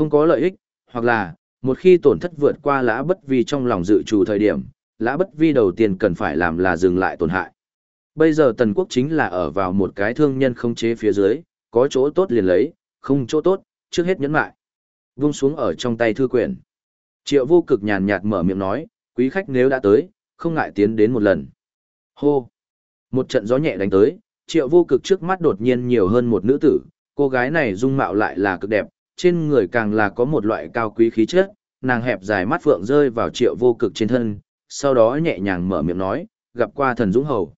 không có lợi ích, hoặc là, một khi tổn thất vượt qua lã bất vi trong lòng dự trù thời điểm, lã bất vi đầu tiên cần phải làm là dừng lại tổn hại. Bây giờ tần quốc chính là ở vào một cái thương nhân không chế phía dưới, có chỗ tốt liền lấy, không chỗ tốt, trước hết nhẫn lại. Vung xuống ở trong tay thư quyển. Triệu vô cực nhàn nhạt mở miệng nói, quý khách nếu đã tới, không ngại tiến đến một lần. Hô! Một trận gió nhẹ đánh tới, triệu vô cực trước mắt đột nhiên nhiều hơn một nữ tử, cô gái này dung mạo lại là cực đẹp, trên người càng là có một loại cao quý khí chất, nàng hẹp dài mắt phượng rơi vào triệu vô cực trên thân, sau đó nhẹ nhàng mở miệng nói, gặp qua thần dũng hầu.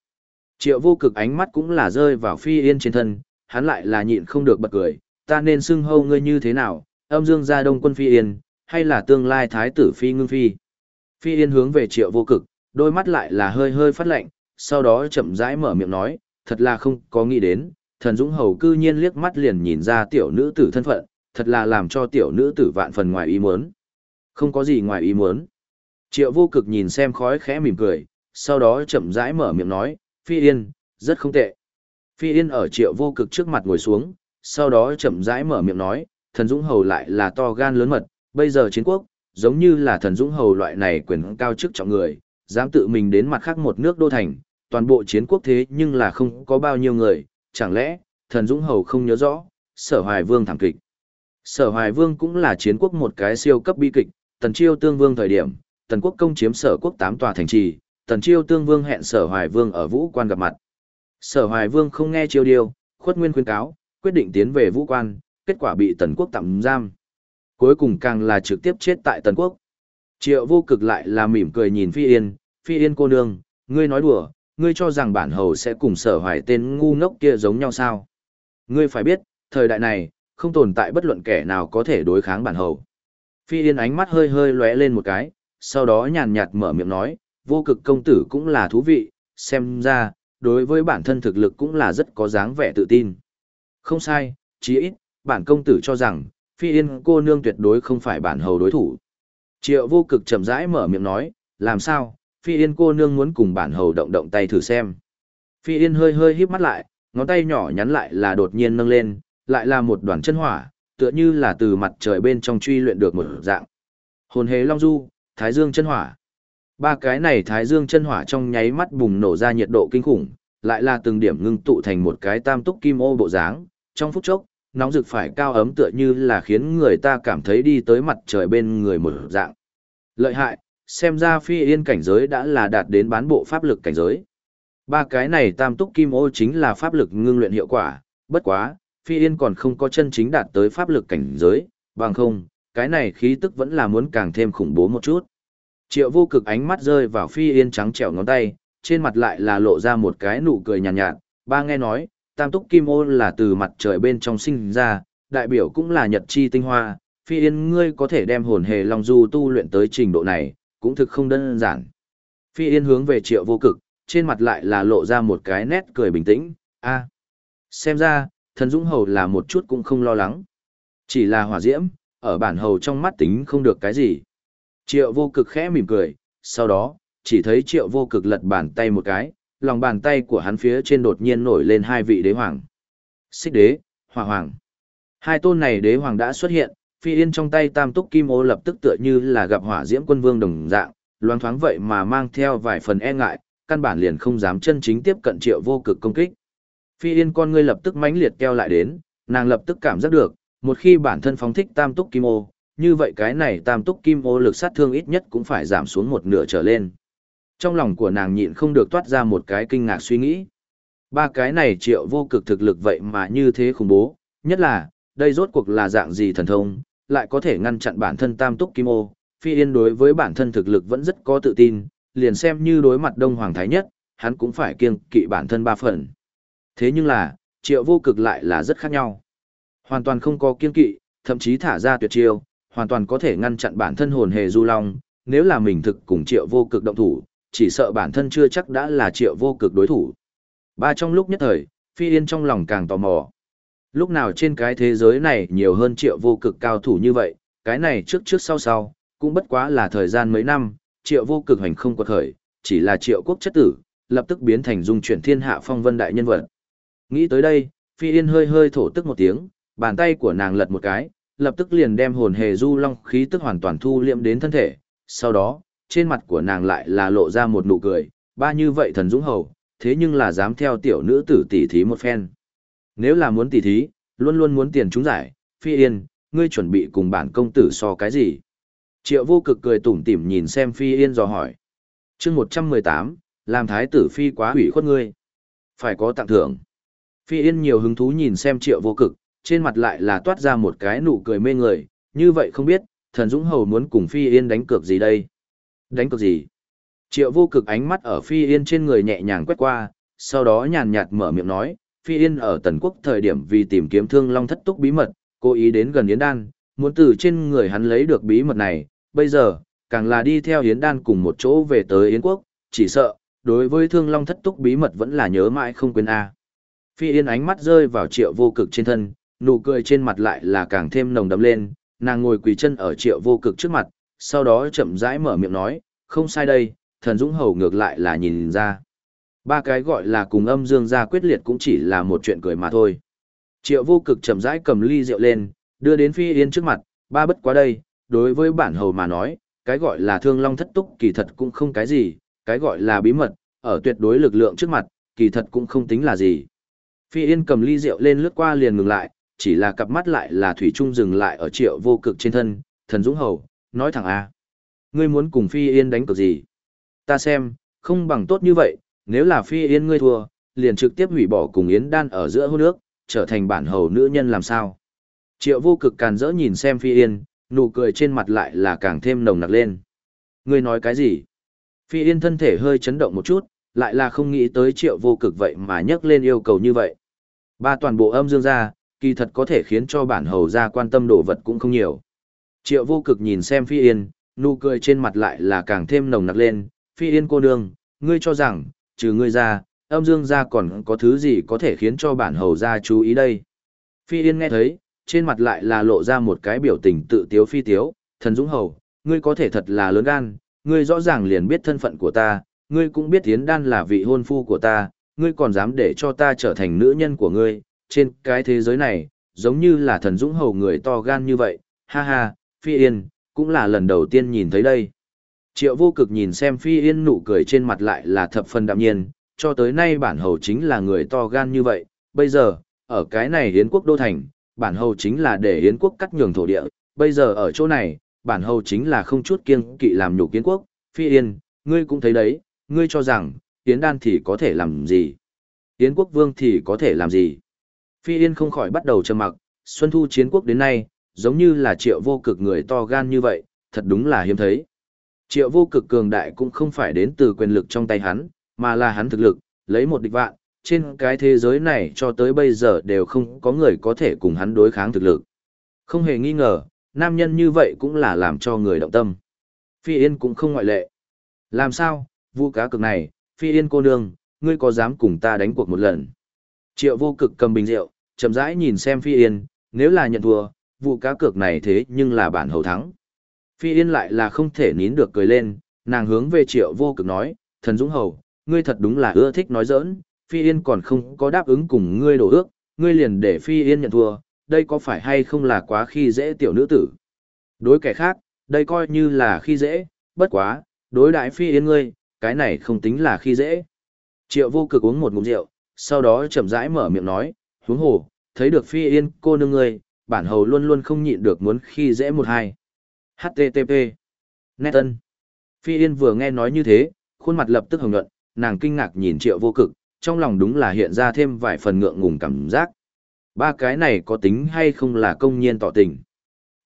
Triệu vô cực ánh mắt cũng là rơi vào phi yên trên thân, hắn lại là nhịn không được bật cười, ta nên xưng hâu ngươi như thế nào, âm dương gia đông quân phi yên, hay là tương lai thái tử phi ngưng phi. Phi yên hướng về triệu vô cực, đôi mắt lại là hơi hơi phát lạnh, sau đó chậm rãi mở miệng nói, thật là không có nghĩ đến, thần dũng hầu cư nhiên liếc mắt liền nhìn ra tiểu nữ tử thân phận, thật là làm cho tiểu nữ tử vạn phần ngoài ý muốn. Không có gì ngoài ý muốn. Triệu vô cực nhìn xem khói khẽ mỉm cười, sau đó chậm rãi mở miệng nói, Phi Yên, rất không tệ. Phi Yên ở triệu vô cực trước mặt ngồi xuống, sau đó chậm rãi mở miệng nói, thần dũng hầu lại là to gan lớn mật, bây giờ chiến quốc, giống như là thần dũng hầu loại này quyền cao chức trọng người, dám tự mình đến mặt khác một nước đô thành, toàn bộ chiến quốc thế nhưng là không có bao nhiêu người, chẳng lẽ, thần dũng hầu không nhớ rõ, sở hoài vương thảm kịch. Sở hoài vương cũng là chiến quốc một cái siêu cấp bi kịch, tần chiêu tương vương thời điểm, tần quốc công chiếm sở quốc tám tòa thành trì, tần chiêu tương vương hẹn sở hoài vương ở vũ quan gặp mặt. Sở hoài vương không nghe chiêu điều, khuất nguyên khuyên cáo, quyết định tiến về vũ quan, kết quả bị tần quốc tạm giam. Cuối cùng càng là trực tiếp chết tại tần quốc. Triệu vô cực lại là mỉm cười nhìn phi yên, phi yên cô nương, ngươi nói đùa, ngươi cho rằng bản hầu sẽ cùng sở hoài tên ngu ngốc kia giống nhau sao. Ngươi phải biết, thời đại này, không tồn tại bất luận kẻ nào có thể đối kháng bản hầu. Phi yên ánh mắt hơi hơi lóe lên một cái, sau đó nhàn nhạt mở miệng nói, vô cực công tử cũng là thú vị, xem ra, đối với bản thân thực lực cũng là rất có dáng vẻ tự tin. Không sai, chí ít, bản công tử cho rằng, phi yên cô nương tuyệt đối không phải bản hầu đối thủ. Triệu vô cực chậm rãi mở miệng nói, làm sao, phi yên cô nương muốn cùng bản hầu động động tay thử xem. Phi yên hơi hơi híp mắt lại, ngón tay nhỏ nhắn lại là đột nhiên nâng lên, lại là một đoàn chân hỏa, tựa như là từ mặt trời bên trong truy luyện được một dạng. Hồn hế long du, thái dương chân hỏa. Ba cái này thái dương chân hỏa trong nháy mắt bùng nổ ra nhiệt độ kinh khủng, lại là từng điểm ngưng tụ thành một cái tam túc kim ô bộ dáng, trong phút chốc, nóng rực phải cao ấm tựa như là khiến người ta cảm thấy đi tới mặt trời bên người một dạng. Lợi hại, xem ra phi yên cảnh giới đã là đạt đến bán bộ pháp lực cảnh giới. Ba cái này tam túc kim ô chính là pháp lực ngưng luyện hiệu quả, bất quá, phi yên còn không có chân chính đạt tới pháp lực cảnh giới, bằng không, cái này khí tức vẫn là muốn càng thêm khủng bố một chút. Triệu vô cực ánh mắt rơi vào phi yên trắng trẻo ngón tay, trên mặt lại là lộ ra một cái nụ cười nhàn nhạt, nhạt, ba nghe nói, tam túc kim ô là từ mặt trời bên trong sinh ra, đại biểu cũng là nhật chi tinh hoa, phi yên ngươi có thể đem hồn hề long du tu luyện tới trình độ này, cũng thực không đơn giản. Phi yên hướng về triệu vô cực, trên mặt lại là lộ ra một cái nét cười bình tĩnh, a xem ra, thần dũng hầu là một chút cũng không lo lắng. Chỉ là hỏa diễm, ở bản hầu trong mắt tính không được cái gì. Triệu vô cực khẽ mỉm cười, sau đó, chỉ thấy triệu vô cực lật bàn tay một cái, lòng bàn tay của hắn phía trên đột nhiên nổi lên hai vị đế hoàng. Xích đế, hỏa hoàng. Hai tôn này đế hoàng đã xuất hiện, phi yên trong tay tam túc kim ô lập tức tựa như là gặp hỏa diễm quân vương đồng dạng, loáng thoáng vậy mà mang theo vài phần e ngại, căn bản liền không dám chân chính tiếp cận triệu vô cực công kích. Phi yên con ngươi lập tức mãnh liệt keo lại đến, nàng lập tức cảm giác được, một khi bản thân phóng thích tam túc kim ô, như vậy cái này tam túc kim ô lực sát thương ít nhất cũng phải giảm xuống một nửa trở lên. Trong lòng của nàng nhịn không được toát ra một cái kinh ngạc suy nghĩ. Ba cái này triệu vô cực thực lực vậy mà như thế khủng bố, nhất là, đây rốt cuộc là dạng gì thần thông, lại có thể ngăn chặn bản thân tam túc kim ô. Phi Yên đối với bản thân thực lực vẫn rất có tự tin, liền xem như đối mặt Đông Hoàng Thái Nhất, hắn cũng phải kiêng kỵ bản thân ba phần. Thế nhưng là, triệu vô cực lại là rất khác nhau. Hoàn toàn không có kiên kỵ, thậm chí thả ra tuyệt chiêu, hoàn toàn có thể ngăn chặn bản thân hồn hề du long, nếu là mình thực cùng triệu vô cực động thủ, chỉ sợ bản thân chưa chắc đã là triệu vô cực đối thủ. Ba trong lúc nhất thời, Phi Yên trong lòng càng tò mò. Lúc nào trên cái thế giới này nhiều hơn triệu vô cực cao thủ như vậy, cái này trước trước sau sau, cũng bất quá là thời gian mấy năm, triệu vô cực hành không quật khởi, chỉ là triệu quốc chất tử, lập tức biến thành dung chuyển thiên hạ phong vân đại nhân vật. Nghĩ tới đây, Phi Yên hơi hơi thổ tức một tiếng, bàn tay của nàng lật một cái, lập tức liền đem hồn hề du long khí tức hoàn toàn thu liệm đến thân thể. Sau đó, trên mặt của nàng lại là lộ ra một nụ cười, ba như vậy thần dũng hầu, thế nhưng là dám theo tiểu nữ tử tỷ thí một phen. Nếu là muốn tỷ thí, luôn luôn muốn tiền chúng giải, phi yên, ngươi chuẩn bị cùng bản công tử so cái gì? Triệu vô cực cười tủm tỉm nhìn xem phi yên dò hỏi. chương 118, làm thái tử phi quá hủy khuất ngươi. Phải có tặng thưởng. Phi yên nhiều hứng thú nhìn xem triệu vô cực, trên mặt lại là toát ra một cái nụ cười mê người, như vậy không biết, thần dũng hầu muốn cùng phi yên đánh cược gì đây? Đánh cược gì? Triệu vô cực ánh mắt ở phi yên trên người nhẹ nhàng quét qua, sau đó nhàn nhạt mở miệng nói, phi yên ở tần quốc thời điểm vì tìm kiếm thương long thất túc bí mật, cố ý đến gần Yến Đan, muốn từ trên người hắn lấy được bí mật này, bây giờ, càng là đi theo Yến Đan cùng một chỗ về tới Yến quốc, chỉ sợ, đối với thương long thất túc bí mật vẫn là nhớ mãi không quên a. Phi Yên ánh mắt rơi vào triệu vô cực trên thân, nụ cười trên mặt lại là càng thêm nồng đậm lên, nàng ngồi quỳ chân ở triệu vô cực trước mặt, sau đó chậm rãi mở miệng nói, không sai đây, thần dũng hầu ngược lại là nhìn ra. Ba cái gọi là cùng âm dương gia quyết liệt cũng chỉ là một chuyện cười mà thôi. Triệu vô cực chậm rãi cầm ly rượu lên, đưa đến phi yên trước mặt, ba bất quá đây, đối với bản hầu mà nói, cái gọi là thương long thất túc kỳ thật cũng không cái gì, cái gọi là bí mật, ở tuyệt đối lực lượng trước mặt, kỳ thật cũng không tính là gì. Phi yên cầm ly rượu lên lướt qua liền ngừng lại, chỉ là cặp mắt lại là thủy trung dừng lại ở triệu vô cực trên thân, thần dũng hầu, nói thẳng a Ngươi muốn cùng Phi yên đánh cược gì? Ta xem, không bằng tốt như vậy, nếu là Phi yên ngươi thua, liền trực tiếp hủy bỏ cùng Yến Đan ở giữa hôn nước, trở thành bản hầu nữ nhân làm sao. Triệu vô cực càn rỡ nhìn xem Phi Yên, nụ cười trên mặt lại là càng thêm nồng nặc lên. Ngươi nói cái gì? Phi Yên thân thể hơi chấn động một chút, lại là không nghĩ tới triệu vô cực vậy mà nhắc lên yêu cầu như vậy. Ba toàn bộ âm dương gia kỳ thật có thể khiến cho bản hầu gia quan tâm đồ vật cũng không nhiều. Triệu vô cực nhìn xem Phi Yên, nụ cười trên mặt lại là càng thêm nồng nặc lên. Phi Yên cô nương, ngươi cho rằng, trừ ngươi ra, âm dương gia còn có thứ gì có thể khiến cho bản hầu gia chú ý đây. Phi Yên nghe thấy, trên mặt lại là lộ ra một cái biểu tình tự tiếu phi tiếu, thần dũng hầu, ngươi có thể thật là lớn gan, ngươi rõ ràng liền biết thân phận của ta, ngươi cũng biết Yến Đan là vị hôn phu của ta, ngươi còn dám để cho ta trở thành nữ nhân của ngươi, trên cái thế giới này, giống như là thần dũng hầu người to gan như vậy, ha ha, Phi Yên, cũng là lần đầu tiên nhìn thấy đây. Triệu vô cực nhìn xem Phi Yên nụ cười trên mặt lại là thập phần đạm nhiên, cho tới nay bản hầu chính là người to gan như vậy, bây giờ, ở cái này hiến quốc đô thành, bản hầu chính là để hiến quốc cắt nhường thổ địa, bây giờ ở chỗ này, bản hầu chính là không chút kiêng kỵ làm nhục kiến quốc, phi yên, ngươi cũng thấy đấy, ngươi cho rằng, Yến đan thì có thể làm gì, Yến quốc vương thì có thể làm gì. Phi yên không khỏi bắt đầu trầm mặc, xuân thu chiến quốc đến nay, giống như là triệu vô cực người to gan như vậy, thật đúng là hiếm thấy. Triệu vô cực cường đại cũng không phải đến từ quyền lực trong tay hắn, mà là hắn thực lực, lấy một địch vạn, trên cái thế giới này cho tới bây giờ đều không có người có thể cùng hắn đối kháng thực lực. Không hề nghi ngờ, nam nhân như vậy cũng là làm cho người động tâm. Phi Yên cũng không ngoại lệ. Làm sao, vu cá cực này, Phi Yên cô nương, ngươi có dám cùng ta đánh cuộc một lần? Triệu vô cực cầm bình rượu, chậm rãi nhìn xem Phi Yên, nếu là nhận thua, vụ cá cược này thế nhưng là bản hầu thắng. Phi Yên lại là không thể nín được cười lên, nàng hướng về triệu vô cực nói, thần dũng hầu, ngươi thật đúng là ưa thích nói giỡn, Phi Yên còn không có đáp ứng cùng ngươi đổ ước, ngươi liền để Phi Yên nhận thua, đây có phải hay không là quá khi dễ tiểu nữ tử. Đối kẻ khác, đây coi như là khi dễ, bất quá, đối đại Phi Yên ngươi, cái này không tính là khi dễ. Triệu vô cực uống một ngụm rượu, sau đó chậm rãi mở miệng nói, huống hồ, thấy được Phi Yên cô nương người, bản hầu luôn luôn không nhịn được muốn khi dễ một hai. HTTP. Nét. Phi Yên vừa nghe nói như thế, khuôn mặt lập tức hồng nhuận, nàng kinh ngạc nhìn triệu vô cực, trong lòng đúng là hiện ra thêm vài phần ngượng ngùng cảm giác. Ba cái này có tính hay không là công nhiên tỏ tình.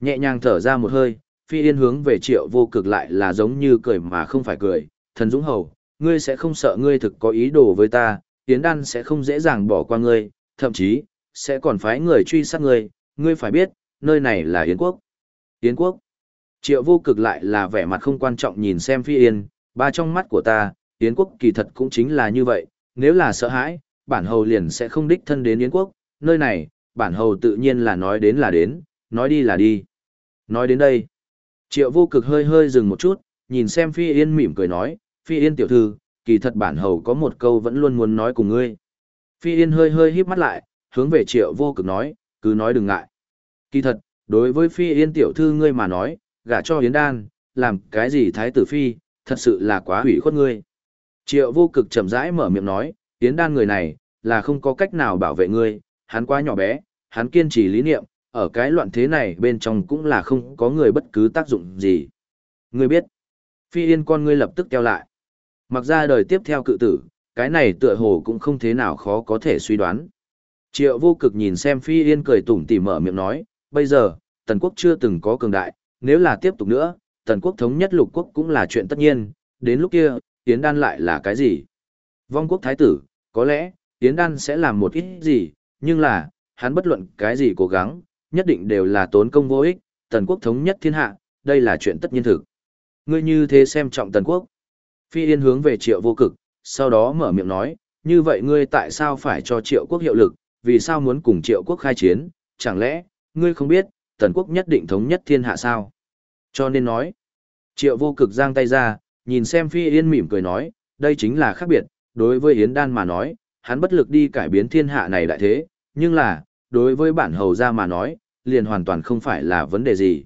Nhẹ nhàng thở ra một hơi, phi yên hướng về triệu vô cực lại là giống như cười mà không phải cười. Thần Dũng Hầu, ngươi sẽ không sợ ngươi thực có ý đồ với ta, Yến Đan sẽ không dễ dàng bỏ qua ngươi, thậm chí, sẽ còn phái người truy sát ngươi, ngươi phải biết, nơi này là Yến Quốc. Yến Quốc. Triệu vô cực lại là vẻ mặt không quan trọng nhìn xem phi yên, ba trong mắt của ta, Yến quốc kỳ thật cũng chính là như vậy, nếu là sợ hãi, bản hầu liền sẽ không đích thân đến Yến quốc, nơi này, bản hầu tự nhiên là nói đến là đến, nói đi là đi. Nói đến đây, triệu vô cực hơi hơi dừng một chút, nhìn xem Phi Yên mỉm cười nói, Phi Yên tiểu thư, kỳ thật bản hầu có một câu vẫn luôn muốn nói cùng ngươi. Phi Yên hơi hơi híp mắt lại, hướng về triệu vô cực nói, cứ nói đừng ngại. Kỳ thật, đối với phi yên tiểu thư ngươi mà nói, gả cho Yến Đan, làm cái gì thái tử phi, thật sự là quá hủy khuất ngươi. Triệu vô cực chậm rãi mở miệng nói, Yến Đan người này, là không có cách nào bảo vệ ngươi, hắn quá nhỏ bé, hắn kiên trì lý niệm, ở cái loạn thế này bên trong cũng là không có người bất cứ tác dụng gì. Ngươi biết, phi yên con ngươi lập tức kêu lại. Mặc ra đời tiếp theo cự tử, cái này tựa hồ cũng không thế nào khó có thể suy đoán. Triệu vô cực nhìn xem phi yên cười tủm tỉm mở miệng nói, bây giờ, tần quốc chưa từng có cường đại, nếu là tiếp tục nữa, tần quốc thống nhất lục quốc cũng là chuyện tất nhiên, đến lúc kia, Yến Đan lại là cái gì? Vong quốc thái tử, có lẽ, Yến Đan sẽ làm một ít gì, nhưng là, hắn bất luận cái gì cố gắng, nhất định đều là tốn công vô ích, tần quốc thống nhất thiên hạ, đây là chuyện tất nhiên thực. Ngươi như thế xem trọng tần quốc. Phi Yên hướng về triệu vô cực, sau đó mở miệng nói, như vậy ngươi tại sao phải cho triệu quốc hiệu lực, vì sao muốn cùng triệu quốc khai chiến, chẳng lẽ, ngươi không biết, tần quốc nhất định thống nhất thiên hạ sao? Cho nên nói, triệu vô cực giang tay ra, nhìn xem Phi Yên mỉm cười nói, đây chính là khác biệt, đối với Yến Đan mà nói, hắn bất lực đi cải biến thiên hạ này đại thế, nhưng là, đối với bản hầu gia mà nói, liền hoàn toàn không phải là vấn đề gì.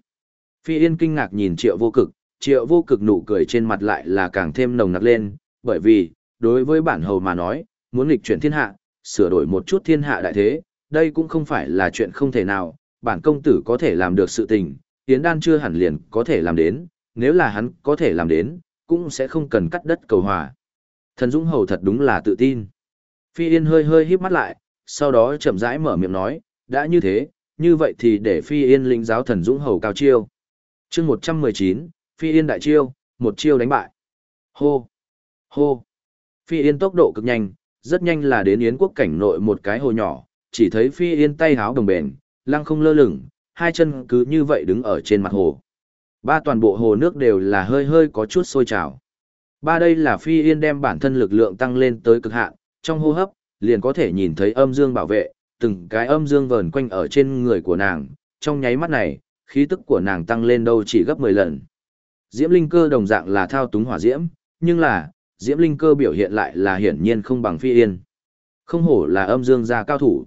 Phi Yên kinh ngạc nhìn triệu vô cực, triệu vô cực nụ cười trên mặt lại là càng thêm nồng nặc lên, bởi vì, đối với bản hầu mà nói, muốn nghịch chuyển thiên hạ, sửa đổi một chút thiên hạ đại thế, đây cũng không phải là chuyện không thể nào, bản công tử có thể làm được sự tình, Yến Đan chưa hẳn liền có thể làm đến, nếu là hắn có thể làm đến, cũng sẽ không cần cắt đất cầu hòa. Thần Dũng Hầu thật đúng là tự tin. Phi Yên hơi hơi híp mắt lại, sau đó chậm rãi mở miệng nói, đã như thế, như vậy thì để Phi Yên lĩnh giáo Thần Dũng Hầu cao chiêu. chương 119, Phi Yên đại chiêu, một chiêu đánh bại. Hô! Hô! Phi Yên tốc độ cực nhanh, rất nhanh là đến Yến quốc cảnh nội một cái hồ nhỏ, chỉ thấy Phi Yên tay háo đồng bền, lăng không lơ lửng, hai chân cứ như vậy đứng ở trên mặt hồ. Ba toàn bộ hồ nước đều là hơi hơi có chút sôi trào. Ba đây là Phi Yên đem bản thân lực lượng tăng lên tới cực hạn, trong hô hấp, liền có thể nhìn thấy âm dương bảo vệ, từng cái âm dương vờn quanh ở trên người của nàng, trong nháy mắt này, khí tức của nàng tăng lên đâu chỉ gấp 10 lần. Diễm linh cơ đồng dạng là thao túng hỏa diễm, nhưng là, diễm linh cơ biểu hiện lại là hiển nhiên không bằng Phi Yên. Không hổ là âm dương gia cao thủ.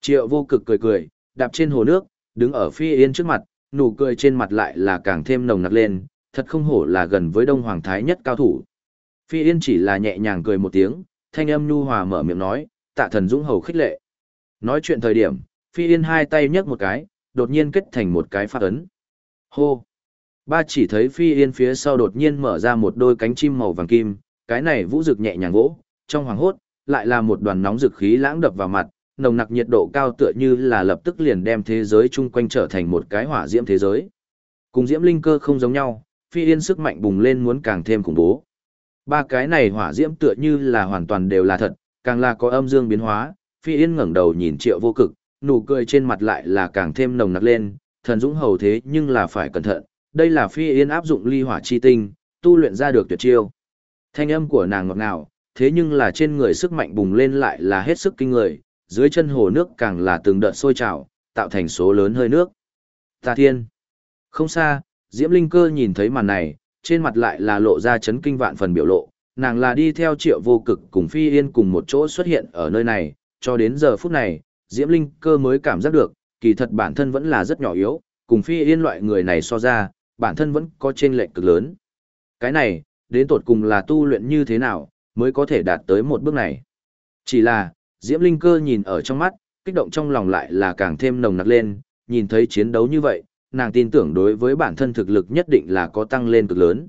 Triệu vô cực cười cười, đạp trên hồ nước, đứng ở Phi Yên trước mặt, nụ cười trên mặt lại là càng thêm nồng nặc lên, thật không hổ là gần với Đông Hoàng Thái nhất cao thủ. Phi Yên chỉ là nhẹ nhàng cười một tiếng, thanh âm nhu hòa mở miệng nói, tạ thần dũng hầu khích lệ. Nói chuyện thời điểm, Phi Yên hai tay nhấc một cái, đột nhiên kết thành một cái phát ấn. Hô! Ba chỉ thấy Phi Yên phía sau đột nhiên mở ra một đôi cánh chim màu vàng kim, cái này vũ rực nhẹ nhàng vỗ, trong hoàng hốt, lại là một đoàn nóng rực khí lãng đập vào mặt, nồng nặc nhiệt độ cao tựa như là lập tức liền đem thế giới chung quanh trở thành một cái hỏa diễm thế giới. Cùng diễm linh cơ không giống nhau, phi yên sức mạnh bùng lên muốn càng thêm khủng bố. Ba cái này hỏa diễm tựa như là hoàn toàn đều là thật, càng là có âm dương biến hóa, phi yên ngẩng đầu nhìn triệu vô cực, nụ cười trên mặt lại là càng thêm nồng nặc lên, thần dũng hầu thế nhưng là phải cẩn thận, đây là phi yên áp dụng ly hỏa chi tinh, tu luyện ra được tuyệt chiêu. Thanh âm của nàng ngọt ngào, thế nhưng là trên người sức mạnh bùng lên lại là hết sức kinh người, dưới chân hồ nước càng là từng đợt sôi trào, tạo thành số lớn hơi nước. Tà thiên. Không xa, Diễm Linh Cơ nhìn thấy màn này, trên mặt lại là lộ ra chấn kinh vạn phần biểu lộ, nàng là đi theo triệu vô cực cùng Phi Yên cùng một chỗ xuất hiện ở nơi này, cho đến giờ phút này, Diễm Linh Cơ mới cảm giác được, kỳ thật bản thân vẫn là rất nhỏ yếu, cùng Phi Yên loại người này so ra, bản thân vẫn có chênh lệch cực lớn. Cái này, đến tột cùng là tu luyện như thế nào, mới có thể đạt tới một bước này. Chỉ là, Diễm Linh Cơ nhìn ở trong mắt, kích động trong lòng lại là càng thêm nồng nặc lên, nhìn thấy chiến đấu như vậy, nàng tin tưởng đối với bản thân thực lực nhất định là có tăng lên cực lớn.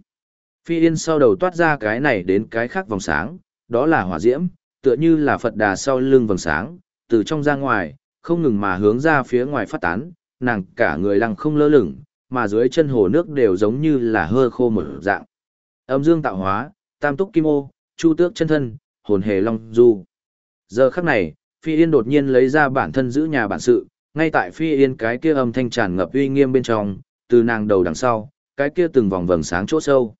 Phi Yên sau đầu toát ra cái này đến cái khác vòng sáng, đó là hỏa diễm, tựa như là Phật đà sau lưng vòng sáng, từ trong ra ngoài, không ngừng mà hướng ra phía ngoài phát tán, nàng cả người lăng không lơ lửng, mà dưới chân hồ nước đều giống như là hơ khô mở dạng. Âm dương tạo hóa, tam túc kim ô, chu tước chân thân, hồn hề long du. Giờ khắc này, Phi Yên đột nhiên lấy ra bản thân giữ nhà bản sự, ngay tại Phi Yên cái kia âm thanh tràn ngập uy nghiêm bên trong, từ nàng đầu đằng sau, cái kia từng vòng vầng sáng chỗ sâu.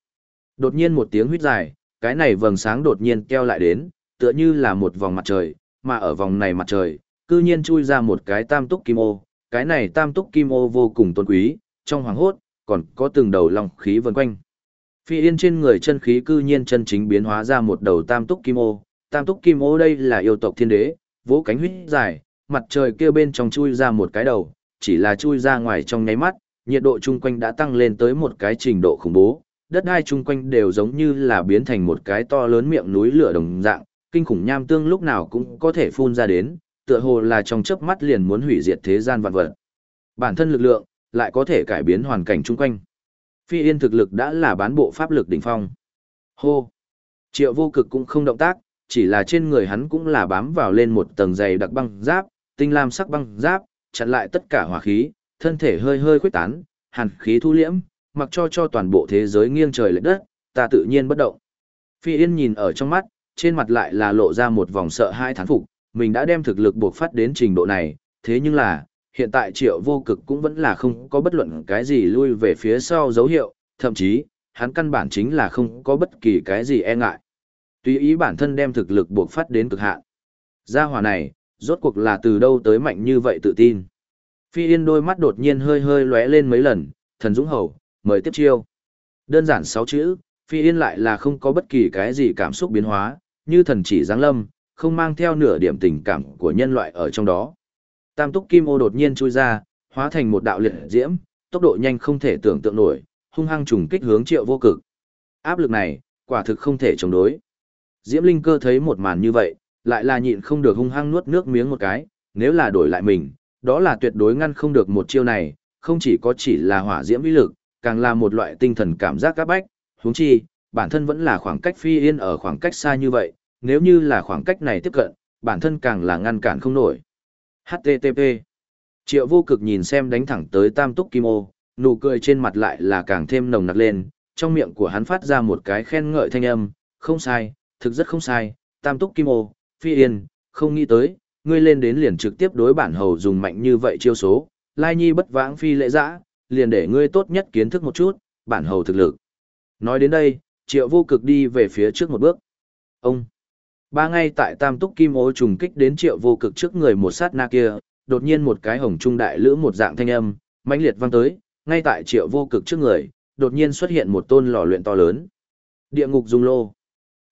Đột nhiên một tiếng huýt dài, cái này vầng sáng đột nhiên keo lại đến, tựa như là một vòng mặt trời, mà ở vòng này mặt trời, cư nhiên chui ra một cái tam túc kim ô, cái này tam túc kim ô vô cùng tôn quý, trong hoàng hốt, còn có từng đầu long khí vần quanh. Phi Yên trên người chân khí cư nhiên chân chính biến hóa ra một đầu tam túc kim ô, tam túc kim ô đây là yêu tộc thiên đế, vỗ cánh huyết dài, mặt trời kia bên trong chui ra một cái đầu, chỉ là chui ra ngoài trong nháy mắt, nhiệt độ chung quanh đã tăng lên tới một cái trình độ khủng bố, đất đai chung quanh đều giống như là biến thành một cái to lớn miệng núi lửa đồng dạng, kinh khủng nham tương lúc nào cũng có thể phun ra đến, tựa hồ là trong chớp mắt liền muốn hủy diệt thế gian vạn vật. Bản thân lực lượng lại có thể cải biến hoàn cảnh chung quanh. Phi Yên thực lực đã là bán bộ pháp lực đỉnh phong. Hô. Triệu Vô Cực cũng không động tác, chỉ là trên người hắn cũng là bám vào lên một tầng dày đặc băng giáp, tinh lam sắc băng giáp, chặn lại tất cả hỏa khí, thân thể hơi hơi khuếch tán, hàn khí thu liễm, mặc cho cho toàn bộ thế giới nghiêng trời lệch đất, ta tự nhiên bất động. Phi Yên nhìn ở trong mắt, trên mặt lại là lộ ra một vòng sợ hai thán phục, mình đã đem thực lực buộc phát đến trình độ này, thế nhưng là, hiện tại triệu vô cực cũng vẫn là không có bất luận cái gì lui về phía sau dấu hiệu, thậm chí, hắn căn bản chính là không có bất kỳ cái gì e ngại. Tùy ý bản thân đem thực lực buộc phát đến cực hạn. Gia hỏa này, rốt cuộc là từ đâu tới mạnh như vậy tự tin. Phi Yên đôi mắt đột nhiên hơi hơi lóe lên mấy lần, thần dũng hầu, mời tiếp chiêu. Đơn giản sáu chữ, Phi Yên lại là không có bất kỳ cái gì cảm xúc biến hóa, như thần chỉ giáng lâm, không mang theo nửa điểm tình cảm của nhân loại ở trong đó. Tam túc kim ô đột nhiên chui ra, hóa thành một đạo liệt diễm, tốc độ nhanh không thể tưởng tượng nổi, hung hăng trùng kích hướng triệu vô cực. Áp lực này, quả thực không thể chống đối. Diễm Linh cơ thấy một màn như vậy, lại là nhịn không được hung hăng nuốt nước miếng một cái, nếu là đổi lại mình, đó là tuyệt đối ngăn không được một chiêu này, không chỉ có chỉ là hỏa diễm uy lực, càng là một loại tinh thần cảm giác các bách, huống chi, bản thân vẫn là khoảng cách phi yên ở khoảng cách xa như vậy, nếu như là khoảng cách này tiếp cận, bản thân càng là ngăn cản không nổi. HTTP Triệu vô cực nhìn xem đánh thẳng tới tam túc kim ô, nụ cười trên mặt lại là càng thêm nồng nặc lên, trong miệng của hắn phát ra một cái khen ngợi thanh âm, không sai, thực rất không sai, tam túc kim ô, phi yên, không nghĩ tới, ngươi lên đến liền trực tiếp đối bản hầu dùng mạnh như vậy chiêu số, lai nhi bất vãng phi lễ dã, liền để ngươi tốt nhất kiến thức một chút, bản hầu thực lực. Nói đến đây, triệu vô cực đi về phía trước một bước. Ông! Ba ngay tại tam túc kim ô trùng kích đến triệu vô cực trước người một sát na kia, đột nhiên một cái hồng trung đại lữ một dạng thanh âm, mãnh liệt vang tới, ngay tại triệu vô cực trước người, đột nhiên xuất hiện một tôn lò luyện to lớn. Địa ngục dung lô.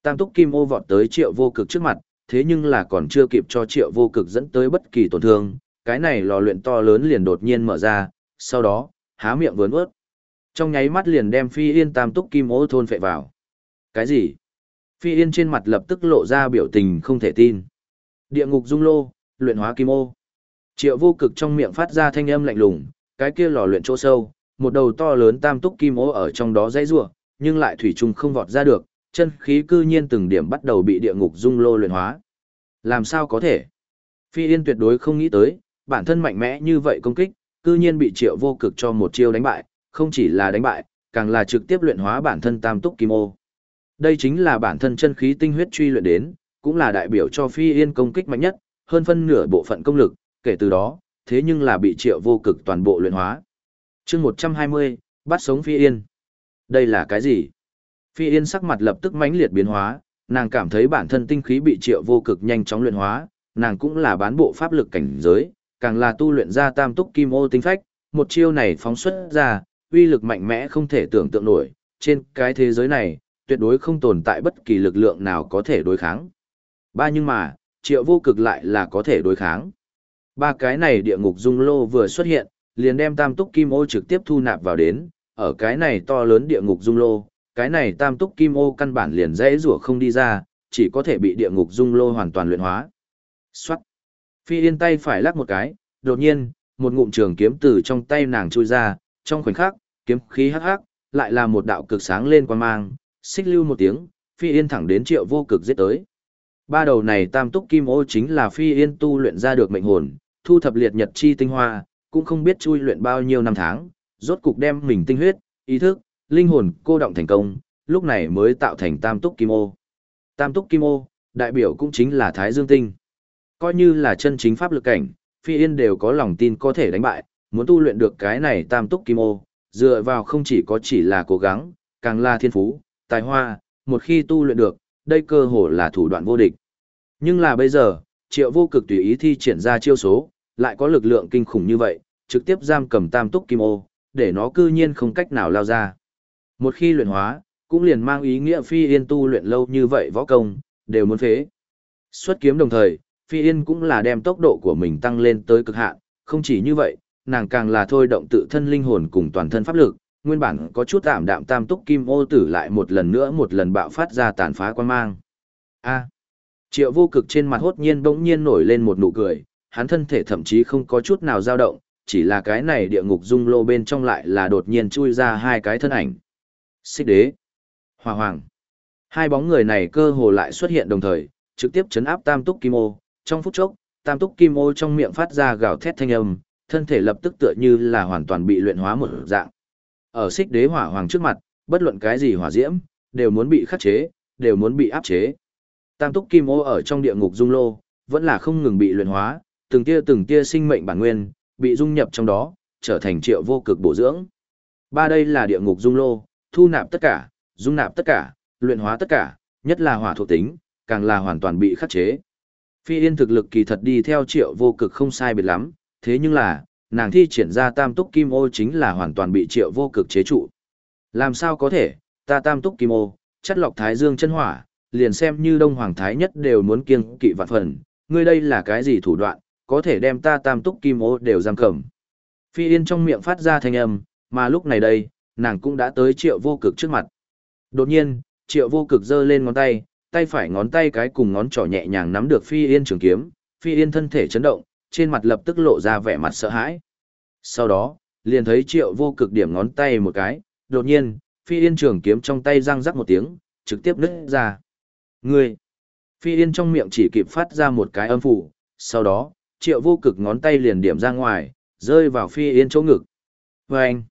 Tam túc kim ô vọt tới triệu vô cực trước mặt, thế nhưng là còn chưa kịp cho triệu vô cực dẫn tới bất kỳ tổn thương, cái này lò luyện to lớn liền đột nhiên mở ra, sau đó, há miệng vớn ướt. Trong nháy mắt liền đem phi yên tam túc kim ô thôn phệ vào. Cái gì? Phi yên trên mặt lập tức lộ ra biểu tình không thể tin. Địa ngục dung lô, luyện hóa kim ô. Triệu vô cực trong miệng phát ra thanh âm lạnh lùng, cái kia lò luyện chỗ sâu, một đầu to lớn tam túc kim ô ở trong đó dãy rủa, nhưng lại thủy chung không vọt ra được, chân khí cư nhiên từng điểm bắt đầu bị địa ngục dung lô luyện hóa. Làm sao có thể? Phi Yên tuyệt đối không nghĩ tới, bản thân mạnh mẽ như vậy công kích, cư nhiên bị Triệu Vô Cực cho một chiêu đánh bại, không chỉ là đánh bại, càng là trực tiếp luyện hóa bản thân Tam Túc Kim Ô. Đây chính là bản thân chân khí tinh huyết truy luyện đến, cũng là đại biểu cho Phi Yên công kích mạnh nhất, hơn phân nửa bộ phận công lực, kể từ đó, thế nhưng là bị Triệu Vô Cực toàn bộ luyện hóa. Chương 120, bắt sống Phi Yên. Đây là cái gì? Phi Yên sắc mặt lập tức mãnh liệt biến hóa, nàng cảm thấy bản thân tinh khí bị triệu vô cực nhanh chóng luyện hóa, nàng cũng là bán bộ pháp lực cảnh giới, càng là tu luyện ra tam túc kim ô tinh phách, một chiêu này phóng xuất ra, uy lực mạnh mẽ không thể tưởng tượng nổi, trên cái thế giới này, tuyệt đối không tồn tại bất kỳ lực lượng nào có thể đối kháng. Ba nhưng mà, triệu vô cực lại là có thể đối kháng. Ba cái này địa ngục dung lô vừa xuất hiện, liền đem tam túc kim ô trực tiếp thu nạp vào đến, ở cái này to lớn địa ngục dung lô, cái này tam túc kim ô căn bản liền dễ rủa không đi ra, chỉ có thể bị địa ngục dung lô hoàn toàn luyện hóa. Xoát. Phi yên tay phải lắc một cái, đột nhiên, một ngụm trường kiếm từ trong tay nàng chui ra, trong khoảnh khắc, kiếm khí hắc hắc, lại là một đạo cực sáng lên quan mang, xích lưu một tiếng, phi yên thẳng đến triệu vô cực giết tới. Ba đầu này tam túc kim ô chính là phi yên tu luyện ra được mệnh hồn, thu thập liệt nhật chi tinh hoa, cũng không biết chui luyện bao nhiêu năm tháng, rốt cục đem mình tinh huyết, ý thức, linh hồn cô động thành công, lúc này mới tạo thành tam túc kim ô. Tam túc kim ô, đại biểu cũng chính là Thái Dương Tinh. Coi như là chân chính pháp lực cảnh, Phi Yên đều có lòng tin có thể đánh bại, muốn tu luyện được cái này tam túc kim ô, dựa vào không chỉ có chỉ là cố gắng, càng là thiên phú, tài hoa, một khi tu luyện được, đây cơ hồ là thủ đoạn vô địch. Nhưng là bây giờ, triệu vô cực tùy ý thi triển ra chiêu số, lại có lực lượng kinh khủng như vậy, trực tiếp giam cầm tam túc kim ô, để nó cư nhiên không cách nào lao ra. Một khi luyện hóa, cũng liền mang ý nghĩa Phi Yên tu luyện lâu như vậy võ công, đều muốn phế. Xuất kiếm đồng thời, Phi Yên cũng là đem tốc độ của mình tăng lên tới cực hạn, không chỉ như vậy, nàng càng là thôi động tự thân linh hồn cùng toàn thân pháp lực, nguyên bản có chút tạm đạm tam túc kim ô tử lại một lần nữa một lần bạo phát ra tàn phá quan mang. A. triệu vô cực trên mặt hốt nhiên bỗng nhiên nổi lên một nụ cười, hắn thân thể thậm chí không có chút nào dao động, chỉ là cái này địa ngục dung lô bên trong lại là đột nhiên chui ra hai cái thân ảnh. Xích đế. Hòa hoàng. Hai bóng người này cơ hồ lại xuất hiện đồng thời, trực tiếp chấn áp tam túc kim ô, trong phút chốc, tam túc kim ô trong miệng phát ra gào thét thanh âm, thân thể lập tức tựa như là hoàn toàn bị luyện hóa một dạng. Ở xích đế hỏa hoàng trước mặt, bất luận cái gì hỏa diễm, đều muốn bị khắc chế, đều muốn bị áp chế. Tam túc kim ô ở trong địa ngục dung lô, vẫn là không ngừng bị luyện hóa, từng tia từng tia sinh mệnh bản nguyên, bị dung nhập trong đó, trở thành triệu vô cực bổ dưỡng. Ba đây là địa ngục dung lô, thu nạp tất cả, dung nạp tất cả, luyện hóa tất cả, nhất là hỏa thuộc tính, càng là hoàn toàn bị khắc chế. Phi Yên thực lực kỳ thật đi theo triệu vô cực không sai biệt lắm, thế nhưng là, nàng thi triển ra tam túc kim ô chính là hoàn toàn bị triệu vô cực chế trụ. Làm sao có thể, ta tam túc kim ô, chất lọc thái dương chân hỏa, liền xem như đông hoàng thái nhất đều muốn kiêng kỵ vạn phần, ngươi đây là cái gì thủ đoạn, có thể đem ta tam túc kim ô đều giam cầm. Phi Yên trong miệng phát ra thanh âm, mà lúc này đây, nàng cũng đã tới triệu vô cực trước mặt. Đột nhiên, triệu vô cực giơ lên ngón tay, tay phải ngón tay cái cùng ngón trỏ nhẹ nhàng nắm được Phi Yên trường kiếm, Phi Yên thân thể chấn động, trên mặt lập tức lộ ra vẻ mặt sợ hãi. Sau đó, liền thấy triệu vô cực điểm ngón tay một cái, đột nhiên, Phi Yên trường kiếm trong tay răng rắc một tiếng, trực tiếp nứt ra. Ngươi! Phi Yên trong miệng chỉ kịp phát ra một cái âm phủ, sau đó, triệu vô cực ngón tay liền điểm ra ngoài, rơi vào Phi Yên chỗ ngực. Vâng!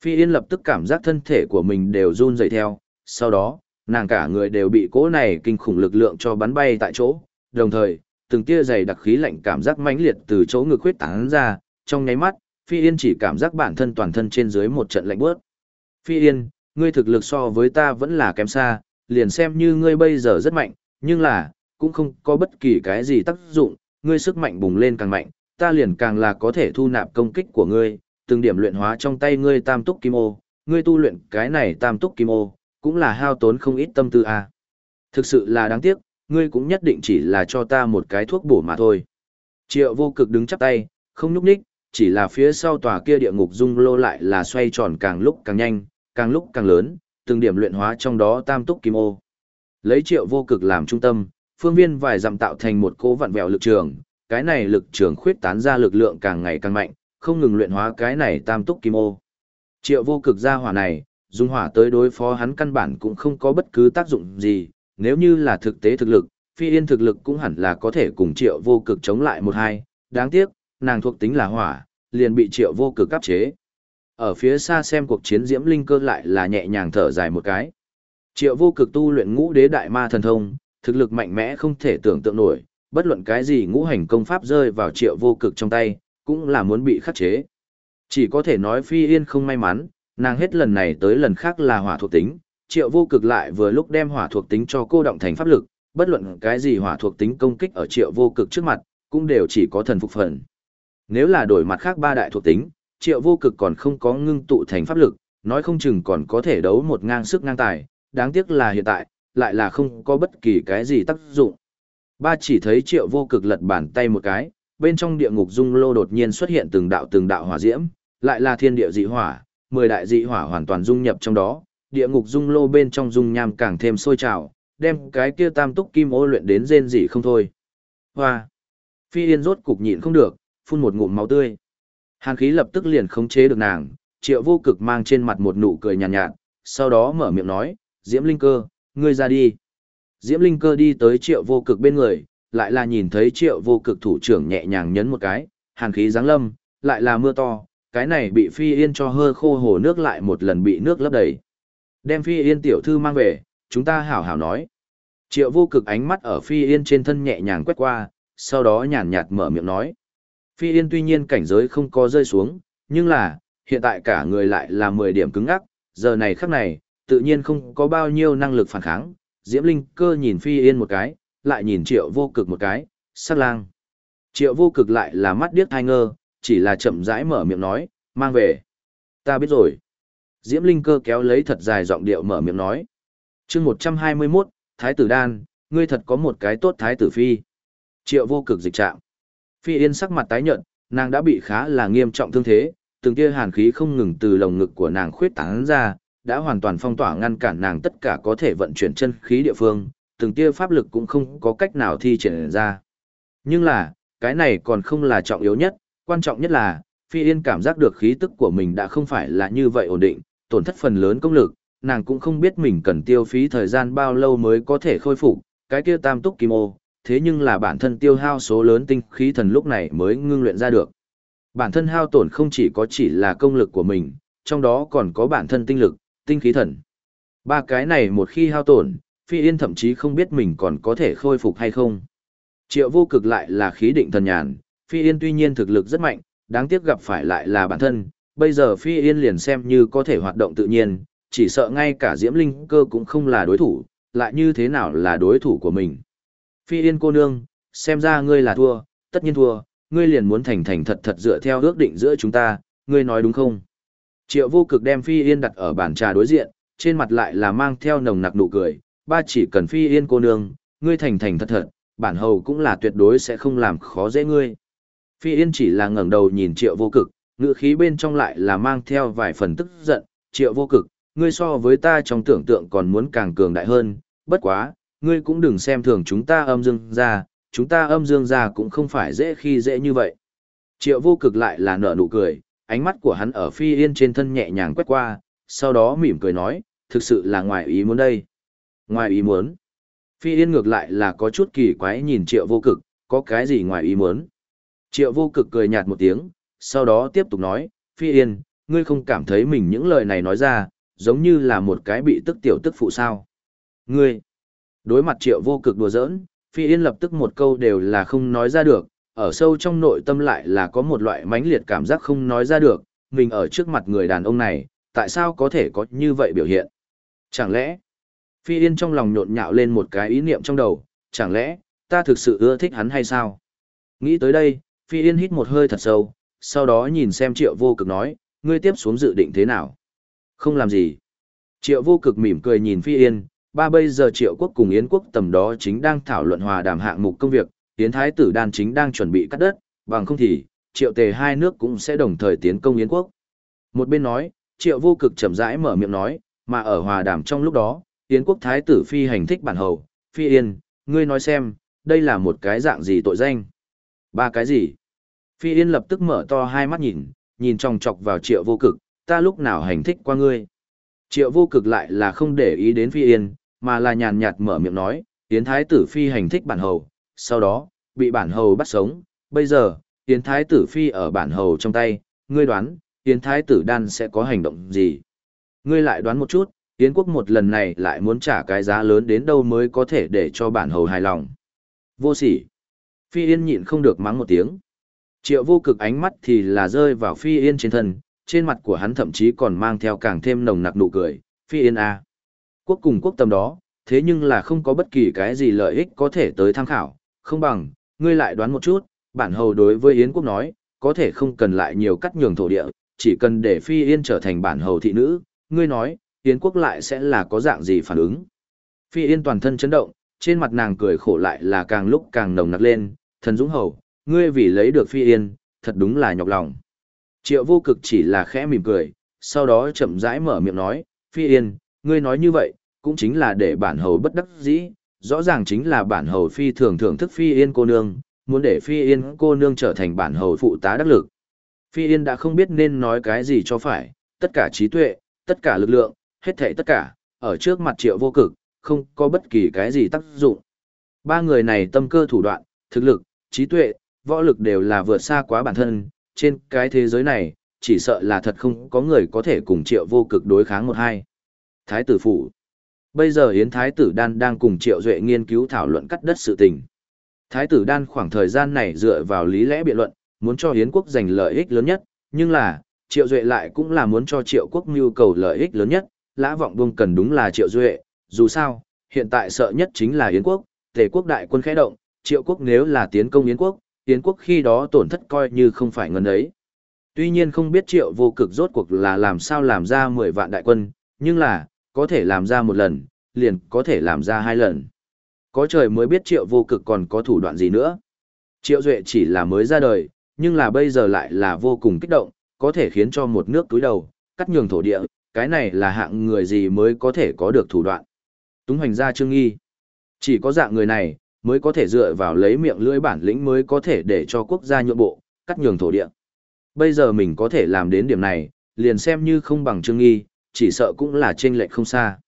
Phi Yên lập tức cảm giác thân thể của mình đều run rẩy theo, sau đó, nàng cả người đều bị cỗ này kinh khủng lực lượng cho bắn bay tại chỗ, đồng thời, từng tia dày đặc khí lạnh cảm giác mãnh liệt từ chỗ ngực huyết tán ra, trong nháy mắt, Phi Yên chỉ cảm giác bản thân toàn thân trên dưới một trận lạnh buốt. Phi Yên, ngươi thực lực so với ta vẫn là kém xa, liền xem như ngươi bây giờ rất mạnh, nhưng là, cũng không có bất kỳ cái gì tác dụng, ngươi sức mạnh bùng lên càng mạnh, ta liền càng là có thể thu nạp công kích của ngươi, từng điểm luyện hóa trong tay ngươi tam túc kim ô, ngươi tu luyện cái này tam túc kim ô, cũng là hao tốn không ít tâm tư à. Thực sự là đáng tiếc, ngươi cũng nhất định chỉ là cho ta một cái thuốc bổ mà thôi. Triệu vô cực đứng chắp tay, không nhúc nhích, chỉ là phía sau tòa kia địa ngục dung lô lại là xoay tròn càng lúc càng nhanh, càng lúc càng lớn, từng điểm luyện hóa trong đó tam túc kim ô. Lấy triệu vô cực làm trung tâm, phương viên vài dặm tạo thành một cố vặn vẹo lực trường, cái này lực trường khuyết tán ra lực lượng càng ngày càng mạnh, không ngừng luyện hóa cái này tam túc kim ô. Triệu vô cực ra hỏa này, dùng hỏa tới đối phó hắn căn bản cũng không có bất cứ tác dụng gì, nếu như là thực tế thực lực, phi yên thực lực cũng hẳn là có thể cùng triệu vô cực chống lại một hai, đáng tiếc, nàng thuộc tính là hỏa, liền bị triệu vô cực áp chế. Ở phía xa xem cuộc chiến diễm linh cơ lại là nhẹ nhàng thở dài một cái. Triệu vô cực tu luyện ngũ đế đại ma thần thông, thực lực mạnh mẽ không thể tưởng tượng nổi, bất luận cái gì ngũ hành công pháp rơi vào triệu vô cực trong tay, cũng là muốn bị khắc chế. Chỉ có thể nói phi yên không may mắn, nàng hết lần này tới lần khác là hỏa thuộc tính, triệu vô cực lại vừa lúc đem hỏa thuộc tính cho cô động thành pháp lực, bất luận cái gì hỏa thuộc tính công kích ở triệu vô cực trước mặt, cũng đều chỉ có thần phục phần. Nếu là đổi mặt khác ba đại thuộc tính, triệu vô cực còn không có ngưng tụ thành pháp lực, nói không chừng còn có thể đấu một ngang sức ngang tài, đáng tiếc là hiện tại, lại là không có bất kỳ cái gì tác dụng. Ba chỉ thấy triệu vô cực lật bàn tay một cái, bên trong địa ngục dung lô đột nhiên xuất hiện từng đạo từng đạo hỏa diễm, lại là thiên địa dị hỏa, mười đại dị hỏa hoàn toàn dung nhập trong đó, địa ngục dung lô bên trong dung nham càng thêm sôi trào, đem cái kia tam túc kim ô luyện đến rên rỉ không thôi. Hoa! Phi Yên rốt cục nhịn không được, phun một ngụm máu tươi. Hàn khí lập tức liền khống chế được nàng, triệu vô cực mang trên mặt một nụ cười nhàn nhạt, nhạt, sau đó mở miệng nói, Diễm Linh Cơ, ngươi ra đi. Diễm Linh Cơ đi tới triệu vô cực bên người, lại là nhìn thấy triệu vô cực thủ trưởng nhẹ nhàng nhấn một cái, hàn khí giáng lâm, lại là mưa to, cái này bị phi yên cho hơ khô hồ nước lại một lần bị nước lấp đầy. Đem phi yên tiểu thư mang về, chúng ta hảo hảo nói. Triệu vô cực ánh mắt ở phi yên trên thân nhẹ nhàng quét qua, sau đó nhàn nhạt mở miệng nói. Phi yên tuy nhiên cảnh giới không có rơi xuống, nhưng là, hiện tại cả người lại là 10 điểm cứng ắc, giờ này khắc này, tự nhiên không có bao nhiêu năng lực phản kháng. Diễm Linh cơ nhìn phi yên một cái, lại nhìn triệu vô cực một cái, sắc lang. Triệu vô cực lại là mắt điếc thai ngơ, chỉ là chậm rãi mở miệng nói, mang về. Ta biết rồi. Diễm Linh cơ kéo lấy thật dài giọng điệu mở miệng nói. chương 121, Thái tử Đan, ngươi thật có một cái tốt Thái tử Phi. Triệu vô cực dịch trạng. Phi Yên sắc mặt tái nhợt, nàng đã bị khá là nghiêm trọng thương thế, từng tia hàn khí không ngừng từ lồng ngực của nàng khuyết tán ra, đã hoàn toàn phong tỏa ngăn cản nàng tất cả có thể vận chuyển chân khí địa phương, từng tia pháp lực cũng không có cách nào thi triển ra. Nhưng là, cái này còn không là trọng yếu nhất, quan trọng nhất là, Phi Yên cảm giác được khí tức của mình đã không phải là như vậy ổn định, tổn thất phần lớn công lực, nàng cũng không biết mình cần tiêu phí thời gian bao lâu mới có thể khôi phục, cái kia tam túc kim ô, thế nhưng là bản thân tiêu hao số lớn tinh khí thần lúc này mới ngưng luyện ra được. Bản thân hao tổn không chỉ có chỉ là công lực của mình, trong đó còn có bản thân tinh lực, tinh khí thần. Ba cái này một khi hao tổn, Phi Yên thậm chí không biết mình còn có thể khôi phục hay không. Triệu vô cực lại là khí định thần nhàn, Phi Yên tuy nhiên thực lực rất mạnh, đáng tiếc gặp phải lại là bản thân, bây giờ Phi Yên liền xem như có thể hoạt động tự nhiên, chỉ sợ ngay cả Diễm Linh cơ cũng không là đối thủ, lại như thế nào là đối thủ của mình. Phi Yên cô nương, xem ra ngươi là thua, tất nhiên thua, ngươi liền muốn thành thành thật thật dựa theo ước định giữa chúng ta, ngươi nói đúng không? Triệu vô cực đem Phi Yên đặt ở bàn trà đối diện, trên mặt lại là mang theo nồng nặc nụ cười, ba chỉ cần Phi Yên cô nương, ngươi thành thành thật thật, bản hầu cũng là tuyệt đối sẽ không làm khó dễ ngươi. Phi Yên chỉ là ngẩng đầu nhìn Triệu vô cực, ngữ khí bên trong lại là mang theo vài phần tức giận, Triệu vô cực, ngươi so với ta trong tưởng tượng còn muốn càng cường đại hơn, bất quá, ngươi cũng đừng xem thường chúng ta âm dương ra, chúng ta âm dương ra cũng không phải dễ khi dễ như vậy. Triệu vô cực lại là nở nụ cười, ánh mắt của hắn ở phi yên trên thân nhẹ nhàng quét qua, sau đó mỉm cười nói, thực sự là ngoài ý muốn đây. Ngoài ý muốn. Phi yên ngược lại là có chút kỳ quái nhìn triệu vô cực, có cái gì ngoài ý muốn. Triệu vô cực cười nhạt một tiếng, sau đó tiếp tục nói, Phi yên, ngươi không cảm thấy mình những lời này nói ra, giống như là một cái bị tức tiểu tức phụ sao. Ngươi, đối mặt triệu vô cực đùa giỡn, Phi Yên lập tức một câu đều là không nói ra được, ở sâu trong nội tâm lại là có một loại mãnh liệt cảm giác không nói ra được, mình ở trước mặt người đàn ông này, tại sao có thể có như vậy biểu hiện? Chẳng lẽ, Phi Yên trong lòng nhộn nhạo lên một cái ý niệm trong đầu, chẳng lẽ, ta thực sự ưa thích hắn hay sao? Nghĩ tới đây, Phi Yên hít một hơi thật sâu, sau đó nhìn xem triệu vô cực nói, ngươi tiếp xuống dự định thế nào? Không làm gì. Triệu vô cực mỉm cười nhìn Phi Yên, ba bây giờ triệu quốc cùng Yến quốc tầm đó chính đang thảo luận hòa đàm hạng mục công việc, Yến Thái tử đan chính đang chuẩn bị cắt đất, bằng không thì, triệu tề hai nước cũng sẽ đồng thời tiến công Yến quốc. Một bên nói, triệu vô cực chậm rãi mở miệng nói, mà ở hòa đàm trong lúc đó, Yến quốc Thái tử phi hành thích bản hầu, phi yên, ngươi nói xem, đây là một cái dạng gì tội danh? Ba cái gì? Phi yên lập tức mở to hai mắt nhìn, nhìn trong chọc vào triệu vô cực, ta lúc nào hành thích qua ngươi. Triệu vô cực lại là không để ý đến Phi Yên, mà là nhàn nhạt mở miệng nói, Yến Thái tử Phi hành thích bản hầu, sau đó, bị bản hầu bắt sống, bây giờ, Yến Thái tử Phi ở bản hầu trong tay, ngươi đoán, Yến Thái tử đan sẽ có hành động gì? Ngươi lại đoán một chút, Yến quốc một lần này lại muốn trả cái giá lớn đến đâu mới có thể để cho bản hầu hài lòng. Vô sỉ. Phi Yên nhịn không được mắng một tiếng. Triệu vô cực ánh mắt thì là rơi vào Phi Yên trên thân, trên mặt của hắn thậm chí còn mang theo càng thêm nồng nặc nụ cười, phi yên a. Quốc cùng quốc tâm đó, thế nhưng là không có bất kỳ cái gì lợi ích có thể tới tham khảo, không bằng, ngươi lại đoán một chút, bản hầu đối với Yến quốc nói, có thể không cần lại nhiều cắt nhường thổ địa, chỉ cần để phi yên trở thành bản hầu thị nữ, ngươi nói, Yến quốc lại sẽ là có dạng gì phản ứng. Phi yên toàn thân chấn động, trên mặt nàng cười khổ lại là càng lúc càng nồng nặc lên, thần dũng hầu, ngươi vì lấy được phi yên, thật đúng là nhọc lòng. Triệu vô cực chỉ là khẽ mỉm cười, sau đó chậm rãi mở miệng nói, Phi Yên, ngươi nói như vậy, cũng chính là để bản hầu bất đắc dĩ, rõ ràng chính là bản hầu phi thường thưởng thức Phi Yên cô nương, muốn để Phi Yên cô nương trở thành bản hầu phụ tá đắc lực. Phi Yên đã không biết nên nói cái gì cho phải, tất cả trí tuệ, tất cả lực lượng, hết thảy tất cả, ở trước mặt triệu vô cực, không có bất kỳ cái gì tác dụng. Ba người này tâm cơ thủ đoạn, thực lực, trí tuệ, võ lực đều là vượt xa quá bản thân, trên cái thế giới này, chỉ sợ là thật không có người có thể cùng triệu vô cực đối kháng một hai. Thái tử phủ. Bây giờ Yến Thái tử Đan đang cùng triệu duệ nghiên cứu thảo luận cắt đất sự tình. Thái tử Đan khoảng thời gian này dựa vào lý lẽ biện luận, muốn cho Yến quốc giành lợi ích lớn nhất, nhưng là, triệu duệ lại cũng là muốn cho triệu quốc nhu cầu lợi ích lớn nhất, lã vọng bông cần đúng là triệu duệ, dù sao, hiện tại sợ nhất chính là Yến quốc, tề quốc đại quân khẽ động, triệu quốc nếu là tiến công Yến quốc, Yến quốc khi đó tổn thất coi như không phải ngân ấy. Tuy nhiên không biết triệu vô cực rốt cuộc là làm sao làm ra 10 vạn đại quân, nhưng là, có thể làm ra một lần, liền có thể làm ra hai lần. Có trời mới biết triệu vô cực còn có thủ đoạn gì nữa. Triệu duệ chỉ là mới ra đời, nhưng là bây giờ lại là vô cùng kích động, có thể khiến cho một nước túi đầu, cắt nhường thổ địa, cái này là hạng người gì mới có thể có được thủ đoạn. Túng hoành gia trương nghi. Chỉ có dạng người này, mới có thể dựa vào lấy miệng lưỡi bản lĩnh mới có thể để cho quốc gia nhượng bộ, cắt nhường thổ địa. Bây giờ mình có thể làm đến điểm này, liền xem như không bằng trương nghi, chỉ sợ cũng là chênh lệch không xa.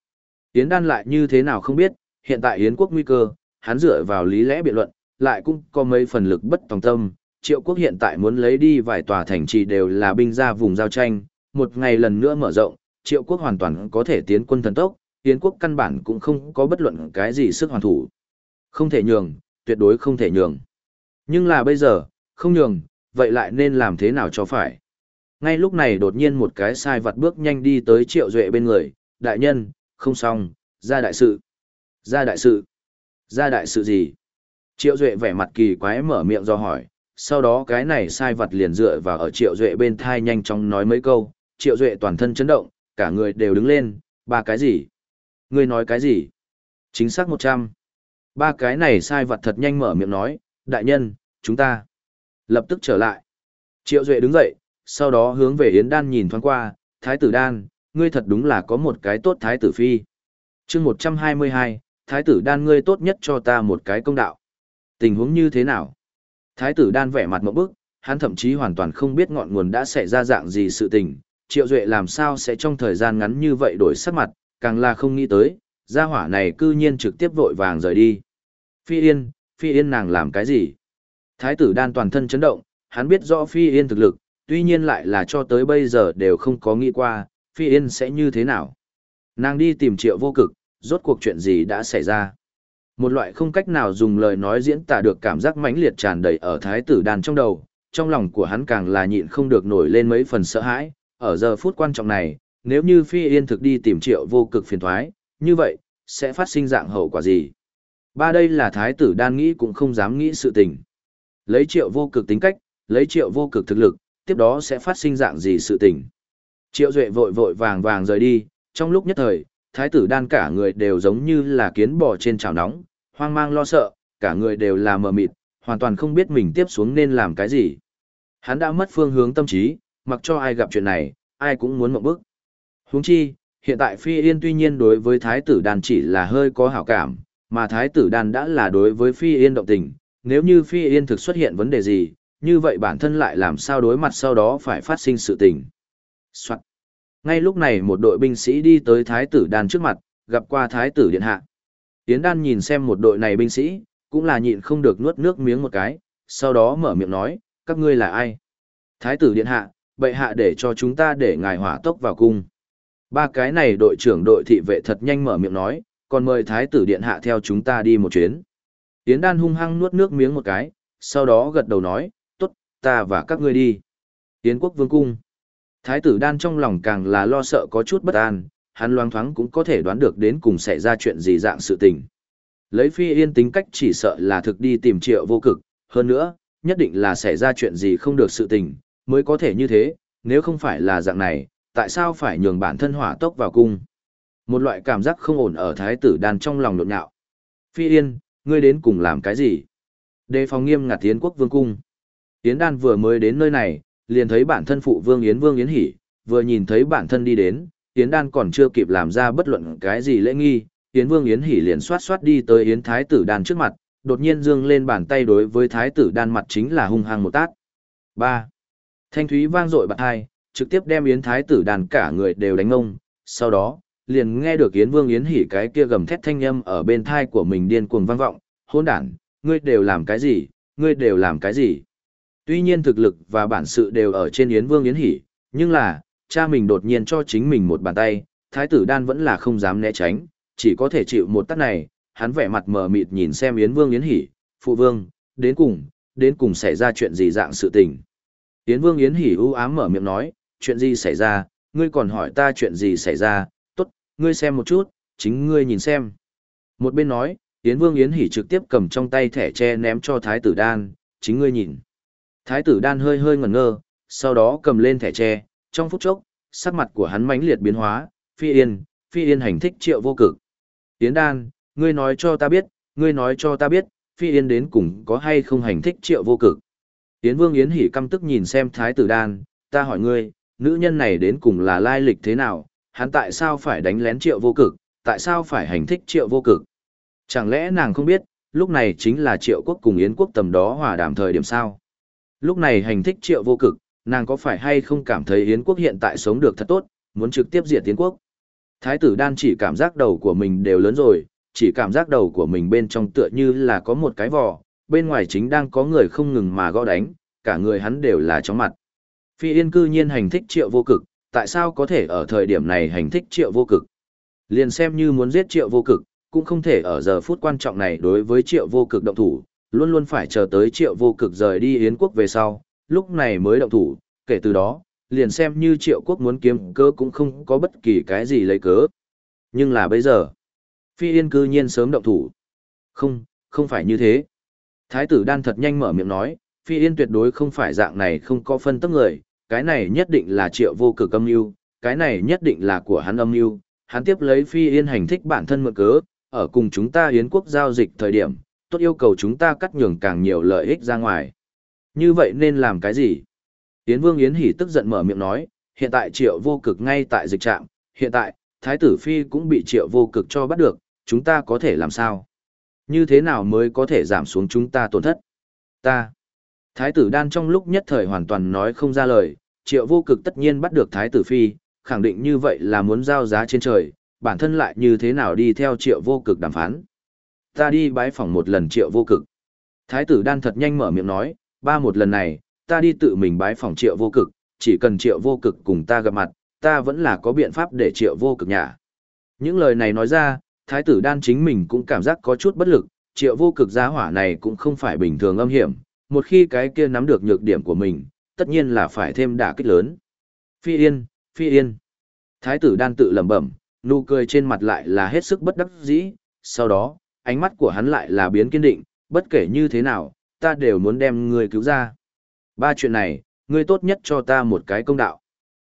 Yến đan lại như thế nào không biết, hiện tại Yến quốc nguy cơ, hắn dựa vào lý lẽ biện luận, lại cũng có mấy phần lực bất tòng tâm. Triệu quốc hiện tại muốn lấy đi vài tòa thành trì đều là binh ra vùng giao tranh, một ngày lần nữa mở rộng, triệu quốc hoàn toàn có thể tiến quân thần tốc, Yến quốc căn bản cũng không có bất luận cái gì sức hoàn thủ. Không thể nhường, tuyệt đối không thể nhường. Nhưng là bây giờ, không nhường, vậy lại nên làm thế nào cho phải? Ngay lúc này đột nhiên một cái sai vặt bước nhanh đi tới triệu duệ bên người, đại nhân, không xong, ra đại sự. Ra đại sự. Ra đại sự gì? Triệu duệ vẻ mặt kỳ quái mở miệng do hỏi, sau đó cái này sai vặt liền dựa vào ở triệu duệ bên thai nhanh chóng nói mấy câu, triệu duệ toàn thân chấn động, cả người đều đứng lên, ba cái gì? Ngươi nói cái gì? Chính xác một trăm. Ba cái này sai vật thật nhanh mở miệng nói, đại nhân, chúng ta. Lập tức trở lại. Triệu duệ đứng dậy, sau đó hướng về Yến Đan nhìn thoáng qua, Thái tử Đan, ngươi thật đúng là có một cái tốt Thái tử Phi. chương 122, Thái tử Đan ngươi tốt nhất cho ta một cái công đạo. Tình huống như thế nào? Thái tử Đan vẻ mặt một bức, hắn thậm chí hoàn toàn không biết ngọn nguồn đã xảy ra dạng gì sự tình, Triệu Duệ làm sao sẽ trong thời gian ngắn như vậy đổi sắc mặt, càng là không nghĩ tới, gia hỏa này cư nhiên trực tiếp vội vàng rời đi. Phi Yên, Phi Yên nàng làm cái gì? Thái tử Đan toàn thân chấn động, hắn biết rõ Phi Yên thực lực, tuy nhiên lại là cho tới bây giờ đều không có nghĩ qua, Phi Yên sẽ như thế nào. Nàng đi tìm triệu vô cực, rốt cuộc chuyện gì đã xảy ra. Một loại không cách nào dùng lời nói diễn tả được cảm giác mãnh liệt tràn đầy ở thái tử đàn trong đầu, trong lòng của hắn càng là nhịn không được nổi lên mấy phần sợ hãi, ở giờ phút quan trọng này, nếu như Phi Yên thực đi tìm triệu vô cực phiền thoái, như vậy, sẽ phát sinh dạng hậu quả gì? Ba đây là thái tử đan nghĩ cũng không dám nghĩ sự tình. Lấy triệu vô cực tính cách, lấy triệu vô cực thực lực, tiếp đó sẽ phát sinh dạng gì sự tình. Triệu Duệ vội vội vàng vàng rời đi, trong lúc nhất thời, thái tử đan cả người đều giống như là kiến bò trên chảo nóng, hoang mang lo sợ, cả người đều là mờ mịt, hoàn toàn không biết mình tiếp xuống nên làm cái gì. Hắn đã mất phương hướng tâm trí, mặc cho ai gặp chuyện này, ai cũng muốn mộng bức. Huống chi, hiện tại Phi Yên tuy nhiên đối với thái tử đan chỉ là hơi có hảo cảm, mà thái tử đan đã là đối với Phi Yên động tình, nếu như Phi Yên thực xuất hiện vấn đề gì, như vậy bản thân lại làm sao đối mặt sau đó phải phát sinh sự tình. Soạn. Ngay lúc này một đội binh sĩ đi tới thái tử đan trước mặt, gặp qua thái tử điện hạ. Tiến đan nhìn xem một đội này binh sĩ, cũng là nhịn không được nuốt nước miếng một cái, sau đó mở miệng nói, các ngươi là ai? Thái tử điện hạ, bệ hạ để cho chúng ta để ngài hỏa tốc vào cung. Ba cái này đội trưởng đội thị vệ thật nhanh mở miệng nói, còn mời thái tử điện hạ theo chúng ta đi một chuyến. Tiến đan hung hăng nuốt nước miếng một cái, sau đó gật đầu nói, tốt, ta và các ngươi đi. Tiến quốc vương cung. Thái tử đan trong lòng càng là lo sợ có chút bất an, hắn loang thoáng cũng có thể đoán được đến cùng xảy ra chuyện gì dạng sự tình. Lấy phi yên tính cách chỉ sợ là thực đi tìm triệu vô cực, hơn nữa, nhất định là xảy ra chuyện gì không được sự tình, mới có thể như thế, nếu không phải là dạng này, tại sao phải nhường bản thân hỏa tốc vào cung. Một loại cảm giác không ổn ở thái tử đan trong lòng nhộn nhạo. Phi yên, ngươi đến cùng làm cái gì? Đề phòng nghiêm ngặt tiến quốc vương cung. Yến đan vừa mới đến nơi này, liền thấy bản thân phụ vương Yến Vương Yến Hỷ, vừa nhìn thấy bản thân đi đến, Yến Đan còn chưa kịp làm ra bất luận cái gì lễ nghi, Yến Vương Yến Hỷ liền xoát xoát đi tới Yến Thái tử Đan trước mặt, đột nhiên dương lên bàn tay đối với Thái tử Đan mặt chính là hung hăng một tát. 3. Thanh thúy vang dội bật hai, trực tiếp đem Yến Thái tử đàn cả người đều đánh ông, sau đó, liền nghe được Yến Vương Yến hỉ cái kia gầm thét thanh âm ở bên thai của mình điên cuồng vang vọng, hỗn đản, ngươi đều làm cái gì, ngươi đều làm cái gì. Tuy nhiên thực lực và bản sự đều ở trên Yến Vương Yến hỉ, nhưng là, cha mình đột nhiên cho chính mình một bàn tay, thái tử đan vẫn là không dám né tránh, chỉ có thể chịu một tát này, hắn vẻ mặt mờ mịt nhìn xem Yến Vương Yến hỉ, phụ vương, đến cùng, đến cùng xảy ra chuyện gì dạng sự tình. Yến Vương Yến hỉ u ám mở miệng nói, chuyện gì xảy ra, ngươi còn hỏi ta chuyện gì xảy ra, tốt, ngươi xem một chút, chính ngươi nhìn xem. Một bên nói, Yến Vương Yến Hỷ trực tiếp cầm trong tay thẻ tre ném cho Thái tử Đan, chính ngươi nhìn. Thái tử đan hơi hơi ngẩn ngơ, sau đó cầm lên thẻ tre, trong phút chốc, sắc mặt của hắn mãnh liệt biến hóa, phi yên, phi yên hành thích triệu vô cực. Yến đan, ngươi nói cho ta biết, ngươi nói cho ta biết, phi yên đến cùng có hay không hành thích triệu vô cực. Yến Vương Yến Hỷ căm tức nhìn xem Thái tử Đan, ta hỏi ngươi, nữ nhân này đến cùng là lai lịch thế nào, hắn tại sao phải đánh lén triệu vô cực, tại sao phải hành thích triệu vô cực. Chẳng lẽ nàng không biết, lúc này chính là triệu quốc cùng Yến quốc tầm đó hòa đàm thời điểm sao? Lúc này hành thích triệu vô cực, nàng có phải hay không cảm thấy Yến quốc hiện tại sống được thật tốt, muốn trực tiếp diệt Yến quốc? Thái tử đan chỉ cảm giác đầu của mình đều lớn rồi, chỉ cảm giác đầu của mình bên trong tựa như là có một cái vò, bên ngoài chính đang có người không ngừng mà gõ đánh, cả người hắn đều là chóng mặt. Phi Yên cư nhiên hành thích triệu vô cực, tại sao có thể ở thời điểm này hành thích triệu vô cực? Liền xem như muốn giết triệu vô cực, cũng không thể ở giờ phút quan trọng này đối với triệu vô cực động thủ, luôn luôn phải chờ tới triệu vô cực rời đi Yến quốc về sau, lúc này mới động thủ, kể từ đó, liền xem như triệu quốc muốn kiếm cơ cũng không có bất kỳ cái gì lấy cớ. Nhưng là bây giờ, Phi Yên cư nhiên sớm động thủ. Không, không phải như thế. Thái tử đan thật nhanh mở miệng nói, Phi Yên tuyệt đối không phải dạng này không có phân tức người, cái này nhất định là triệu vô cực âm mưu, cái này nhất định là của hắn âm mưu. Hắn tiếp lấy Phi Yên hành thích bản thân mượn cớ, ở cùng chúng ta Yến quốc giao dịch thời điểm, tốt yêu cầu chúng ta cắt nhường càng nhiều lợi ích ra ngoài. Như vậy nên làm cái gì? Yến Vương Yến Hỷ tức giận mở miệng nói, hiện tại triệu vô cực ngay tại dịch trạm, hiện tại, Thái tử Phi cũng bị triệu vô cực cho bắt được, chúng ta có thể làm sao? Như thế nào mới có thể giảm xuống chúng ta tổn thất? Ta. Thái tử đan trong lúc nhất thời hoàn toàn nói không ra lời, triệu vô cực tất nhiên bắt được Thái tử Phi, khẳng định như vậy là muốn giao giá trên trời, bản thân lại như thế nào đi theo triệu vô cực đàm phán. Ta đi bái phỏng một lần triệu vô cực. Thái tử đan thật nhanh mở miệng nói, ba một lần này, ta đi tự mình bái phỏng triệu vô cực, chỉ cần triệu vô cực cùng ta gặp mặt, ta vẫn là có biện pháp để triệu vô cực nhả. Những lời này nói ra, thái tử đan chính mình cũng cảm giác có chút bất lực, triệu vô cực giá hỏa này cũng không phải bình thường âm hiểm, một khi cái kia nắm được nhược điểm của mình, tất nhiên là phải thêm đả kích lớn. Phi yên, phi yên. Thái tử đan tự lẩm bẩm, nụ cười trên mặt lại là hết sức bất đắc dĩ, sau đó, ánh mắt của hắn lại là biến kiên định, bất kể như thế nào, ta đều muốn đem ngươi cứu ra. Ba chuyện này, ngươi tốt nhất cho ta một cái công đạo.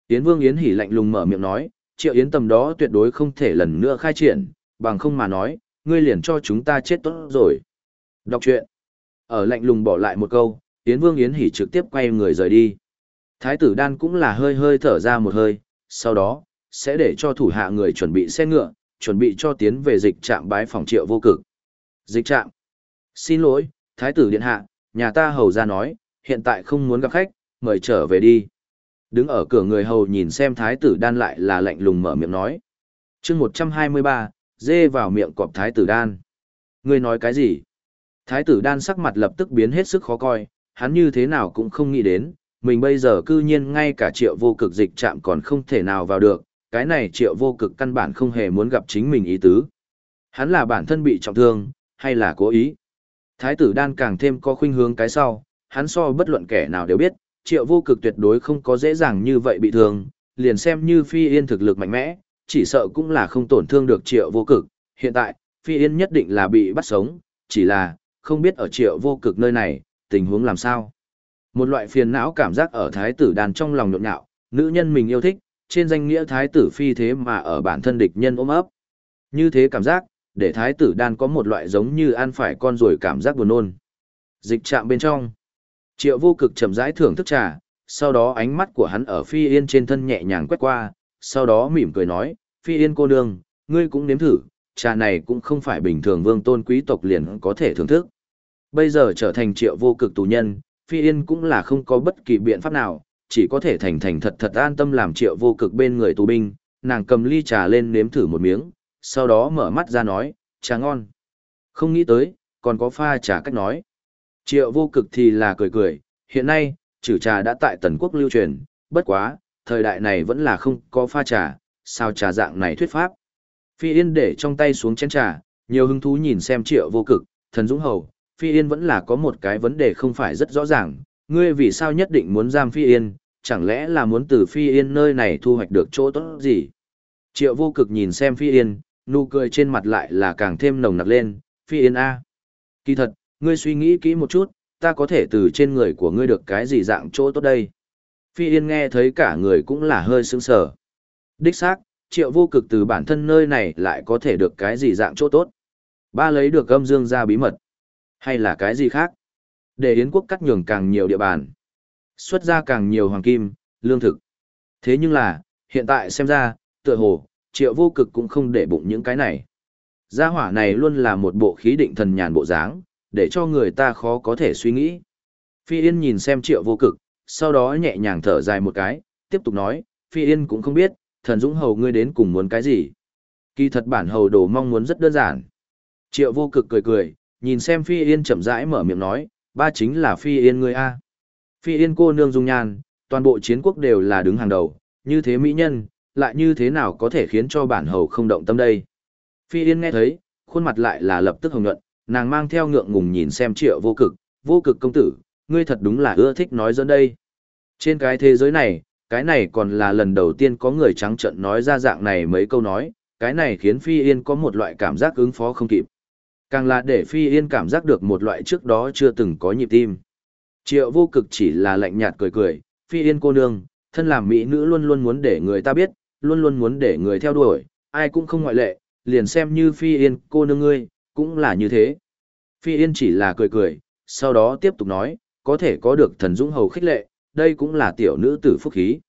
Yến Vương Yến Hỉ lạnh lùng mở miệng nói, triệu Yến tầm đó tuyệt đối không thể lần nữa khai triển, bằng không mà nói, ngươi liền cho chúng ta chết tốt rồi. Đọc truyện. Ở lạnh lùng bỏ lại một câu, Yến Vương Yến Hỉ trực tiếp quay người rời đi. Thái tử đan cũng là hơi hơi thở ra một hơi, sau đó, sẽ để cho thủ hạ người chuẩn bị xe ngựa, chuẩn bị cho tiến về dịch trạm bái phòng triệu vô cực. Dịch trạm. Xin lỗi, Thái tử điện hạ, nhà ta hầu ra nói, hiện tại không muốn gặp khách, mời trở về đi. Đứng ở cửa người hầu nhìn xem thái tử đan lại là lạnh lùng mở miệng nói. chương 123, dê vào miệng cọp thái tử đan. Ngươi nói cái gì? Thái tử đan sắc mặt lập tức biến hết sức khó coi, hắn như thế nào cũng không nghĩ đến, mình bây giờ cư nhiên ngay cả triệu vô cực dịch chạm còn không thể nào vào được, cái này triệu vô cực căn bản không hề muốn gặp chính mình ý tứ. Hắn là bản thân bị trọng thương, hay là cố ý? Thái tử đan càng thêm có khuynh hướng cái sau, hắn so bất luận kẻ nào đều biết, triệu vô cực tuyệt đối không có dễ dàng như vậy bị thương, liền xem như phi yên thực lực mạnh mẽ, chỉ sợ cũng là không tổn thương được triệu vô cực. Hiện tại, phi yên nhất định là bị bắt sống, chỉ là, không biết ở triệu vô cực nơi này, tình huống làm sao. Một loại phiền não cảm giác ở thái tử đàn trong lòng nhộn nhạo, nữ nhân mình yêu thích, trên danh nghĩa thái tử phi thế mà ở bản thân địch nhân ôm ấp. Như thế cảm giác, để thái tử đan có một loại giống như ăn phải con rồi cảm giác buồn nôn. Dịch chạm bên trong. Triệu vô cực chậm rãi thưởng thức trà, sau đó ánh mắt của hắn ở phi yên trên thân nhẹ nhàng quét qua, sau đó mỉm cười nói, phi yên cô nương, ngươi cũng nếm thử, trà này cũng không phải bình thường vương tôn quý tộc liền có thể thưởng thức. Bây giờ trở thành triệu vô cực tù nhân, phi yên cũng là không có bất kỳ biện pháp nào, chỉ có thể thành thành thật thật an tâm làm triệu vô cực bên người tù binh, nàng cầm ly trà lên nếm thử một miếng, sau đó mở mắt ra nói, trà ngon. Không nghĩ tới, còn có pha trà cách nói. Triệu vô cực thì là cười cười, hiện nay, trừ trà đã tại tần quốc lưu truyền, bất quá, thời đại này vẫn là không có pha trà, sao trà dạng này thuyết pháp. Phi Yên để trong tay xuống chén trà, nhiều hứng thú nhìn xem triệu vô cực, thần dũng hầu, Phi Yên vẫn là có một cái vấn đề không phải rất rõ ràng, ngươi vì sao nhất định muốn giam Phi Yên, chẳng lẽ là muốn từ Phi Yên nơi này thu hoạch được chỗ tốt gì? Triệu vô cực nhìn xem Phi Yên, nụ cười trên mặt lại là càng thêm nồng nặc lên, Phi Yên A. Kỳ thật, ngươi suy nghĩ kỹ một chút, ta có thể từ trên người của ngươi được cái gì dạng chỗ tốt đây? Phi Yên nghe thấy cả người cũng là hơi sững sờ. Đích xác, triệu vô cực từ bản thân nơi này lại có thể được cái gì dạng chỗ tốt. Ba lấy được âm dương ra bí mật. Hay là cái gì khác? Để Yến quốc cắt nhường càng nhiều địa bàn. Xuất ra càng nhiều hoàng kim, lương thực. Thế nhưng là, hiện tại xem ra, tựa hồ, triệu vô cực cũng không để bụng những cái này. Gia hỏa này luôn là một bộ khí định thần nhàn bộ dáng, để cho người ta khó có thể suy nghĩ. Phi Yên nhìn xem triệu vô cực, sau đó nhẹ nhàng thở dài một cái, tiếp tục nói, Phi Yên cũng không biết, thần dũng hầu ngươi đến cùng muốn cái gì. Kỳ thật bản hầu đồ mong muốn rất đơn giản. Triệu vô cực cười cười, nhìn xem Phi Yên chậm rãi mở miệng nói, ba chính là Phi Yên ngươi a. Phi Yên cô nương dung nhan, toàn bộ chiến quốc đều là đứng hàng đầu, như thế mỹ nhân, lại như thế nào có thể khiến cho bản hầu không động tâm đây. Phi Yên nghe thấy, khuôn mặt lại là lập tức hồng nhuận, nàng mang theo ngượng ngùng nhìn xem triệu vô cực, vô cực công tử, ngươi thật đúng là ưa thích nói dẫn đây. Trên cái thế giới này, cái này còn là lần đầu tiên có người trắng trợn nói ra dạng này mấy câu nói, cái này khiến Phi Yên có một loại cảm giác ứng phó không kịp. Càng là để Phi Yên cảm giác được một loại trước đó chưa từng có nhịp tim. Triệu vô cực chỉ là lạnh nhạt cười cười, Phi Yên cô nương, thân làm mỹ nữ luôn luôn muốn để người ta biết, luôn luôn muốn để người theo đuổi, ai cũng không ngoại lệ, liền xem như Phi Yên cô nương ngươi, cũng là như thế. Phi Yên chỉ là cười cười, sau đó tiếp tục nói, có thể có được thần dũng hầu khích lệ, đây cũng là tiểu nữ tử phúc khí.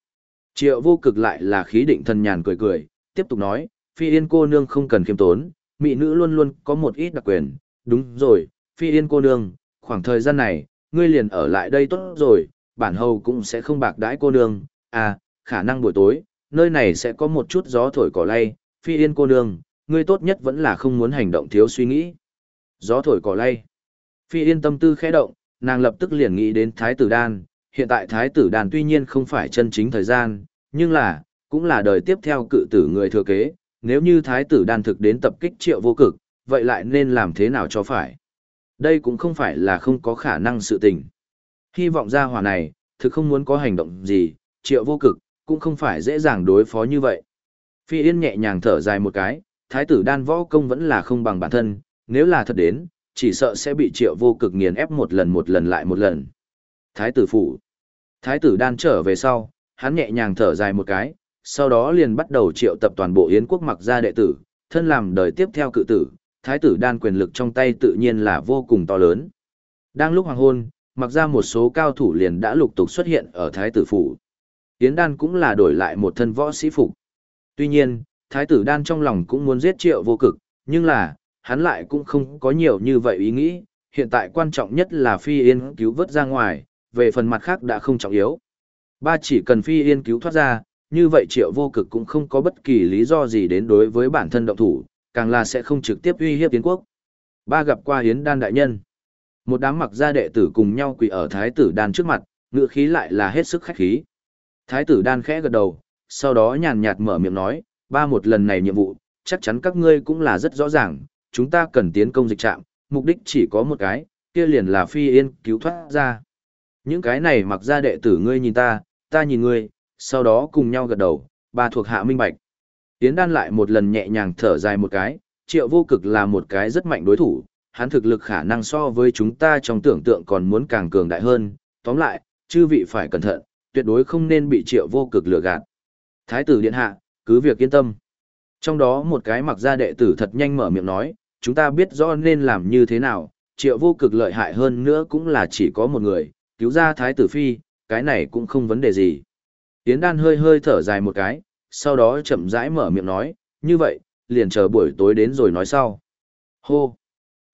Triệu vô cực lại là khí định thần nhàn cười cười, tiếp tục nói, Phi Yên cô nương không cần khiêm tốn, mỹ nữ luôn luôn có một ít đặc quyền, đúng rồi, Phi Yên cô nương, khoảng thời gian này, ngươi liền ở lại đây tốt rồi, bản hầu cũng sẽ không bạc đãi cô nương, à, khả năng buổi tối, nơi này sẽ có một chút gió thổi cỏ lay, Phi Yên cô nương, ngươi tốt nhất vẫn là không muốn hành động thiếu suy nghĩ. Gió thổi cỏ lay. Phi Yên tâm tư khẽ động, nàng lập tức liền nghĩ đến Thái tử Đan, hiện tại Thái tử Đan tuy nhiên không phải chân chính thời gian, nhưng là, cũng là đời tiếp theo cự tử người thừa kế, nếu như Thái tử Đan thực đến tập kích triệu vô cực, vậy lại nên làm thế nào cho phải. Đây cũng không phải là không có khả năng sự tình. Hy vọng ra hỏa này, thực không muốn có hành động gì, triệu vô cực, cũng không phải dễ dàng đối phó như vậy. Phi Yên nhẹ nhàng thở dài một cái, thái tử đan võ công vẫn là không bằng bản thân, nếu là thật đến, chỉ sợ sẽ bị triệu vô cực nghiền ép một lần một lần lại một lần. Thái tử phủ. Thái tử đan trở về sau, hắn nhẹ nhàng thở dài một cái, sau đó liền bắt đầu triệu tập toàn bộ yến quốc mặc gia đệ tử, thân làm đời tiếp theo cự tử, thái tử đan quyền lực trong tay tự nhiên là vô cùng to lớn. Đang lúc hoàng hôn, mặc ra một số cao thủ liền đã lục tục xuất hiện ở thái tử phủ. Yến đan cũng là đổi lại một thân võ sĩ phục. Tuy nhiên, thái tử đan trong lòng cũng muốn giết triệu vô cực, nhưng là, hắn lại cũng không có nhiều như vậy ý nghĩ, hiện tại quan trọng nhất là phi yên cứu vớt ra ngoài, về phần mặt khác đã không trọng yếu. Ba chỉ cần phi yên cứu thoát ra, như vậy triệu vô cực cũng không có bất kỳ lý do gì đến đối với bản thân động thủ, càng là sẽ không trực tiếp uy hiếp tiến quốc. Ba gặp qua hiến đan đại nhân. Một đám mặc gia đệ tử cùng nhau quỳ ở thái tử đan trước mặt, ngựa khí lại là hết sức khách khí. Thái tử đan khẽ gật đầu, sau đó nhàn nhạt mở miệng nói, ba một lần này nhiệm vụ, chắc chắn các ngươi cũng là rất rõ ràng, chúng ta cần tiến công dịch trạm, mục đích chỉ có một cái, kia liền là phi yên cứu thoát ra. Những cái này mặc ra đệ tử ngươi nhìn ta, ta nhìn ngươi, sau đó cùng nhau gật đầu, ba thuộc hạ minh bạch. Tiến đan lại một lần nhẹ nhàng thở dài một cái, triệu vô cực là một cái rất mạnh đối thủ, hắn thực lực khả năng so với chúng ta trong tưởng tượng còn muốn càng cường đại hơn, tóm lại, chư vị phải cẩn thận, tuyệt đối không nên bị triệu vô cực lừa gạt. Thái tử điện hạ, cứ việc yên tâm. Trong đó một cái mặc ra đệ tử thật nhanh mở miệng nói, chúng ta biết rõ nên làm như thế nào, triệu vô cực lợi hại hơn nữa cũng là chỉ có một người, cứu ra thái tử phi, cái này cũng không vấn đề gì. Yến đan hơi hơi thở dài một cái, sau đó chậm rãi mở miệng nói, như vậy, liền chờ buổi tối đến rồi nói sau. Hô!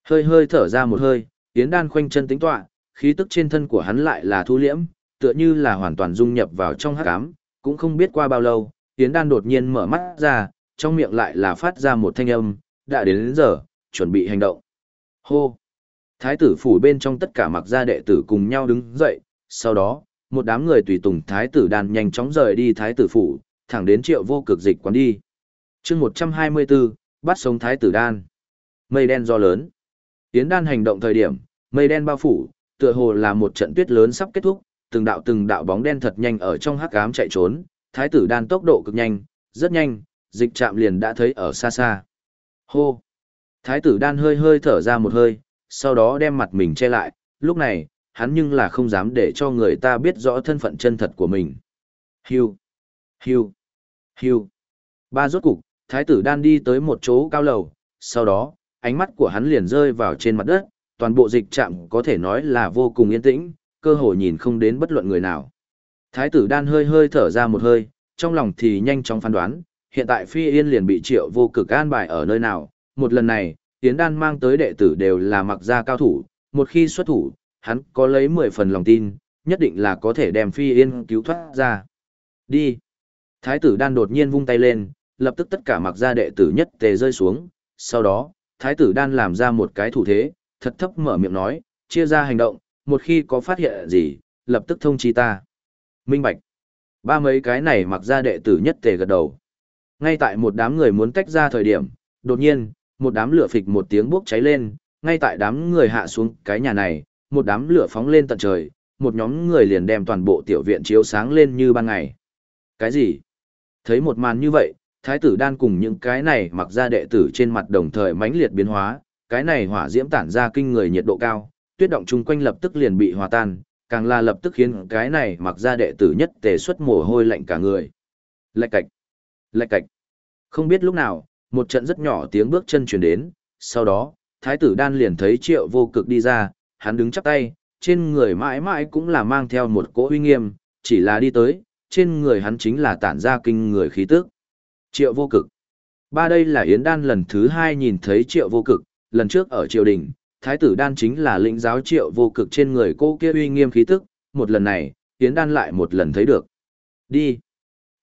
Hơi hơi thở ra một hơi, Yến đan khoanh chân tính tọa, khí tức trên thân của hắn lại là thu liễm, tựa như là hoàn toàn dung nhập vào trong hắc ám, cũng không biết qua bao lâu, Yến Đan đột nhiên mở mắt ra, trong miệng lại là phát ra một thanh âm, đã đến, đến giờ, chuẩn bị hành động. Hô! Thái tử phủ bên trong tất cả mặc gia đệ tử cùng nhau đứng dậy, sau đó, một đám người tùy tùng thái tử đàn nhanh chóng rời đi thái tử phủ, thẳng đến triệu vô cực dịch quán đi. chương 124, bắt sống thái tử đan. Mây đen do lớn. tiến Đan hành động thời điểm, mây đen bao phủ, tựa hồ là một trận tuyết lớn sắp kết thúc, từng đạo từng đạo bóng đen thật nhanh ở trong hắc ám chạy trốn, thái tử đan tốc độ cực nhanh, rất nhanh, dịch chạm liền đã thấy ở xa xa. Hô! Thái tử đan hơi hơi thở ra một hơi, sau đó đem mặt mình che lại, lúc này, hắn nhưng là không dám để cho người ta biết rõ thân phận chân thật của mình. Hiu! Hiu! Hiu! Ba rốt cục, thái tử đan đi tới một chỗ cao lầu, sau đó, ánh mắt của hắn liền rơi vào trên mặt đất, toàn bộ dịch trạm có thể nói là vô cùng yên tĩnh, cơ hội nhìn không đến bất luận người nào. Thái tử đan hơi hơi thở ra một hơi, trong lòng thì nhanh chóng phán đoán, hiện tại Phi Yên liền bị triệu vô cực an bài ở nơi nào, một lần này, Tiến Đan mang tới đệ tử đều là mặc gia cao thủ, một khi xuất thủ, hắn có lấy 10 phần lòng tin, nhất định là có thể đem Phi Yên cứu thoát ra. Đi! Thái tử Đan đột nhiên vung tay lên, lập tức tất cả mặc gia đệ tử nhất tề rơi xuống, sau đó, Thái tử Đan làm ra một cái thủ thế, thật thấp mở miệng nói, chia ra hành động, một khi có phát hiện gì, lập tức thông chi ta. Minh Bạch. Ba mấy cái này mặc ra đệ tử nhất tề gật đầu. Ngay tại một đám người muốn tách ra thời điểm, đột nhiên, một đám lửa phịch một tiếng bốc cháy lên, ngay tại đám người hạ xuống cái nhà này, một đám lửa phóng lên tận trời, một nhóm người liền đem toàn bộ tiểu viện chiếu sáng lên như ban ngày. Cái gì? Thấy một màn như vậy, thái tử đan cùng những cái này mặc ra đệ tử trên mặt đồng thời mãnh liệt biến hóa, cái này hỏa diễm tản ra kinh người nhiệt độ cao, tuyết động chung quanh lập tức liền bị hòa tan, càng là lập tức khiến cái này mặc ra đệ tử nhất tề xuất mồ hôi lạnh cả người. Lạch cạch, lạch cạch. Không biết lúc nào, một trận rất nhỏ tiếng bước chân chuyển đến, sau đó, thái tử đan liền thấy triệu vô cực đi ra, hắn đứng chắp tay, trên người mãi mãi cũng là mang theo một cỗ uy nghiêm, chỉ là đi tới, trên người hắn chính là tản ra kinh người khí tức. Triệu vô cực. Ba đây là Yến Đan lần thứ hai nhìn thấy triệu vô cực, lần trước ở triều đình, thái tử đan chính là lĩnh giáo triệu vô cực trên người cô kia uy nghiêm khí tức, một lần này, Yến Đan lại một lần thấy được. Đi.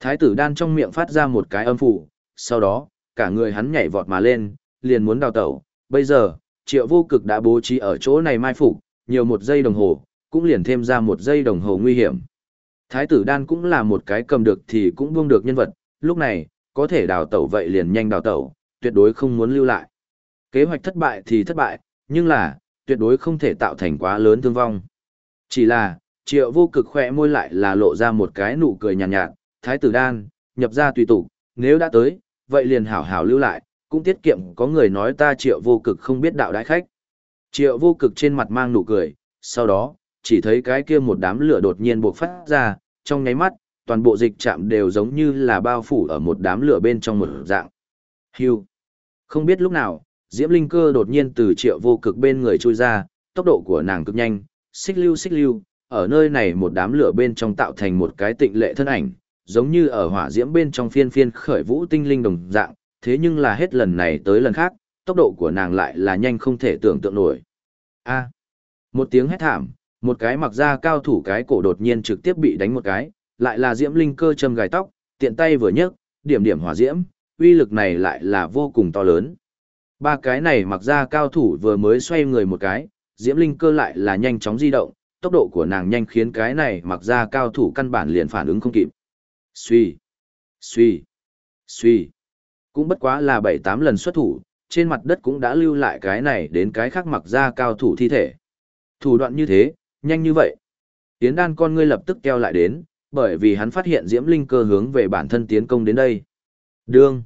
Thái tử đan trong miệng phát ra một cái âm phủ, sau đó, cả người hắn nhảy vọt mà lên, liền muốn đào tẩu. Bây giờ, triệu vô cực đã bố trí ở chỗ này mai phục, nhiều một giây đồng hồ, cũng liền thêm ra một giây đồng hồ nguy hiểm. Thái tử đan cũng là một cái cầm được thì cũng buông được nhân vật, lúc này, có thể đào tẩu vậy liền nhanh đào tẩu, tuyệt đối không muốn lưu lại. Kế hoạch thất bại thì thất bại, nhưng là, tuyệt đối không thể tạo thành quá lớn thương vong. Chỉ là, triệu vô cực khỏe môi lại là lộ ra một cái nụ cười nhàn nhạt, nhạt, thái tử đan, nhập ra tùy tục, nếu đã tới, vậy liền hảo hảo lưu lại, cũng tiết kiệm có người nói ta triệu vô cực không biết đạo đái khách. Triệu vô cực trên mặt mang nụ cười, sau đó, chỉ thấy cái kia một đám lửa đột nhiên bộc phát ra, trong nháy mắt, toàn bộ dịch trạm đều giống như là bao phủ ở một đám lửa bên trong một dạng. Hưu. Không biết lúc nào, Diễm Linh Cơ đột nhiên từ triệu vô cực bên người trôi ra, tốc độ của nàng cực nhanh, xích lưu xích lưu, ở nơi này một đám lửa bên trong tạo thành một cái tịnh lệ thân ảnh, giống như ở hỏa diễm bên trong phiên phiên khởi vũ tinh linh đồng dạng, thế nhưng là hết lần này tới lần khác, tốc độ của nàng lại là nhanh không thể tưởng tượng nổi. A. một tiếng hét thảm, một cái mặc ra cao thủ cái cổ đột nhiên trực tiếp bị đánh một cái, lại là Diễm Linh Cơ châm gài tóc, tiện tay vừa nhấc, điểm điểm hỏa diễm, uy lực này lại là vô cùng to lớn. Ba cái này mặc ra cao thủ vừa mới xoay người một cái, Diễm Linh cơ lại là nhanh chóng di động, tốc độ của nàng nhanh khiến cái này mặc ra cao thủ căn bản liền phản ứng không kịp. Suy, suy, suy. Cũng bất quá là bảy tám lần xuất thủ, trên mặt đất cũng đã lưu lại cái này đến cái khác mặc ra cao thủ thi thể. Thủ đoạn như thế, nhanh như vậy. Tiến đan con ngươi lập tức keo lại đến, bởi vì hắn phát hiện Diễm Linh cơ hướng về bản thân tiến công đến đây. Đương.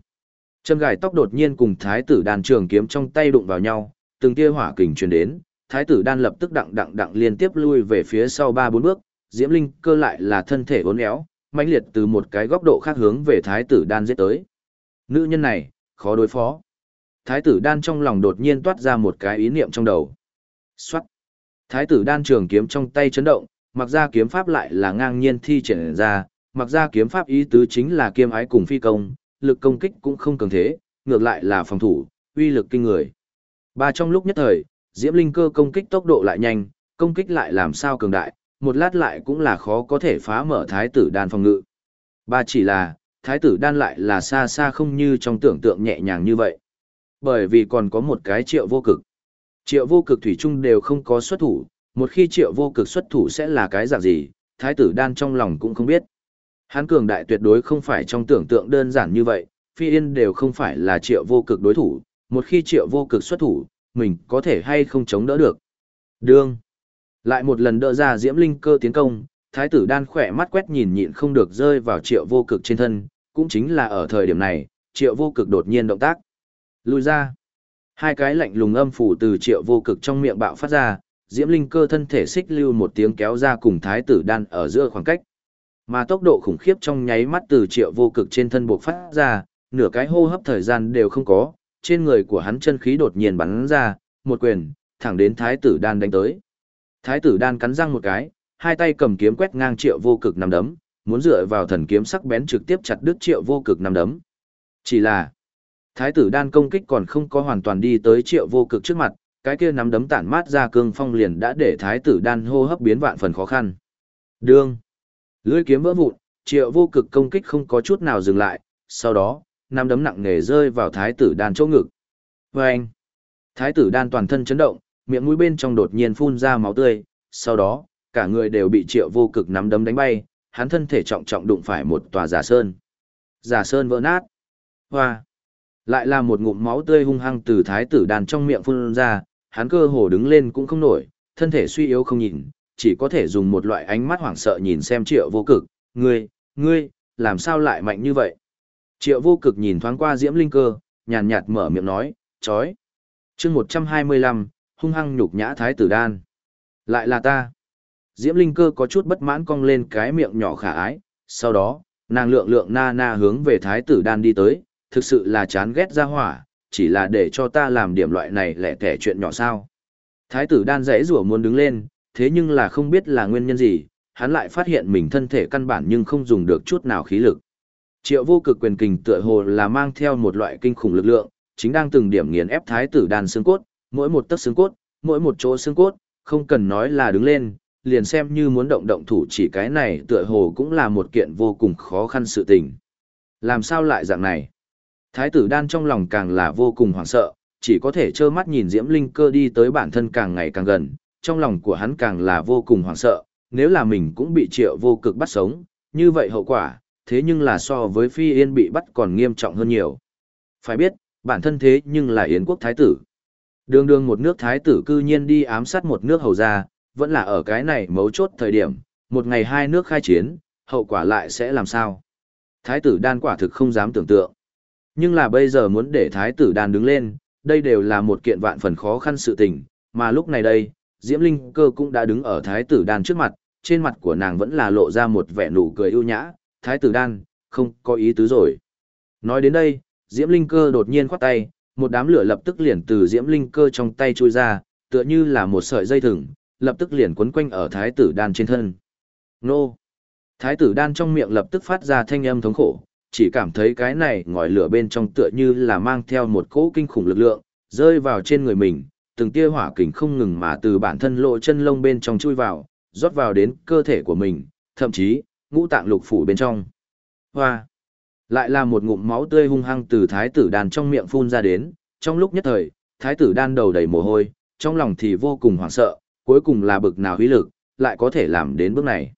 Châm gài tóc đột nhiên cùng thái tử đan trường kiếm trong tay đụng vào nhau, từng tia hỏa kình truyền đến, thái tử đan lập tức đặng đặng đặng liên tiếp lui về phía sau ba bốn bước, Diễm Linh cơ lại là thân thể uốn éo, mãnh liệt từ một cái góc độ khác hướng về thái tử đan giết tới. Nữ nhân này, khó đối phó. Thái tử đan trong lòng đột nhiên toát ra một cái ý niệm trong đầu. Xoát. Thái tử đan trường kiếm trong tay chấn động, mặc ra kiếm pháp lại là ngang nhiên thi triển ra, mặc ra kiếm pháp ý tứ chính là kiêm ái cùng phi công, lực công kích cũng không cường thế, ngược lại là phòng thủ, uy lực kinh người. Ba trong lúc nhất thời, Diễm Linh cơ công kích tốc độ lại nhanh, công kích lại làm sao cường đại, một lát lại cũng là khó có thể phá mở thái tử đan phòng ngự. Ba chỉ là, thái tử đan lại là xa xa không như trong tưởng tượng nhẹ nhàng như vậy. Bởi vì còn có một cái triệu vô cực. Triệu vô cực thủy chung đều không có xuất thủ, một khi triệu vô cực xuất thủ sẽ là cái dạng gì, thái tử đan trong lòng cũng không biết. hán cường đại tuyệt đối không phải trong tưởng tượng đơn giản như vậy, phi yên đều không phải là triệu vô cực đối thủ, một khi triệu vô cực xuất thủ, mình có thể hay không chống đỡ được. Đương. Lại một lần đỡ ra diễm linh cơ tiến công, thái tử đan khỏe mắt quét nhìn nhịn không được rơi vào triệu vô cực trên thân, cũng chính là ở thời điểm này, triệu vô cực đột nhiên động tác. Lùi ra. Hai cái lạnh lùng âm phủ từ triệu vô cực trong miệng bạo phát ra, diễm linh cơ thân thể xích lưu một tiếng kéo ra cùng thái tử đan ở giữa khoảng cách. Mà tốc độ khủng khiếp trong nháy mắt từ triệu vô cực trên thân buộc phát ra, nửa cái hô hấp thời gian đều không có, trên người của hắn chân khí đột nhiên bắn ra, một quyền, thẳng đến thái tử đan đánh tới. Thái tử đan cắn răng một cái, hai tay cầm kiếm quét ngang triệu vô cực nằm đấm, muốn dựa vào thần kiếm sắc bén trực tiếp chặt đứt triệu vô cực nằm đấm. Chỉ là, thái tử đan công kích còn không có hoàn toàn đi tới triệu vô cực trước mặt, cái kia nắm đấm tản mát ra cương phong liền đã để thái tử đan hô hấp biến vạn phần khó khăn. Đương, lưỡi kiếm vỡ vụn, triệu vô cực công kích không có chút nào dừng lại, sau đó, nắm đấm nặng nề rơi vào thái tử đan chỗ ngực. Và anh, thái tử đan toàn thân chấn động, miệng mũi bên trong đột nhiên phun ra máu tươi, sau đó, cả người đều bị triệu vô cực nắm đấm đánh bay, hắn thân thể trọng trọng đụng phải một tòa giả sơn. Giả sơn vỡ nát. Hoa. Lại là một ngụm máu tươi hung hăng từ thái tử đàn trong miệng phun ra, hắn cơ hồ đứng lên cũng không nổi, thân thể suy yếu không nhìn, chỉ có thể dùng một loại ánh mắt hoảng sợ nhìn xem triệu vô cực, ngươi, ngươi, làm sao lại mạnh như vậy? Triệu vô cực nhìn thoáng qua diễm linh cơ, nhàn nhạt mở miệng nói, chói. chương 125, hung hăng nhục nhã thái tử đan. Lại là ta. Diễm Linh Cơ có chút bất mãn cong lên cái miệng nhỏ khả ái, sau đó, nàng lượng lượng na na hướng về thái tử đan đi tới, thực sự là chán ghét ra hỏa, chỉ là để cho ta làm điểm loại này lẻ tẻ chuyện nhỏ sao. Thái tử đan rẽ rủa muốn đứng lên, thế nhưng là không biết là nguyên nhân gì, hắn lại phát hiện mình thân thể căn bản nhưng không dùng được chút nào khí lực. Triệu vô cực quyền kình tựa hồ là mang theo một loại kinh khủng lực lượng, chính đang từng điểm nghiền ép thái tử đan xương cốt, mỗi một tấc xương cốt, mỗi một chỗ xương cốt, không cần nói là đứng lên, liền xem như muốn động động thủ chỉ cái này tựa hồ cũng là một kiện vô cùng khó khăn sự tình. Làm sao lại dạng này? Thái tử đan trong lòng càng là vô cùng hoảng sợ, chỉ có thể trơ mắt nhìn Diễm Linh cơ đi tới bản thân càng ngày càng gần, trong lòng của hắn càng là vô cùng hoảng sợ, nếu là mình cũng bị triệu vô cực bắt sống, như vậy hậu quả, thế nhưng là so với Phi Yên bị bắt còn nghiêm trọng hơn nhiều. Phải biết, bản thân thế nhưng là Yến quốc thái tử. Đường đường một nước thái tử cư nhiên đi ám sát một nước hầu gia, vẫn là ở cái này mấu chốt thời điểm, một ngày hai nước khai chiến, hậu quả lại sẽ làm sao? Thái tử đan quả thực không dám tưởng tượng. Nhưng là bây giờ muốn để thái tử đan đứng lên, đây đều là một kiện vạn phần khó khăn sự tình, mà lúc này đây, Diễm Linh cơ cũng đã đứng ở thái tử đan trước mặt, trên mặt của nàng vẫn là lộ ra một vẻ nụ cười ưu nhã, thái tử đan, không có ý tứ rồi. Nói đến đây, Diễm Linh cơ đột nhiên khoát tay, một đám lửa lập tức liền từ Diễm Linh cơ trong tay trôi ra, tựa như là một sợi dây thừng, lập tức liền quấn quanh ở thái tử đan trên thân. Nô! Thái tử đan trong miệng lập tức phát ra thanh âm thống khổ, chỉ cảm thấy cái này ngòi lửa bên trong tựa như là mang theo một cỗ kinh khủng lực lượng, rơi vào trên người mình, từng tia hỏa kình không ngừng mà từ bản thân lộ chân lông bên trong chui vào, rót vào đến cơ thể của mình, thậm chí, ngũ tạng lục phủ bên trong. Hoa! Lại là một ngụm máu tươi hung hăng từ thái tử đan trong miệng phun ra đến, trong lúc nhất thời, thái tử đan đầu đầy mồ hôi, trong lòng thì vô cùng hoảng sợ, cuối cùng là bực nào huy lực, lại có thể làm đến bước này.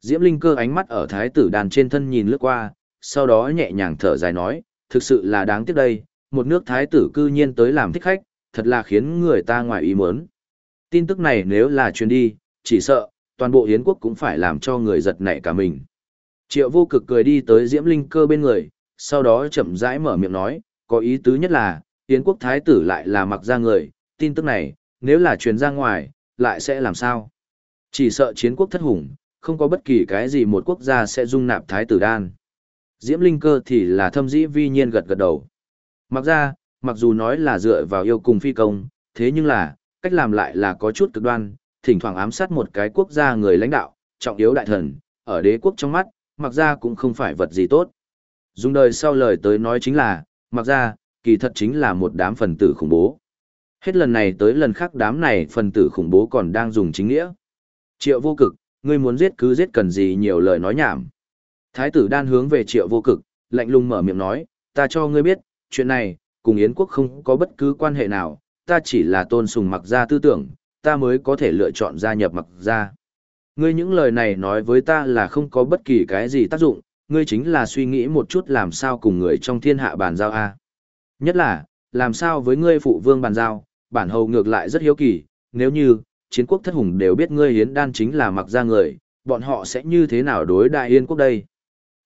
Diễm Linh cơ ánh mắt ở thái tử đàn trên thân nhìn lướt qua, sau đó nhẹ nhàng thở dài nói, thực sự là đáng tiếc đây, một nước thái tử cư nhiên tới làm thích khách, thật là khiến người ta ngoài ý muốn. Tin tức này nếu là truyền đi, chỉ sợ, toàn bộ Yến quốc cũng phải làm cho người giật nảy cả mình. Triệu vô cực cười đi tới Diễm Linh cơ bên người, sau đó chậm rãi mở miệng nói, có ý tứ nhất là, Yến quốc thái tử lại là mặc ra người, tin tức này, nếu là truyền ra ngoài, lại sẽ làm sao? Chỉ sợ chiến quốc thất hùng, không có bất kỳ cái gì một quốc gia sẽ dung nạp thái tử đan. Diễm Linh Cơ thì là thâm dĩ vi nhiên gật gật đầu. Mặc ra, mặc dù nói là dựa vào yêu cùng phi công, thế nhưng là, cách làm lại là có chút cực đoan, thỉnh thoảng ám sát một cái quốc gia người lãnh đạo, trọng yếu đại thần, ở đế quốc trong mắt, mặc ra cũng không phải vật gì tốt. Dùng đời sau lời tới nói chính là, mặc ra, kỳ thật chính là một đám phần tử khủng bố. Hết lần này tới lần khác đám này phần tử khủng bố còn đang dùng chính nghĩa. Triệu vô cực, ngươi muốn giết cứ giết cần gì nhiều lời nói nhảm. Thái tử đan hướng về triệu vô cực, lạnh lùng mở miệng nói, ta cho ngươi biết, chuyện này, cùng Yến quốc không có bất cứ quan hệ nào, ta chỉ là tôn sùng mặc gia tư tưởng, ta mới có thể lựa chọn gia nhập mặc gia. Ngươi những lời này nói với ta là không có bất kỳ cái gì tác dụng, ngươi chính là suy nghĩ một chút làm sao cùng người trong thiên hạ bàn giao a. Nhất là, làm sao với ngươi phụ vương bàn giao, bản hầu ngược lại rất hiếu kỳ, nếu như, chiến quốc thất hùng đều biết ngươi hiến đan chính là mặc ra người, bọn họ sẽ như thế nào đối đại yên quốc đây?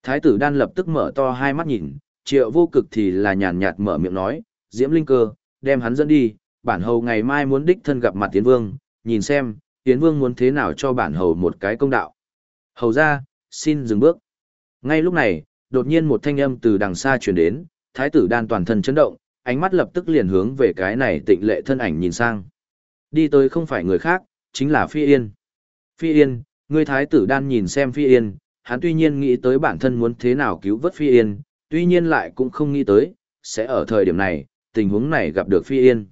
Thái tử đan lập tức mở to hai mắt nhìn, triệu vô cực thì là nhàn nhạt mở miệng nói, diễm linh cơ, đem hắn dẫn đi, bản hầu ngày mai muốn đích thân gặp mặt tiến vương, nhìn xem, tiến vương muốn thế nào cho bản hầu một cái công đạo. Hầu ra, xin dừng bước. Ngay lúc này, đột nhiên một thanh âm từ đằng xa truyền đến, thái tử đan toàn thân chấn động, ánh mắt lập tức liền hướng về cái này tịnh lệ thân ảnh nhìn sang. Đi tới không phải người khác, chính là Phi Yên. Phi Yên, ngươi thái tử đan nhìn xem Phi Yên, hắn tuy nhiên nghĩ tới bản thân muốn thế nào cứu vớt Phi Yên, tuy nhiên lại cũng không nghĩ tới, sẽ ở thời điểm này, tình huống này gặp được Phi Yên.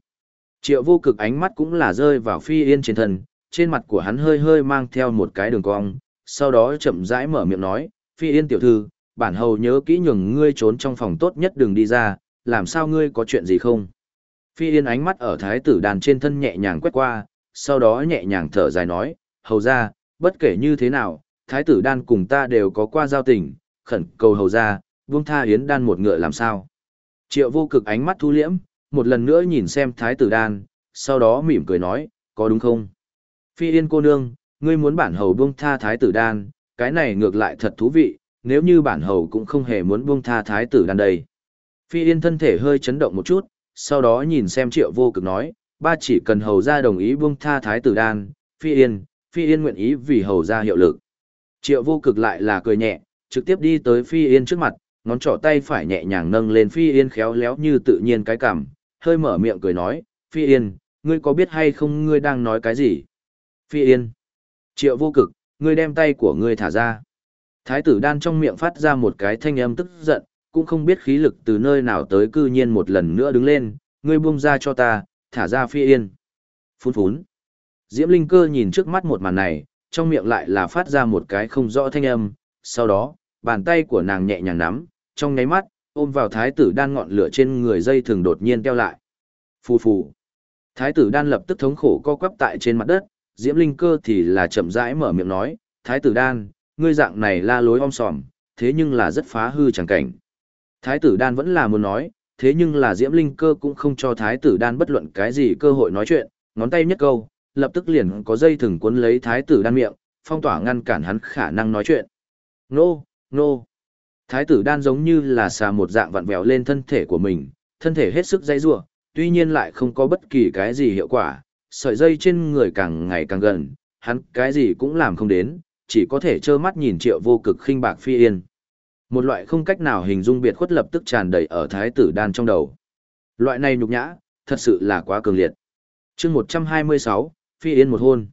Triệu vô cực ánh mắt cũng là rơi vào Phi Yên trên thân, trên mặt của hắn hơi hơi mang theo một cái đường cong, sau đó chậm rãi mở miệng nói, Phi Yên tiểu thư, bản hầu nhớ kỹ nhường ngươi trốn trong phòng tốt nhất đừng đi ra, làm sao ngươi có chuyện gì không? Phi Yên ánh mắt ở thái tử đàn trên thân nhẹ nhàng quét qua, sau đó nhẹ nhàng thở dài nói, hầu ra, bất kể như thế nào, thái tử đan cùng ta đều có qua giao tình, khẩn cầu hầu ra, buông tha Yến đan một ngựa làm sao. Triệu vô cực ánh mắt thu liễm, một lần nữa nhìn xem thái tử đan, sau đó mỉm cười nói, có đúng không? Phi Yên cô nương, ngươi muốn bản hầu buông tha thái tử đan, cái này ngược lại thật thú vị, nếu như bản hầu cũng không hề muốn buông tha thái tử đan đây. Phi Yên thân thể hơi chấn động một chút, sau đó nhìn xem triệu vô cực nói, ba chỉ cần hầu ra đồng ý buông tha thái tử đan, Phi Yên, Phi Yên nguyện ý vì hầu ra hiệu lực. Triệu vô cực lại là cười nhẹ, trực tiếp đi tới Phi Yên trước mặt, ngón trỏ tay phải nhẹ nhàng nâng lên Phi Yên khéo léo như tự nhiên cái cảm, hơi mở miệng cười nói, Phi Yên, ngươi có biết hay không ngươi đang nói cái gì? Phi Yên. Triệu vô cực, ngươi đem tay của ngươi thả ra. Thái tử đan trong miệng phát ra một cái thanh âm tức giận, cũng không biết khí lực từ nơi nào tới cư nhiên một lần nữa đứng lên, ngươi buông ra cho ta, thả ra Phi Yên. Phun phún. Diễm Linh Cơ nhìn trước mắt một màn này, trong miệng lại là phát ra một cái không rõ thanh âm, sau đó, bàn tay của nàng nhẹ nhàng nắm, trong nháy mắt, ôm vào thái tử đan ngọn lửa trên người dây thường đột nhiên teo lại. Phù phù. Thái tử đan lập tức thống khổ co quắp tại trên mặt đất, Diễm Linh Cơ thì là chậm rãi mở miệng nói, Thái tử đan, ngươi dạng này la lối om sòm, thế nhưng là rất phá hư chẳng cảnh. Thái tử đan vẫn là muốn nói, thế nhưng là Diễm Linh Cơ cũng không cho Thái tử đan bất luận cái gì cơ hội nói chuyện, ngón tay nhất câu, lập tức liền có dây thừng cuốn lấy Thái tử đan miệng, phong tỏa ngăn cản hắn khả năng nói chuyện. Nô, nô. Thái tử đan giống như là xà một dạng vặn vẹo lên thân thể của mình, thân thể hết sức dây rua, tuy nhiên lại không có bất kỳ cái gì hiệu quả, sợi dây trên người càng ngày càng gần, hắn cái gì cũng làm không đến, chỉ có thể trơ mắt nhìn triệu vô cực khinh bạc phi yên. Một loại không cách nào hình dung biệt khuất lập tức tràn đầy ở thái tử đan trong đầu. Loại này nhục nhã, thật sự là quá cường liệt. chương 126, phi yên một hôn.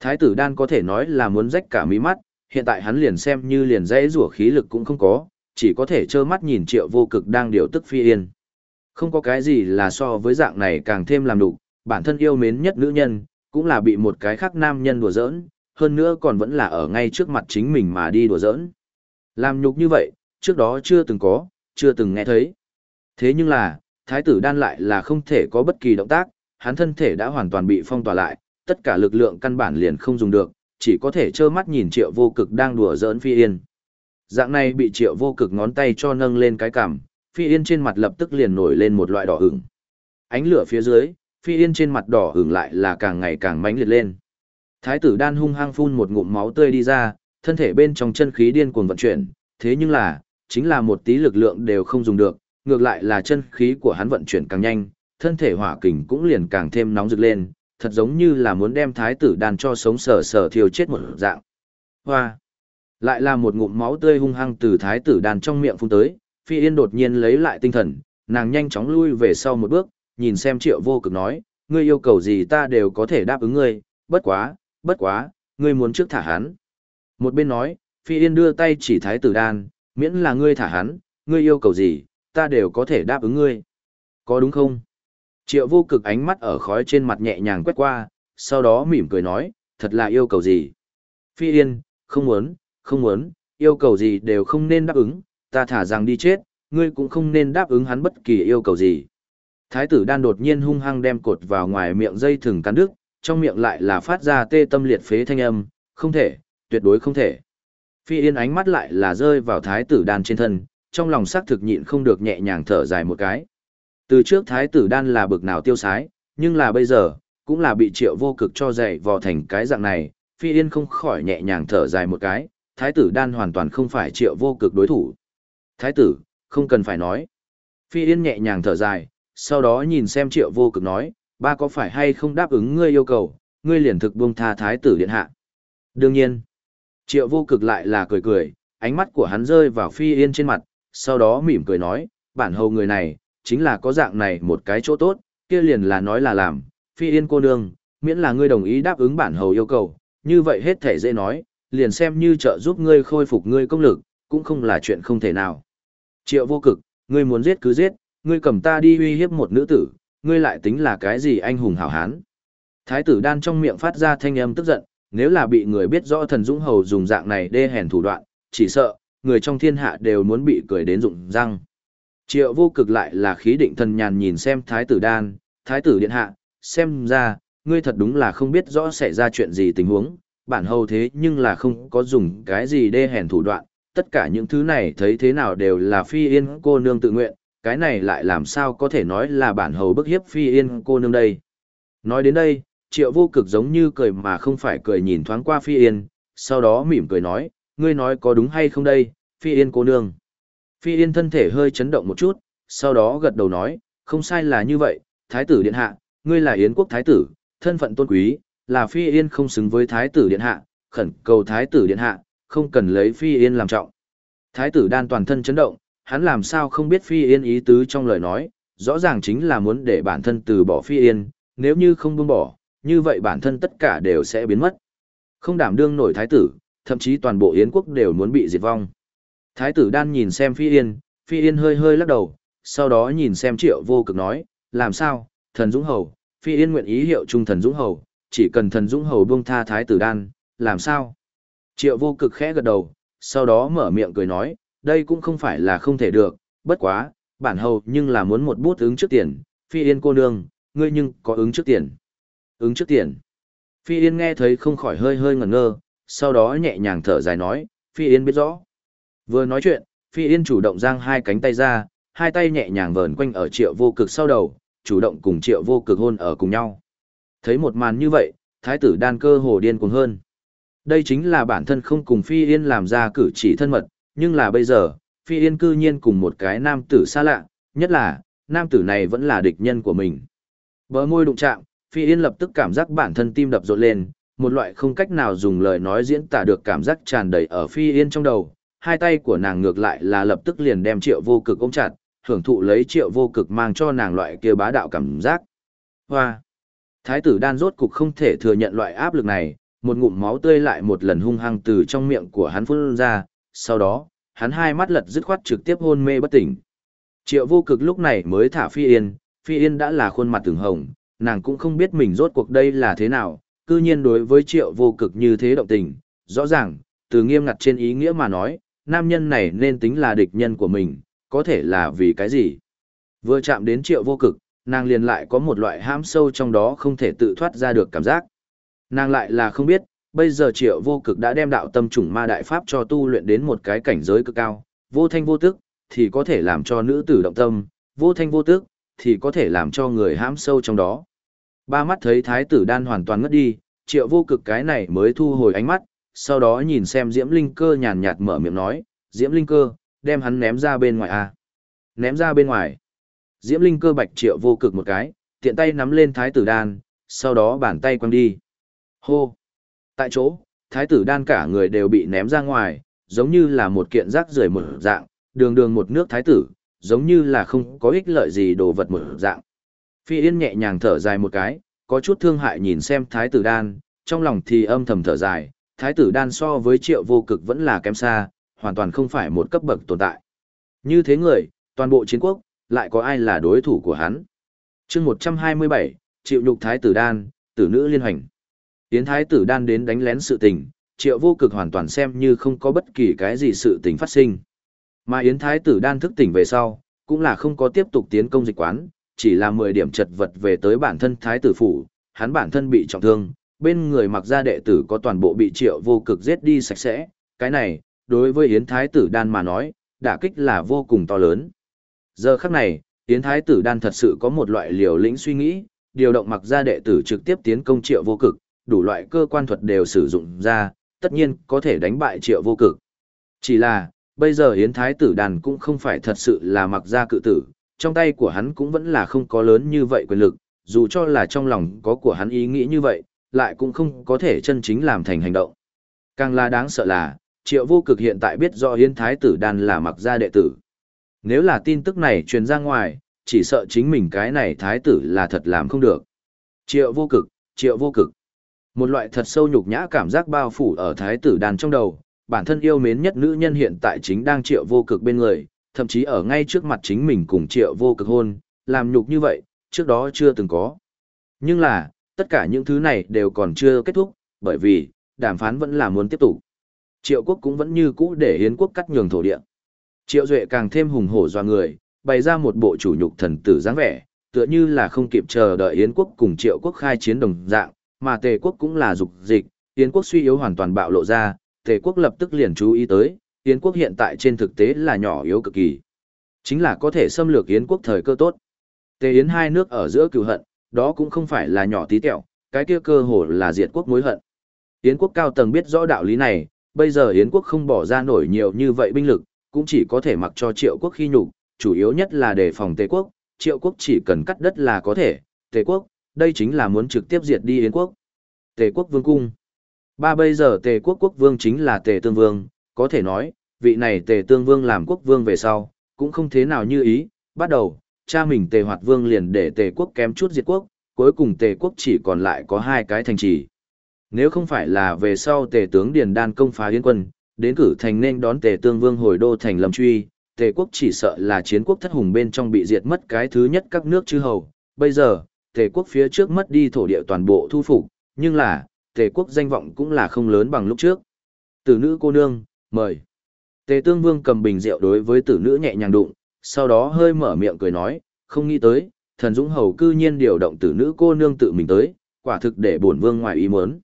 Thái tử đan có thể nói là muốn rách cả mí mắt, hiện tại hắn liền xem như liền dãy rủa khí lực cũng không có, chỉ có thể trơ mắt nhìn triệu vô cực đang điều tức phi yên. Không có cái gì là so với dạng này càng thêm làm đủ, bản thân yêu mến nhất nữ nhân, cũng là bị một cái khác nam nhân đùa giỡn, hơn nữa còn vẫn là ở ngay trước mặt chính mình mà đi đùa giỡn. Làm nhục như vậy, trước đó chưa từng có, chưa từng nghe thấy. Thế nhưng là, thái tử đan lại là không thể có bất kỳ động tác, hắn thân thể đã hoàn toàn bị phong tỏa lại, tất cả lực lượng căn bản liền không dùng được, chỉ có thể trơ mắt nhìn triệu vô cực đang đùa giỡn phi yên. Dạng này bị triệu vô cực ngón tay cho nâng lên cái cằm, phi yên trên mặt lập tức liền nổi lên một loại đỏ ửng. Ánh lửa phía dưới, phi yên trên mặt đỏ ửng lại là càng ngày càng mãnh liệt lên. Thái tử đan hung hăng phun một ngụm máu tươi đi ra, thân thể bên trong chân khí điên cuồng vận chuyển, thế nhưng là, chính là một tí lực lượng đều không dùng được, ngược lại là chân khí của hắn vận chuyển càng nhanh, thân thể hỏa kình cũng liền càng thêm nóng rực lên, thật giống như là muốn đem thái tử đan cho sống sờ sờ thiêu chết một dạng. Hoa! Lại là một ngụm máu tươi hung hăng từ thái tử đan trong miệng phun tới, phi yên đột nhiên lấy lại tinh thần, nàng nhanh chóng lui về sau một bước, nhìn xem triệu vô cực nói, ngươi yêu cầu gì ta đều có thể đáp ứng ngươi, bất quá, bất quá, ngươi muốn trước thả hắn. Một bên nói, Phi Yên đưa tay chỉ thái tử đan, miễn là ngươi thả hắn, ngươi yêu cầu gì, ta đều có thể đáp ứng ngươi. Có đúng không? Triệu vô cực ánh mắt ở khói trên mặt nhẹ nhàng quét qua, sau đó mỉm cười nói, thật là yêu cầu gì. Phi Yên, không muốn, không muốn, yêu cầu gì đều không nên đáp ứng, ta thả rằng đi chết, ngươi cũng không nên đáp ứng hắn bất kỳ yêu cầu gì. Thái tử đan đột nhiên hung hăng đem cột vào ngoài miệng dây thừng cắn đứt, trong miệng lại là phát ra tê tâm liệt phế thanh âm, không thể, tuyệt đối không thể. Phi yên ánh mắt lại là rơi vào thái tử đan trên thân, trong lòng sắc thực nhịn không được nhẹ nhàng thở dài một cái. Từ trước thái tử đan là bực nào tiêu sái, nhưng là bây giờ, cũng là bị triệu vô cực cho dạy vò thành cái dạng này, phi yên không khỏi nhẹ nhàng thở dài một cái, thái tử đan hoàn toàn không phải triệu vô cực đối thủ. Thái tử, không cần phải nói. Phi yên nhẹ nhàng thở dài, sau đó nhìn xem triệu vô cực nói, ba có phải hay không đáp ứng ngươi yêu cầu, ngươi liền thực buông tha thái tử điện hạ. Đương nhiên, triệu vô cực lại là cười cười, ánh mắt của hắn rơi vào phi yên trên mặt, sau đó mỉm cười nói, bản hầu người này, chính là có dạng này một cái chỗ tốt, kia liền là nói là làm, phi yên cô nương, miễn là ngươi đồng ý đáp ứng bản hầu yêu cầu, như vậy hết thể dễ nói, liền xem như trợ giúp ngươi khôi phục ngươi công lực, cũng không là chuyện không thể nào. Triệu vô cực, ngươi muốn giết cứ giết, ngươi cầm ta đi uy hiếp một nữ tử, ngươi lại tính là cái gì anh hùng hảo hán. Thái tử đan trong miệng phát ra thanh âm tức giận, nếu là bị người biết rõ thần dũng hầu dùng dạng này đê hèn thủ đoạn, chỉ sợ, người trong thiên hạ đều muốn bị cười đến rụng răng. Triệu vô cực lại là khí định thần nhàn nhìn xem thái tử đan, thái tử điện hạ, xem ra, ngươi thật đúng là không biết rõ xảy ra chuyện gì tình huống, bản hầu thế nhưng là không có dùng cái gì đê hèn thủ đoạn, tất cả những thứ này thấy thế nào đều là phi yên cô nương tự nguyện, cái này lại làm sao có thể nói là bản hầu bức hiếp phi yên cô nương đây. Nói đến đây, triệu vô cực giống như cười mà không phải cười nhìn thoáng qua phi yên, sau đó mỉm cười nói, ngươi nói có đúng hay không đây, phi yên cô nương. Phi yên thân thể hơi chấn động một chút, sau đó gật đầu nói, không sai là như vậy, thái tử điện hạ, ngươi là yến quốc thái tử, thân phận tôn quý, là phi yên không xứng với thái tử điện hạ, khẩn cầu thái tử điện hạ, không cần lấy phi yên làm trọng. Thái tử đan toàn thân chấn động, hắn làm sao không biết phi yên ý tứ trong lời nói, rõ ràng chính là muốn để bản thân từ bỏ phi yên, nếu như không buông bỏ, như vậy bản thân tất cả đều sẽ biến mất. Không đảm đương nổi thái tử, thậm chí toàn bộ Yến quốc đều muốn bị diệt vong. Thái tử đan nhìn xem Phi Yên, Phi Yên hơi hơi lắc đầu, sau đó nhìn xem triệu vô cực nói, làm sao, thần Dũng Hầu, Phi Yên nguyện ý hiệu trung thần Dũng Hầu, chỉ cần thần Dũng Hầu buông tha thái tử đan, làm sao? Triệu vô cực khẽ gật đầu, sau đó mở miệng cười nói, đây cũng không phải là không thể được, bất quá, bản hầu nhưng là muốn một bút ứng trước tiền, Phi Yên cô nương, ngươi nhưng có ứng trước tiền. Ứng trước tiền. Phi Yên nghe thấy không khỏi hơi hơi ngẩn ngơ, sau đó nhẹ nhàng thở dài nói, Phi Yên biết rõ. Vừa nói chuyện, Phi Yên chủ động giang hai cánh tay ra, hai tay nhẹ nhàng vờn quanh ở triệu vô cực sau đầu, chủ động cùng triệu vô cực hôn ở cùng nhau. Thấy một màn như vậy, thái tử đan cơ hồ điên cuồng hơn. Đây chính là bản thân không cùng Phi Yên làm ra cử chỉ thân mật, nhưng là bây giờ, Phi Yên cư nhiên cùng một cái nam tử xa lạ, nhất là, nam tử này vẫn là địch nhân của mình. Bờ môi đụng chạm, Phi Yên lập tức cảm giác bản thân tim đập rộn lên, một loại không cách nào dùng lời nói diễn tả được cảm giác tràn đầy ở Phi Yên trong đầu. Hai tay của nàng ngược lại là lập tức liền đem triệu vô cực ôm chặt, hưởng thụ lấy triệu vô cực mang cho nàng loại kia bá đạo cảm giác. Hoa! Thái tử đan rốt cục không thể thừa nhận loại áp lực này, một ngụm máu tươi lại một lần hung hăng từ trong miệng của hắn phun ra, sau đó, hắn hai mắt lật dứt khoát trực tiếp hôn mê bất tỉnh. Triệu vô cực lúc này mới thả Phi Yên, Phi Yên đã là khuôn mặt từng hồng, nàng cũng không biết mình rốt cuộc đây là thế nào, cư nhiên đối với triệu vô cực như thế động tình, rõ ràng, từ nghiêm ngặt trên ý nghĩa mà nói, nam nhân này nên tính là địch nhân của mình, có thể là vì cái gì. Vừa chạm đến triệu vô cực, nàng liền lại có một loại ham sâu trong đó không thể tự thoát ra được cảm giác. Nàng lại là không biết, bây giờ triệu vô cực đã đem đạo tâm trùng ma đại pháp cho tu luyện đến một cái cảnh giới cực cao, vô thanh vô tức, thì có thể làm cho nữ tử động tâm, vô thanh vô tức, thì có thể làm cho người hãm sâu trong đó. Ba mắt thấy thái tử đan hoàn toàn ngất đi, triệu vô cực cái này mới thu hồi ánh mắt, sau đó nhìn xem diễm linh cơ nhàn nhạt mở miệng nói, diễm linh cơ, đem hắn ném ra bên ngoài à. Ném ra bên ngoài. Diễm linh cơ bạch triệu vô cực một cái, tiện tay nắm lên thái tử đan, sau đó bàn tay quăng đi. Hô! Tại chỗ, thái tử đan cả người đều bị ném ra ngoài, giống như là một kiện rác rưởi một dạng, đường đường một nước thái tử, giống như là không có ích lợi gì đồ vật một dạng. Phi Yên nhẹ nhàng thở dài một cái, có chút thương hại nhìn xem thái tử đan, trong lòng thì âm thầm thở dài, thái tử đan so với triệu vô cực vẫn là kém xa, hoàn toàn không phải một cấp bậc tồn tại. Như thế người, toàn bộ chiến quốc, lại có ai là đối thủ của hắn. chương 127, triệu nhục thái tử đan, tử nữ liên hoành. Yến thái tử đan đến đánh lén sự tình, triệu vô cực hoàn toàn xem như không có bất kỳ cái gì sự tình phát sinh. Mà Yến thái tử đan thức tỉnh về sau, cũng là không có tiếp tục tiến công dịch quán, chỉ là 10 điểm chật vật về tới bản thân thái tử phủ, hắn bản thân bị trọng thương, bên người mặc gia đệ tử có toàn bộ bị triệu vô cực giết đi sạch sẽ, cái này, đối với Yến thái tử đan mà nói, đả kích là vô cùng to lớn. Giờ khắc này, Yến thái tử đan thật sự có một loại liều lĩnh suy nghĩ, điều động mặc gia đệ tử trực tiếp tiến công triệu vô cực, đủ loại cơ quan thuật đều sử dụng ra, tất nhiên có thể đánh bại triệu vô cực. Chỉ là, bây giờ Yến Thái tử đàn cũng không phải thật sự là mặc gia cự tử, trong tay của hắn cũng vẫn là không có lớn như vậy quyền lực, dù cho là trong lòng có của hắn ý nghĩ như vậy, lại cũng không có thể chân chính làm thành hành động. Càng là đáng sợ là, triệu vô cực hiện tại biết do Yến Thái tử đàn là mặc gia đệ tử. Nếu là tin tức này truyền ra ngoài, chỉ sợ chính mình cái này Thái tử là thật làm không được. Triệu vô cực, Triệu vô cực. Một loại thật sâu nhục nhã cảm giác bao phủ ở thái tử đàn trong đầu, bản thân yêu mến nhất nữ nhân hiện tại chính đang triệu vô cực bên người, thậm chí ở ngay trước mặt chính mình cùng triệu vô cực hôn, làm nhục như vậy, trước đó chưa từng có. Nhưng là, tất cả những thứ này đều còn chưa kết thúc, bởi vì, đàm phán vẫn là muốn tiếp tục. Triệu quốc cũng vẫn như cũ để hiến quốc cắt nhường thổ địa. Triệu Duệ càng thêm hùng hổ doa người, bày ra một bộ chủ nhục thần tử dáng vẻ, tựa như là không kịp chờ đợi Yến quốc cùng Triệu quốc khai chiến đồng dạng, mà Tề quốc cũng là dục dịch, Yến quốc suy yếu hoàn toàn bạo lộ ra, Tề quốc lập tức liền chú ý tới, Yến quốc hiện tại trên thực tế là nhỏ yếu cực kỳ. Chính là có thể xâm lược Yến quốc thời cơ tốt. Tề Yến hai nước ở giữa cừu hận, đó cũng không phải là nhỏ tí tẹo, cái kia cơ hồ là diệt quốc mối hận. Yến quốc cao tầng biết rõ đạo lý này, bây giờ Yến quốc không bỏ ra nổi nhiều như vậy binh lực, cũng chỉ có thể mặc cho triệu quốc khi nhục, chủ yếu nhất là đề phòng Tề quốc, triệu quốc chỉ cần cắt đất là có thể, Tề quốc, đây chính là muốn trực tiếp diệt đi Yến quốc. Tề quốc vương cung. Ba bây giờ Tề quốc quốc vương chính là Tề tương vương, có thể nói, vị này Tề tương vương làm quốc vương về sau, cũng không thế nào như ý, bắt đầu, cha mình Tề hoạt vương liền để Tề quốc kém chút diệt quốc, cuối cùng Tề quốc chỉ còn lại có hai cái thành trì. Nếu không phải là về sau Tề tướng Điền Đan công phá Yến quân, đến cử thành nên đón Tề Tương Vương hồi đô thành Lâm Truy, Tề quốc chỉ sợ là chiến quốc thất hùng bên trong bị diệt mất cái thứ nhất các nước chư hầu. Bây giờ, Tề quốc phía trước mất đi thổ địa toàn bộ thu phục, nhưng là, Tề quốc danh vọng cũng là không lớn bằng lúc trước. Tử nữ cô nương, mời. Tề Tương Vương cầm bình rượu đối với tử nữ nhẹ nhàng đụng, sau đó hơi mở miệng cười nói, không nghĩ tới, thần dũng hầu cư nhiên điều động tử nữ cô nương tự mình tới, quả thực để bổn vương ngoài ý muốn.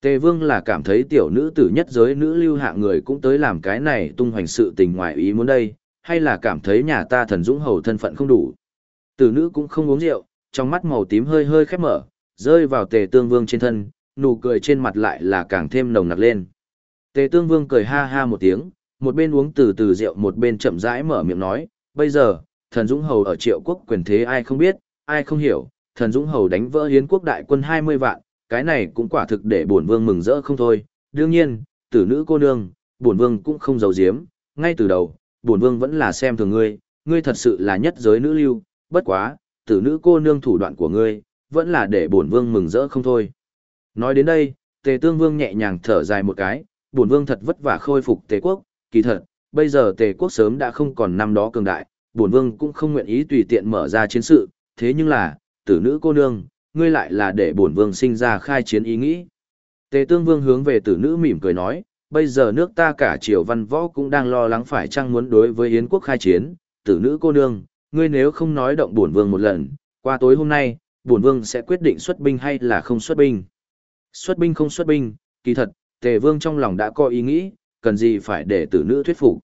Tề Vương là cảm thấy tiểu nữ tử nhất giới nữ lưu hạ người cũng tới làm cái này tung hoành sự tình ngoài ý muốn đây, hay là cảm thấy nhà ta thần dũng hầu thân phận không đủ. Tử nữ cũng không uống rượu, trong mắt màu tím hơi hơi khép mở, rơi vào Tề Tương Vương trên thân, nụ cười trên mặt lại là càng thêm nồng nặc lên. Tề Tương Vương cười ha ha một tiếng, một bên uống từ từ rượu một bên chậm rãi mở miệng nói, bây giờ, thần dũng hầu ở triệu quốc quyền thế ai không biết, ai không hiểu, thần dũng hầu đánh vỡ hiến quốc đại quân 20 vạn, cái này cũng quả thực để bổn vương mừng rỡ không thôi. Đương nhiên, tử nữ cô nương, bổn vương cũng không giấu giếm, ngay từ đầu, bổn vương vẫn là xem thường ngươi, ngươi thật sự là nhất giới nữ lưu, bất quá, tử nữ cô nương thủ đoạn của ngươi, vẫn là để bổn vương mừng rỡ không thôi. Nói đến đây, Tề Tương Vương nhẹ nhàng thở dài một cái, bổn vương thật vất vả khôi phục Tề quốc, kỳ thật, bây giờ Tề quốc sớm đã không còn năm đó cường đại, bổn vương cũng không nguyện ý tùy tiện mở ra chiến sự, thế nhưng là, tử nữ cô nương, ngươi lại là để bổn vương sinh ra khai chiến ý nghĩ. Tề tương vương hướng về tử nữ mỉm cười nói, bây giờ nước ta cả triều văn võ cũng đang lo lắng phải chăng muốn đối với Yến quốc khai chiến, tử nữ cô nương, ngươi nếu không nói động bổn vương một lần, qua tối hôm nay, bổn vương sẽ quyết định xuất binh hay là không xuất binh. Xuất binh không xuất binh, kỳ thật, tề vương trong lòng đã có ý nghĩ, cần gì phải để tử nữ thuyết phục.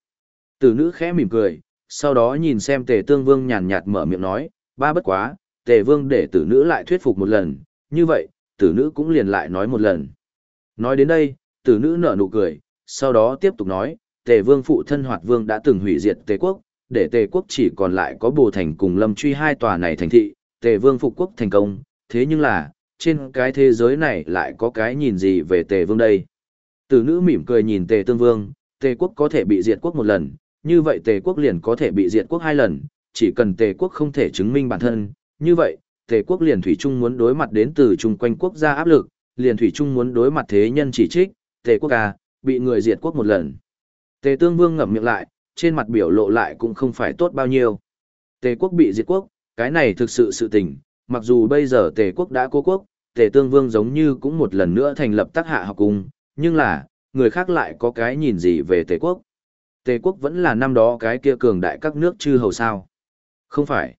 Tử nữ khẽ mỉm cười, sau đó nhìn xem tề tương vương nhàn nhạt mở miệng nói, ba bất quá, tề vương để tử nữ lại thuyết phục một lần, như vậy, tử nữ cũng liền lại nói một lần. Nói đến đây, tử nữ nở nụ cười, sau đó tiếp tục nói, tề vương phụ thân hoạt vương đã từng hủy diệt tề quốc, để tề quốc chỉ còn lại có bồ thành cùng lâm truy hai tòa này thành thị, tề vương phục quốc thành công, thế nhưng là, trên cái thế giới này lại có cái nhìn gì về tề vương đây. Từ nữ mỉm cười nhìn tề tương vương, tề quốc có thể bị diệt quốc một lần, như vậy tề quốc liền có thể bị diệt quốc hai lần, chỉ cần tề quốc không thể chứng minh bản thân, như vậy, Tề quốc liền thủy chung muốn đối mặt đến từ chung quanh quốc gia áp lực, liền thủy chung muốn đối mặt thế nhân chỉ trích, Tề quốc à, bị người diệt quốc một lần. Tề Tương Vương ngậm miệng lại, trên mặt biểu lộ lại cũng không phải tốt bao nhiêu. Tề quốc bị diệt quốc, cái này thực sự sự tình, mặc dù bây giờ Tề quốc đã cố quốc, Tề Tương Vương giống như cũng một lần nữa thành lập tác hạ học cung, nhưng là, người khác lại có cái nhìn gì về Tề quốc. Tề quốc vẫn là năm đó cái kia cường đại các nước chư hầu sao. Không phải.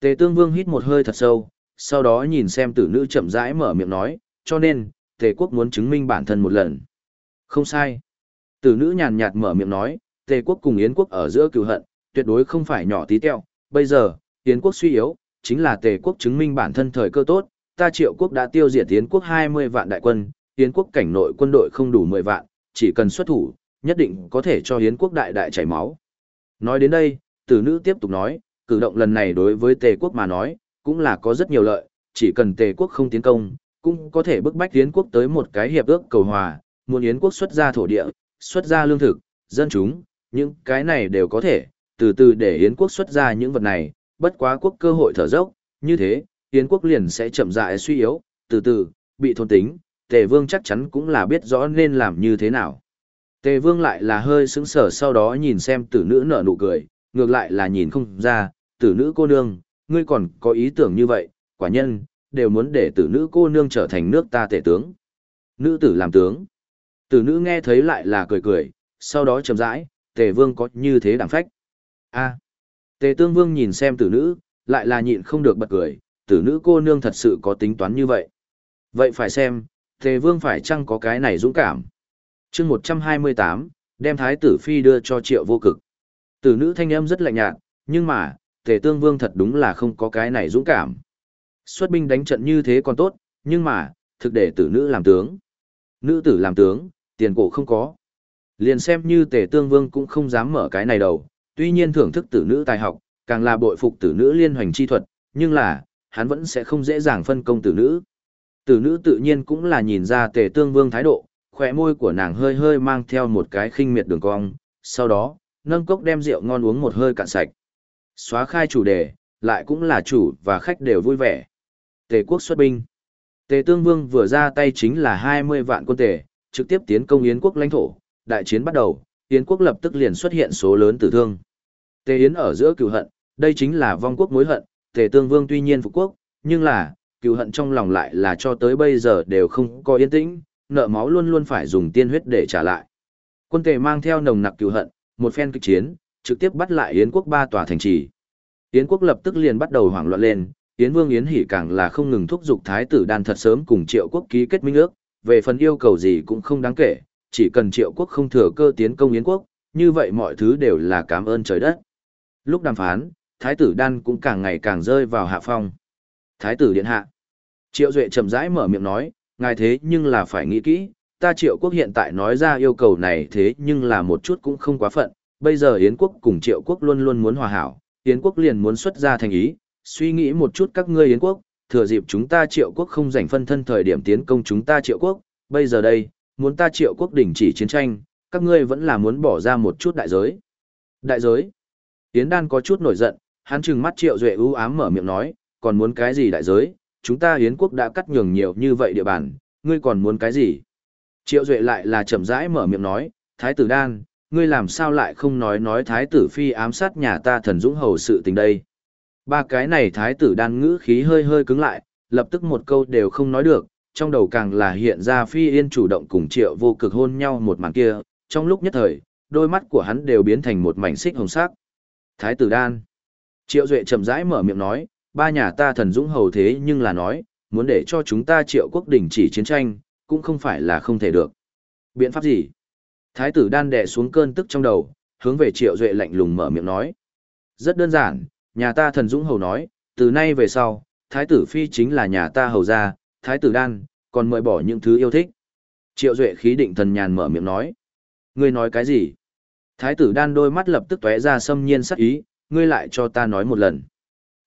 Tề Tương Vương hít một hơi thật sâu, sau đó nhìn xem tử nữ chậm rãi mở miệng nói, cho nên, Tề quốc muốn chứng minh bản thân một lần. Không sai. Tử nữ nhàn nhạt mở miệng nói, Tề quốc cùng Yến quốc ở giữa cựu hận, tuyệt đối không phải nhỏ tí teo. Bây giờ, Yến quốc suy yếu, chính là Tề quốc chứng minh bản thân thời cơ tốt. Ta triệu quốc đã tiêu diệt Yến quốc 20 vạn đại quân, Yến quốc cảnh nội quân đội không đủ 10 vạn, chỉ cần xuất thủ, nhất định có thể cho Yến quốc đại đại chảy máu. Nói đến đây, tử nữ tiếp tục nói, cử động lần này đối với tề quốc mà nói, cũng là có rất nhiều lợi, chỉ cần tề quốc không tiến công, cũng có thể bức bách Yến quốc tới một cái hiệp ước cầu hòa, muốn Yến quốc xuất ra thổ địa, xuất ra lương thực, dân chúng, những cái này đều có thể, từ từ để Yến quốc xuất ra những vật này, bất quá quốc cơ hội thở dốc, như thế, Yến quốc liền sẽ chậm rãi suy yếu, từ từ, bị thôn tính, tề vương chắc chắn cũng là biết rõ nên làm như thế nào. Tề vương lại là hơi sững sờ sau đó nhìn xem tử nữ nở nụ cười, ngược lại là nhìn không ra, tử nữ cô nương, ngươi còn có ý tưởng như vậy, quả nhân, đều muốn để tử nữ cô nương trở thành nước ta tể tướng. Nữ tử làm tướng. Tử nữ nghe thấy lại là cười cười, sau đó chậm rãi, tề vương có như thế đẳng phách. a tề tương vương nhìn xem tử nữ, lại là nhịn không được bật cười, tử nữ cô nương thật sự có tính toán như vậy. Vậy phải xem, tề vương phải chăng có cái này dũng cảm. chương 128, đem thái tử phi đưa cho triệu vô cực. Tử nữ thanh âm rất lạnh nhạt, nhưng mà, tề tương vương thật đúng là không có cái này dũng cảm. Xuất binh đánh trận như thế còn tốt, nhưng mà, thực để tử nữ làm tướng. Nữ tử làm tướng, tiền cổ không có. Liền xem như tề tương vương cũng không dám mở cái này đầu, tuy nhiên thưởng thức tử nữ tài học, càng là bội phục tử nữ liên hoành chi thuật, nhưng là, hắn vẫn sẽ không dễ dàng phân công tử nữ. Tử nữ tự nhiên cũng là nhìn ra tề tương vương thái độ, khỏe môi của nàng hơi hơi mang theo một cái khinh miệt đường cong, sau đó, nâng cốc đem rượu ngon uống một hơi cạn sạch. Xóa khai chủ đề, lại cũng là chủ và khách đều vui vẻ. Tề quốc xuất binh. Tề tương vương vừa ra tay chính là 20 vạn quân tề, trực tiếp tiến công Yến quốc lãnh thổ, đại chiến bắt đầu, Yến quốc lập tức liền xuất hiện số lớn tử thương. Tề Yến ở giữa cựu hận, đây chính là vong quốc mối hận, Tề Tương Vương tuy nhiên phục quốc, nhưng là, cựu hận trong lòng lại là cho tới bây giờ đều không có yên tĩnh, nợ máu luôn luôn phải dùng tiên huyết để trả lại. Quân Tề mang theo nồng nặc cựu hận, một phen kịch chiến, trực tiếp bắt lại Yến quốc ba tòa thành trì. Yến quốc lập tức liền bắt đầu hoảng loạn lên, Yến Vương Yến Hỷ càng là không ngừng thúc giục thái tử đan thật sớm cùng Triệu quốc ký kết minh ước, về phần yêu cầu gì cũng không đáng kể, chỉ cần Triệu quốc không thừa cơ tiến công Yến quốc, như vậy mọi thứ đều là cảm ơn trời đất. Lúc đàm phán, thái tử đan cũng càng ngày càng rơi vào hạ phong. Thái tử điện hạ. Triệu Duệ chậm rãi mở miệng nói, ngài thế nhưng là phải nghĩ kỹ, ta triệu quốc hiện tại nói ra yêu cầu này thế nhưng là một chút cũng không quá phận, bây giờ Yến quốc cùng triệu quốc luôn luôn muốn hòa hảo, Yến quốc liền muốn xuất ra thành ý, suy nghĩ một chút các ngươi Yến quốc, thừa dịp chúng ta triệu quốc không giành phân thân thời điểm tiến công chúng ta triệu quốc, bây giờ đây, muốn ta triệu quốc đình chỉ chiến tranh, các ngươi vẫn là muốn bỏ ra một chút đại giới. Đại giới? Yến Đan có chút nổi giận, hắn trừng mắt triệu duệ ưu ám mở miệng nói, còn muốn cái gì đại giới, chúng ta Yến quốc đã cắt nhường nhiều như vậy địa bàn, ngươi còn muốn cái gì? Triệu duệ lại là chậm rãi mở miệng nói, Thái tử Đan, ngươi làm sao lại không nói nói Thái tử Phi ám sát nhà ta thần dũng hầu sự tình đây? Ba cái này Thái tử Đan ngữ khí hơi hơi cứng lại, lập tức một câu đều không nói được, trong đầu càng là hiện ra Phi Yên chủ động cùng triệu vô cực hôn nhau một màn kia, trong lúc nhất thời, đôi mắt của hắn đều biến thành một mảnh xích hồng sắc. Thái tử Đan. Triệu Duệ chậm rãi mở miệng nói, ba nhà ta thần dũng hầu thế nhưng là nói, muốn để cho chúng ta triệu quốc đình chỉ chiến tranh, cũng không phải là không thể được. Biện pháp gì? Thái tử đan đè xuống cơn tức trong đầu, hướng về triệu duệ lạnh lùng mở miệng nói. Rất đơn giản, nhà ta thần dũng hầu nói, từ nay về sau, thái tử phi chính là nhà ta hầu gia, thái tử đan, còn mời bỏ những thứ yêu thích. Triệu duệ khí định thần nhàn mở miệng nói. Ngươi nói cái gì? Thái tử đan đôi mắt lập tức tóe ra xâm nhiên sắc ý, ngươi lại cho ta nói một lần.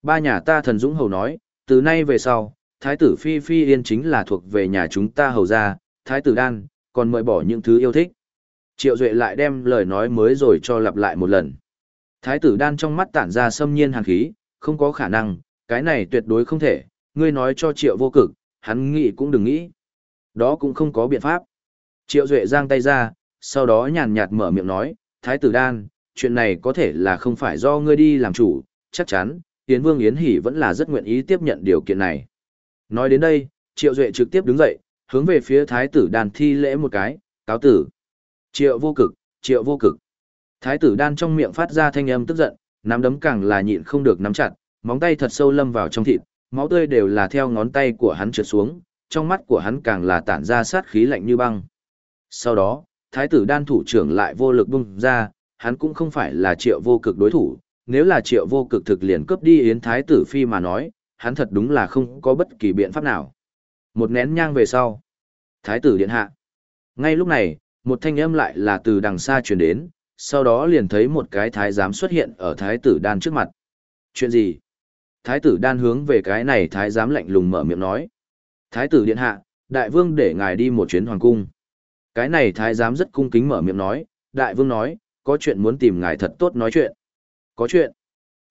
Ba nhà ta thần dũng hầu nói, từ nay về sau, thái tử phi phi yên chính là thuộc về nhà chúng ta hầu ra, thái tử đan, còn mời bỏ những thứ yêu thích. Triệu Duệ lại đem lời nói mới rồi cho lặp lại một lần. Thái tử đan trong mắt tản ra xâm nhiên hàn khí, không có khả năng, cái này tuyệt đối không thể, ngươi nói cho triệu vô cực, hắn nghĩ cũng đừng nghĩ. Đó cũng không có biện pháp. Triệu Duệ giang tay ra, sau đó nhàn nhạt mở miệng nói, Thái tử đan, chuyện này có thể là không phải do ngươi đi làm chủ, chắc chắn, Yến Vương Yến Hỷ vẫn là rất nguyện ý tiếp nhận điều kiện này. Nói đến đây, Triệu Duệ trực tiếp đứng dậy, hướng về phía Thái tử đan thi lễ một cái, cáo tử. Triệu vô cực, triệu vô cực. Thái tử đan trong miệng phát ra thanh âm tức giận, nắm đấm càng là nhịn không được nắm chặt, móng tay thật sâu lâm vào trong thịt, máu tươi đều là theo ngón tay của hắn trượt xuống, trong mắt của hắn càng là tản ra sát khí lạnh như băng. Sau đó, thái tử đan thủ trưởng lại vô lực bung ra, hắn cũng không phải là triệu vô cực đối thủ, nếu là triệu vô cực thực liền cướp đi yến thái tử phi mà nói, hắn thật đúng là không có bất kỳ biện pháp nào. Một nén nhang về sau, thái tử điện hạ. Ngay lúc này, một thanh âm lại là từ đằng xa truyền đến, sau đó liền thấy một cái thái giám xuất hiện ở thái tử đan trước mặt. Chuyện gì? Thái tử đan hướng về cái này thái giám lạnh lùng mở miệng nói. Thái tử điện hạ, đại vương để ngài đi một chuyến hoàng cung. Cái này thái giám rất cung kính mở miệng nói, đại vương nói, có chuyện muốn tìm ngài thật tốt nói chuyện. Có chuyện.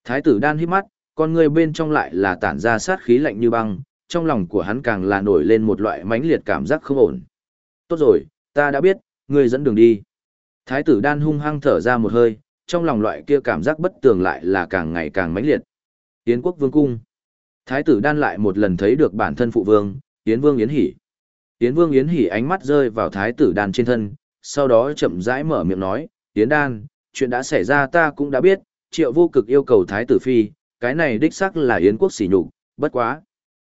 Thái tử đan hít mắt, con người bên trong lại là tản ra sát khí lạnh như băng, trong lòng của hắn càng là nổi lên một loại mãnh liệt cảm giác không ổn. Tốt rồi, ta đã biết, ngươi dẫn đường đi. Thái tử đan hung hăng thở ra một hơi, trong lòng loại kia cảm giác bất tường lại là càng ngày càng mãnh liệt. Yến quốc vương cung. Thái tử đan lại một lần thấy được bản thân phụ vương, Yến vương Yến hỉ. Yến vương Yến hỉ ánh mắt rơi vào thái tử đan trên thân, sau đó chậm rãi mở miệng nói, Yến đan, chuyện đã xảy ra ta cũng đã biết, triệu vô cực yêu cầu thái tử phi, cái này đích xác là Yến quốc sỉ nhục, bất quá.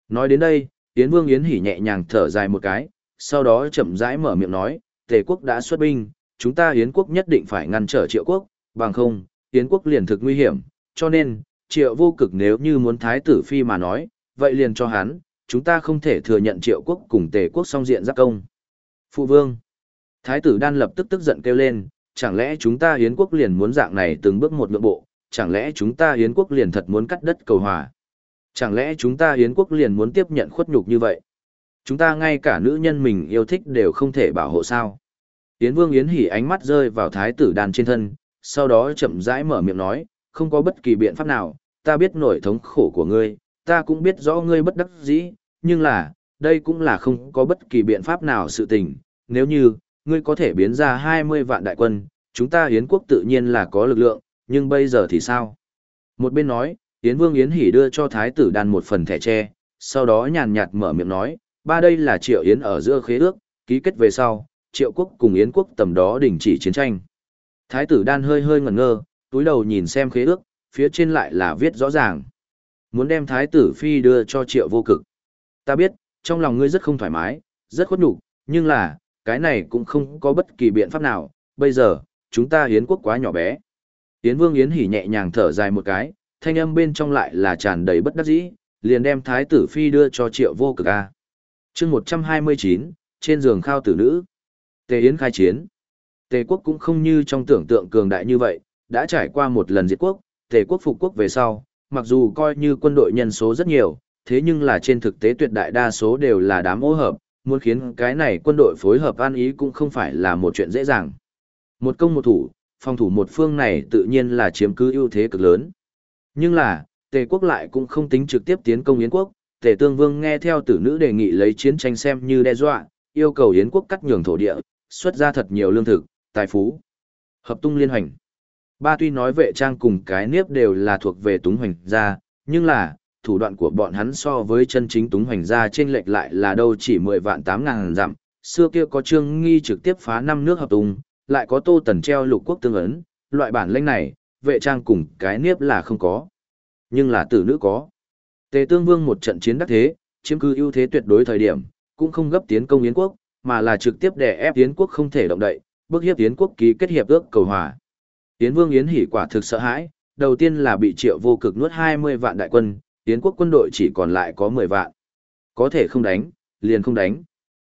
Nói đến đây, Yến vương Yến hỉ nhẹ nhàng thở dài một cái, sau đó chậm rãi mở miệng nói, tề quốc đã xuất binh, chúng ta Yến quốc nhất định phải ngăn trở triệu quốc, bằng không, Yến quốc liền thực nguy hiểm, cho nên, triệu vô cực nếu như muốn thái tử phi mà nói, vậy liền cho hắn, chúng ta không thể thừa nhận triệu quốc cùng tề quốc song diện giáp công. Phụ vương, thái tử đan lập tức tức giận kêu lên, chẳng lẽ chúng ta hiến quốc liền muốn dạng này từng bước một lượng bộ, chẳng lẽ chúng ta hiến quốc liền thật muốn cắt đất cầu hòa. Chẳng lẽ chúng ta hiến quốc liền muốn tiếp nhận khuất nhục như vậy? Chúng ta ngay cả nữ nhân mình yêu thích đều không thể bảo hộ sao? Yến Vương Yến Hỉ ánh mắt rơi vào thái tử đàn trên thân, sau đó chậm rãi mở miệng nói, không có bất kỳ biện pháp nào, ta biết nỗi thống khổ của ngươi, ta cũng biết rõ ngươi bất đắc dĩ, nhưng là, đây cũng là không có bất kỳ biện pháp nào sự tình, nếu như, ngươi có thể biến ra 20 vạn đại quân, chúng ta Yến quốc tự nhiên là có lực lượng, nhưng bây giờ thì sao? Một bên nói, Yến Vương Yến Hỷ đưa cho thái tử đàn một phần thẻ tre, sau đó nhàn nhạt mở miệng nói, ba đây là Triệu Yến ở giữa khế ước, ký kết về sau, Triệu quốc cùng Yến quốc tầm đó đình chỉ chiến tranh. Thái tử đan hơi hơi ngẩn ngơ, túi đầu nhìn xem khế ước, phía trên lại là viết rõ ràng. Muốn đem thái tử phi đưa cho Triệu vô cực. Ta biết, trong lòng ngươi rất không thoải mái, rất khuất nhục, nhưng là, cái này cũng không có bất kỳ biện pháp nào, bây giờ, chúng ta hiến quốc quá nhỏ bé. Yến Vương Yến hỉ nhẹ nhàng thở dài một cái, thanh âm bên trong lại là tràn đầy bất đắc dĩ, liền đem thái tử phi đưa cho triệu vô cực a. chương 129, trên giường khao tử nữ. Tề Yến khai chiến. Tề quốc cũng không như trong tưởng tượng cường đại như vậy, đã trải qua một lần diệt quốc, tề quốc phục quốc về sau, mặc dù coi như quân đội nhân số rất nhiều, thế nhưng là trên thực tế tuyệt đại đa số đều là đám ô hợp, muốn khiến cái này quân đội phối hợp an ý cũng không phải là một chuyện dễ dàng. Một công một thủ, phòng thủ một phương này tự nhiên là chiếm cứ ưu thế cực lớn. Nhưng là, Tề quốc lại cũng không tính trực tiếp tiến công Yến quốc, Tề Tương Vương nghe theo tử nữ đề nghị lấy chiến tranh xem như đe dọa, yêu cầu Yến quốc cắt nhường thổ địa, xuất ra thật nhiều lương thực, tài phú. Hợp tung liên hoành. Ba tuy nói vệ trang cùng cái niếp đều là thuộc về túng hoành gia, nhưng là, thủ đoạn của bọn hắn so với chân chính túng hoành gia trên lệch lại là đâu chỉ 10 vạn 8 ngàn dặm. Xưa kia có trương nghi trực tiếp phá năm nước hợp tung, lại có tô tần treo lục quốc tương ấn, loại bản lĩnh này, vệ trang cùng cái niếp là không có. Nhưng là tử nữ có. Tề tương vương một trận chiến đắc thế, chiếm cứ ưu thế tuyệt đối thời điểm, cũng không gấp tiến công Yến quốc, mà là trực tiếp đè ép Yến quốc không thể động đậy, bức hiếp Yến quốc ký kết hiệp ước cầu hòa. Yến vương Yến hỉ quả thực sợ hãi, đầu tiên là bị triệu vô cực nuốt 20 vạn đại quân, Yến quốc quân đội chỉ còn lại có 10 vạn. Có thể không đánh, liền không đánh.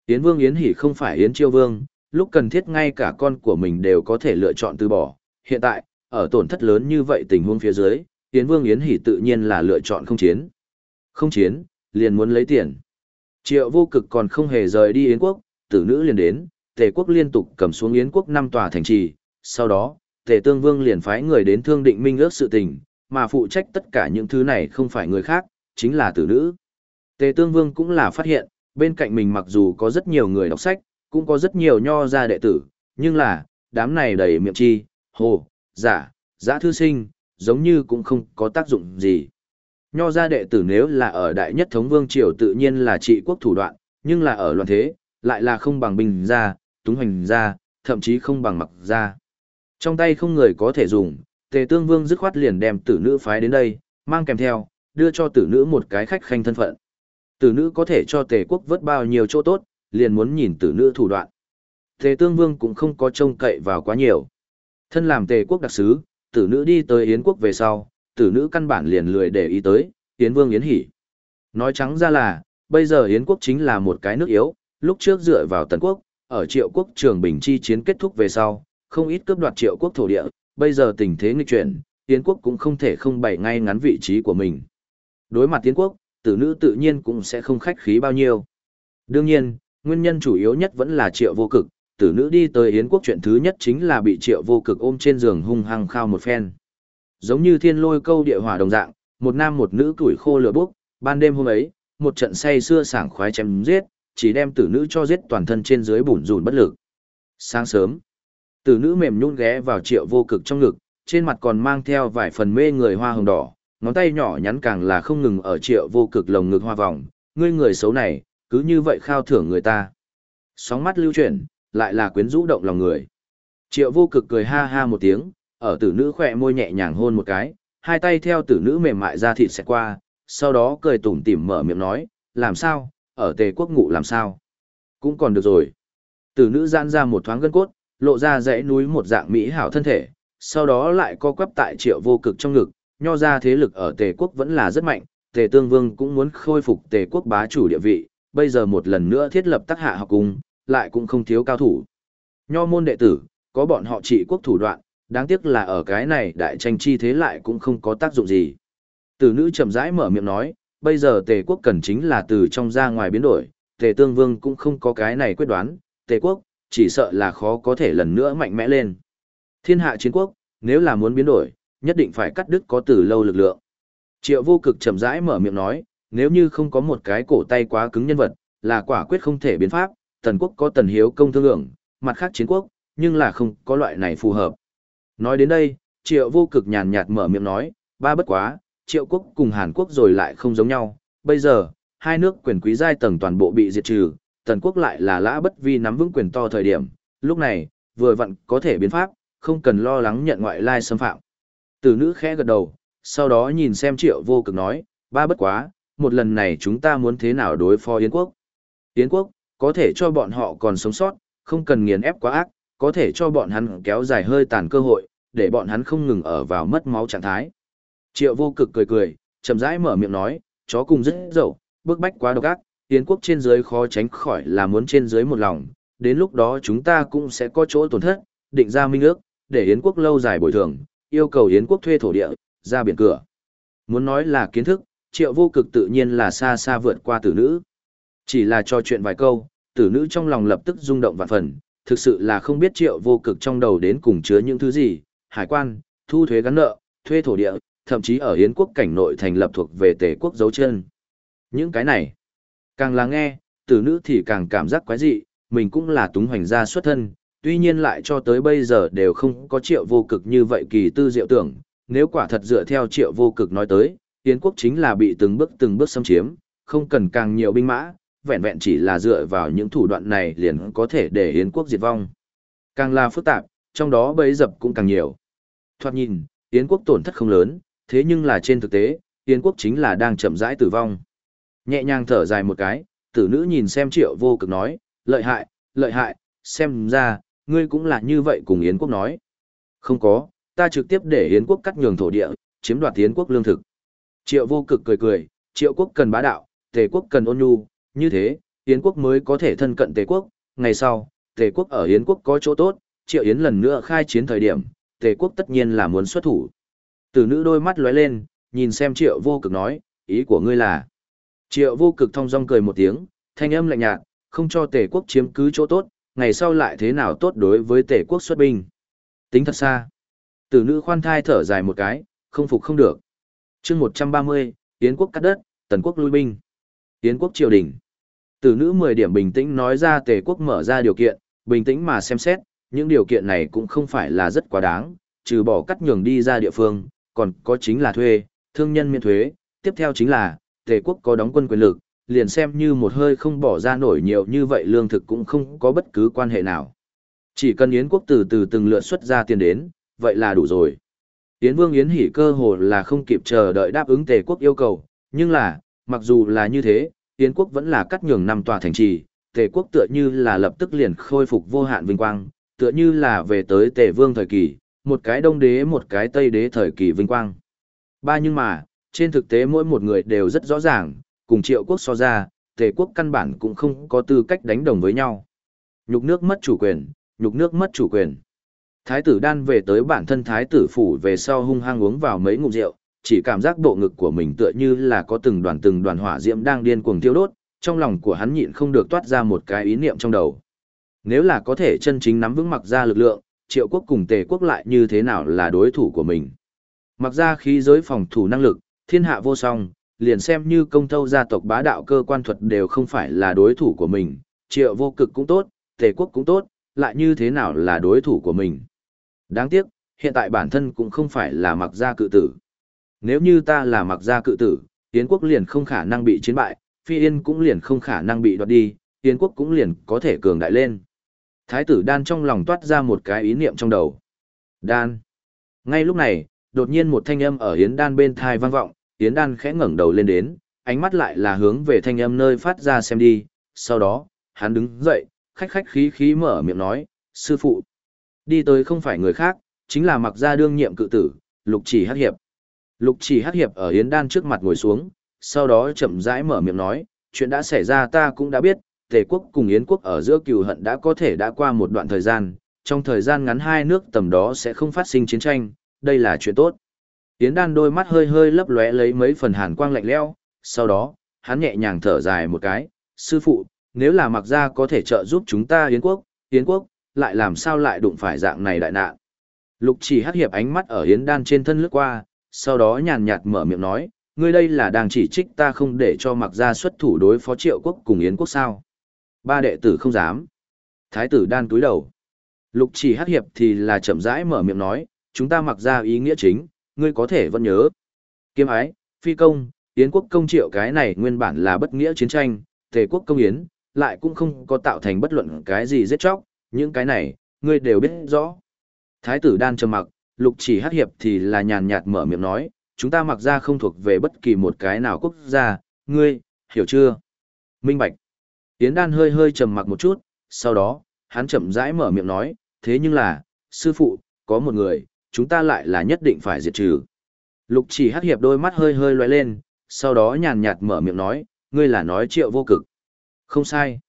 Yến vương Yến hỉ không phải Yến chiêu vương, lúc cần thiết ngay cả con của mình đều có thể lựa chọn từ bỏ. Hiện tại, ở tổn thất lớn như vậy tình huống phía dưới, Yến Vương Yến Hỷ tự nhiên là lựa chọn không chiến. Không chiến, liền muốn lấy tiền. Triệu vô cực còn không hề rời đi Yến quốc, tử nữ liền đến, tề quốc liên tục cầm xuống Yến quốc năm tòa thành trì. Sau đó, tề tương vương liền phái người đến thương định minh ước sự tình, mà phụ trách tất cả những thứ này không phải người khác, chính là tử nữ. Tề tương vương cũng là phát hiện, bên cạnh mình mặc dù có rất nhiều người đọc sách, cũng có rất nhiều nho gia đệ tử, nhưng là, đám này đầy miệng chi, hồ, giả, giả thư sinh, giống như cũng không có tác dụng gì. Nho gia đệ tử nếu là ở đại nhất thống vương triều tự nhiên là trị quốc thủ đoạn, nhưng là ở loạn thế, lại là không bằng bình gia, túng hành gia, thậm chí không bằng mặc gia. Trong tay không người có thể dùng, tề tương vương dứt khoát liền đem tử nữ phái đến đây, mang kèm theo, đưa cho tử nữ một cái khách khanh thân phận. Tử nữ có thể cho tề quốc vớt bao nhiêu chỗ tốt, liền muốn nhìn tử nữ thủ đoạn. Tề tương vương cũng không có trông cậy vào quá nhiều. Thân làm tề quốc đặc sứ, tử nữ đi tới Yến quốc về sau, tử nữ căn bản liền lười để ý tới, Yến vương Yến hỉ. Nói trắng ra là, bây giờ Yến quốc chính là một cái nước yếu, lúc trước dựa vào tần quốc, ở triệu quốc trường bình chi chiến kết thúc về sau, không ít cướp đoạt triệu quốc thổ địa, bây giờ tình thế nghịch chuyển, Yến quốc cũng không thể không bày ngay ngắn vị trí của mình. Đối mặt Yến quốc, tử nữ tự nhiên cũng sẽ không khách khí bao nhiêu. Đương nhiên, nguyên nhân chủ yếu nhất vẫn là triệu vô cực, tử nữ đi tới Yến quốc chuyện thứ nhất chính là bị triệu vô cực ôm trên giường hung hăng khao một phen. Giống như thiên lôi câu địa hỏa đồng dạng, một nam một nữ tuổi khô lửa bốc, ban đêm hôm ấy, một trận say xưa sảng khoái chém giết, chỉ đem tử nữ cho giết toàn thân trên dưới bùn rùn bất lực. Sáng sớm, tử nữ mềm nhún ghé vào triệu vô cực trong ngực, trên mặt còn mang theo vài phần mê người hoa hồng đỏ, ngón tay nhỏ nhắn càng là không ngừng ở triệu vô cực lồng ngực hoa vòng, ngươi người xấu này, cứ như vậy khao thưởng người ta. Sóng mắt lưu chuyển, lại là quyến rũ động lòng người. Triệu vô cực cười ha ha một tiếng, ở tử nữ khỏe môi nhẹ nhàng hôn một cái, hai tay theo tử nữ mềm mại ra thịt sẽ qua, sau đó cười tủm tỉm mở miệng nói, làm sao, ở tề quốc ngụ làm sao. Cũng còn được rồi. Tử nữ giãn ra một thoáng gân cốt, lộ ra dãy núi một dạng mỹ hảo thân thể, sau đó lại co quắp tại triệu vô cực trong ngực, nho ra thế lực ở tề quốc vẫn là rất mạnh, tề tương vương cũng muốn khôi phục tề quốc bá chủ địa vị, bây giờ một lần nữa thiết lập tác hạ học cung, lại cũng không thiếu cao thủ. Nho môn đệ tử, có bọn họ trị quốc thủ đoạn, đáng tiếc là ở cái này đại tranh chi thế lại cũng không có tác dụng gì. Tử nữ chậm rãi mở miệng nói, bây giờ tề quốc cần chính là từ trong ra ngoài biến đổi, tề tương vương cũng không có cái này quyết đoán, tề quốc, chỉ sợ là khó có thể lần nữa mạnh mẽ lên. Thiên hạ chiến quốc, nếu là muốn biến đổi, nhất định phải cắt đứt có từ lâu lực lượng. Triệu vô cực chậm rãi mở miệng nói, nếu như không có một cái cổ tay quá cứng nhân vật, là quả quyết không thể biến pháp, tần quốc có tần hiếu công thương lượng, mặt khác chiến quốc, nhưng là không có loại này phù hợp. Nói đến đây, triệu vô cực nhàn nhạt mở miệng nói, ba bất quá, triệu quốc cùng Hàn Quốc rồi lại không giống nhau, bây giờ, hai nước quyền quý giai tầng toàn bộ bị diệt trừ, tần quốc lại là lã bất vi nắm vững quyền to thời điểm, lúc này, vừa vặn có thể biến pháp, không cần lo lắng nhận ngoại lai xâm phạm. Tử nữ khẽ gật đầu, sau đó nhìn xem triệu vô cực nói, ba bất quá, một lần này chúng ta muốn thế nào đối phó Yến quốc. Yến quốc, có thể cho bọn họ còn sống sót, không cần nghiền ép quá ác, có thể cho bọn hắn kéo dài hơi tàn cơ hội, để bọn hắn không ngừng ở vào mất máu trạng thái. Triệu vô cực cười cười, chậm rãi mở miệng nói, chó cùng rất dậu, bức bách quá độc ác, Yến quốc trên dưới khó tránh khỏi là muốn trên dưới một lòng, đến lúc đó chúng ta cũng sẽ có chỗ tổn thất, định ra minh ước, để Yến quốc lâu dài bồi thường, yêu cầu Yến quốc thuê thổ địa, ra biển cửa. Muốn nói là kiến thức, triệu vô cực tự nhiên là xa xa vượt qua tử nữ. Chỉ là trò chuyện vài câu, tử nữ trong lòng lập tức rung động vạn phần, thực sự là không biết triệu vô cực trong đầu đến cùng chứa những thứ gì, hải quan, thu thuế gắn nợ, thuê thổ địa, thậm chí ở Yến quốc cảnh nội thành lập thuộc về tề quốc dấu chân. Những cái này, càng là nghe, tử nữ thì càng cảm giác quái dị, mình cũng là túng hoành gia xuất thân, tuy nhiên lại cho tới bây giờ đều không có triệu vô cực như vậy kỳ tư diệu tưởng, nếu quả thật dựa theo triệu vô cực nói tới, Yến quốc chính là bị từng bước từng bước xâm chiếm, không cần càng nhiều binh mã, vẹn vẹn chỉ là dựa vào những thủ đoạn này liền có thể để Yến quốc diệt vong. Càng là phức tạp, trong đó bấy dập cũng càng nhiều. Thoạt nhìn, Yến quốc tổn thất không lớn, thế nhưng là trên thực tế, Yến quốc chính là đang chậm rãi tử vong. Nhẹ nhàng thở dài một cái, tử nữ nhìn xem triệu vô cực nói, lợi hại, lợi hại, xem ra, ngươi cũng là như vậy cùng Yến quốc nói. Không có, ta trực tiếp để Yến quốc cắt nhường thổ địa, chiếm đoạt Yến quốc lương thực. Triệu vô cực cười cười, triệu quốc cần bá đạo, tề quốc cần ôn nhu, như thế, Yến quốc mới có thể thân cận tề quốc. Ngày sau, tề quốc ở Yến quốc có chỗ tốt, triệu Yến lần nữa khai chiến thời điểm, tề quốc tất nhiên là muốn xuất thủ. Tử nữ đôi mắt lóe lên, nhìn xem triệu vô cực nói, ý của ngươi là. Triệu vô cực thong dong cười một tiếng, thanh âm lạnh nhạt, không cho tể quốc chiếm cứ chỗ tốt, ngày sau lại thế nào tốt đối với tể quốc xuất binh. Tính thật xa. Tử nữ khoan thai thở dài một cái, không phục không được. chương 130, Yến quốc cắt đất, Tần quốc lui binh. Yến quốc triều đình. Tử nữ 10 điểm bình tĩnh nói ra tể quốc mở ra điều kiện, bình tĩnh mà xem xét, những điều kiện này cũng không phải là rất quá đáng, trừ bỏ cắt nhường đi ra địa phương, còn có chính là thuê, thương nhân miễn thuế, tiếp theo chính là, tề quốc có đóng quân quyền lực, liền xem như một hơi không bỏ ra nổi nhiều như vậy lương thực cũng không có bất cứ quan hệ nào. Chỉ cần Yến quốc từ từ từng lượt xuất ra tiền đến, vậy là đủ rồi. Yến Vương Yến Hỷ cơ hồ là không kịp chờ đợi đáp ứng Tề quốc yêu cầu, nhưng là, mặc dù là như thế, Yến quốc vẫn là cắt nhường năm tòa thành trì, Tề quốc tựa như là lập tức liền khôi phục vô hạn vinh quang, tựa như là về tới Tề Vương thời kỳ, một cái đông đế một cái tây đế thời kỳ vinh quang. Ba nhưng mà, trên thực tế mỗi một người đều rất rõ ràng, cùng triệu quốc so ra, tề quốc căn bản cũng không có tư cách đánh đồng với nhau. Nhục nước mất chủ quyền, nhục nước mất chủ quyền. Thái tử đan về tới bản thân thái tử phủ về sau hung hăng uống vào mấy ngụm rượu, chỉ cảm giác bộ ngực của mình tựa như là có từng đoàn từng đoàn hỏa diễm đang điên cuồng thiêu đốt, trong lòng của hắn nhịn không được toát ra một cái ý niệm trong đầu. Nếu là có thể chân chính nắm vững mặc ra lực lượng, triệu quốc cùng tề quốc lại như thế nào là đối thủ của mình. Mặc ra khí giới phòng thủ năng lực, thiên hạ vô song, liền xem như công thâu gia tộc bá đạo cơ quan thuật đều không phải là đối thủ của mình, triệu vô cực cũng tốt, tề quốc cũng tốt, lại như thế nào là đối thủ của mình. Đáng tiếc, hiện tại bản thân cũng không phải là mặc gia cự tử. Nếu như ta là mặc gia cự tử, Yến quốc liền không khả năng bị chiến bại, Phi Yên cũng liền không khả năng bị đoạt đi, Yến quốc cũng liền có thể cường đại lên. Thái tử đan trong lòng toát ra một cái ý niệm trong đầu. Đan. Ngay lúc này, đột nhiên một thanh âm ở Yến đan bên thai vang vọng, Yến đan khẽ ngẩng đầu lên đến, ánh mắt lại là hướng về thanh âm nơi phát ra xem đi, sau đó, hắn đứng dậy, khách khách khí khí mở miệng nói, sư phụ. Đi tới không phải người khác, chính là mặc gia đương nhiệm cự tử, lục chỉ hát hiệp. Lục chỉ hát hiệp ở Yến đan trước mặt ngồi xuống, sau đó chậm rãi mở miệng nói, chuyện đã xảy ra ta cũng đã biết, Tề quốc cùng Yến quốc ở giữa cừu hận đã có thể đã qua một đoạn thời gian, trong thời gian ngắn hai nước tầm đó sẽ không phát sinh chiến tranh, đây là chuyện tốt. Yến đan đôi mắt hơi hơi lấp lóe lấy mấy phần hàn quang lạnh lẽo, sau đó, hắn nhẹ nhàng thở dài một cái, sư phụ, nếu là mặc gia có thể trợ giúp chúng ta Yến quốc, Yến quốc, lại làm sao lại đụng phải dạng này đại nạn. Lục chỉ hắc hiệp ánh mắt ở Yến đan trên thân lướt qua, sau đó nhàn nhạt mở miệng nói, ngươi đây là đang chỉ trích ta không để cho mặc gia xuất thủ đối phó triệu quốc cùng Yến quốc sao. Ba đệ tử không dám. Thái tử đan cúi đầu. Lục chỉ hắc hiệp thì là chậm rãi mở miệng nói, chúng ta mặc ra ý nghĩa chính, ngươi có thể vẫn nhớ. kiếm ái, phi công, Yến quốc công triệu cái này nguyên bản là bất nghĩa chiến tranh, tề quốc công Yến, lại cũng không có tạo thành bất luận cái gì giết chóc, những cái này, ngươi đều biết rõ. Thái tử đan trầm mặc, lục chỉ hắc hiệp thì là nhàn nhạt mở miệng nói, chúng ta mặc ra không thuộc về bất kỳ một cái nào quốc gia, ngươi, hiểu chưa? Minh Bạch. Yến đan hơi hơi trầm mặc một chút, sau đó, hắn chậm rãi mở miệng nói, thế nhưng là, sư phụ, có một người, chúng ta lại là nhất định phải diệt trừ. Lục chỉ hắc hiệp đôi mắt hơi hơi loay lên, sau đó nhàn nhạt mở miệng nói, ngươi là nói triệu vô cực. Không sai.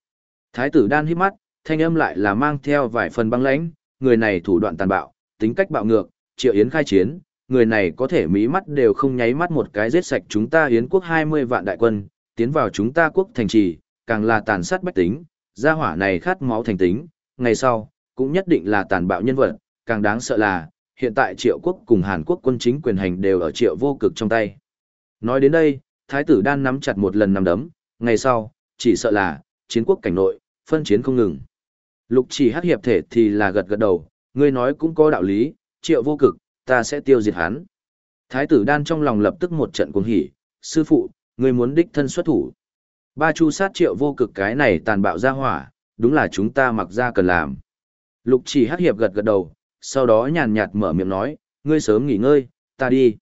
Thái tử đan hít mắt, thanh âm lại là mang theo vài phần băng lãnh, người này thủ đoạn tàn bạo, tính cách bạo ngược, triệu yến khai chiến, người này có thể mí mắt đều không nháy mắt một cái giết sạch chúng ta yến quốc 20 vạn đại quân, tiến vào chúng ta quốc thành trì, càng là tàn sát bách tính, gia hỏa này khát máu thành tính, ngày sau, cũng nhất định là tàn bạo nhân vật, càng đáng sợ là, hiện tại triệu quốc cùng Hàn Quốc quân chính quyền hành đều ở triệu vô cực trong tay. Nói đến đây, thái tử đan nắm chặt một lần nằm đấm, ngày sau, chỉ sợ là, chiến quốc cảnh nội, phân chiến không ngừng. Lục chỉ hát hiệp thể thì là gật gật đầu, ngươi nói cũng có đạo lý, triệu vô cực, ta sẽ tiêu diệt hắn. Thái tử đan trong lòng lập tức một trận cuồng hỉ, sư phụ, ngươi muốn đích thân xuất thủ. Ba chu sát triệu vô cực cái này tàn bạo ra hỏa, đúng là chúng ta mặc ra cần làm. Lục chỉ hắc hiệp gật gật đầu, sau đó nhàn nhạt mở miệng nói, ngươi sớm nghỉ ngơi, ta đi.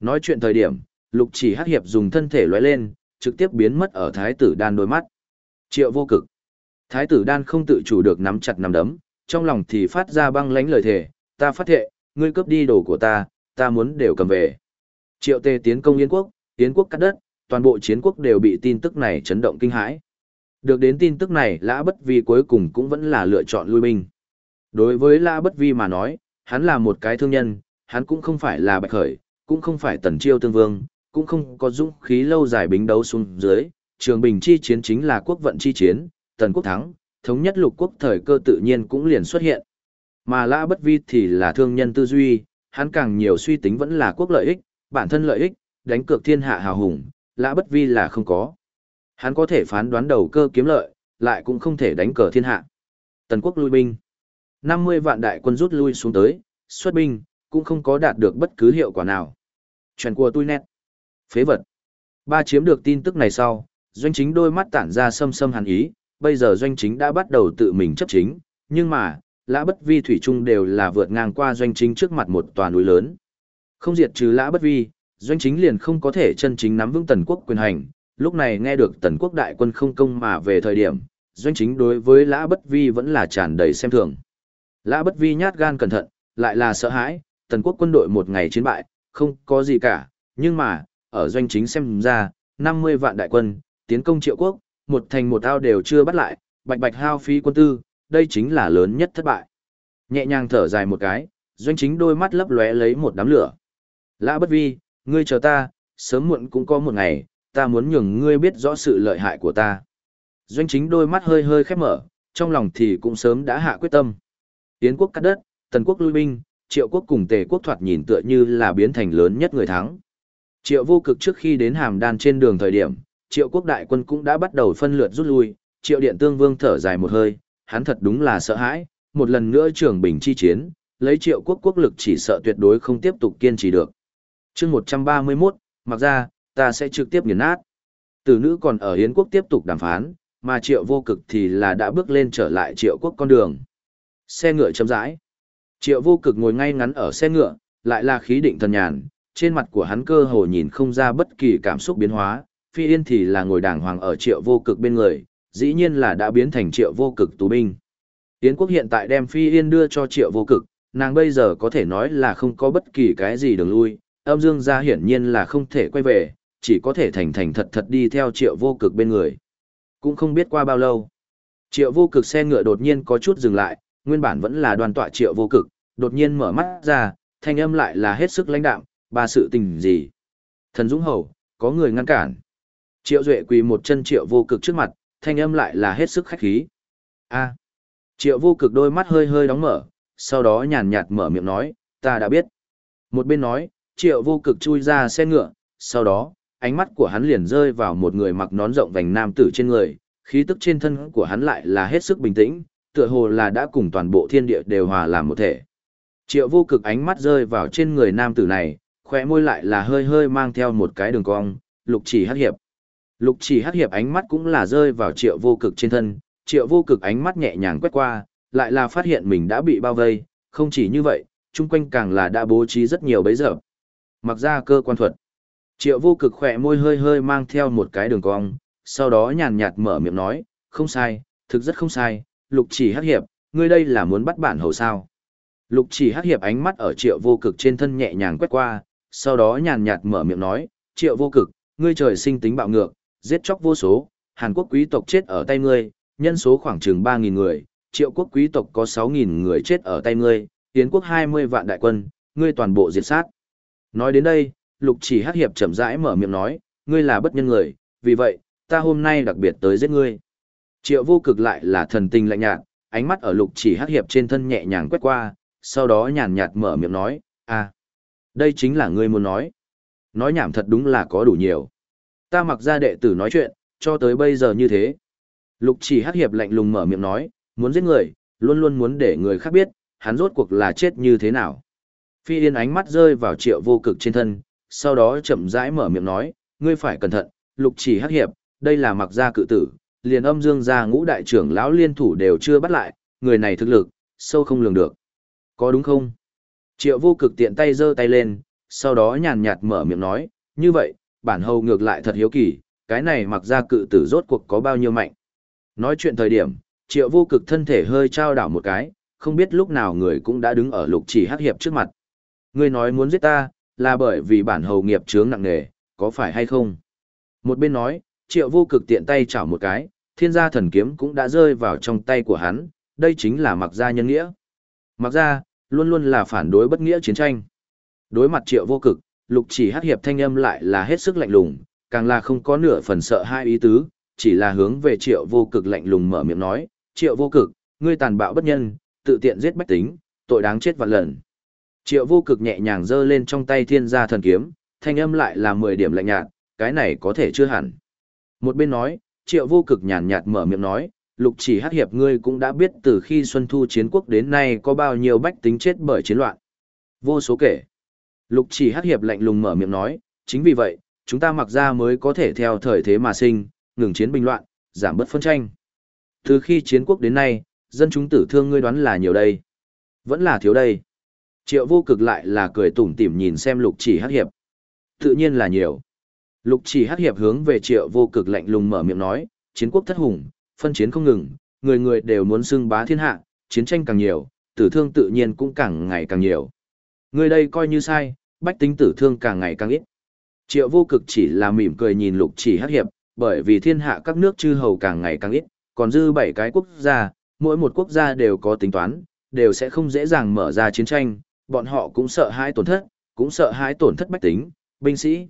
Nói chuyện thời điểm, lục chỉ hắc hiệp dùng thân thể lóe lên, trực tiếp biến mất ở thái tử đan đôi mắt. Triệu vô cực. Thái tử đan không tự chủ được nắm chặt nắm đấm, trong lòng thì phát ra băng lánh lời thề, ta phát thệ, ngươi cướp đi đồ của ta, ta muốn đều cầm về. Triệu tề tiến công Yến quốc, Yến quốc cắt đất, toàn bộ chiến quốc đều bị tin tức này chấn động kinh hãi. Được đến tin tức này Lã Bất Vi cuối cùng cũng vẫn là lựa chọn lui binh. Đối với Lã Bất Vi mà nói, hắn là một cái thương nhân, hắn cũng không phải là bạch khởi, cũng không phải tần chiêu tương vương, cũng không có dũng khí lâu dài bính đấu xuống dưới. Trường Bình chi chiến chính là quốc vận chi chiến, tần quốc thắng, thống nhất lục quốc thời cơ tự nhiên cũng liền xuất hiện. Mà Lã Bất Vi thì là thương nhân tư duy, hắn càng nhiều suy tính vẫn là quốc lợi ích, bản thân lợi ích, đánh cược thiên hạ hào hùng, lã bất vi là không có. Hắn có thể phán đoán đầu cơ kiếm lợi, lại cũng không thể đánh cờ thiên hạ. Tần quốc lui binh. 50 vạn đại quân rút lui xuống tới, xuất binh, cũng không có đạt được bất cứ hiệu quả nào. Chuyện của tôi nét. Phế vật. Ba chiếm được tin tức này sau, doanh chính đôi mắt tản ra sâm sâm hàn ý, bây giờ doanh chính đã bắt đầu tự mình chấp chính, nhưng mà, lã bất vi thủy chung đều là vượt ngang qua doanh chính trước mặt một tòa núi lớn. Không diệt trừ lã bất vi, doanh chính liền không có thể chân chính nắm vững tần quốc quyền hành, lúc này nghe được tần quốc đại quân không công mà về thời điểm, doanh chính đối với lã bất vi vẫn là tràn đầy xem thường. Lã bất vi nhát gan cẩn thận, lại là sợ hãi, tần quốc quân đội một ngày chiến bại, không có gì cả, nhưng mà, ở doanh chính xem ra, 50 vạn đại quân, tiến công triệu quốc, một thành một ao đều chưa bắt lại, bạch bạch hao phí quân tư, đây chính là lớn nhất thất bại. Nhẹ nhàng thở dài một cái, doanh chính đôi mắt lấp lóe lấy một đám lửa. Lã bất vi, ngươi chờ ta, sớm muộn cũng có một ngày, ta muốn nhường ngươi biết rõ sự lợi hại của ta. Doanh chính đôi mắt hơi hơi khép mở, trong lòng thì cũng sớm đã hạ quyết tâm. Tiến quốc cắt đất, tần quốc lui binh, triệu quốc cùng tề quốc thoạt nhìn tựa như là biến thành lớn nhất người thắng. Triệu vô cực trước khi đến hàm đan trên đường thời điểm, triệu quốc đại quân cũng đã bắt đầu phân lượt rút lui, triệu điện tương vương thở dài một hơi, hắn thật đúng là sợ hãi, một lần nữa trường bình chi chiến, lấy triệu quốc quốc lực chỉ sợ tuyệt đối không tiếp tục kiên trì được. chương 131, mặc ra, ta sẽ trực tiếp nghiền nát. Tử nữ còn ở Hiến quốc tiếp tục đàm phán, mà triệu vô cực thì là đã bước lên trở lại triệu quốc con đường. Xe ngựa chấm rãi. Triệu vô cực ngồi ngay ngắn ở xe ngựa, lại là khí định thần nhàn, trên mặt của hắn cơ hồ nhìn không ra bất kỳ cảm xúc biến hóa, phi yên thì là ngồi đàng hoàng ở triệu vô cực bên người, dĩ nhiên là đã biến thành triệu vô cực tù binh. Yến quốc hiện tại đem phi yên đưa cho triệu vô cực, nàng bây giờ có thể nói là không có bất kỳ cái gì đường lui, âm dương gia hiển nhiên là không thể quay về, chỉ có thể thành thành thật thật đi theo triệu vô cực bên người. Cũng không biết qua bao lâu. Triệu vô cực xe ngựa đột nhiên có chút dừng lại, nguyên bản vẫn là đoàn tọa triệu vô cực, đột nhiên mở mắt ra, thanh âm lại là hết sức lãnh đạm, ba sự tình gì. Thần Dũng Hầu, có người ngăn cản. Triệu Duệ quỳ một chân triệu vô cực trước mặt, thanh âm lại là hết sức khách khí. a Triệu vô cực đôi mắt hơi hơi đóng mở, sau đó nhàn nhạt mở miệng nói, ta đã biết. Một bên nói, triệu vô cực chui ra xe ngựa, sau đó, ánh mắt của hắn liền rơi vào một người mặc nón rộng vành nam tử trên người, khí tức trên thân của hắn lại là hết sức bình tĩnh, tựa hồ là đã cùng toàn bộ thiên địa đều hòa làm một thể. Triệu vô cực ánh mắt rơi vào trên người nam tử này, khỏe môi lại là hơi hơi mang theo một cái đường cong, lục chỉ hắc hiệp. Lục chỉ hắc hiệp ánh mắt cũng là rơi vào triệu vô cực trên thân, triệu vô cực ánh mắt nhẹ nhàng quét qua, lại là phát hiện mình đã bị bao vây, không chỉ như vậy, chung quanh càng là đã bố trí rất nhiều bấy giờ. Mặc ra cơ quan thuật. Triệu vô cực khỏe môi hơi hơi mang theo một cái đường cong, sau đó nhàn nhạt mở miệng nói, không sai, thực rất không sai, lục chỉ hắc hiệp, ngươi đây là muốn bắt bản hầu sao. Lục chỉ hắc hiệp ánh mắt ở triệu vô cực trên thân nhẹ nhàng quét qua, sau đó nhàn nhạt mở miệng nói, triệu vô cực, ngươi trời sinh tính bạo ngược, giết chóc vô số, Hàn Quốc quý tộc chết ở tay ngươi, nhân số khoảng chừng 3.000 người, triệu quốc quý tộc có 6.000 người chết ở tay ngươi, Yến quốc 20 vạn đại quân, ngươi toàn bộ diệt sát. Nói đến đây, lục chỉ hắc hiệp chậm rãi mở miệng nói, ngươi là bất nhân người, vì vậy, ta hôm nay đặc biệt tới giết ngươi. Triệu vô cực lại là thần tình lạnh nhạt, ánh mắt ở lục chỉ hắc hiệp trên thân nhẹ nhàng quét qua, sau đó nhàn nhạt mở miệng nói, à, đây chính là ngươi muốn nói. Nói nhảm thật đúng là có đủ nhiều. Ta mặc ra đệ tử nói chuyện, cho tới bây giờ như thế. Lục chỉ hắc hiệp lạnh lùng mở miệng nói, muốn giết người, luôn luôn muốn để người khác biết, hắn rốt cuộc là chết như thế nào. Phi Yên ánh mắt rơi vào triệu vô cực trên thân, sau đó chậm rãi mở miệng nói, ngươi phải cẩn thận, lục chỉ hắc hiệp, đây là mặc gia cự tử, liền âm dương gia ngũ đại trưởng lão liên thủ đều chưa bắt lại, người này thực lực, sâu không lường được. Có đúng không? Triệu vô cực tiện tay giơ tay lên, sau đó nhàn nhạt mở miệng nói, như vậy, bản hầu ngược lại thật hiếu kỳ, cái này mặc ra cự tử rốt cuộc có bao nhiêu mạnh. Nói chuyện thời điểm, triệu vô cực thân thể hơi trao đảo một cái, không biết lúc nào người cũng đã đứng ở lục chỉ hắc hiệp trước mặt. Người nói muốn giết ta, là bởi vì bản hầu nghiệp chướng nặng nề, có phải hay không? Một bên nói, triệu vô cực tiện tay chảo một cái, thiên gia thần kiếm cũng đã rơi vào trong tay của hắn, đây chính là mặc gia nhân nghĩa. Mặc gia, luôn luôn là phản đối bất nghĩa chiến tranh. Đối mặt triệu vô cực, lục chỉ hát hiệp thanh âm lại là hết sức lạnh lùng, càng là không có nửa phần sợ hai ý tứ, chỉ là hướng về triệu vô cực lạnh lùng mở miệng nói, triệu vô cực, ngươi tàn bạo bất nhân, tự tiện giết bách tính, tội đáng chết vạn lần. Triệu vô cực nhẹ nhàng giơ lên trong tay thiên gia thần kiếm, thanh âm lại là 10 điểm lạnh nhạt, cái này có thể chưa hẳn. Một bên nói, triệu vô cực nhàn nhạt mở miệng nói, lục chỉ hắc hiệp ngươi cũng đã biết từ khi Xuân Thu chiến quốc đến nay có bao nhiêu bách tính chết bởi chiến loạn. Vô số kể. Lục chỉ hắc hiệp lạnh lùng mở miệng nói, chính vì vậy, chúng ta mặc ra mới có thể theo thời thế mà sinh, ngừng chiến bình loạn, giảm bớt phân tranh. Từ khi chiến quốc đến nay, dân chúng tử thương ngươi đoán là nhiều đây. Vẫn là thiếu đây. Triệu vô cực lại là cười tủm tỉm nhìn xem lục chỉ hắc hiệp. Tự nhiên là nhiều. Lục chỉ hắc hiệp hướng về triệu vô cực lạnh lùng mở miệng nói, chiến quốc thất hùng, phân chiến không ngừng, người người đều muốn xưng bá thiên hạ, chiến tranh càng nhiều, tử thương tự nhiên cũng càng ngày càng nhiều. Người đây coi như sai, bách tính tử thương càng ngày càng ít. Triệu vô cực chỉ là mỉm cười nhìn lục chỉ hắc hiệp, bởi vì thiên hạ các nước chư hầu càng ngày càng ít, còn dư bảy cái quốc gia, mỗi một quốc gia đều có tính toán, đều sẽ không dễ dàng mở ra chiến tranh, bọn họ cũng sợ hãi tổn thất, cũng sợ hãi tổn thất bách tính, binh sĩ.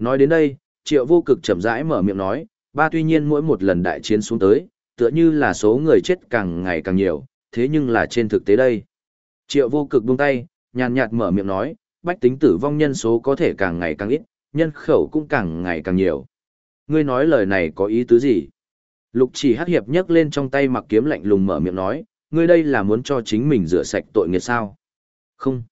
Nói đến đây, triệu vô cực chậm rãi mở miệng nói, ba tuy nhiên mỗi một lần đại chiến xuống tới, tựa như là số người chết càng ngày càng nhiều, thế nhưng là trên thực tế đây. Triệu vô cực buông tay, nhàn nhạt mở miệng nói, bách tính tử vong nhân số có thể càng ngày càng ít, nhân khẩu cũng càng ngày càng nhiều. Ngươi nói lời này có ý tứ gì? Lục chỉ hắc hiệp nhấc lên trong tay mặc kiếm lạnh lùng mở miệng nói, ngươi đây là muốn cho chính mình rửa sạch tội nghiệp sao? Không.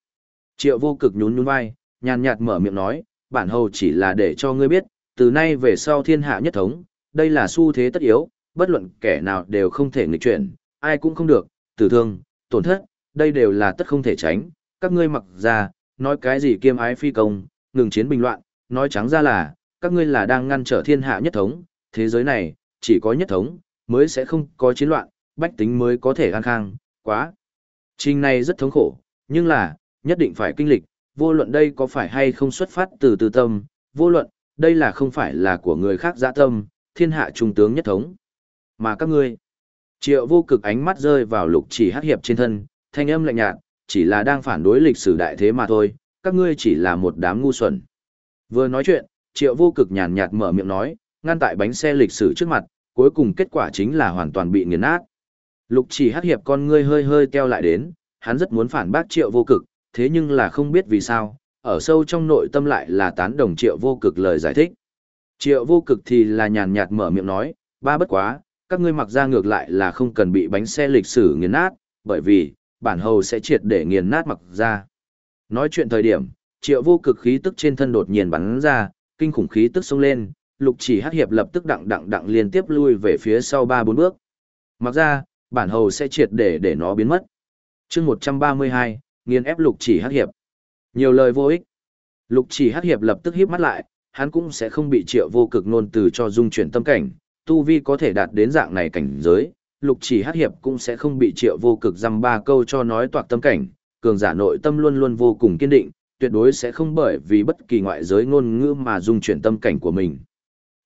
Triệu vô cực nhún nhún vai, nhàn nhạt mở miệng nói, bản hầu chỉ là để cho ngươi biết, từ nay về sau thiên hạ nhất thống, đây là xu thế tất yếu, bất luận kẻ nào đều không thể nghịch chuyển, ai cũng không được, tử thương, tổn thất, đây đều là tất không thể tránh, các ngươi mặc ra, nói cái gì kiêm ái phi công, ngừng chiến bình loạn, nói trắng ra là, các ngươi là đang ngăn trở thiên hạ nhất thống, thế giới này, chỉ có nhất thống, mới sẽ không có chiến loạn, bách tính mới có thể an khang, quá. Trình này rất thống khổ, nhưng là, nhất định phải kinh lịch, vô luận đây có phải hay không xuất phát từ tư tâm, vô luận, đây là không phải là của người khác dã tâm, thiên hạ trung tướng nhất thống. Mà các ngươi, triệu vô cực ánh mắt rơi vào lục chỉ hắc hiệp trên thân, thanh âm lạnh nhạt, chỉ là đang phản đối lịch sử đại thế mà thôi, các ngươi chỉ là một đám ngu xuẩn. Vừa nói chuyện, triệu vô cực nhàn nhạt mở miệng nói, ngăn tại bánh xe lịch sử trước mặt, cuối cùng kết quả chính là hoàn toàn bị nghiền nát. Lục chỉ hắc hiệp con ngươi hơi hơi teo lại đến, hắn rất muốn phản bác triệu vô cực, thế nhưng là không biết vì sao, ở sâu trong nội tâm lại là tán đồng triệu vô cực lời giải thích. Triệu vô cực thì là nhàn nhạt mở miệng nói, ba bất quá, các ngươi mặc ra ngược lại là không cần bị bánh xe lịch sử nghiền nát, bởi vì, bản hầu sẽ triệt để nghiền nát mặc ra. Nói chuyện thời điểm, triệu vô cực khí tức trên thân đột nhiên bắn ra, kinh khủng khí tức xông lên, lục chỉ hắc hiệp lập tức đặng đặng đặng liên tiếp lui về phía sau ba bốn bước. Mặc ra, bản hầu sẽ triệt để để nó biến mất. chương 132, nghiền ép lục chỉ hắc hiệp. Nhiều lời vô ích. Lục chỉ hắc hiệp lập tức híp mắt lại, hắn cũng sẽ không bị triệu vô cực nôn từ cho dung chuyển tâm cảnh, tu vi có thể đạt đến dạng này cảnh giới, lục chỉ hắc hiệp cũng sẽ không bị triệu vô cực dăm ba câu cho nói toạc tâm cảnh, cường giả nội tâm luôn luôn vô cùng kiên định, tuyệt đối sẽ không bởi vì bất kỳ ngoại giới ngôn ngữ mà dung chuyển tâm cảnh của mình.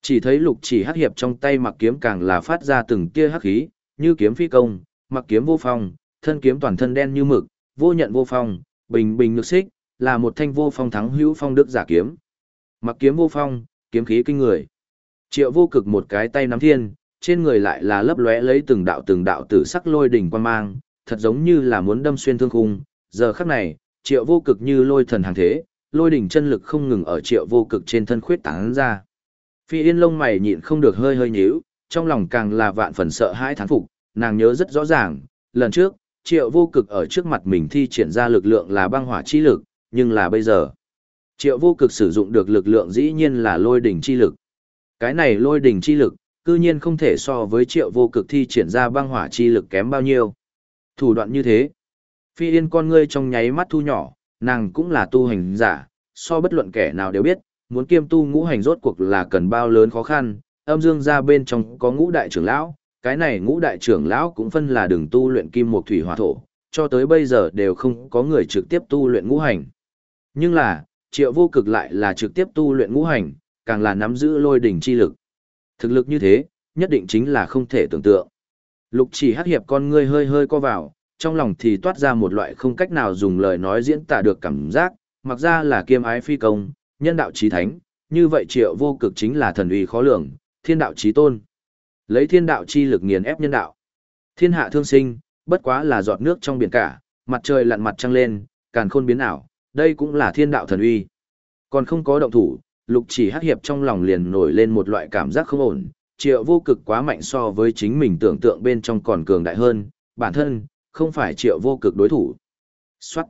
Chỉ thấy lục chỉ hắc hiệp trong tay mặc kiếm càng là phát ra từng tia hắc khí, như kiếm phi công, mặc kiếm vô phong, thân kiếm toàn thân đen như mực, vô nhận vô phong, bình bình ngược xích, là một thanh vô phong thắng hữu phong đức giả kiếm. Mặc kiếm vô phong, kiếm khí kinh người. Triệu vô cực một cái tay nắm thiên, trên người lại là lấp lóe lấy từng đạo từng đạo tử sắc lôi đỉnh quan mang, thật giống như là muốn đâm xuyên thương khung. Giờ khắc này, triệu vô cực như lôi thần hàng thế, lôi đỉnh chân lực không ngừng ở triệu vô cực trên thân khuyết tán ra. Phi yên lông mày nhịn không được hơi hơi nhíu, trong lòng càng là vạn phần sợ hãi thán phục, nàng nhớ rất rõ ràng, lần trước, triệu vô cực ở trước mặt mình thi triển ra lực lượng là băng hỏa chi lực, nhưng là bây giờ. Triệu vô cực sử dụng được lực lượng dĩ nhiên là lôi đỉnh chi lực. Cái này lôi đỉnh chi lực, cư nhiên không thể so với triệu vô cực thi triển ra băng hỏa chi lực kém bao nhiêu. Thủ đoạn như thế. Phi yên con ngươi trong nháy mắt thu nhỏ, nàng cũng là tu hành giả, so bất luận kẻ nào đều biết, muốn kiêm tu ngũ hành rốt cuộc là cần bao lớn khó khăn, âm dương ra bên trong có ngũ đại trưởng lão, cái này ngũ đại trưởng lão cũng phân là đường tu luyện kim một thủy hỏa thổ, cho tới bây giờ đều không có người trực tiếp tu luyện ngũ hành. Nhưng là, triệu vô cực lại là trực tiếp tu luyện ngũ hành, càng là nắm giữ lôi đỉnh chi lực. Thực lực như thế, nhất định chính là không thể tưởng tượng. Lục chỉ hắc hiệp con ngươi hơi hơi co vào, trong lòng thì toát ra một loại không cách nào dùng lời nói diễn tả được cảm giác, mặc ra là kiêm ái phi công, nhân đạo trí thánh, như vậy triệu vô cực chính là thần uy khó lường, thiên đạo trí tôn. Lấy thiên đạo chi lực nghiền ép nhân đạo. Thiên hạ thương sinh, bất quá là giọt nước trong biển cả, mặt trời lặn mặt trăng lên, càn khôn biến ảo, đây cũng là thiên đạo thần uy. Còn không có động thủ, lục chỉ hắc hiệp trong lòng liền nổi lên một loại cảm giác không ổn, triệu vô cực quá mạnh so với chính mình tưởng tượng bên trong còn cường đại hơn, bản thân, không phải triệu vô cực đối thủ. Xoát!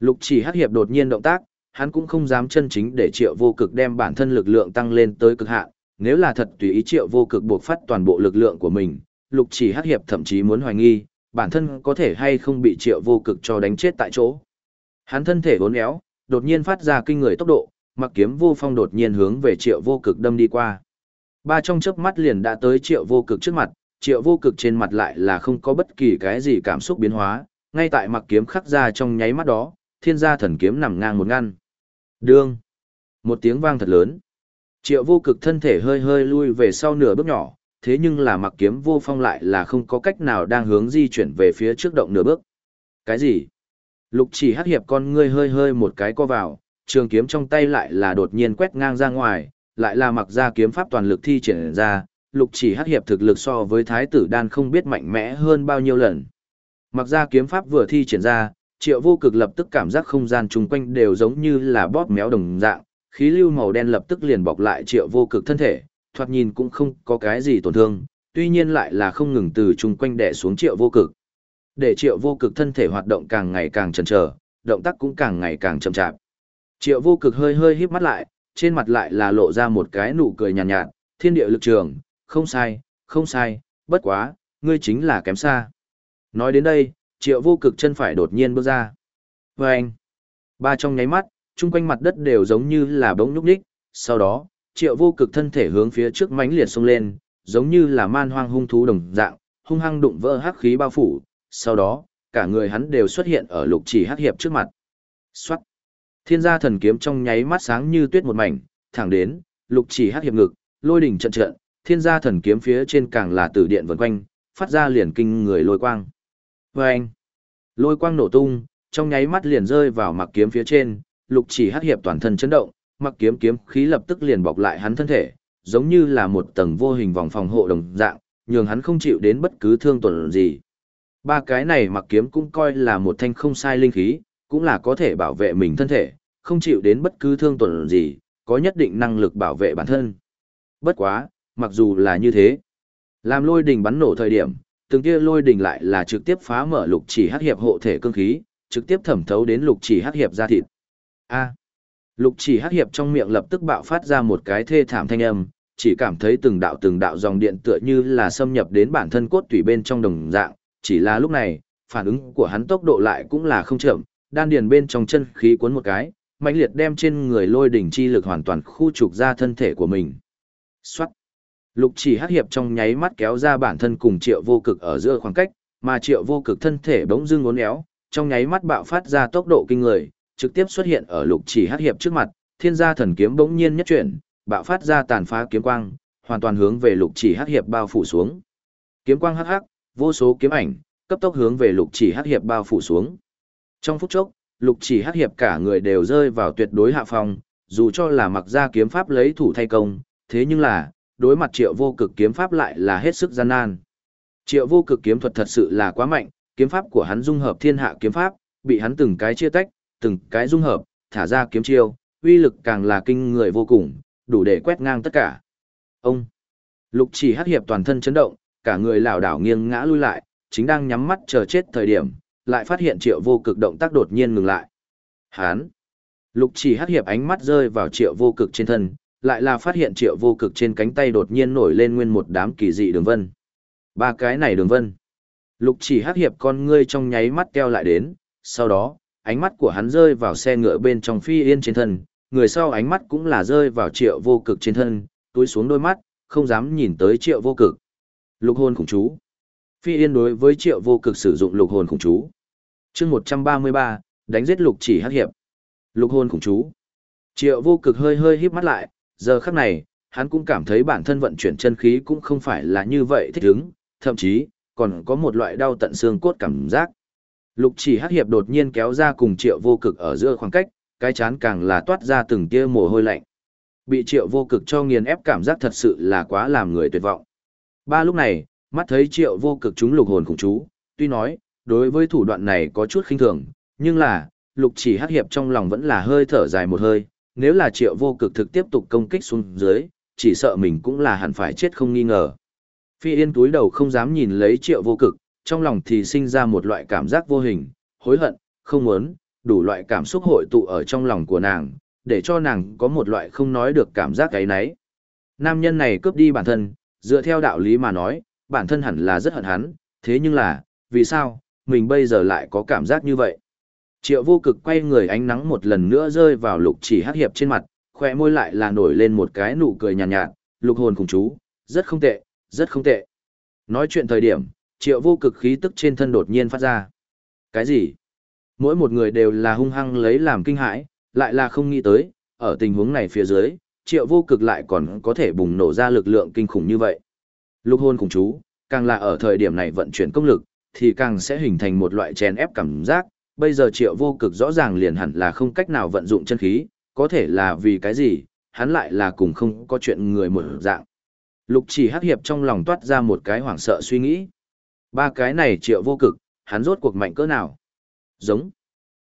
Lục chỉ hắc hiệp đột nhiên động tác, hắn cũng không dám chân chính để triệu vô cực đem bản thân lực lượng tăng lên tới cực hạn, nếu là thật tùy ý triệu vô cực buộc phát toàn bộ lực lượng của mình, lục chỉ hắc hiệp thậm chí muốn hoài nghi, bản thân có thể hay không bị triệu vô cực cho đánh chết tại chỗ. Hắn thân thể uốn éo, đột nhiên phát ra kinh người tốc độ, mặc kiếm vô phong đột nhiên hướng về triệu vô cực đâm đi qua. Ba trong chớp mắt liền đã tới triệu vô cực trước mặt, triệu vô cực trên mặt lại là không có bất kỳ cái gì cảm xúc biến hóa, ngay tại mặc kiếm khắc ra trong nháy mắt đó, thiên gia thần kiếm nằm ngang một ngăn. Đương. Một tiếng vang thật lớn. Triệu vô cực thân thể hơi hơi lui về sau nửa bước nhỏ, thế nhưng là mặc kiếm vô phong lại là không có cách nào đang hướng di chuyển về phía trước động nửa bước. Cái gì? Lục chỉ hắc hiệp con ngươi hơi hơi một cái co vào, trường kiếm trong tay lại là đột nhiên quét ngang ra ngoài, lại là mặc ra kiếm pháp toàn lực thi triển ra, lục chỉ hắc hiệp thực lực so với thái tử đan không biết mạnh mẽ hơn bao nhiêu lần. Mặc ra kiếm pháp vừa thi triển ra, triệu vô cực lập tức cảm giác không gian chung quanh đều giống như là bóp méo đồng dạng, khí lưu màu đen lập tức liền bọc lại triệu vô cực thân thể, thoạt nhìn cũng không có cái gì tổn thương, tuy nhiên lại là không ngừng từ chung quanh đè xuống triệu vô cực. Để triệu vô cực thân thể hoạt động càng ngày càng chần chờ, động tác cũng càng ngày càng chậm chạp. Triệu vô cực hơi hơi híp mắt lại, trên mặt lại là lộ ra một cái nụ cười nhàn nhạt, nhạt, thiên địa lực trường, không sai, không sai, bất quá, ngươi chính là kém xa. Nói đến đây, triệu vô cực chân phải đột nhiên bước ra. Và anh, ba trong nháy mắt, chung quanh mặt đất đều giống như là bỗng nhúc nhích, sau đó, triệu vô cực thân thể hướng phía trước mãnh liệt xông lên, giống như là man hoang hung thú đồng dạng, hung hăng đụng vỡ hắc khí bao phủ, sau đó, cả người hắn đều xuất hiện ở lục chỉ hắc hiệp trước mặt. Xoát! Thiên gia thần kiếm trong nháy mắt sáng như tuyết một mảnh, thẳng đến, lục chỉ hắc hiệp ngực, lôi đỉnh trận trận, thiên gia thần kiếm phía trên càng là tử điện vần quanh, phát ra liền kinh người lôi quang. Vâng! lôi quang nổ tung, trong nháy mắt liền rơi vào mặc kiếm phía trên, lục chỉ hắc hiệp toàn thân chấn động, mặc kiếm kiếm khí lập tức liền bọc lại hắn thân thể, giống như là một tầng vô hình vòng phòng hộ đồng dạng, nhường hắn không chịu đến bất cứ thương tổn gì. Ba cái này mặc kiếm cũng coi là một thanh không sai linh khí, cũng là có thể bảo vệ mình thân thể, không chịu đến bất cứ thương tổn gì, có nhất định năng lực bảo vệ bản thân. Bất quá, mặc dù là như thế, làm lôi đình bắn nổ thời điểm, từng kia lôi đình lại là trực tiếp phá mở lục chỉ hắc hiệp hộ thể cương khí, trực tiếp thẩm thấu đến lục chỉ hắc hiệp ra thịt. A. lục chỉ hắc hiệp trong miệng lập tức bạo phát ra một cái thê thảm thanh âm, chỉ cảm thấy từng đạo từng đạo dòng điện tựa như là xâm nhập đến bản thân cốt tủy bên trong đồng dạng, chỉ là lúc này, phản ứng của hắn tốc độ lại cũng là không chậm, đan điền bên trong chân khí cuốn một cái, mạnh liệt đem trên người lôi đỉnh chi lực hoàn toàn khu trục ra thân thể của mình. Xoát. Lục chỉ hắc hiệp trong nháy mắt kéo ra bản thân cùng triệu vô cực ở giữa khoảng cách, mà triệu vô cực thân thể bỗng dưng ngốn éo, trong nháy mắt bạo phát ra tốc độ kinh người, trực tiếp xuất hiện ở lục chỉ hắc hiệp trước mặt, thiên gia thần kiếm bỗng nhiên nhất chuyển, bạo phát ra tàn phá kiếm quang, hoàn toàn hướng về lục chỉ hắc hiệp bao phủ xuống. Kiếm quang hắc hắc, vô số kiếm ảnh, cấp tốc hướng về lục chỉ hắc hiệp bao phủ xuống. Trong phút chốc, lục chỉ hắc hiệp cả người đều rơi vào tuyệt đối hạ phong, dù cho là mặc ra kiếm pháp lấy thủ thay công, thế nhưng là, đối mặt triệu vô cực kiếm pháp lại là hết sức gian nan. Triệu vô cực kiếm thuật thật sự là quá mạnh, kiếm pháp của hắn dung hợp thiên hạ kiếm pháp, bị hắn từng cái chia tách, từng cái dung hợp, thả ra kiếm chiêu, uy lực càng là kinh người vô cùng, đủ để quét ngang tất cả. Ông! Lục chỉ hắc hiệp toàn thân chấn động, cả người lảo đảo nghiêng ngã lui lại, chính đang nhắm mắt chờ chết thời điểm, lại phát hiện triệu vô cực động tác đột nhiên ngừng lại. Hán! Lục chỉ hắc hiệp ánh mắt rơi vào triệu vô cực trên thân, lại là phát hiện triệu vô cực trên cánh tay đột nhiên nổi lên nguyên một đám kỳ dị đường vân. Ba cái này đường vân. Lục chỉ hắc hiệp con ngươi trong nháy mắt keo lại đến, sau đó, ánh mắt của hắn rơi vào xe ngựa bên trong phi yên trên thân, người sau ánh mắt cũng là rơi vào triệu vô cực trên thân, túi xuống đôi mắt, không dám nhìn tới triệu vô cực. Lục hồn khủng chú. Phi yên đối với triệu vô cực sử dụng lục hồn khủng chú. chương 133, đánh giết lục chỉ hắc hiệp. Lục hồn khủng chú. Triệu vô cực hơi hơi híp mắt lại, giờ khắc này, hắn cũng cảm thấy bản thân vận chuyển chân khí cũng không phải là như vậy thích ứng, thậm chí, còn có một loại đau tận xương cốt cảm giác. Lục chỉ hắc hiệp đột nhiên kéo ra cùng triệu vô cực ở giữa khoảng cách, cái chán càng là toát ra từng tia mồ hôi lạnh. Bị triệu vô cực cho nghiền ép cảm giác thật sự là quá làm người tuyệt vọng. Ba lúc này, mắt thấy triệu vô cực chúng lục hồn khủng chú, tuy nói, đối với thủ đoạn này có chút khinh thường, nhưng là, lục chỉ hắc hiệp trong lòng vẫn là hơi thở dài một hơi, nếu là triệu vô cực thực tiếp tục công kích xuống dưới, chỉ sợ mình cũng là hẳn phải chết không nghi ngờ. Phi yên túi đầu không dám nhìn lấy triệu vô cực, trong lòng thì sinh ra một loại cảm giác vô hình, hối hận, không muốn, đủ loại cảm xúc hội tụ ở trong lòng của nàng, để cho nàng có một loại không nói được cảm giác cái nấy. Nam nhân này cướp đi bản thân, dựa theo đạo lý mà nói, bản thân hẳn là rất hận hắn, thế nhưng là, vì sao, mình bây giờ lại có cảm giác như vậy? Triệu vô cực quay người ánh nắng một lần nữa rơi vào lục chỉ hắc hiệp trên mặt, khỏe môi lại là nổi lên một cái nụ cười nhàn nhạt, nhạt, lục hồn cùng chú, rất không tệ, rất không tệ. Nói chuyện thời điểm, triệu vô cực khí tức trên thân đột nhiên phát ra. Cái gì? Mỗi một người đều là hung hăng lấy làm kinh hãi, lại là không nghĩ tới, ở tình huống này phía dưới, triệu vô cực lại còn có thể bùng nổ ra lực lượng kinh khủng như vậy. Lục hôn cùng chú, càng là ở thời điểm này vận chuyển công lực, thì càng sẽ hình thành một loại chèn ép cảm giác, bây giờ triệu vô cực rõ ràng liền hẳn là không cách nào vận dụng chân khí, có thể là vì cái gì, hắn lại là cùng không có chuyện người một dạng. Lục chỉ hắc hiệp trong lòng toát ra một cái hoảng sợ suy nghĩ. Ba cái này triệu vô cực, hắn rốt cuộc mạnh cỡ nào? Giống.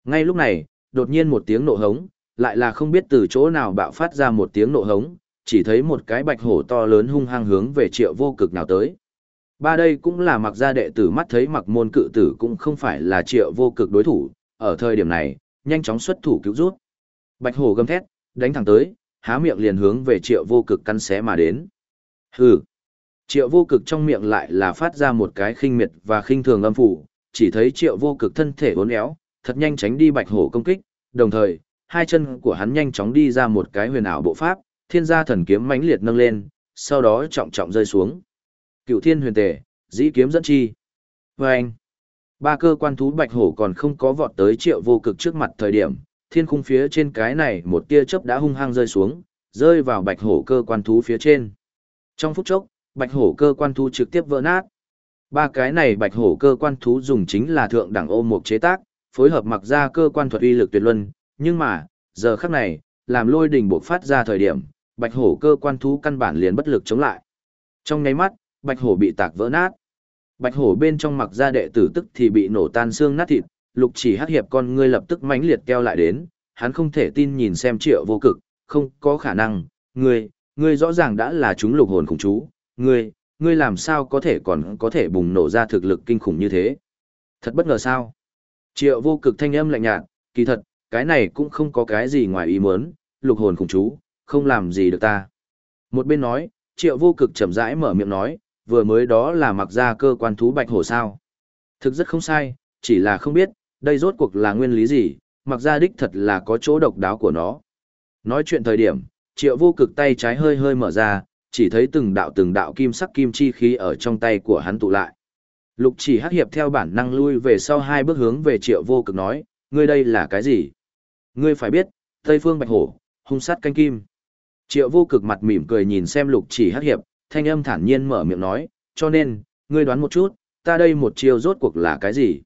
Ngay lúc này, đột nhiên một tiếng nộ hống, lại là không biết từ chỗ nào bạo phát ra một tiếng nộ hống, chỉ thấy một cái bạch hổ to lớn hung hăng hướng về triệu vô cực nào tới. Ba đây cũng là mặc gia đệ tử mắt thấy mặc môn cự tử cũng không phải là triệu vô cực đối thủ, ở thời điểm này, nhanh chóng xuất thủ cứu rút. Bạch hổ gầm thét, đánh thẳng tới, há miệng liền hướng về triệu vô cực cắn xé mà đến. Hừ. Triệu vô cực trong miệng lại là phát ra một cái khinh miệt và khinh thường âm phủ, chỉ thấy triệu vô cực thân thể uốn éo, thật nhanh tránh đi bạch hổ công kích, đồng thời, hai chân của hắn nhanh chóng đi ra một cái huyền ảo bộ pháp, thiên gia thần kiếm mãnh liệt nâng lên, sau đó trọng trọng rơi xuống. Cựu thiên huyền tề, dĩ kiếm dẫn chi. Và anh, ba cơ quan thú bạch hổ còn không có vọt tới triệu vô cực trước mặt thời điểm, thiên khung phía trên cái này một tia chớp đã hung hăng rơi xuống, rơi vào bạch hổ cơ quan thú phía trên. Trong phút chốc, bạch hổ cơ quan thú trực tiếp vỡ nát. Ba cái này bạch hổ cơ quan thú dùng chính là thượng đẳng ô mục chế tác, phối hợp mặc ra cơ quan thuật uy lực tuyệt luân, nhưng mà, giờ khắc này, làm lôi đỉnh buộc phát ra thời điểm, bạch hổ cơ quan thú căn bản liền bất lực chống lại. Trong nháy mắt, bạch hổ bị tạc vỡ nát. Bạch hổ bên trong mặc ra đệ tử tức thì bị nổ tan xương nát thịt, lục chỉ hắc hiệp con ngươi lập tức mãnh liệt keo lại đến, hắn không thể tin nhìn xem triệu vô cực, không có khả năng, ngươi, ngươi rõ ràng đã là chúng lục hồn khủng chú, ngươi, ngươi làm sao có thể còn có thể bùng nổ ra thực lực kinh khủng như thế. Thật bất ngờ sao. Triệu vô cực thanh âm lạnh nhạt, kỳ thật, cái này cũng không có cái gì ngoài ý muốn, lục hồn khủng chú, không làm gì được ta. Một bên nói, triệu vô cực chậm rãi mở miệng nói, vừa mới đó là mặc ra cơ quan thú bạch hổ sao. Thực rất không sai, chỉ là không biết, đây rốt cuộc là nguyên lý gì, mặc ra đích thật là có chỗ độc đáo của nó. Nói chuyện thời điểm, triệu vô cực tay trái hơi hơi mở ra, chỉ thấy từng đạo từng đạo kim sắc kim chi khí ở trong tay của hắn tụ lại. Lục chỉ hắc hiệp theo bản năng lui về sau hai bước hướng về triệu vô cực nói, ngươi đây là cái gì? Ngươi phải biết, Tây Phương Bạch Hổ, hung sát canh kim. Triệu vô cực mặt mỉm cười nhìn xem lục chỉ hắc hiệp, thanh âm thản nhiên mở miệng nói, cho nên, ngươi đoán một chút, ta đây một chiêu rốt cuộc là cái gì?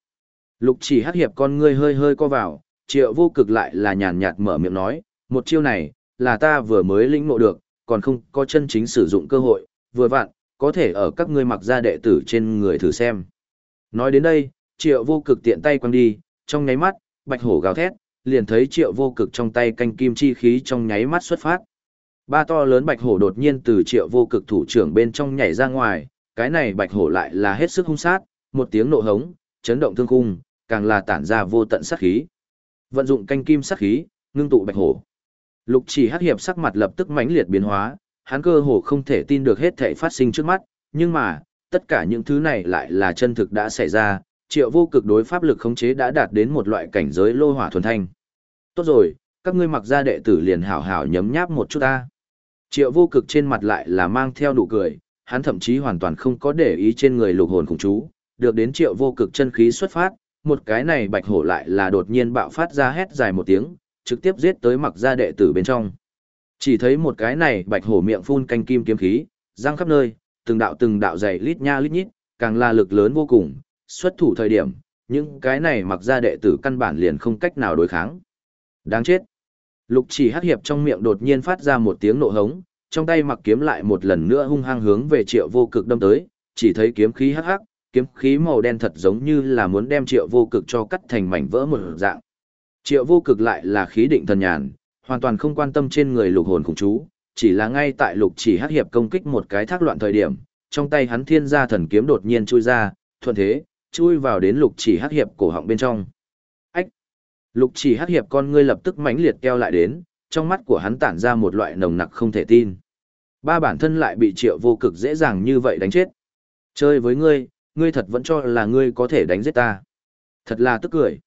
Lục chỉ hắc hiệp con ngươi hơi hơi co vào, triệu vô cực lại là nhàn nhạt mở miệng nói, một chiêu này, là ta vừa mới lĩnh ngộ được, còn không có chân chính sử dụng cơ hội, vừa vặn, có thể ở các ngươi mặc ra đệ tử trên người thử xem. Nói đến đây, triệu vô cực tiện tay quăng đi, trong nháy mắt, bạch hổ gào thét, liền thấy triệu vô cực trong tay canh kim chi khí trong nháy mắt xuất phát. Ba to lớn bạch hổ đột nhiên từ triệu vô cực thủ trưởng bên trong nhảy ra ngoài, cái này bạch hổ lại là hết sức hung sát, một tiếng nộ hống, chấn động thương khung, càng là tản ra vô tận sát khí. Vận dụng canh kim sát khí, ngưng tụ bạch hổ. Lục chỉ hắc hiệp sắc mặt lập tức mãnh liệt biến hóa, hắn cơ hồ không thể tin được hết thảy phát sinh trước mắt, nhưng mà, tất cả những thứ này lại là chân thực đã xảy ra, triệu vô cực đối pháp lực khống chế đã đạt đến một loại cảnh giới lô hỏa thuần thanh. Tốt rồi, các ngươi mặc ra đệ tử liền hảo hảo nhấm nháp một chút ta. Triệu vô cực trên mặt lại là mang theo nụ cười, hắn thậm chí hoàn toàn không có để ý trên người lục hồn khủng chú, được đến triệu vô cực chân khí xuất phát, một cái này bạch hổ lại là đột nhiên bạo phát ra hét dài một tiếng, trực tiếp giết tới mặc gia đệ tử bên trong. Chỉ thấy một cái này bạch hổ miệng phun canh kim kiếm khí, răng khắp nơi, từng đạo từng đạo dày lít nha lít nhít, càng là lực lớn vô cùng, xuất thủ thời điểm, những cái này mặc gia đệ tử căn bản liền không cách nào đối kháng. Đáng chết. Lục chỉ hắc hiệp trong miệng đột nhiên phát ra một tiếng nộ hống, trong tay mặc kiếm lại một lần nữa hung hăng hướng về triệu vô cực đâm tới, chỉ thấy kiếm khí hắc hắc, kiếm khí màu đen thật giống như là muốn đem triệu vô cực cho cắt thành mảnh vỡ một dạng. Triệu vô cực lại là khí định thần nhàn, hoàn toàn không quan tâm trên người lục hồn khủng chú, chỉ là ngay tại lục chỉ hắc hiệp công kích một cái thác loạn thời điểm, trong tay hắn thiên gia thần kiếm đột nhiên chui ra, thuận thế, chui vào đến lục chỉ hắc hiệp cổ họng bên trong. Ách! Lục chỉ hắc hiệp con ngươi lập tức mãnh liệt keo lại đến, trong mắt của hắn tản ra một loại nồng nặc không thể tin. Ba bản thân lại bị triệu vô cực dễ dàng như vậy đánh chết. Chơi với ngươi, ngươi thật vẫn cho là ngươi có thể đánh giết ta. Thật là tức cười.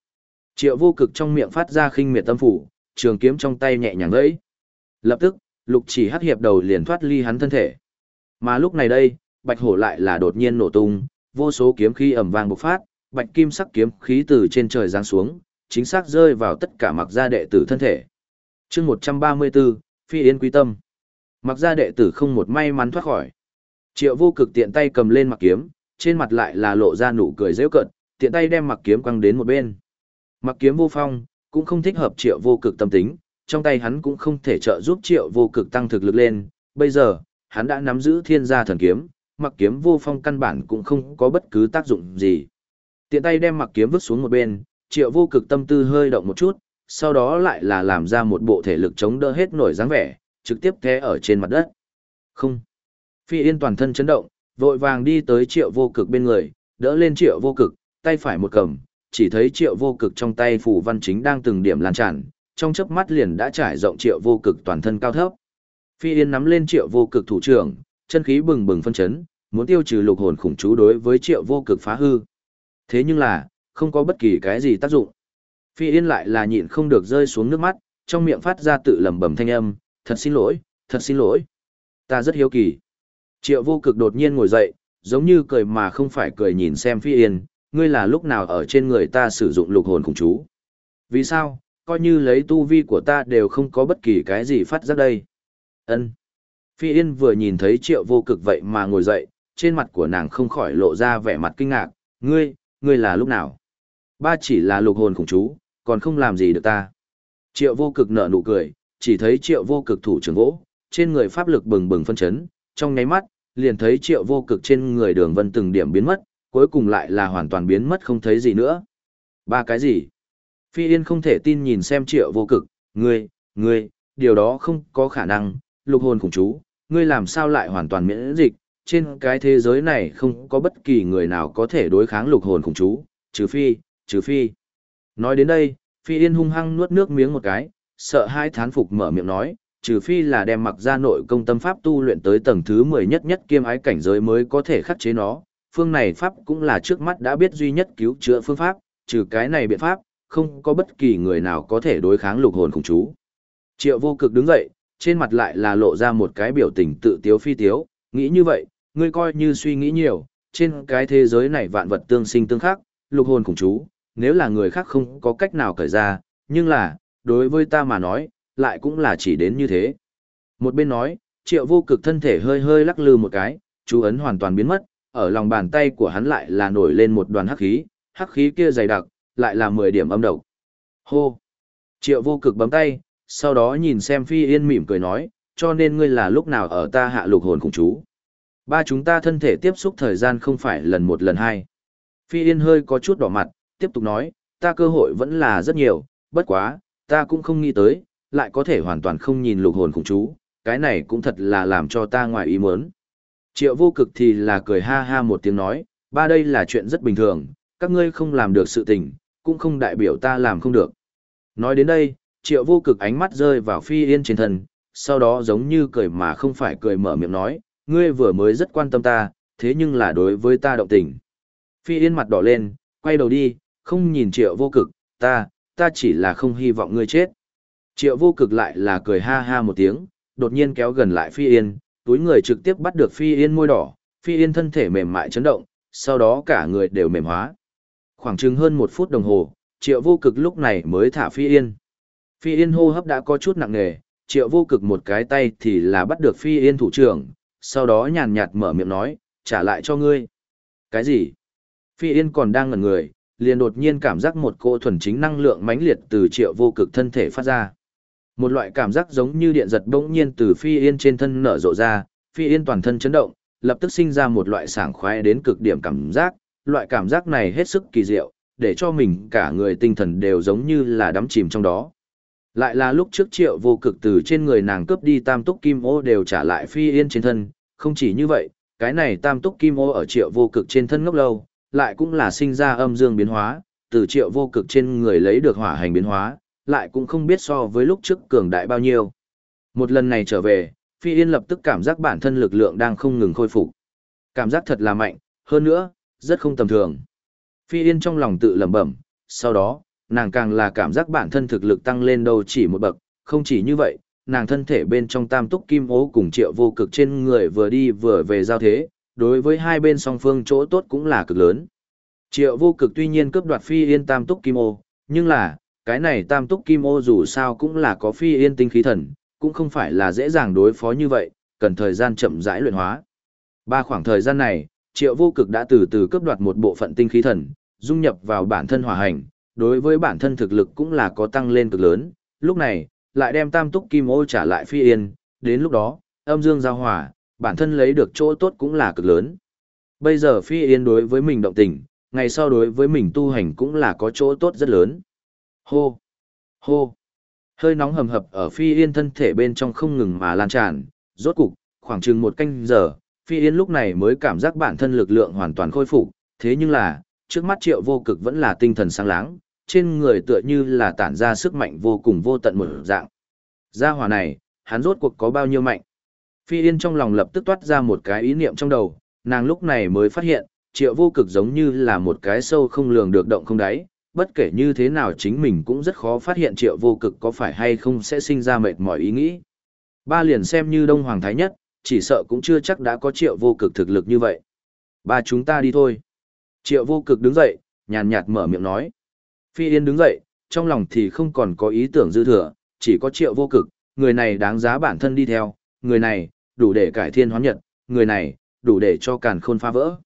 Triệu vô cực trong miệng phát ra khinh miệt tâm phủ, trường kiếm trong tay nhẹ nhàng gãy. Lập tức, lục chỉ hắc hiệp đầu liền thoát ly hắn thân thể. Mà lúc này đây, bạch hổ lại là đột nhiên nổ tung, vô số kiếm khí ầm vang bộc phát, bạch kim sắc kiếm khí từ trên trời giáng xuống, chính xác rơi vào tất cả mặc gia đệ tử thân thể. Chương 134, Phi Yên Quý Tâm. Mặc gia đệ tử không một may mắn thoát khỏi. Triệu vô cực tiện tay cầm lên mặc kiếm, trên mặt lại là lộ ra nụ cười dễ cận, tiện tay đem mặc kiếm quăng đến một bên. Mặc kiếm vô phong, cũng không thích hợp triệu vô cực tâm tính, trong tay hắn cũng không thể trợ giúp triệu vô cực tăng thực lực lên. Bây giờ, hắn đã nắm giữ thiên gia thần kiếm, mặc kiếm vô phong căn bản cũng không có bất cứ tác dụng gì. Tiện tay đem mặc kiếm vứt xuống một bên, triệu vô cực tâm tư hơi động một chút, sau đó lại là làm ra một bộ thể lực chống đỡ hết nổi dáng vẻ, trực tiếp té ở trên mặt đất. Không. Phi Yên toàn thân chấn động, vội vàng đi tới triệu vô cực bên người, đỡ lên triệu vô cực, tay phải một cầm, chỉ thấy triệu vô cực trong tay phủ văn chính đang từng điểm lan tràn, trong chớp mắt liền đã trải rộng triệu vô cực toàn thân cao thấp. Phi Yên nắm lên triệu vô cực thủ trưởng, chân khí bừng bừng phân chấn, muốn tiêu trừ lục hồn khủng chú đối với triệu vô cực phá hư. Thế nhưng là, không có bất kỳ cái gì tác dụng. Phi Yên lại là nhịn không được rơi xuống nước mắt, trong miệng phát ra tự lẩm bẩm thanh âm, thật xin lỗi, thật xin lỗi. Ta rất hiếu kỳ. Triệu vô cực đột nhiên ngồi dậy, giống như cười mà không phải cười nhìn xem Phi Yên, ngươi là lúc nào ở trên người ta sử dụng lục hồn khủng chú. Vì sao, coi như lấy tu vi của ta đều không có bất kỳ cái gì phát ra đây. Ân. Phi Yên vừa nhìn thấy triệu vô cực vậy mà ngồi dậy, trên mặt của nàng không khỏi lộ ra vẻ mặt kinh ngạc, ngươi, ngươi là lúc nào? Ba chỉ là lục hồn khủng chú, còn không làm gì được ta. Triệu vô cực nở nụ cười, chỉ thấy triệu vô cực thủ trưởng vỗ, trên người pháp lực bừng bừng phân chấn, trong nháy mắt, liền thấy triệu vô cực trên người đường vân từng điểm biến mất, cuối cùng lại là hoàn toàn biến mất không thấy gì nữa. Ba cái gì? Phi Yên không thể tin nhìn xem triệu vô cực, ngươi, ngươi, điều đó không có khả năng, lục hồn khủng chú, ngươi làm sao lại hoàn toàn miễn dịch, trên cái thế giới này không có bất kỳ người nào có thể đối kháng lục hồn khủng chú, trừ phi, trừ phi. Nói đến đây, Phi Yên hung hăng nuốt nước miếng một cái, sợ hai thán phục mở miệng nói, trừ phi là đem mặc ra nội công tâm pháp tu luyện tới tầng thứ 10 nhất nhất kiêm ái cảnh giới mới có thể khắc chế nó. Phương này pháp cũng là trước mắt đã biết duy nhất cứu chữa phương pháp, trừ cái này biện pháp, không có bất kỳ người nào có thể đối kháng lục hồn khủng chú. Triệu vô cực đứng dậy, trên mặt lại là lộ ra một cái biểu tình tự tiếu phi tiếu, nghĩ như vậy, ngươi coi như suy nghĩ nhiều, trên cái thế giới này vạn vật tương sinh tương khắc, lục hồn khủng chú, nếu là người khác không có cách nào cởi ra, nhưng là, đối với ta mà nói, lại cũng là chỉ đến như thế. Một bên nói, triệu vô cực thân thể hơi hơi lắc lư một cái, chú ấn hoàn toàn biến mất, ở lòng bàn tay của hắn lại là nổi lên một đoàn hắc khí, hắc khí kia dày đặc, lại là 10 điểm âm độc. Hô! Triệu vô cực bấm tay, sau đó nhìn xem phi yên mỉm cười nói, cho nên ngươi là lúc nào ở ta hạ lục hồn cùng chú. Ba chúng ta thân thể tiếp xúc thời gian không phải lần một lần hai. Phi yên hơi có chút đỏ mặt, tiếp tục nói, ta cơ hội vẫn là rất nhiều, bất quá, ta cũng không nghĩ tới, lại có thể hoàn toàn không nhìn lục hồn khủng chú, cái này cũng thật là làm cho ta ngoài ý muốn. Triệu vô cực thì là cười ha ha một tiếng nói, ba đây là chuyện rất bình thường, các ngươi không làm được sự tình, cũng không đại biểu ta làm không được. Nói đến đây, triệu vô cực ánh mắt rơi vào phi yên trên thân, sau đó giống như cười mà không phải cười mở miệng nói, ngươi vừa mới rất quan tâm ta, thế nhưng là đối với ta động tình. Phi yên mặt đỏ lên, quay đầu đi, không nhìn triệu vô cực, ta, ta chỉ là không hy vọng ngươi chết. Triệu vô cực lại là cười ha ha một tiếng, đột nhiên kéo gần lại Phi Yên, túi người trực tiếp bắt được Phi Yên môi đỏ, Phi Yên thân thể mềm mại chấn động, sau đó cả người đều mềm hóa. Khoảng chừng hơn một phút đồng hồ, triệu vô cực lúc này mới thả Phi Yên. Phi Yên hô hấp đã có chút nặng nề, triệu vô cực một cái tay thì là bắt được Phi Yên thủ trưởng, sau đó nhàn nhạt mở miệng nói, trả lại cho ngươi. Cái gì? Phi Yên còn đang ngẩn người, liền đột nhiên cảm giác một cỗ thuần chính năng lượng mãnh liệt từ triệu vô cực thân thể phát ra. Một loại cảm giác giống như điện giật bỗng nhiên từ Phi Yên trên thân nở rộ ra, Phi Yên toàn thân chấn động, lập tức sinh ra một loại sảng khoái đến cực điểm cảm giác, loại cảm giác này hết sức kỳ diệu, để cho mình cả người tinh thần đều giống như là đắm chìm trong đó. Lại là lúc trước triệu vô cực từ trên người nàng cướp đi tam túc kim ô đều trả lại Phi Yên trên thân, không chỉ như vậy, cái này tam túc kim ô ở triệu vô cực trên thân ngốc lâu, lại cũng là sinh ra âm dương biến hóa, từ triệu vô cực trên người lấy được hỏa hành biến hóa, lại cũng không biết so với lúc trước cường đại bao nhiêu. Một lần này trở về, Phi Yên lập tức cảm giác bản thân lực lượng đang không ngừng khôi phục. Cảm giác thật là mạnh, hơn nữa, rất không tầm thường. Phi Yên trong lòng tự lẩm bẩm, sau đó, nàng càng là cảm giác bản thân thực lực tăng lên đâu chỉ một bậc, không chỉ như vậy, nàng thân thể bên trong tam túc kim ố cùng triệu vô cực trên người vừa đi vừa về giao thế, đối với hai bên song phương chỗ tốt cũng là cực lớn. Triệu vô cực tuy nhiên cướp đoạt phi yên tam túc kim ô, nhưng là, cái này tam túc kim ô dù sao cũng là có phi yên tinh khí thần, cũng không phải là dễ dàng đối phó như vậy, cần thời gian chậm rãi luyện hóa. Ba khoảng thời gian này, triệu vô cực đã từ từ cướp đoạt một bộ phận tinh khí thần, dung nhập vào bản thân hỏa hành, đối với bản thân thực lực cũng là có tăng lên cực lớn, lúc này, lại đem tam túc kim ô trả lại phi yên, đến lúc đó, âm dương giao hỏa, bản thân lấy được chỗ tốt cũng là cực lớn. Bây giờ phi yên đối với mình động tình, ngày sau đối với mình tu hành cũng là có chỗ tốt rất lớn. Hô! Hô! Hơi nóng hầm hập ở Phi Yên thân thể bên trong không ngừng mà lan tràn, rốt cục, khoảng chừng một canh giờ, Phi Yên lúc này mới cảm giác bản thân lực lượng hoàn toàn khôi phục, thế nhưng là, trước mắt triệu vô cực vẫn là tinh thần sáng láng, trên người tựa như là tản ra sức mạnh vô cùng vô tận một dạng. Gia hỏa này, hắn rốt cuộc có bao nhiêu mạnh? Phi Yên trong lòng lập tức toát ra một cái ý niệm trong đầu, nàng lúc này mới phát hiện, triệu vô cực giống như là một cái sâu không lường được động không đáy, bất kể như thế nào chính mình cũng rất khó phát hiện triệu vô cực có phải hay không sẽ sinh ra mệt mỏi ý nghĩ. Ba liền xem như Đông Hoàng Thái Nhất, chỉ sợ cũng chưa chắc đã có triệu vô cực thực lực như vậy. Ba chúng ta đi thôi. Triệu vô cực đứng dậy, nhàn nhạt mở miệng nói. Phi Yên đứng dậy, trong lòng thì không còn có ý tưởng dư thừa, chỉ có triệu vô cực, người này đáng giá bản thân đi theo, người này, đủ để cải thiên hóa nhật, người này, đủ để cho càn khôn phá vỡ.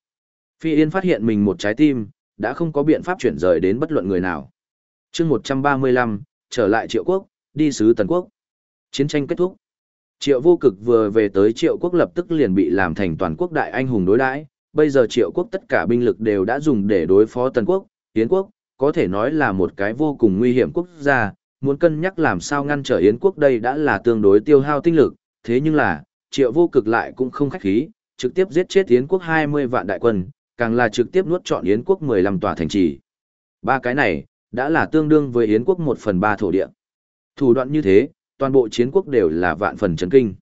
Phi Yên phát hiện mình một trái tim, đã không có biện pháp chuyển rời đến bất luận người nào. chương 135, trở lại triệu quốc, đi sứ tần quốc. Chiến tranh kết thúc. Triệu vô cực vừa về tới triệu quốc lập tức liền bị làm thành toàn quốc đại anh hùng đối đãi bây giờ triệu quốc tất cả binh lực đều đã dùng để đối phó tần quốc, Yến quốc, có thể nói là một cái vô cùng nguy hiểm quốc gia, muốn cân nhắc làm sao ngăn trở Yến quốc đây đã là tương đối tiêu hao tinh lực, thế nhưng là, triệu vô cực lại cũng không khách khí, trực tiếp giết chết Yến quốc 20 vạn đại quân, càng là trực tiếp nuốt chọn Yến quốc 15 tòa thành trì. Ba cái này, đã là tương đương với Yến quốc 1 phần 3 thổ địa. Thủ đoạn như thế, toàn bộ chiến quốc đều là vạn phần chấn kinh.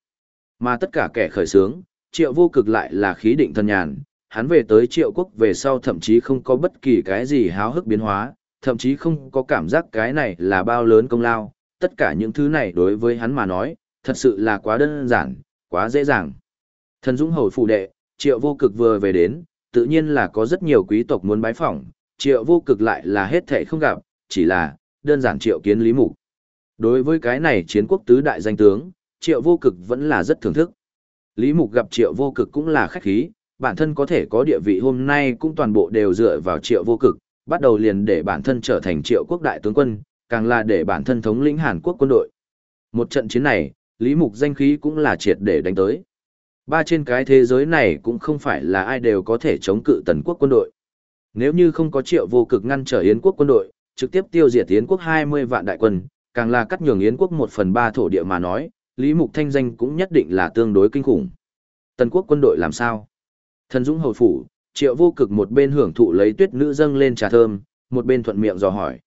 Mà tất cả kẻ khởi sướng, triệu vô cực lại là khí định thân nhàn, hắn về tới triệu quốc về sau thậm chí không có bất kỳ cái gì háo hức biến hóa, thậm chí không có cảm giác cái này là bao lớn công lao, tất cả những thứ này đối với hắn mà nói, thật sự là quá đơn giản, quá dễ dàng. Thần Dũng Hầu phụ đệ, triệu vô cực vừa về đến, tự nhiên là có rất nhiều quý tộc muốn bái phỏng, triệu vô cực lại là hết thể không gặp, chỉ là, đơn giản triệu kiến lý mục. Đối với cái này chiến quốc tứ đại danh tướng, triệu vô cực vẫn là rất thưởng thức. Lý mục gặp triệu vô cực cũng là khách khí, bản thân có thể có địa vị hôm nay cũng toàn bộ đều dựa vào triệu vô cực, bắt đầu liền để bản thân trở thành triệu quốc đại tướng quân, càng là để bản thân thống lĩnh Hàn Quốc quân đội. Một trận chiến này, Lý Mục danh khí cũng là triệt để đánh tới. Ba trên cái thế giới này cũng không phải là ai đều có thể chống cự tần quốc quân đội. Nếu như không có triệu vô cực ngăn trở Yến quốc quân đội, trực tiếp tiêu diệt Yến quốc 20 vạn đại quân, càng là cắt nhường Yến quốc 1 phần 3 thổ địa mà nói, Lý Mục thanh danh cũng nhất định là tương đối kinh khủng. Tần quốc quân đội làm sao? Thần Dũng hầu phủ, triệu vô cực một bên hưởng thụ lấy tuyết nữ dâng lên trà thơm, một bên thuận miệng dò hỏi.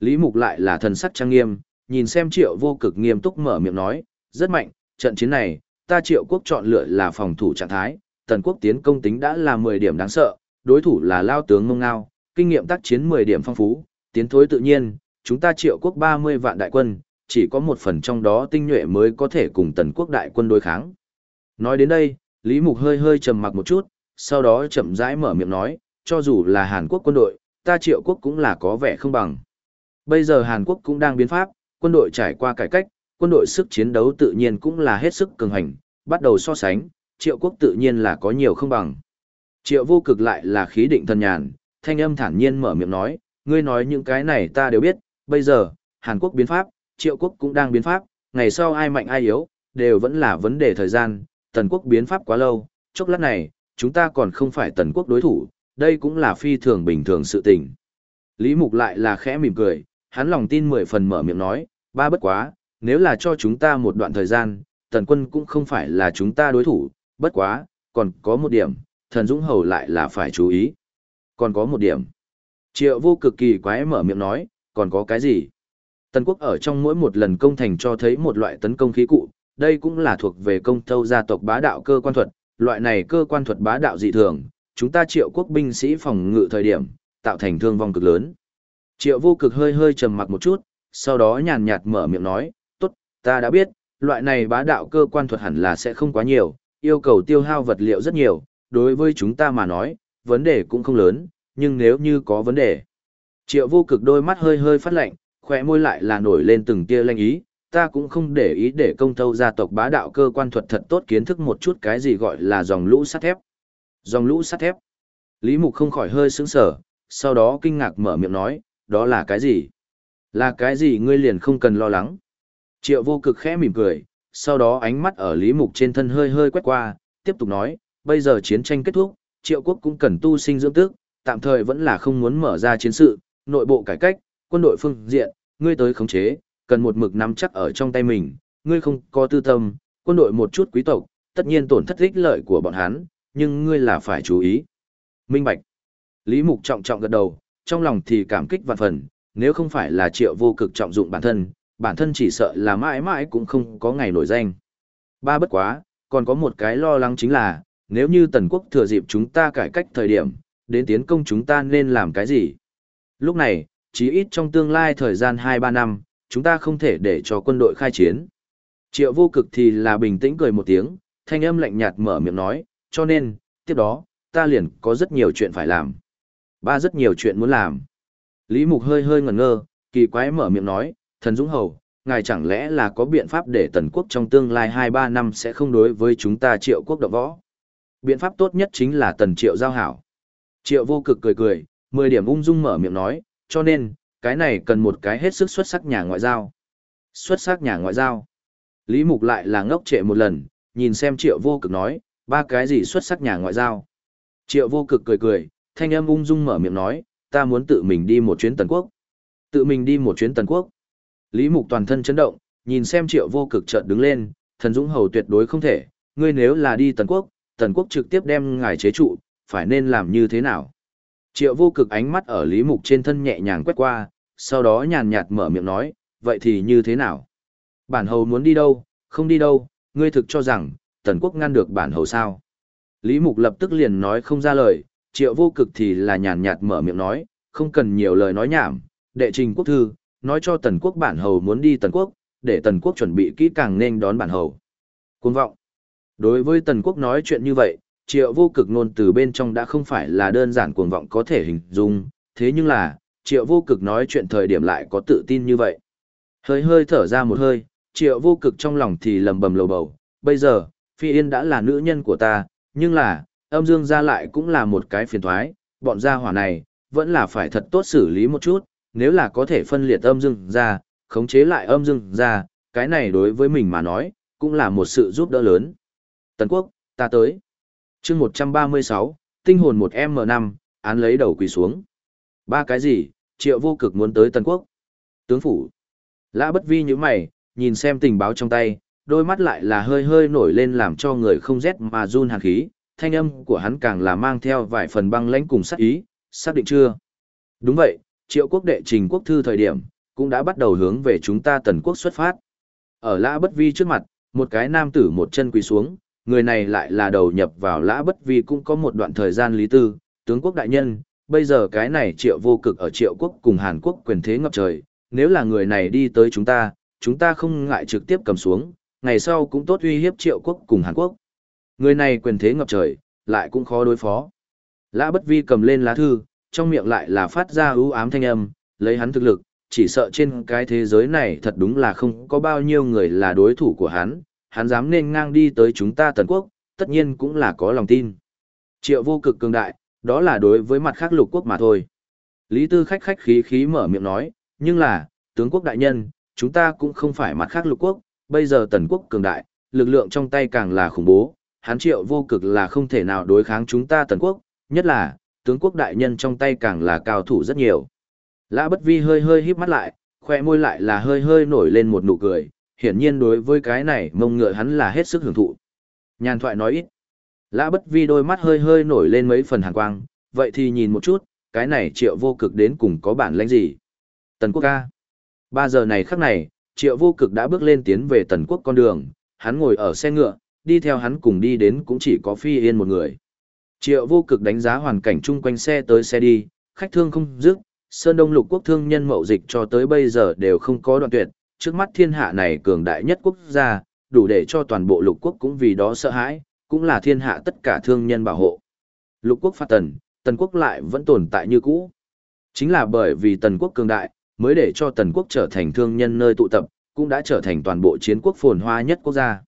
Lý Mục lại là thần sắc trang nghiêm, nhìn xem triệu vô cực nghiêm túc mở miệng nói, rất mạnh, trận chiến này, ta triệu quốc chọn lựa là phòng thủ trạng thái, tần quốc tiến công tính đã là 10 điểm đáng sợ, đối thủ là lao tướng mông ngao, kinh nghiệm tác chiến 10 điểm phong phú, tiến thối tự nhiên, chúng ta triệu quốc 30 vạn đại quân, chỉ có một phần trong đó tinh nhuệ mới có thể cùng tần quốc đại quân đối kháng. Nói đến đây, Lý Mục hơi hơi trầm mặc một chút, sau đó chậm rãi mở miệng nói, cho dù là Hàn Quốc quân đội, ta triệu quốc cũng là có vẻ không bằng. Bây giờ Hàn Quốc cũng đang biến pháp, quân đội trải qua cải cách, quân đội sức chiến đấu tự nhiên cũng là hết sức cường hành, bắt đầu so sánh, triệu quốc tự nhiên là có nhiều không bằng. Triệu vô cực lại là khí định thần nhàn, thanh âm thản nhiên mở miệng nói, ngươi nói những cái này ta đều biết, bây giờ, Hàn Quốc biến pháp, triệu quốc cũng đang biến pháp, ngày sau ai mạnh ai yếu, đều vẫn là vấn đề thời gian, tần quốc biến pháp quá lâu, chốc lát này, chúng ta còn không phải tần quốc đối thủ, đây cũng là phi thường bình thường sự tình. Lý Mục lại là khẽ mỉm cười, hắn lòng tin mười phần mở miệng nói, ba bất quá, nếu là cho chúng ta một đoạn thời gian, tần quân cũng không phải là chúng ta đối thủ, bất quá, còn có một điểm, thần dũng hầu lại là phải chú ý. Còn có một điểm. Triệu vô cực kỳ quái mở miệng nói, còn có cái gì? Tần quốc ở trong mỗi một lần công thành cho thấy một loại tấn công khí cụ, đây cũng là thuộc về công thâu gia tộc bá đạo cơ quan thuật, loại này cơ quan thuật bá đạo dị thường, chúng ta triệu quốc binh sĩ phòng ngự thời điểm, tạo thành thương vong cực lớn. Triệu vô cực hơi hơi trầm mặc một chút, sau đó nhàn nhạt mở miệng nói, ta đã biết, loại này bá đạo cơ quan thuật hẳn là sẽ không quá nhiều, yêu cầu tiêu hao vật liệu rất nhiều, đối với chúng ta mà nói, vấn đề cũng không lớn, nhưng nếu như có vấn đề. Triệu vô cực đôi mắt hơi hơi phát lạnh, khỏe môi lại là nổi lên từng tia lanh ý, ta cũng không để ý để công thâu gia tộc bá đạo cơ quan thuật thật tốt kiến thức một chút cái gì gọi là dòng lũ sắt thép. Dòng lũ sắt thép. Lý Mục không khỏi hơi sững sờ, sau đó kinh ngạc mở miệng nói, đó là cái gì? Là cái gì ngươi liền không cần lo lắng. Triệu vô cực khẽ mỉm cười, sau đó ánh mắt ở Lý Mục trên thân hơi hơi quét qua, tiếp tục nói, bây giờ chiến tranh kết thúc, triệu quốc cũng cần tu sinh dưỡng tức, tạm thời vẫn là không muốn mở ra chiến sự, nội bộ cải cách, quân đội phương diện, ngươi tới khống chế, cần một mực nắm chắc ở trong tay mình, ngươi không có tư tâm, quân đội một chút quý tộc, tất nhiên tổn thất ích lợi của bọn hắn, nhưng ngươi là phải chú ý. Minh Bạch. Lý Mục trọng trọng gật đầu, trong lòng thì cảm kích vạn phần, nếu không phải là triệu vô cực trọng dụng bản thân, bản thân chỉ sợ là mãi mãi cũng không có ngày nổi danh. Ba bất quá, còn có một cái lo lắng chính là, nếu như tần quốc thừa dịp chúng ta cải cách thời điểm, đến tiến công chúng ta nên làm cái gì? Lúc này, chí ít trong tương lai thời gian 2-3 năm, chúng ta không thể để cho quân đội khai chiến. Triệu vô cực thì là bình tĩnh cười một tiếng, thanh âm lạnh nhạt mở miệng nói, cho nên, tiếp đó, ta liền có rất nhiều chuyện phải làm. Ba rất nhiều chuyện muốn làm. Lý Mục hơi hơi ngẩn ngơ, kỳ quái mở miệng nói, thần Dũng Hầu, ngài chẳng lẽ là có biện pháp để tần quốc trong tương lai 2-3 năm sẽ không đối với chúng ta triệu quốc động võ? Biện pháp tốt nhất chính là tần triệu giao hảo. Triệu vô cực cười cười, 10 điểm ung dung mở miệng nói, cho nên, cái này cần một cái hết sức xuất sắc nhà ngoại giao. Xuất sắc nhà ngoại giao. Lý Mục lại là ngốc trệ một lần, nhìn xem triệu vô cực nói, ba cái gì xuất sắc nhà ngoại giao. Triệu vô cực cười cười, thanh âm ung dung mở miệng nói, ta muốn tự mình đi một chuyến tần quốc. Tự mình đi một chuyến tần quốc. Lý Mục toàn thân chấn động, nhìn xem triệu vô cực chợt đứng lên, thần dũng hầu tuyệt đối không thể, ngươi nếu là đi tần quốc, tần quốc trực tiếp đem ngài chế trụ, phải nên làm như thế nào? Triệu vô cực ánh mắt ở Lý Mục trên thân nhẹ nhàng quét qua, sau đó nhàn nhạt mở miệng nói, vậy thì như thế nào? Bản hầu muốn đi đâu, không đi đâu, ngươi thực cho rằng, tần quốc ngăn được bản hầu sao? Lý Mục lập tức liền nói không ra lời, triệu vô cực thì là nhàn nhạt mở miệng nói, không cần nhiều lời nói nhảm, đệ trình quốc thư, nói cho tần quốc bản hầu muốn đi tần quốc, để tần quốc chuẩn bị kỹ càng nên đón bản hầu. Cuồng vọng. Đối với tần quốc nói chuyện như vậy, triệu vô cực nôn từ bên trong đã không phải là đơn giản cuồng vọng có thể hình dung, thế nhưng là, triệu vô cực nói chuyện thời điểm lại có tự tin như vậy. Hơi hơi thở ra một hơi, triệu vô cực trong lòng thì lầm bầm lầu bầu, bây giờ, Phi Yên đã là nữ nhân của ta, nhưng là, âm dương gia lại cũng là một cái phiền thoái, bọn gia hỏa này, vẫn là phải thật tốt xử lý một chút, nếu là có thể phân liệt âm dương ra, khống chế lại âm dương ra, cái này đối với mình mà nói, cũng là một sự giúp đỡ lớn. Tần quốc, ta tới. chương 136, tinh hồn một m 5 án lấy đầu quỳ xuống. Ba cái gì, triệu vô cực muốn tới Tần quốc. Tướng phủ. Lã bất vi như mày, nhìn xem tình báo trong tay, đôi mắt lại là hơi hơi nổi lên làm cho người không rét mà run hàn khí, thanh âm của hắn càng là mang theo vài phần băng lãnh cùng sát ý, xác định chưa? Đúng vậy, triệu quốc đệ trình quốc thư thời điểm, cũng đã bắt đầu hướng về chúng ta tần quốc xuất phát. Ở lã bất vi trước mặt, một cái nam tử một chân quỳ xuống, người này lại là đầu nhập vào lã bất vi cũng có một đoạn thời gian lý tư, tướng quốc đại nhân, bây giờ cái này triệu vô cực ở triệu quốc cùng Hàn Quốc quyền thế ngập trời, nếu là người này đi tới chúng ta, chúng ta không ngại trực tiếp cầm xuống, ngày sau cũng tốt uy hiếp triệu quốc cùng Hàn Quốc. Người này quyền thế ngập trời, lại cũng khó đối phó. Lã bất vi cầm lên lá thư, trong miệng lại là phát ra ưu ám thanh âm, lấy hắn thực lực, chỉ sợ trên cái thế giới này thật đúng là không có bao nhiêu người là đối thủ của hắn, hắn dám nên ngang đi tới chúng ta tần quốc, tất nhiên cũng là có lòng tin. Triệu vô cực cường đại, đó là đối với mặt khác lục quốc mà thôi. Lý Tư khách khách khí khí mở miệng nói, nhưng là, tướng quốc đại nhân, chúng ta cũng không phải mặt khác lục quốc, bây giờ tần quốc cường đại, lực lượng trong tay càng là khủng bố, hắn triệu vô cực là không thể nào đối kháng chúng ta tần quốc, nhất là, tướng quốc đại nhân trong tay càng là cao thủ rất nhiều. Lã bất vi hơi hơi híp mắt lại, khoe môi lại là hơi hơi nổi lên một nụ cười, hiển nhiên đối với cái này mông ngựa hắn là hết sức hưởng thụ. Nhàn thoại nói ít. Lã bất vi đôi mắt hơi hơi nổi lên mấy phần hàn quang, vậy thì nhìn một chút, cái này triệu vô cực đến cùng có bản lãnh gì. Tần quốc ca. Ba giờ này khắc này, triệu vô cực đã bước lên tiến về tần quốc con đường, hắn ngồi ở xe ngựa, đi theo hắn cùng đi đến cũng chỉ có phi yên một người. Triệu vô cực đánh giá hoàn cảnh chung quanh xe tới xe đi, khách thương không dứt, Sơn Đông lục quốc thương nhân mậu dịch cho tới bây giờ đều không có đoạn tuyệt, trước mắt thiên hạ này cường đại nhất quốc gia, đủ để cho toàn bộ lục quốc cũng vì đó sợ hãi, cũng là thiên hạ tất cả thương nhân bảo hộ. Lục quốc phát tần, tần quốc lại vẫn tồn tại như cũ. Chính là bởi vì tần quốc cường đại, mới để cho tần quốc trở thành thương nhân nơi tụ tập, cũng đã trở thành toàn bộ chiến quốc phồn hoa nhất quốc gia.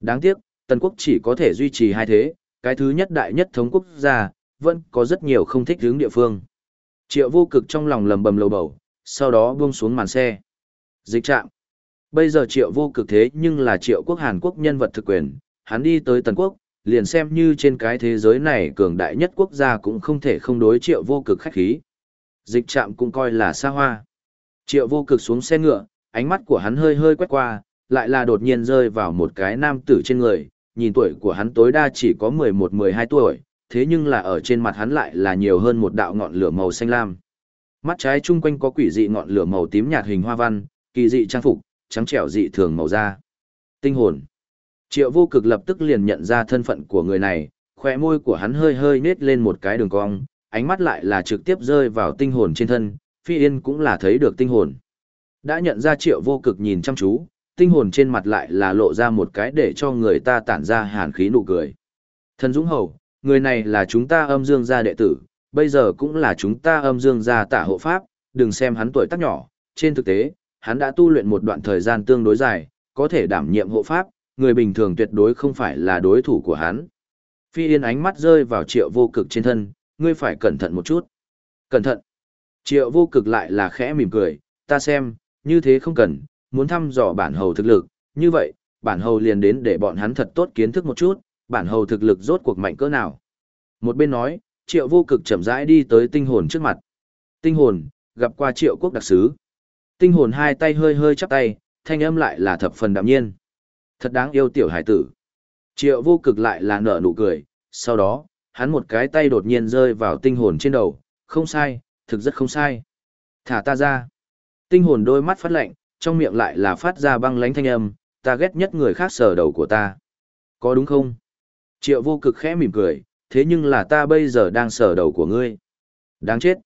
Đáng tiếc, tần quốc chỉ có thể duy trì hai thế, cái thứ nhất đại nhất thống quốc gia, vẫn có rất nhiều không thích hướng địa phương. Triệu vô cực trong lòng lầm bầm lầu bầu, sau đó buông xuống màn xe. Dịch trạm. Bây giờ triệu vô cực thế nhưng là triệu quốc Hàn Quốc nhân vật thực quyền, hắn đi tới Tần Quốc, liền xem như trên cái thế giới này cường đại nhất quốc gia cũng không thể không đối triệu vô cực khách khí. Dịch trạm cũng coi là xa hoa. Triệu vô cực xuống xe ngựa, ánh mắt của hắn hơi hơi quét qua, lại là đột nhiên rơi vào một cái nam tử trên người, nhìn tuổi của hắn tối đa chỉ có 11-12 tuổi, thế nhưng là ở trên mặt hắn lại là nhiều hơn một đạo ngọn lửa màu xanh lam. Mắt trái chung quanh có quỷ dị ngọn lửa màu tím nhạt hình hoa văn, kỳ dị trang phục, trắng trẻo dị thường màu da. Tinh hồn. Triệu vô cực lập tức liền nhận ra thân phận của người này, khỏe môi của hắn hơi hơi nết lên một cái đường cong, ánh mắt lại là trực tiếp rơi vào tinh hồn trên thân, phi yên cũng là thấy được tinh hồn. Đã nhận ra triệu vô cực nhìn chăm chú, tinh hồn trên mặt lại là lộ ra một cái để cho người ta tản ra hàn khí nụ cười. Thần Dũng Hầu, người này là chúng ta âm dương gia đệ tử, bây giờ cũng là chúng ta âm dương gia tả hộ pháp, đừng xem hắn tuổi tác nhỏ, trên thực tế, hắn đã tu luyện một đoạn thời gian tương đối dài, có thể đảm nhiệm hộ pháp, người bình thường tuyệt đối không phải là đối thủ của hắn. Phi Yên ánh mắt rơi vào triệu vô cực trên thân, ngươi phải cẩn thận một chút. Cẩn thận. Triệu vô cực lại là khẽ mỉm cười, ta xem, như thế không cần, muốn thăm dò bản hầu thực lực, như vậy, bản hầu liền đến để bọn hắn thật tốt kiến thức một chút, bản hầu thực lực rốt cuộc mạnh cỡ nào. Một bên nói, triệu vô cực chậm rãi đi tới tinh hồn trước mặt. Tinh hồn, gặp qua triệu quốc đặc sứ. Tinh hồn hai tay hơi hơi chắp tay, thanh âm lại là thập phần đạm nhiên. Thật đáng yêu tiểu hải tử. Triệu vô cực lại là nở nụ cười, sau đó, hắn một cái tay đột nhiên rơi vào tinh hồn trên đầu, không sai, thực rất không sai. Thả ta ra. Tinh hồn đôi mắt phát lạnh, trong miệng lại là phát ra băng lánh thanh âm, ta ghét nhất người khác sờ đầu của ta. Có đúng không? Triệu vô cực khẽ mỉm cười, thế nhưng là ta bây giờ đang sờ đầu của ngươi. Đáng chết.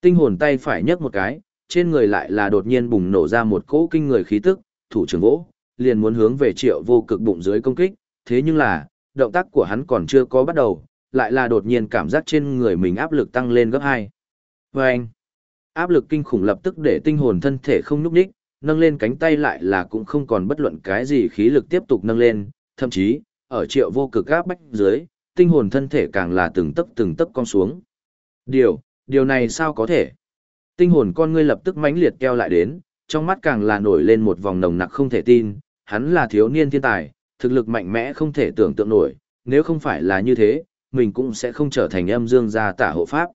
Tinh hồn tay phải nhấc một cái, trên người lại là đột nhiên bùng nổ ra một cỗ kinh người khí tức, thủ trưởng vỗ, liền muốn hướng về triệu vô cực bụng dưới công kích, thế nhưng là, động tác của hắn còn chưa có bắt đầu, lại là đột nhiên cảm giác trên người mình áp lực tăng lên gấp hai. Vâng! anh, áp lực kinh khủng lập tức để tinh hồn thân thể không núp đích, nâng lên cánh tay lại là cũng không còn bất luận cái gì khí lực tiếp tục nâng lên, thậm chí, ở triệu vô cực áp bách dưới, tinh hồn thân thể càng là từng tấc từng tấc con xuống. Điều, điều này sao có thể? Tinh hồn con ngươi lập tức mãnh liệt keo lại đến, trong mắt càng là nổi lên một vòng nồng nặc không thể tin, hắn là thiếu niên thiên tài, thực lực mạnh mẽ không thể tưởng tượng nổi, nếu không phải là như thế, mình cũng sẽ không trở thành âm dương gia tả hộ pháp.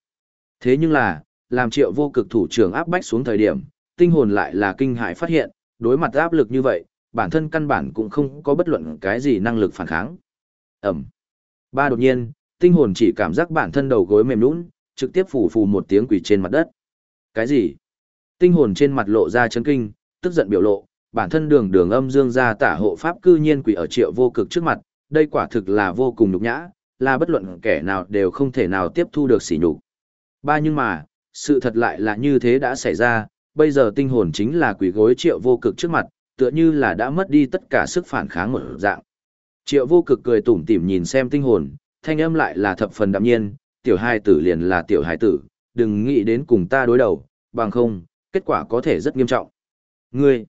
Thế nhưng là, làm triệu vô cực thủ trưởng áp bách xuống thời điểm, tinh hồn lại là kinh hại phát hiện, đối mặt áp lực như vậy, bản thân căn bản cũng không có bất luận cái gì năng lực phản kháng. Ẩm. Ba đột nhiên, tinh hồn chỉ cảm giác bản thân đầu gối mềm nhũn, trực tiếp phủ phù một tiếng quỷ trên mặt đất. Cái gì? Tinh hồn trên mặt lộ ra chấn kinh, tức giận biểu lộ, bản thân đường đường âm dương gia tả hộ pháp cư nhiên quỷ ở triệu vô cực trước mặt, đây quả thực là vô cùng nhục nhã, là bất luận kẻ nào đều không thể nào tiếp thu được sỉ nhục. Ba nhưng mà, sự thật lại là như thế đã xảy ra, bây giờ tinh hồn chính là quỷ gối triệu vô cực trước mặt, tựa như là đã mất đi tất cả sức phản kháng một dạng. Triệu vô cực cười tủm tỉm nhìn xem tinh hồn, thanh âm lại là thập phần đạm nhiên, tiểu hai tử liền là tiểu hai tử, đừng nghĩ đến cùng ta đối đầu, bằng không, kết quả có thể rất nghiêm trọng. Ngươi,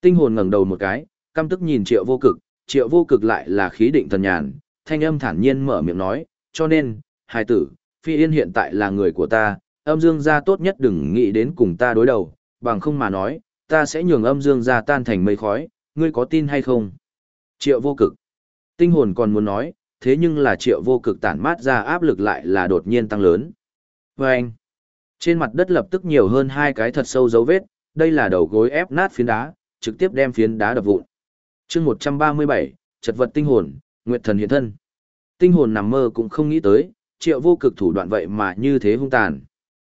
tinh hồn ngẩng đầu một cái, căm tức nhìn triệu vô cực, triệu vô cực lại là khí định thần nhàn, thanh âm thản nhiên mở miệng nói, cho nên, hai tử, phi yên hiện tại là người của ta, âm dương gia tốt nhất đừng nghĩ đến cùng ta đối đầu, bằng không mà nói, ta sẽ nhường âm dương ra tan thành mây khói, ngươi có tin hay không? Triệu vô cực. Tinh hồn còn muốn nói, thế nhưng là triệu vô cực tản mát ra áp lực lại là đột nhiên tăng lớn. Vâng! anh, trên mặt đất lập tức nhiều hơn hai cái thật sâu dấu vết, đây là đầu gối ép nát phiến đá, trực tiếp đem phiến đá đập vụn. chương 137, chật vật tinh hồn, nguyệt thần hiện thân. Tinh hồn nằm mơ cũng không nghĩ tới, triệu vô cực thủ đoạn vậy mà như thế hung tàn.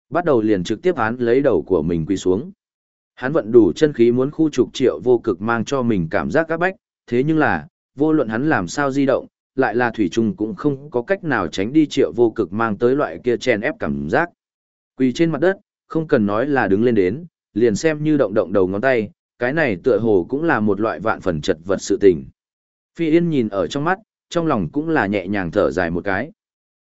Bắt đầu liền trực tiếp án lấy đầu của mình quỳ xuống. Hắn vận đủ chân khí muốn khu trục triệu vô cực mang cho mình cảm giác các bách, thế nhưng là, vô luận hắn làm sao di động, lại là thủy chung cũng không có cách nào tránh đi triệu vô cực mang tới loại kia chèn ép cảm giác. Quỳ trên mặt đất, không cần nói là đứng lên đến, liền xem như động động đầu ngón tay, cái này tựa hồ cũng là một loại vạn phần chật vật sự tình. Phi Yên nhìn ở trong mắt, trong lòng cũng là nhẹ nhàng thở dài một cái.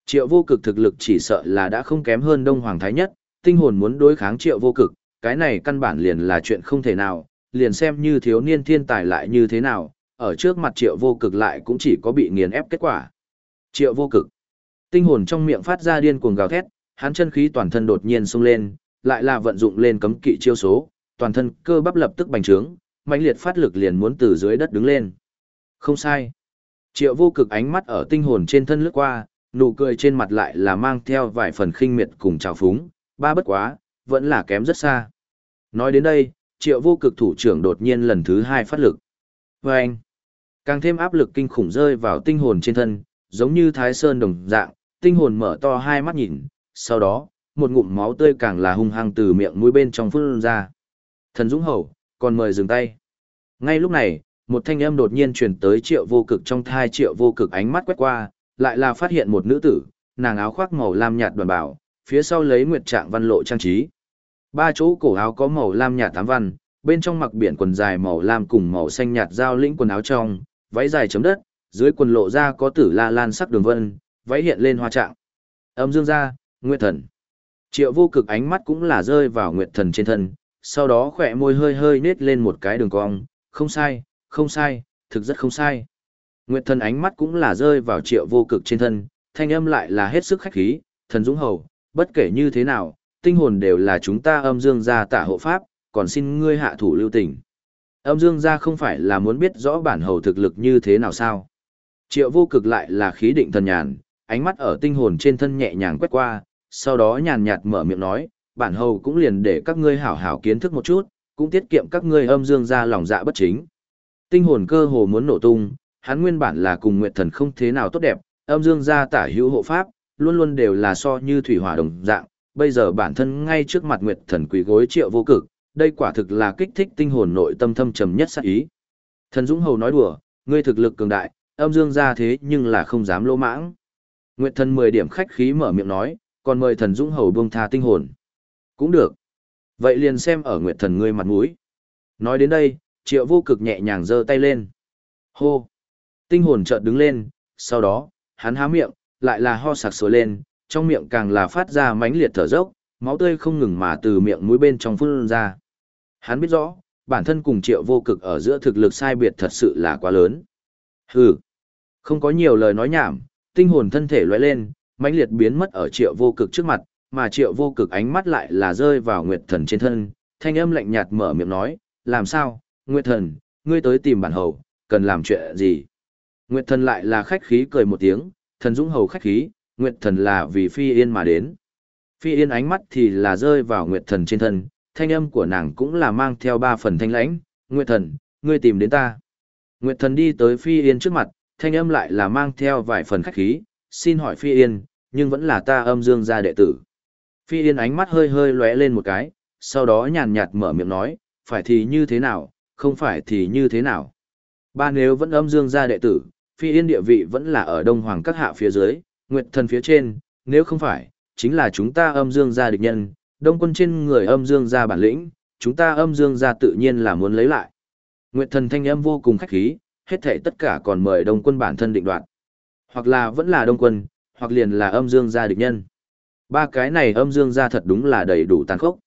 Triệu vô cực thực lực chỉ sợ là đã không kém hơn Đông Hoàng Thái Nhất, tinh hồn muốn đối kháng triệu vô cực, cái này căn bản liền là chuyện không thể nào, liền xem như thiếu niên thiên tài lại như thế nào, ở trước mặt triệu vô cực lại cũng chỉ có bị nghiền ép kết quả. Triệu vô cực. Tinh hồn trong miệng phát ra điên cuồng gào thét, hắn chân khí toàn thân đột nhiên xông lên, lại là vận dụng lên cấm kỵ chiêu số, toàn thân cơ bắp lập tức bành trướng, mãnh liệt phát lực liền muốn từ dưới đất đứng lên. Không sai. Triệu vô cực ánh mắt ở tinh hồn trên thân lướt qua, nụ cười trên mặt lại là mang theo vài phần khinh miệt cùng trào phúng, ba bất quá, vẫn là kém rất xa. Nói đến đây, triệu vô cực thủ trưởng đột nhiên lần thứ hai phát lực. Và anh, càng thêm áp lực kinh khủng rơi vào tinh hồn trên thân, giống như thái sơn đồng dạng, tinh hồn mở to hai mắt nhìn, sau đó, một ngụm máu tươi càng là hung hăng từ miệng mũi bên trong phun ra. Thần Dũng Hầu, còn mời dừng tay. Ngay lúc này, một thanh âm đột nhiên truyền tới triệu vô cực trong thai triệu vô cực ánh mắt quét qua, lại là phát hiện một nữ tử, nàng áo khoác màu lam nhạt đoàn bảo, phía sau lấy nguyệt trạng văn lộ trang trí. Ba chỗ cổ áo có màu lam nhạt tám văn, bên trong mặc biển quần dài màu lam cùng màu xanh nhạt giao lĩnh quần áo trong, váy dài chấm đất, dưới quần lộ ra có tử la lan sắc đường vân, váy hiện lên hoa trạng. Âm dương ra, nguyệt thần. Triệu vô cực ánh mắt cũng là rơi vào nguyệt thần trên thân, sau đó khỏe môi hơi hơi nết lên một cái đường cong, không sai, không sai, thực rất không sai. Nguyệt thần ánh mắt cũng là rơi vào triệu vô cực trên thân, thanh âm lại là hết sức khách khí, thần dũng hầu, bất kể như thế nào, tinh hồn đều là chúng ta âm dương gia tả hộ pháp, còn xin ngươi hạ thủ lưu tình. Âm dương gia không phải là muốn biết rõ bản hầu thực lực như thế nào sao. Triệu vô cực lại là khí định thần nhàn, ánh mắt ở tinh hồn trên thân nhẹ nhàng quét qua, sau đó nhàn nhạt mở miệng nói, bản hầu cũng liền để các ngươi hảo hảo kiến thức một chút, cũng tiết kiệm các ngươi âm dương gia lòng dạ bất chính. Tinh hồn cơ hồ muốn nổ tung, hắn nguyên bản là cùng Nguyệt Thần không thế nào tốt đẹp, âm dương gia tả hữu hộ pháp, luôn luôn đều là so như thủy hỏa đồng dạng, bây giờ bản thân ngay trước mặt Nguyệt Thần quỳ gối triệu vô cực, đây quả thực là kích thích tinh hồn nội tâm thâm trầm nhất sát ý. Thần Dũng Hầu nói đùa, ngươi thực lực cường đại, âm dương gia thế nhưng là không dám lỗ mãng. Nguyệt Thần 10 điểm khách khí mở miệng nói, còn mời Thần Dũng Hầu buông tha tinh hồn. Cũng được. Vậy liền xem ở Nguyệt Thần ngươi mặt mũi. Nói đến đây, triệu vô cực nhẹ nhàng giơ tay lên. Hô! Tinh hồn chợt đứng lên, sau đó, hắn há miệng, lại là ho sặc sùa lên, trong miệng càng là phát ra mãnh liệt thở dốc, máu tươi không ngừng mà từ miệng mũi bên trong phun ra. Hắn biết rõ, bản thân cùng triệu vô cực ở giữa thực lực sai biệt thật sự là quá lớn. Hừ! Không có nhiều lời nói nhảm, tinh hồn thân thể lóe lên, mãnh liệt biến mất ở triệu vô cực trước mặt, mà triệu vô cực ánh mắt lại là rơi vào nguyệt thần trên thân, thanh âm lạnh nhạt mở miệng nói, làm sao, nguyệt thần, ngươi tới tìm bản hầu, cần làm chuyện gì? Nguyệt thần lại là khách khí cười một tiếng, thần dũng hầu khách khí, nguyệt thần là vì phi yên mà đến. Phi yên ánh mắt thì là rơi vào nguyệt thần trên thân, thanh âm của nàng cũng là mang theo ba phần thanh lãnh, nguyệt thần, ngươi tìm đến ta. Nguyệt thần đi tới phi yên trước mặt, thanh âm lại là mang theo vài phần khách khí, xin hỏi phi yên, nhưng vẫn là ta âm dương gia đệ tử. Phi yên ánh mắt hơi hơi lóe lên một cái, sau đó nhàn nhạt mở miệng nói, phải thì như thế nào, không phải thì như thế nào. Ba nếu vẫn âm dương gia đệ tử, phi yên địa vị vẫn là ở đông hoàng các hạ phía dưới, nguyệt thần phía trên, nếu không phải, chính là chúng ta âm dương gia địch nhân, đông quân trên người âm dương gia bản lĩnh, chúng ta âm dương gia tự nhiên là muốn lấy lại. Nguyệt thần thanh âm vô cùng khách khí, hết thảy tất cả còn mời đông quân bản thân định đoạt. Hoặc là vẫn là đông quân, hoặc liền là âm dương gia địch nhân. Ba cái này âm dương gia thật đúng là đầy đủ tàn khốc.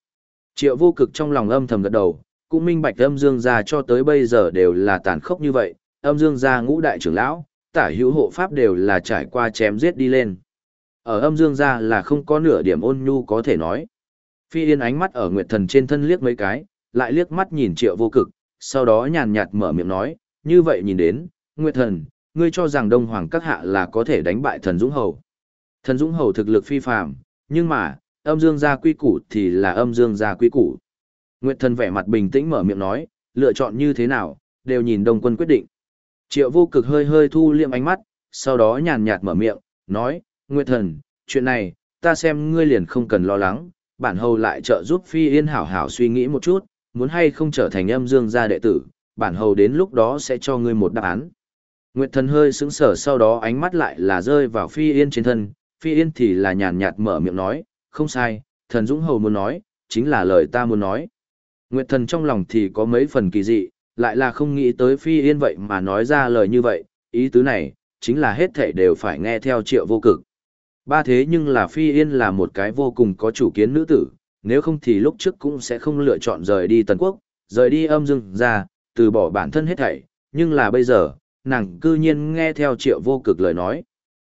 Triệu vô cực trong lòng âm thầm gật đầu, cũng minh bạch âm dương gia cho tới bây giờ đều là tàn khốc như vậy, âm dương gia ngũ đại trưởng lão, tả hữu hộ pháp đều là trải qua chém giết đi lên. Ở âm dương gia là không có nửa điểm ôn nhu có thể nói. Phi yên ánh mắt ở Nguyệt Thần trên thân liếc mấy cái, lại liếc mắt nhìn triệu vô cực, sau đó nhàn nhạt mở miệng nói, như vậy nhìn đến, Nguyệt Thần, ngươi cho rằng Đông Hoàng các hạ là có thể đánh bại thần Dũng Hầu. Thần Dũng Hầu thực lực phi phàm, nhưng mà, âm dương gia quy củ thì là âm dương gia quy củ. Nguyệt Thần vẻ mặt bình tĩnh mở miệng nói, lựa chọn như thế nào, đều nhìn Đông quân quyết định. Triệu vô cực hơi hơi thu liệm ánh mắt, sau đó nhàn nhạt mở miệng, nói, Nguyệt Thần, chuyện này, ta xem ngươi liền không cần lo lắng, bản hầu lại trợ giúp Phi Yên hảo hảo suy nghĩ một chút, muốn hay không trở thành âm dương gia đệ tử, bản hầu đến lúc đó sẽ cho ngươi một đáp án. Nguyệt Thần hơi sững sờ sau đó ánh mắt lại là rơi vào Phi Yên trên thân, Phi Yên thì là nhàn nhạt mở miệng nói, không sai, thần Dũng Hầu muốn nói, chính là lời ta muốn nói. Nguyệt Thần trong lòng thì có mấy phần kỳ dị, lại là không nghĩ tới Phi Yên vậy mà nói ra lời như vậy, ý tứ này, chính là hết thảy đều phải nghe theo triệu vô cực. Ba thế nhưng là Phi Yên là một cái vô cùng có chủ kiến nữ tử, nếu không thì lúc trước cũng sẽ không lựa chọn rời đi Tần Quốc, rời đi âm dương ra, từ bỏ bản thân hết thảy, nhưng là bây giờ, nàng cư nhiên nghe theo triệu vô cực lời nói.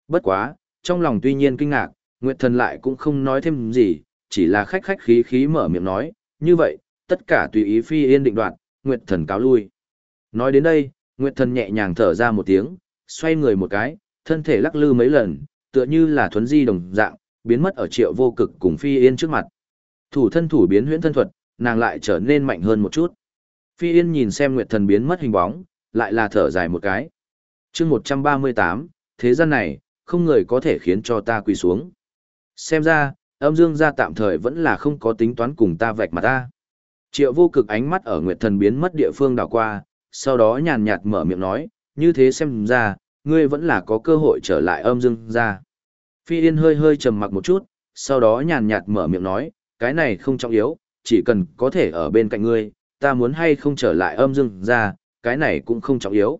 Bất quá, trong lòng tuy nhiên kinh ngạc, Nguyệt Thần lại cũng không nói thêm gì, chỉ là khách khách khí khí mở miệng nói, như vậy, tất cả tùy ý Phi Yên định đoạt, Nguyệt Thần cáo lui. Nói đến đây, Nguyệt Thần nhẹ nhàng thở ra một tiếng, xoay người một cái, thân thể lắc lư mấy lần, tựa như là thuấn di đồng dạng, biến mất ở triệu vô cực cùng Phi Yên trước mặt. Thủ thân thủ biến huyễn thân thuật, nàng lại trở nên mạnh hơn một chút. Phi Yên nhìn xem Nguyệt Thần biến mất hình bóng, lại là thở dài một cái. chương 138, thế gian này, không người có thể khiến cho ta quỳ xuống. Xem ra, âm dương gia tạm thời vẫn là không có tính toán cùng ta vạch mặt ta. Triệu vô cực ánh mắt ở Nguyệt Thần biến mất địa phương đảo qua, sau đó nhàn nhạt mở miệng nói, như thế xem ra, ngươi vẫn là có cơ hội trở lại âm dương gia. Phi Yên hơi hơi trầm mặc một chút, sau đó nhàn nhạt mở miệng nói, cái này không trọng yếu, chỉ cần có thể ở bên cạnh ngươi, ta muốn hay không trở lại âm dương gia, cái này cũng không trọng yếu.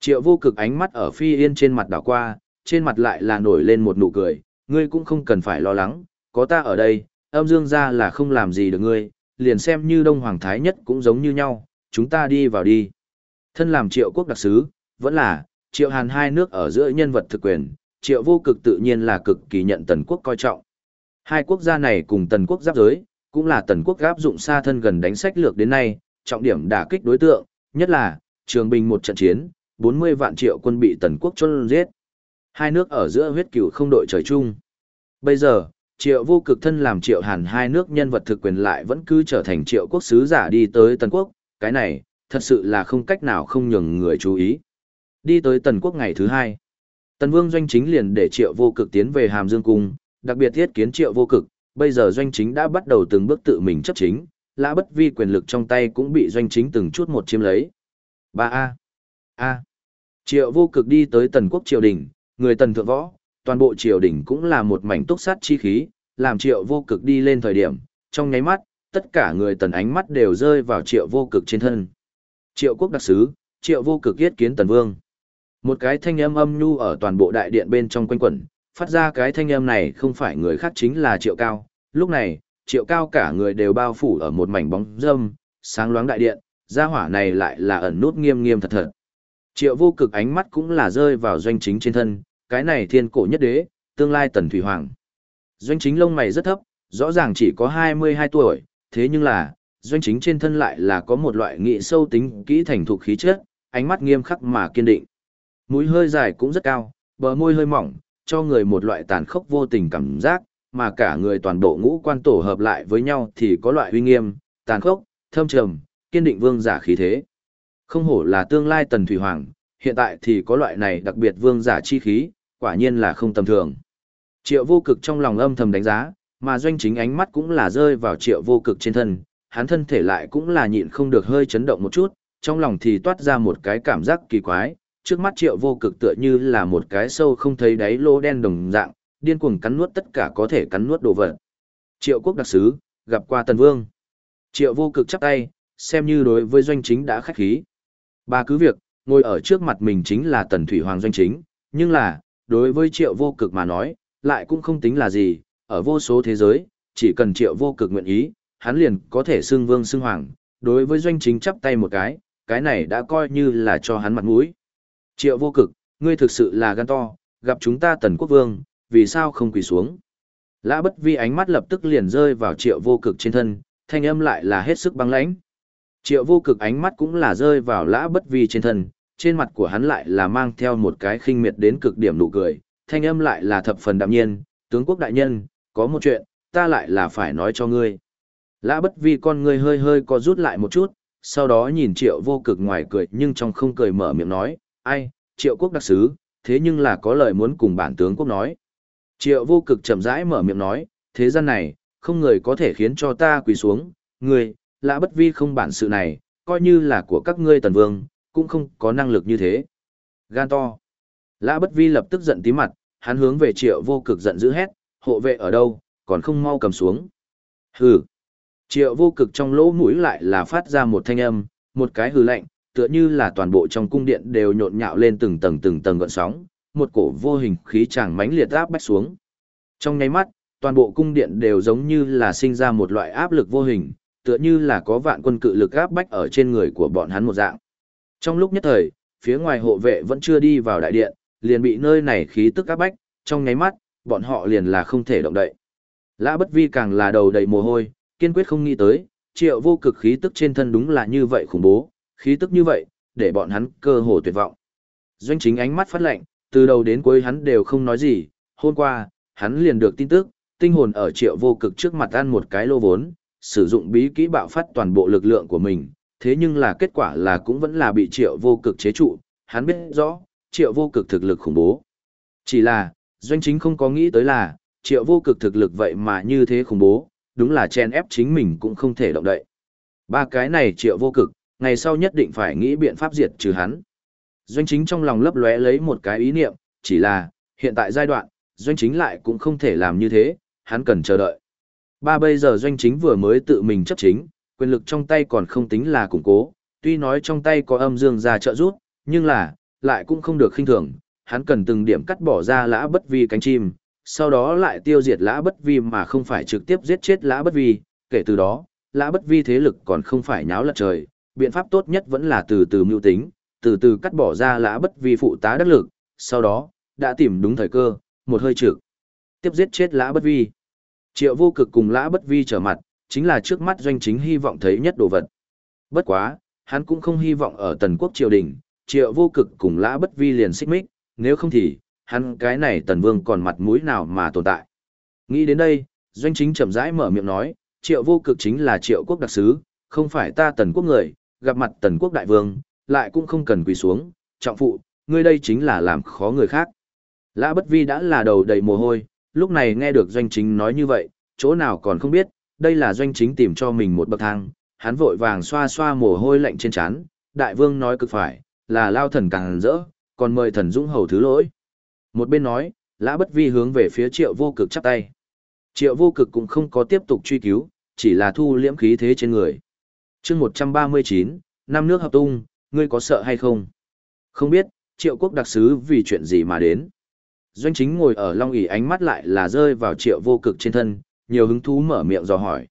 Triệu vô cực ánh mắt ở Phi Yên trên mặt đảo qua, trên mặt lại là nổi lên một nụ cười, ngươi cũng không cần phải lo lắng, có ta ở đây, âm dương gia là không làm gì được ngươi, liền xem như Đông Hoàng Thái nhất cũng giống như nhau, chúng ta đi vào đi. Thân làm triệu quốc đặc sứ, vẫn là, triệu hàn hai nước ở giữa nhân vật thực quyền, triệu vô cực tự nhiên là cực kỳ nhận tần quốc coi trọng. Hai quốc gia này cùng tần quốc giáp giới, cũng là tần quốc áp dụng xa thân gần đánh sách lược đến nay, trọng điểm đả kích đối tượng, nhất là, trường bình một trận chiến, 40 vạn triệu quân bị tần quốc chôn giết. Hai nước ở giữa huyết cửu không đội trời chung. Bây giờ, triệu vô cực thân làm triệu hàn hai nước nhân vật thực quyền lại vẫn cứ trở thành triệu quốc sứ giả đi tới tần quốc, cái này, thật sự là không cách nào không nhường người chú ý. Đi tới tần quốc ngày thứ hai, tần vương doanh chính liền để triệu vô cực tiến về hàm dương cung, đặc biệt thiết kiến triệu vô cực, bây giờ doanh chính đã bắt đầu từng bước tự mình chấp chính, lã bất vi quyền lực trong tay cũng bị doanh chính từng chút một chiếm lấy. Ba a A. Triệu vô cực đi tới tần quốc triều đình, người tần thượng võ, toàn bộ triều đình cũng là một mảnh túc sát chi khí, làm triệu vô cực đi lên thời điểm, trong nháy mắt, tất cả người tần ánh mắt đều rơi vào triệu vô cực trên thân. Triệu quốc đặc sứ, triệu vô cực yết kiến tần vương. Một cái thanh âm âm nhu ở toàn bộ đại điện bên trong quanh quẩn, phát ra cái thanh âm này không phải người khác chính là triệu cao. Lúc này, triệu cao cả người đều bao phủ ở một mảnh bóng dâm, sáng loáng đại điện, gia hỏa này lại là ẩn nút nghiêm nghiêm thật thật. Triệu vô cực ánh mắt cũng là rơi vào doanh chính trên thân, cái này thiên cổ nhất đế, tương lai tần thủy hoàng. Doanh chính lông mày rất thấp, rõ ràng chỉ có 22 tuổi, thế nhưng là, doanh chính trên thân lại là có một loại nghị sâu tính kỹ thành thục khí chất, ánh mắt nghiêm khắc mà kiên định. Mũi hơi dài cũng rất cao, bờ môi hơi mỏng, cho người một loại tàn khốc vô tình cảm giác, mà cả người toàn bộ ngũ quan tổ hợp lại với nhau thì có loại uy nghiêm, tàn khốc, thâm trầm, kiên định vương giả khí thế. Không hổ là tương lai tần thủy hoàng, hiện tại thì có loại này đặc biệt vương giả chi khí, quả nhiên là không tầm thường. Triệu vô cực trong lòng âm thầm đánh giá, mà doanh chính ánh mắt cũng là rơi vào triệu vô cực trên thân, hắn thân thể lại cũng là nhịn không được hơi chấn động một chút, trong lòng thì toát ra một cái cảm giác kỳ quái, trước mắt triệu vô cực tựa như là một cái sâu không thấy đáy lỗ đen đồng dạng, điên cuồng cắn nuốt tất cả có thể cắn nuốt đồ vật. Triệu quốc đặc sứ, gặp qua tần vương. Triệu vô cực chắp tay, xem như đối với doanh chính đã khách khí. Ba cứ việc, ngồi ở trước mặt mình chính là tần thủy hoàng doanh chính, nhưng là, đối với triệu vô cực mà nói, lại cũng không tính là gì, ở vô số thế giới, chỉ cần triệu vô cực nguyện ý, hắn liền có thể xưng vương xưng hoàng, đối với doanh chính chắp tay một cái, cái này đã coi như là cho hắn mặt mũi. Triệu vô cực, ngươi thực sự là gan to, gặp chúng ta tần quốc vương, vì sao không quỳ xuống. Lã bất vi ánh mắt lập tức liền rơi vào triệu vô cực trên thân, thanh âm lại là hết sức băng lãnh. Triệu vô cực ánh mắt cũng là rơi vào lã bất vi trên thân, trên mặt của hắn lại là mang theo một cái khinh miệt đến cực điểm nụ cười, thanh âm lại là thập phần đạm nhiên, tướng quốc đại nhân, có một chuyện, ta lại là phải nói cho ngươi. Lã bất vi con ngươi hơi hơi co rút lại một chút, sau đó nhìn triệu vô cực ngoài cười nhưng trong không cười mở miệng nói, ai, triệu quốc đặc sứ, thế nhưng là có lời muốn cùng bản tướng quốc nói. Triệu vô cực chậm rãi mở miệng nói, thế gian này, không người có thể khiến cho ta quỳ xuống, người lã bất vi không bản sự này, coi như là của các ngươi tần vương, cũng không có năng lực như thế. Gan to. Lã bất vi lập tức giận tí mặt, hắn hướng về triệu vô cực giận dữ hét, hộ vệ ở đâu, còn không mau cầm xuống. Hừ. Triệu vô cực trong lỗ mũi lại là phát ra một thanh âm, một cái hừ lạnh, tựa như là toàn bộ trong cung điện đều nhộn nhạo lên từng tầng từng tầng gợn sóng, một cổ vô hình khí chàng mãnh liệt áp bách xuống. Trong nháy mắt, toàn bộ cung điện đều giống như là sinh ra một loại áp lực vô hình, tựa như là có vạn quân cự lực áp bách ở trên người của bọn hắn một dạng. Trong lúc nhất thời, phía ngoài hộ vệ vẫn chưa đi vào đại điện, liền bị nơi này khí tức áp bách, trong nháy mắt, bọn họ liền là không thể động đậy. Lã bất vi càng là đầu đầy mồ hôi, kiên quyết không nghĩ tới, triệu vô cực khí tức trên thân đúng là như vậy khủng bố, khí tức như vậy, để bọn hắn cơ hồ tuyệt vọng. Doanh chính ánh mắt phát lạnh, từ đầu đến cuối hắn đều không nói gì, hôm qua, hắn liền được tin tức, tinh hồn ở triệu vô cực trước mặt ăn một cái lô vốn, sử dụng bí kỹ bạo phát toàn bộ lực lượng của mình, thế nhưng là kết quả là cũng vẫn là bị triệu vô cực chế trụ, hắn biết rõ, triệu vô cực thực lực khủng bố. Chỉ là, doanh chính không có nghĩ tới là, triệu vô cực thực lực vậy mà như thế khủng bố, đúng là chen ép chính mình cũng không thể động đậy. Ba cái này triệu vô cực, ngày sau nhất định phải nghĩ biện pháp diệt trừ hắn. Doanh chính trong lòng lấp lóe lấy một cái ý niệm, chỉ là, hiện tại giai đoạn, doanh chính lại cũng không thể làm như thế, hắn cần chờ đợi. Ba bây giờ doanh chính vừa mới tự mình chấp chính, quyền lực trong tay còn không tính là củng cố, tuy nói trong tay có âm dương ra trợ giúp, nhưng là, lại cũng không được khinh thường, hắn cần từng điểm cắt bỏ ra lã bất vi cánh chim, sau đó lại tiêu diệt lã bất vi mà không phải trực tiếp giết chết lã bất vi, kể từ đó, lã bất vi thế lực còn không phải nháo lật trời, biện pháp tốt nhất vẫn là từ từ mưu tính, từ từ cắt bỏ ra lã bất vi phụ tá đắc lực, sau đó, đã tìm đúng thời cơ, một hơi trực. Tiếp giết chết lã bất vi. Triệu vô cực cùng lã bất vi trở mặt, chính là trước mắt doanh chính hy vọng thấy nhất đồ vật. Bất quá, hắn cũng không hy vọng ở tần quốc triều đình, triệu vô cực cùng lã bất vi liền xích mích, nếu không thì, hắn cái này tần vương còn mặt mũi nào mà tồn tại. Nghĩ đến đây, doanh chính chậm rãi mở miệng nói, triệu vô cực chính là triệu quốc đặc sứ, không phải ta tần quốc người, gặp mặt tần quốc đại vương, lại cũng không cần quỳ xuống, trọng phụ, ngươi đây chính là làm khó người khác. Lã bất vi đã là đầu đầy mồ hôi, lúc này nghe được doanh chính nói như vậy, chỗ nào còn không biết, đây là doanh chính tìm cho mình một bậc thang, hắn vội vàng xoa xoa mồ hôi lạnh trên trán, đại vương nói cực phải, là lao thần càng rỡ, còn mời thần dũng hầu thứ lỗi. Một bên nói, lã bất vi hướng về phía triệu vô cực chắp tay. Triệu vô cực cũng không có tiếp tục truy cứu, chỉ là thu liễm khí thế trên người. chương 139, năm nước hợp tung, ngươi có sợ hay không? Không biết, triệu quốc đặc sứ vì chuyện gì mà đến. Doanh chính ngồi ở long ỉ ánh mắt lại là rơi vào triệu vô cực trên thân, nhiều hứng thú mở miệng dò hỏi.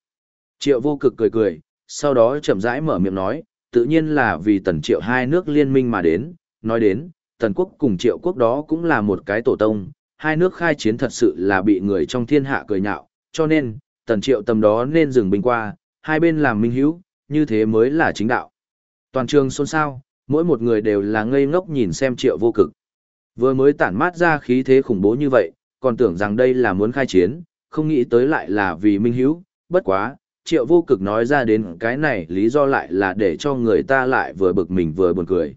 Triệu vô cực cười cười, sau đó chậm rãi mở miệng nói, tự nhiên là vì tần triệu hai nước liên minh mà đến, nói đến, tần quốc cùng triệu quốc đó cũng là một cái tổ tông, hai nước khai chiến thật sự là bị người trong thiên hạ cười nhạo, cho nên, tần triệu tầm đó nên dừng binh qua, hai bên làm minh hữu, như thế mới là chính đạo. Toàn trường xôn xao, mỗi một người đều là ngây ngốc nhìn xem triệu vô cực. Vừa mới tản mát ra khí thế khủng bố như vậy, còn tưởng rằng đây là muốn khai chiến, không nghĩ tới lại là vì minh hữu, bất quá, triệu vô cực nói ra đến cái này lý do lại là để cho người ta lại vừa bực mình vừa buồn cười.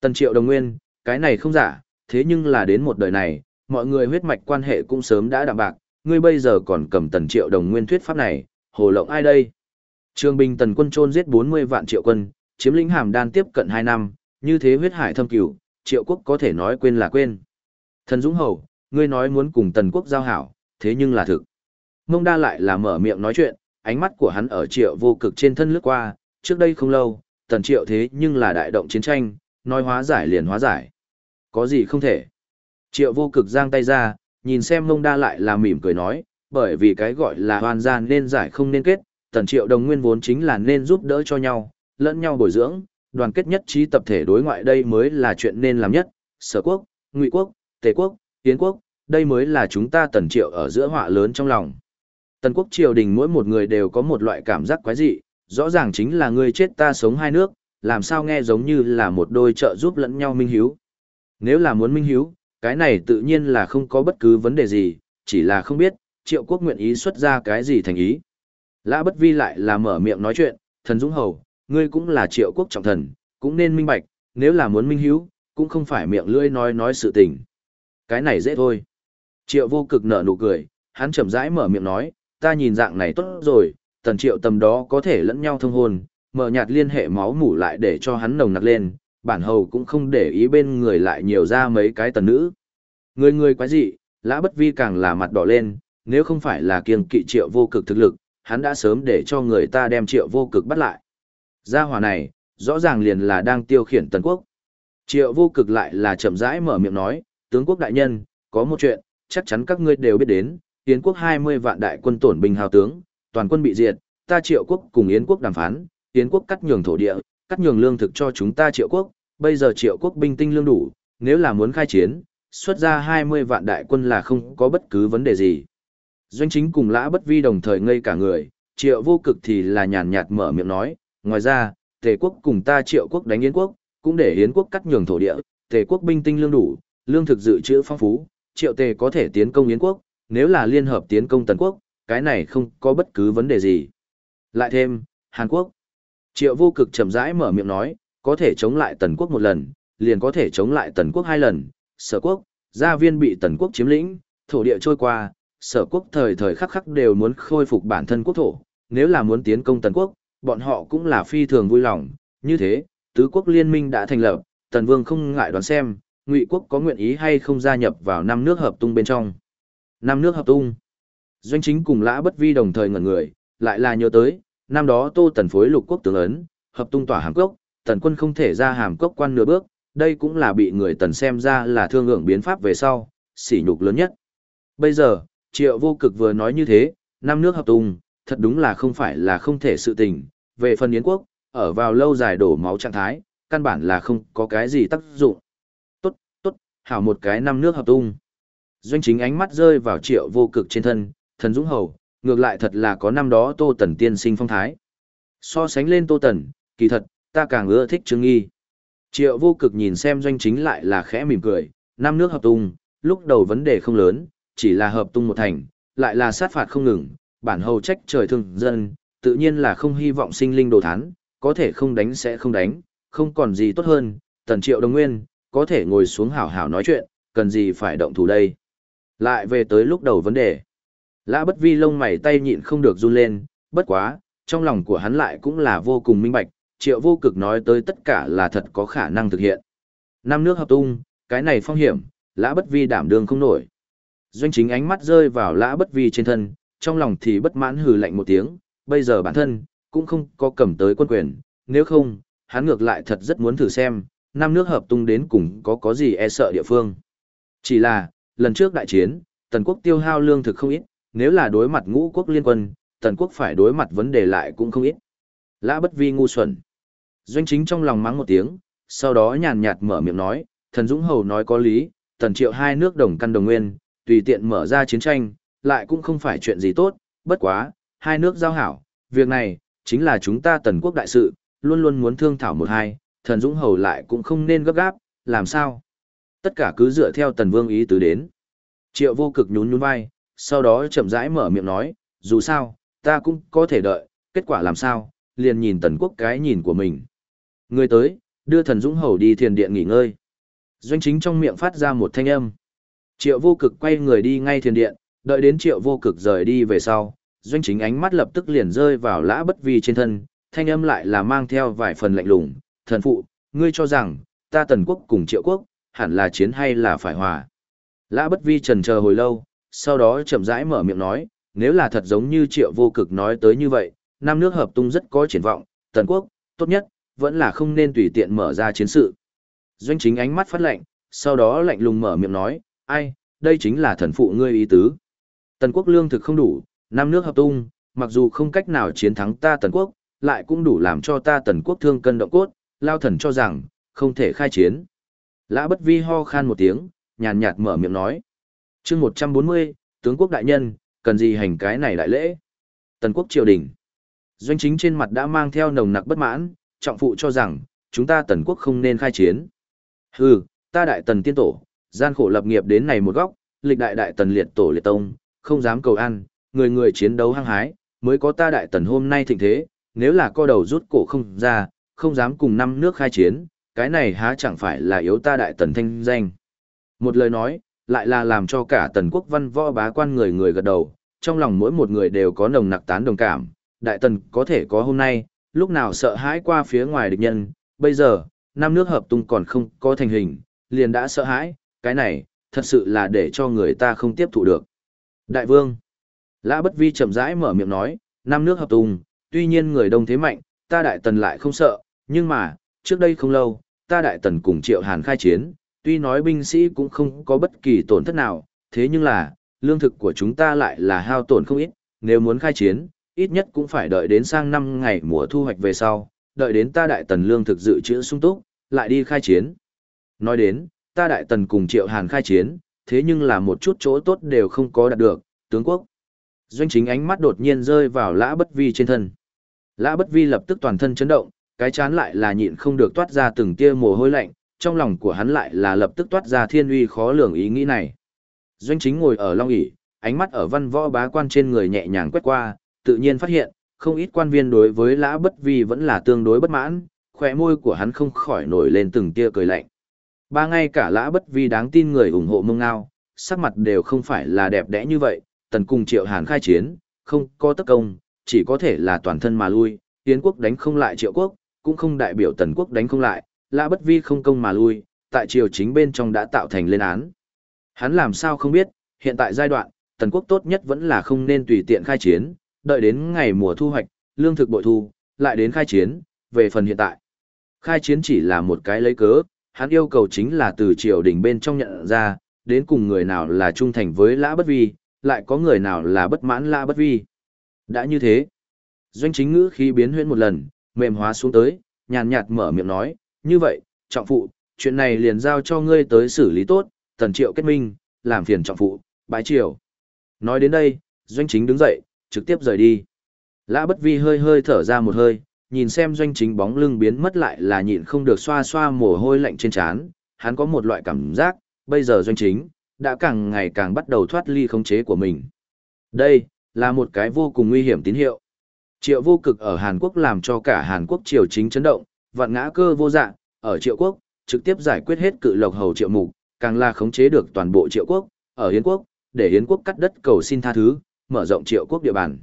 Tần triệu đồng nguyên, cái này không giả, thế nhưng là đến một đời này, mọi người huyết mạch quan hệ cũng sớm đã đạm bạc, ngươi bây giờ còn cầm tần triệu đồng nguyên thuyết pháp này, hồ lộng ai đây? Trương Bình tần quân trôn giết 40 vạn triệu quân, chiếm lĩnh hàm đan tiếp cận 2 năm, như thế huyết hải thâm cửu, triệu quốc có thể nói quên là quên. Thần Dũng Hầu, ngươi nói muốn cùng tần quốc giao hảo, thế nhưng là thực. Mông đa lại là mở miệng nói chuyện, ánh mắt của hắn ở triệu vô cực trên thân lướt qua, trước đây không lâu, tần triệu thế nhưng là đại động chiến tranh, nói hóa giải liền hóa giải. Có gì không thể. Triệu vô cực giang tay ra, nhìn xem mông đa lại là mỉm cười nói, bởi vì cái gọi là hoàn gian nên giải không nên kết, tần triệu đồng nguyên vốn chính là nên giúp đỡ cho nhau, lẫn nhau bồi dưỡng, đoàn kết nhất trí tập thể đối ngoại đây mới là chuyện nên làm nhất, sở quốc, ngụy quốc, tề quốc, tiến quốc, đây mới là chúng ta tần triệu ở giữa họa lớn trong lòng. Tần quốc triều đình mỗi một người đều có một loại cảm giác quái dị, rõ ràng chính là người chết ta sống hai nước, làm sao nghe giống như là một đôi trợ giúp lẫn nhau minh hiếu. Nếu là muốn minh hiếu, cái này tự nhiên là không có bất cứ vấn đề gì, chỉ là không biết, triệu quốc nguyện ý xuất ra cái gì thành ý. Lã bất vi lại là mở miệng nói chuyện, thần dũng hầu, ngươi cũng là triệu quốc trọng thần, cũng nên minh bạch, nếu là muốn minh hiếu, cũng không phải miệng lưỡi nói nói sự tình. Cái này dễ thôi. Triệu vô cực nở nụ cười, hắn chậm rãi mở miệng nói, ta nhìn dạng này tốt rồi, tần triệu tầm đó có thể lẫn nhau thông hôn, mở nhạt liên hệ máu mủ lại để cho hắn nồng nặc lên, bản hầu cũng không để ý bên người lại nhiều ra mấy cái tần nữ. Người người quái dị, lã bất vi càng là mặt đỏ lên, nếu không phải là kiêng kỵ triệu vô cực thực lực, hắn đã sớm để cho người ta đem triệu vô cực bắt lại. Gia hỏa này, rõ ràng liền là đang tiêu khiển tần quốc. Triệu vô cực lại là chậm rãi mở miệng nói, tướng quốc đại nhân, có một chuyện, chắc chắn các ngươi đều biết đến, Yến quốc 20 vạn đại quân tổn binh hào tướng, toàn quân bị diệt, ta triệu quốc cùng Yến quốc đàm phán, Yến quốc cắt nhường thổ địa, cắt nhường lương thực cho chúng ta triệu quốc, bây giờ triệu quốc binh tinh lương đủ, nếu là muốn khai chiến, xuất ra 20 vạn đại quân là không có bất cứ vấn đề gì. Doanh chính cùng lã bất vi đồng thời ngây cả người, triệu vô cực thì là nhàn nhạt mở miệng nói, ngoài ra, tề quốc cùng ta triệu quốc đánh yến quốc, cũng để yến quốc cắt nhường thổ địa, tề quốc binh tinh lương đủ, lương thực dự trữ phong phú, triệu tề có thể tiến công yến quốc, nếu là liên hợp tiến công tần quốc, cái này không có bất cứ vấn đề gì. Lại thêm, Hàn Quốc. Triệu vô cực chậm rãi mở miệng nói, có thể chống lại tần quốc một lần, liền có thể chống lại tần quốc hai lần, sở quốc, gia viên bị tần quốc chiếm lĩnh, thổ địa trôi qua, sở quốc thời thời khắc khắc đều muốn khôi phục bản thân quốc thổ, nếu là muốn tiến công tần quốc, bọn họ cũng là phi thường vui lòng, như thế, tứ quốc liên minh đã thành lập, tần vương không ngại đoán xem, ngụy quốc có nguyện ý hay không gia nhập vào năm nước hợp tung bên trong. Năm nước hợp tung. Doanh chính cùng lã bất vi đồng thời ngẩn người, lại là nhớ tới, năm đó tô tần phối lục quốc tướng ấn, hợp tung tỏa hàm cốc, tần quân không thể ra hàm cốc quan nửa bước, đây cũng là bị người tần xem ra là thương lượng biến pháp về sau, sỉ nhục lớn nhất. Bây giờ, triệu vô cực vừa nói như thế, năm nước hợp tung, thật đúng là không phải là không thể sự tình, về phần Yến quốc, ở vào lâu dài đổ máu trạng thái, căn bản là không có cái gì tác dụng. Hảo một cái năm nước hợp tung. Doanh chính ánh mắt rơi vào triệu vô cực trên thân, thần dũng hầu, ngược lại thật là có năm đó tô tần tiên sinh phong thái. So sánh lên tô tần, kỳ thật, ta càng ưa thích trương nghi. Triệu vô cực nhìn xem doanh chính lại là khẽ mỉm cười, năm nước hợp tung, lúc đầu vấn đề không lớn, chỉ là hợp tung một thành, lại là sát phạt không ngừng, bản hầu trách trời thương dân, tự nhiên là không hy vọng sinh linh đồ thán, có thể không đánh sẽ không đánh, không còn gì tốt hơn, tần triệu đồng nguyên, có thể ngồi xuống hảo hảo nói chuyện, cần gì phải động thủ đây. Lại về tới lúc đầu vấn đề. Lã bất vi lông mày tay nhịn không được run lên, bất quá, trong lòng của hắn lại cũng là vô cùng minh bạch, triệu vô cực nói tới tất cả là thật có khả năng thực hiện. Năm nước hợp tung, cái này phong hiểm, lã bất vi đảm đương không nổi. Doanh chính ánh mắt rơi vào lã bất vi trên thân, trong lòng thì bất mãn hừ lạnh một tiếng, bây giờ bản thân, cũng không có cầm tới quân quyền, nếu không, hắn ngược lại thật rất muốn thử xem, năm nước hợp tung đến cùng có có gì e sợ địa phương. Chỉ là, lần trước đại chiến, tần quốc tiêu hao lương thực không ít, nếu là đối mặt ngũ quốc liên quân, tần quốc phải đối mặt vấn đề lại cũng không ít. Lã bất vi ngu xuẩn. Doanh chính trong lòng mắng một tiếng, sau đó nhàn nhạt mở miệng nói, thần Dũng Hầu nói có lý, tần triệu hai nước đồng căn đồng nguyên, tùy tiện mở ra chiến tranh, lại cũng không phải chuyện gì tốt, bất quá, hai nước giao hảo, việc này, chính là chúng ta tần quốc đại sự, luôn luôn muốn thương thảo một hai, thần Dũng Hầu lại cũng không nên gấp gáp, làm sao? Tất cả cứ dựa theo tần vương ý tứ đến. Triệu vô cực nhún nhún vai, sau đó chậm rãi mở miệng nói, dù sao, ta cũng có thể đợi, kết quả làm sao, liền nhìn tần quốc cái nhìn của mình. Người tới, đưa thần Dũng Hầu đi thiền điện nghỉ ngơi. Doanh chính trong miệng phát ra một thanh âm. Triệu vô cực quay người đi ngay thiền điện, đợi đến triệu vô cực rời đi về sau. Doanh chính ánh mắt lập tức liền rơi vào lã bất vi trên thân, thanh âm lại là mang theo vài phần lạnh lùng. Thần phụ, ngươi cho rằng, ta tần quốc cùng triệu quốc, hẳn là chiến hay là phải hòa. Lã bất vi trần chờ hồi lâu, sau đó chậm rãi mở miệng nói, nếu là thật giống như triệu vô cực nói tới như vậy, năm nước hợp tung rất có triển vọng, tần quốc, tốt nhất, vẫn là không nên tùy tiện mở ra chiến sự. Doanh chính ánh mắt phát lạnh, sau đó lạnh lùng mở miệng nói, ai, đây chính là thần phụ ngươi ý tứ. Tần quốc lương thực không đủ, năm nước hợp tung, mặc dù không cách nào chiến thắng ta tần quốc, lại cũng đủ làm cho ta tần quốc thương cân động cốt, lao thần cho rằng, không thể khai chiến. Lã bất vi ho khan một tiếng, nhàn nhạt mở miệng nói. chương 140, tướng quốc đại nhân, cần gì hành cái này đại lễ? Tần quốc triều đình. Doanh chính trên mặt đã mang theo nồng nặc bất mãn, trọng phụ cho rằng, chúng ta tần quốc không nên khai chiến. Hừ, ta đại tần tiên tổ, gian khổ lập nghiệp đến này một góc, lịch đại đại tần liệt tổ liệt tông, không dám cầu ăn, người người chiến đấu hăng hái, mới có ta đại tần hôm nay thịnh thế, nếu là co đầu rút cổ không ra, không dám cùng năm nước khai chiến, cái này há chẳng phải là yếu ta đại tần thanh danh. Một lời nói, lại là làm cho cả tần quốc văn võ bá quan người người gật đầu, trong lòng mỗi một người đều có nồng nặc tán đồng cảm, đại tần có thể có hôm nay, lúc nào sợ hãi qua phía ngoài địch nhân, bây giờ, năm nước hợp tung còn không có thành hình, liền đã sợ hãi, cái này, thật sự là để cho người ta không tiếp thụ được. Đại vương, Lã Bất Vi chậm rãi mở miệng nói, năm nước hợp tung, tuy nhiên người đông thế mạnh, ta đại tần lại không sợ, nhưng mà, trước đây không lâu, ta đại tần cùng triệu hàn khai chiến, tuy nói binh sĩ cũng không có bất kỳ tổn thất nào, thế nhưng là, lương thực của chúng ta lại là hao tổn không ít, nếu muốn khai chiến, ít nhất cũng phải đợi đến sang năm ngày mùa thu hoạch về sau, đợi đến ta đại tần lương thực dự trữ sung túc, lại đi khai chiến. Nói đến, ta đại tần cùng triệu hàn khai chiến, thế nhưng là một chút chỗ tốt đều không có đạt được, tướng quốc. Doanh chính ánh mắt đột nhiên rơi vào lã bất vi trên thân. Lã bất vi lập tức toàn thân chấn động, cái chán lại là nhịn không được toát ra từng tia mồ hôi lạnh, trong lòng của hắn lại là lập tức toát ra thiên uy khó lường ý nghĩ này. Doanh chính ngồi ở long ỷ ánh mắt ở văn võ bá quan trên người nhẹ nhàng quét qua, tự nhiên phát hiện, không ít quan viên đối với lã bất vi vẫn là tương đối bất mãn, khỏe môi của hắn không khỏi nổi lên từng tia cười lạnh. Ba ngay cả lã bất vi đáng tin người ủng hộ mông ngao, sắc mặt đều không phải là đẹp đẽ như vậy, tần cùng triệu hàn khai chiến, không có tất công, chỉ có thể là toàn thân mà lui, tiến quốc đánh không lại triệu quốc, cũng không đại biểu tần quốc đánh không lại, lã bất vi không công mà lui, tại triều chính bên trong đã tạo thành lên án. Hắn làm sao không biết, hiện tại giai đoạn, tần quốc tốt nhất vẫn là không nên tùy tiện khai chiến, đợi đến ngày mùa thu hoạch, lương thực bội thu, lại đến khai chiến, về phần hiện tại. Khai chiến chỉ là một cái lấy cớ, hắn yêu cầu chính là từ triều đình bên trong nhận ra, đến cùng người nào là trung thành với lã bất vi, lại có người nào là bất mãn lã bất vi. Đã như thế, doanh chính ngữ khi biến huyễn một lần, mềm hóa xuống tới, nhàn nhạt mở miệng nói, như vậy, trọng phụ, chuyện này liền giao cho ngươi tới xử lý tốt, tần triệu kết minh, làm phiền trọng phụ, bái triều. Nói đến đây, doanh chính đứng dậy, trực tiếp rời đi. Lã bất vi hơi hơi thở ra một hơi, nhìn xem doanh chính bóng lưng biến mất lại là nhịn không được xoa xoa mồ hôi lạnh trên trán, hắn có một loại cảm giác, bây giờ doanh chính, đã càng ngày càng bắt đầu thoát ly khống chế của mình. Đây, là một cái vô cùng nguy hiểm tín hiệu. Triệu vô cực ở Hàn Quốc làm cho cả Hàn Quốc triều chính chấn động, vạn ngã cơ vô dạng, ở triệu quốc, trực tiếp giải quyết hết cự lộc hầu triệu mục, càng là khống chế được toàn bộ triệu quốc, ở Hiến quốc, để Hiến quốc cắt đất cầu xin tha thứ, mở rộng triệu quốc địa bàn.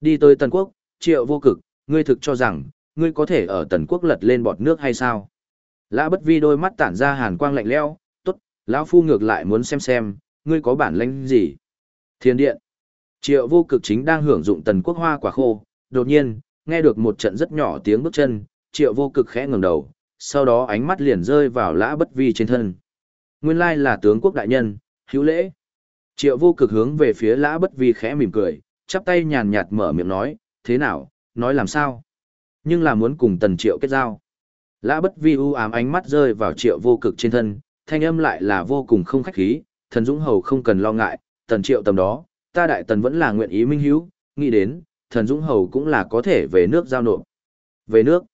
Đi tới Tần quốc, triệu vô cực, ngươi thực cho rằng, ngươi có thể ở Tần quốc lật lên bọt nước hay sao? Lã bất vi đôi mắt tản ra hàn quang lạnh lẽo, tốt, lão phu ngược lại muốn xem xem, ngươi có bản lĩnh gì? Thiên điện. Triệu vô cực chính đang hưởng dụng Tần quốc hoa quả khô, đột nhiên, nghe được một trận rất nhỏ tiếng bước chân, triệu vô cực khẽ ngẩng đầu, sau đó ánh mắt liền rơi vào lã bất vi trên thân. Nguyên lai là tướng quốc đại nhân, hữu lễ. Triệu vô cực hướng về phía lã bất vi khẽ mỉm cười, chắp tay nhàn nhạt mở miệng nói, thế nào, nói làm sao? Nhưng là muốn cùng tần triệu kết giao. Lã bất vi u ám ánh mắt rơi vào triệu vô cực trên thân, thanh âm lại là vô cùng không khách khí, thần dũng hầu không cần lo ngại, tần triệu tầm đó, ta đại tần vẫn là nguyện ý minh hữu, nghĩ đến, thần dũng hầu cũng là có thể về nước giao nộp. Về nước,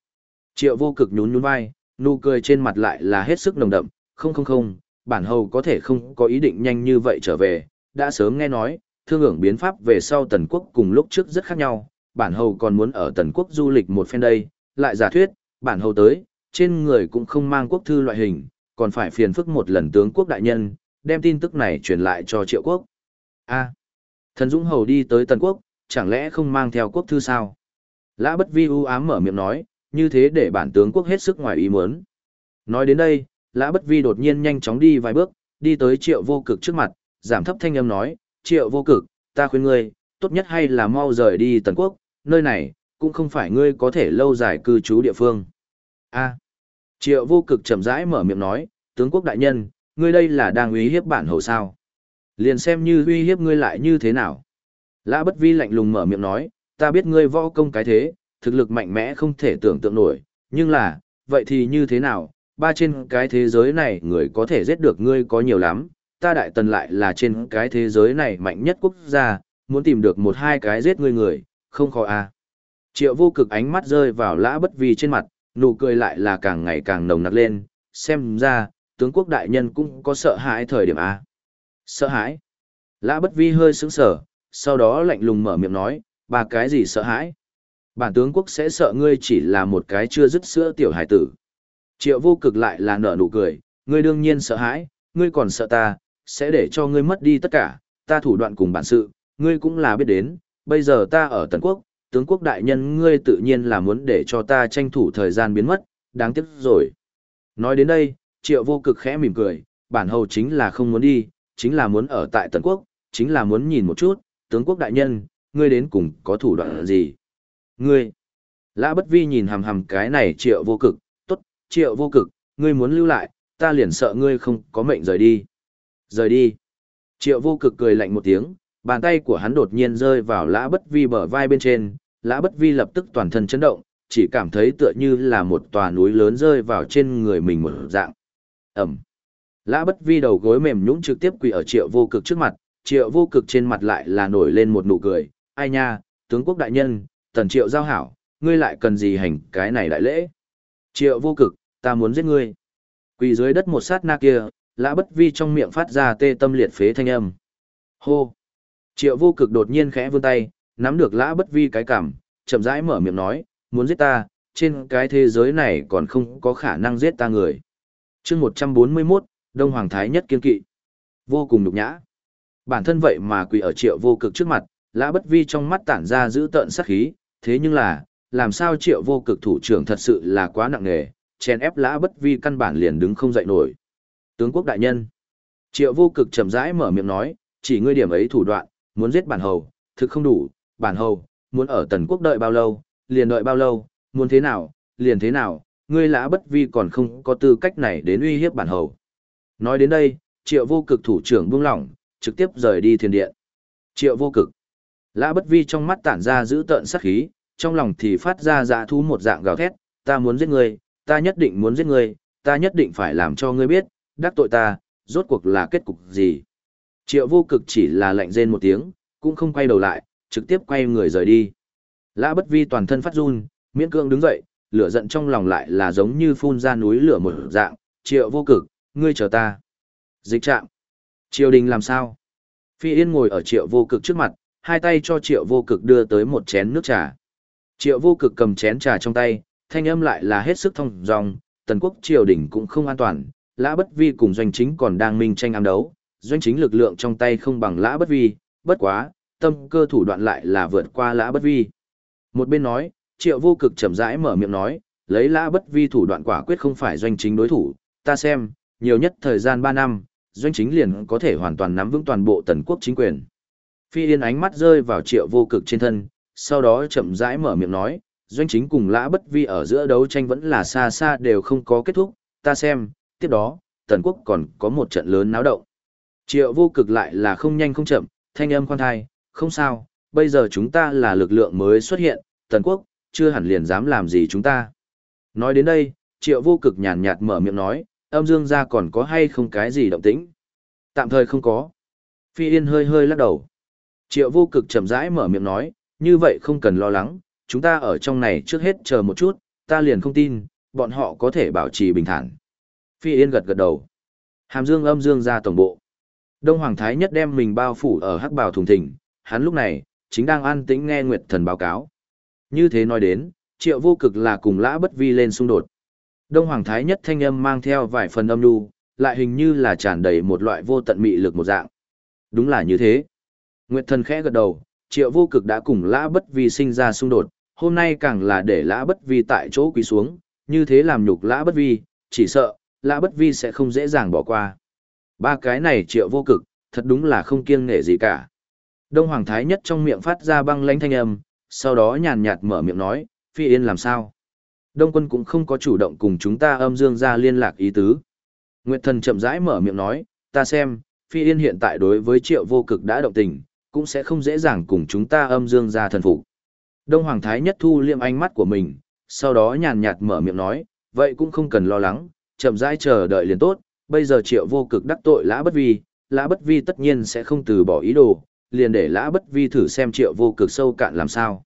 triệu vô cực nhún nhún vai, nụ cười trên mặt lại là hết sức nồng đậm, không không không, bản hầu có thể không có ý định nhanh như vậy trở về, đã sớm nghe nói, thương ưởng biến pháp về sau tần quốc cùng lúc trước rất khác nhau, bản hầu còn muốn ở tần quốc du lịch một phen đây, lại giả thuyết, bản hầu tới, trên người cũng không mang quốc thư loại hình, còn phải phiền phức một lần tướng quốc đại nhân, đem tin tức này truyền lại cho triệu quốc. a. Thần dũng hầu đi tới tần quốc, chẳng lẽ không mang theo quốc thư sao? Lã bất vi u ám mở miệng nói, như thế để bản tướng quốc hết sức ngoài ý muốn. Nói đến đây, lã bất vi đột nhiên nhanh chóng đi vài bước, đi tới triệu vô cực trước mặt, giảm thấp thanh âm nói, triệu vô cực, ta khuyên ngươi, tốt nhất hay là mau rời đi tần quốc, nơi này, cũng không phải ngươi có thể lâu dài cư trú địa phương. a triệu vô cực chậm rãi mở miệng nói, tướng quốc đại nhân, ngươi đây là đang uy hiếp bản hầu sao. Liền xem như uy hiếp ngươi lại như thế nào. Lã bất vi lạnh lùng mở miệng nói, ta biết ngươi võ công cái thế, thực lực mạnh mẽ không thể tưởng tượng nổi, nhưng là, vậy thì như thế nào, ba trên cái thế giới này người có thể giết được ngươi có nhiều lắm, ta đại tần lại là trên cái thế giới này mạnh nhất quốc gia, muốn tìm được một hai cái giết ngươi người, không khó à. Triệu vô cực ánh mắt rơi vào lã bất vi trên mặt, nụ cười lại là càng ngày càng nồng nặc lên, xem ra, tướng quốc đại nhân cũng có sợ hãi thời điểm à. Sợ hãi? Lã bất vi hơi sững sờ, sau đó lạnh lùng mở miệng nói, ba cái gì sợ hãi? Bản tướng quốc sẽ sợ ngươi chỉ là một cái chưa dứt sữa tiểu hải tử. Triệu vô cực lại là nở nụ cười, ngươi đương nhiên sợ hãi, ngươi còn sợ ta, sẽ để cho ngươi mất đi tất cả, ta thủ đoạn cùng bản sự, ngươi cũng là biết đến, bây giờ ta ở Tần Quốc, tướng quốc đại nhân ngươi tự nhiên là muốn để cho ta tranh thủ thời gian biến mất, đáng tiếc rồi. Nói đến đây, triệu vô cực khẽ mỉm cười, bản hầu chính là không muốn đi, chính là muốn ở tại Tần Quốc, chính là muốn nhìn một chút, tướng quốc đại nhân, ngươi đến cùng có thủ đoạn gì. Ngươi, lã bất vi nhìn hầm hầm cái này triệu vô cực, tốt, triệu vô cực, ngươi muốn lưu lại, ta liền sợ ngươi không có mệnh rời đi. Rời đi. Triệu vô cực cười lạnh một tiếng, bàn tay của hắn đột nhiên rơi vào lã bất vi bờ vai bên trên, lã bất vi lập tức toàn thân chấn động, chỉ cảm thấy tựa như là một tòa núi lớn rơi vào trên người mình một dạng. Ẩm. Lã bất vi đầu gối mềm nhũng trực tiếp quỳ ở triệu vô cực trước mặt, triệu vô cực trên mặt lại là nổi lên một nụ cười, ai nha, tướng quốc đại nhân, tần triệu giao hảo, ngươi lại cần gì hành cái này đại lễ. Triệu vô cực, ta muốn giết ngươi. Quỳ dưới đất một sát na kia, lã bất vi trong miệng phát ra tê tâm liệt phế thanh âm. Hô! Triệu vô cực đột nhiên khẽ vươn tay, nắm được lã bất vi cái cằm, chậm rãi mở miệng nói, muốn giết ta, trên cái thế giới này còn không có khả năng giết ta người. chương 141, Đông Hoàng Thái nhất kiên kỵ. Vô cùng nhục nhã. Bản thân vậy mà quỳ ở triệu vô cực trước mặt, lã bất vi trong mắt tản ra giữ tợn sát khí, thế nhưng là, làm sao triệu vô cực thủ trưởng thật sự là quá nặng nề, chèn ép lã bất vi căn bản liền đứng không dậy nổi. Tướng quốc đại nhân. Triệu vô cực chậm rãi mở miệng nói, chỉ ngươi điểm ấy thủ đoạn, muốn giết bản hầu, thực không đủ, bản hầu, muốn ở tần quốc đợi bao lâu, liền đợi bao lâu, muốn thế nào, liền thế nào, ngươi lã bất vi còn không có tư cách này đến uy hiếp bản hầu. Nói đến đây, triệu vô cực thủ trưởng buông lỏng, trực tiếp rời đi thiên điện. Triệu vô cực. Lã bất vi trong mắt tản ra giữ tợn sắc khí, trong lòng thì phát ra dạ thú một dạng gào thét, ta muốn giết ngươi, ta nhất định muốn giết ngươi, ta nhất định phải làm cho ngươi biết, đắc tội ta, rốt cuộc là kết cục gì. Triệu vô cực chỉ là lạnh rên một tiếng, cũng không quay đầu lại, trực tiếp quay người rời đi. Lã bất vi toàn thân phát run, miễn cương đứng dậy, lửa giận trong lòng lại là giống như phun ra núi lửa một dạng, triệu vô cực, ngươi chờ ta. Dịch trạm. Triều đình làm sao? Phi Yên ngồi ở triệu vô cực trước mặt, hai tay cho triệu vô cực đưa tới một chén nước trà. Triệu vô cực cầm chén trà trong tay, thanh âm lại là hết sức thông dong, tần quốc triều đình cũng không an toàn, lã bất vi cùng doanh chính còn đang minh tranh ám đấu, doanh chính lực lượng trong tay không bằng lã bất vi, bất quá, tâm cơ thủ đoạn lại là vượt qua lã bất vi. Một bên nói, triệu vô cực chậm rãi mở miệng nói, lấy lã bất vi thủ đoạn quả quyết không phải doanh chính đối thủ, ta xem, nhiều nhất thời gian ba năm, doanh chính liền có thể hoàn toàn nắm vững toàn bộ tần quốc chính quyền. Phi Yên ánh mắt rơi vào triệu vô cực trên thân, sau đó chậm rãi mở miệng nói, doanh chính cùng lã bất vi ở giữa đấu tranh vẫn là xa xa đều không có kết thúc, ta xem, tiếp đó, tần quốc còn có một trận lớn náo động. Triệu vô cực lại là không nhanh không chậm, thanh âm khoan thai, không sao, bây giờ chúng ta là lực lượng mới xuất hiện, tần quốc, chưa hẳn liền dám làm gì chúng ta. Nói đến đây, triệu vô cực nhàn nhạt mở miệng nói, âm dương gia còn có hay không cái gì động tĩnh? Tạm thời không có. Phi Yên hơi hơi lắc đầu. Triệu vô cực chậm rãi mở miệng nói, như vậy không cần lo lắng, chúng ta ở trong này trước hết chờ một chút, ta liền không tin, bọn họ có thể bảo trì bình thản. Phi Yên gật gật đầu. Hàm Dương âm dương ra tổng bộ. Đông Hoàng Thái nhất đem mình bao phủ ở hắc bào thùng thình, hắn lúc này, chính đang an tĩnh nghe Nguyệt Thần báo cáo. Như thế nói đến, triệu vô cực là cùng lã bất vi lên xung đột. Đông Hoàng Thái nhất thanh âm mang theo vài phần âm nhu, lại hình như là tràn đầy một loại vô tận mị lực một dạng. Đúng là như thế. Nguyệt thần khẽ gật đầu, triệu vô cực đã cùng lã bất vi sinh ra xung đột, hôm nay càng là để lã bất vi tại chỗ quỳ xuống, như thế làm nhục lã bất vi, chỉ sợ, lã bất vi sẽ không dễ dàng bỏ qua. Ba cái này triệu vô cực, thật đúng là không kiêng nể gì cả. Đông Hoàng Thái nhất trong miệng phát ra băng lãnh thanh âm, sau đó nhàn nhạt mở miệng nói, phi yên làm sao? Đông quân cũng không có chủ động cùng chúng ta âm dương ra liên lạc ý tứ. Nguyệt thần chậm rãi mở miệng nói, ta xem, phi yên hiện tại đối với triệu vô cực đã động tình, cũng sẽ không dễ dàng cùng chúng ta âm dương ra thần phục. Đông Hoàng Thái nhất thu liệm ánh mắt của mình, sau đó nhàn nhạt mở miệng nói, vậy cũng không cần lo lắng, chậm rãi chờ đợi liền tốt, bây giờ triệu vô cực đắc tội lã bất vi, lã bất vi tất nhiên sẽ không từ bỏ ý đồ, liền để lã bất vi thử xem triệu vô cực sâu cạn làm sao.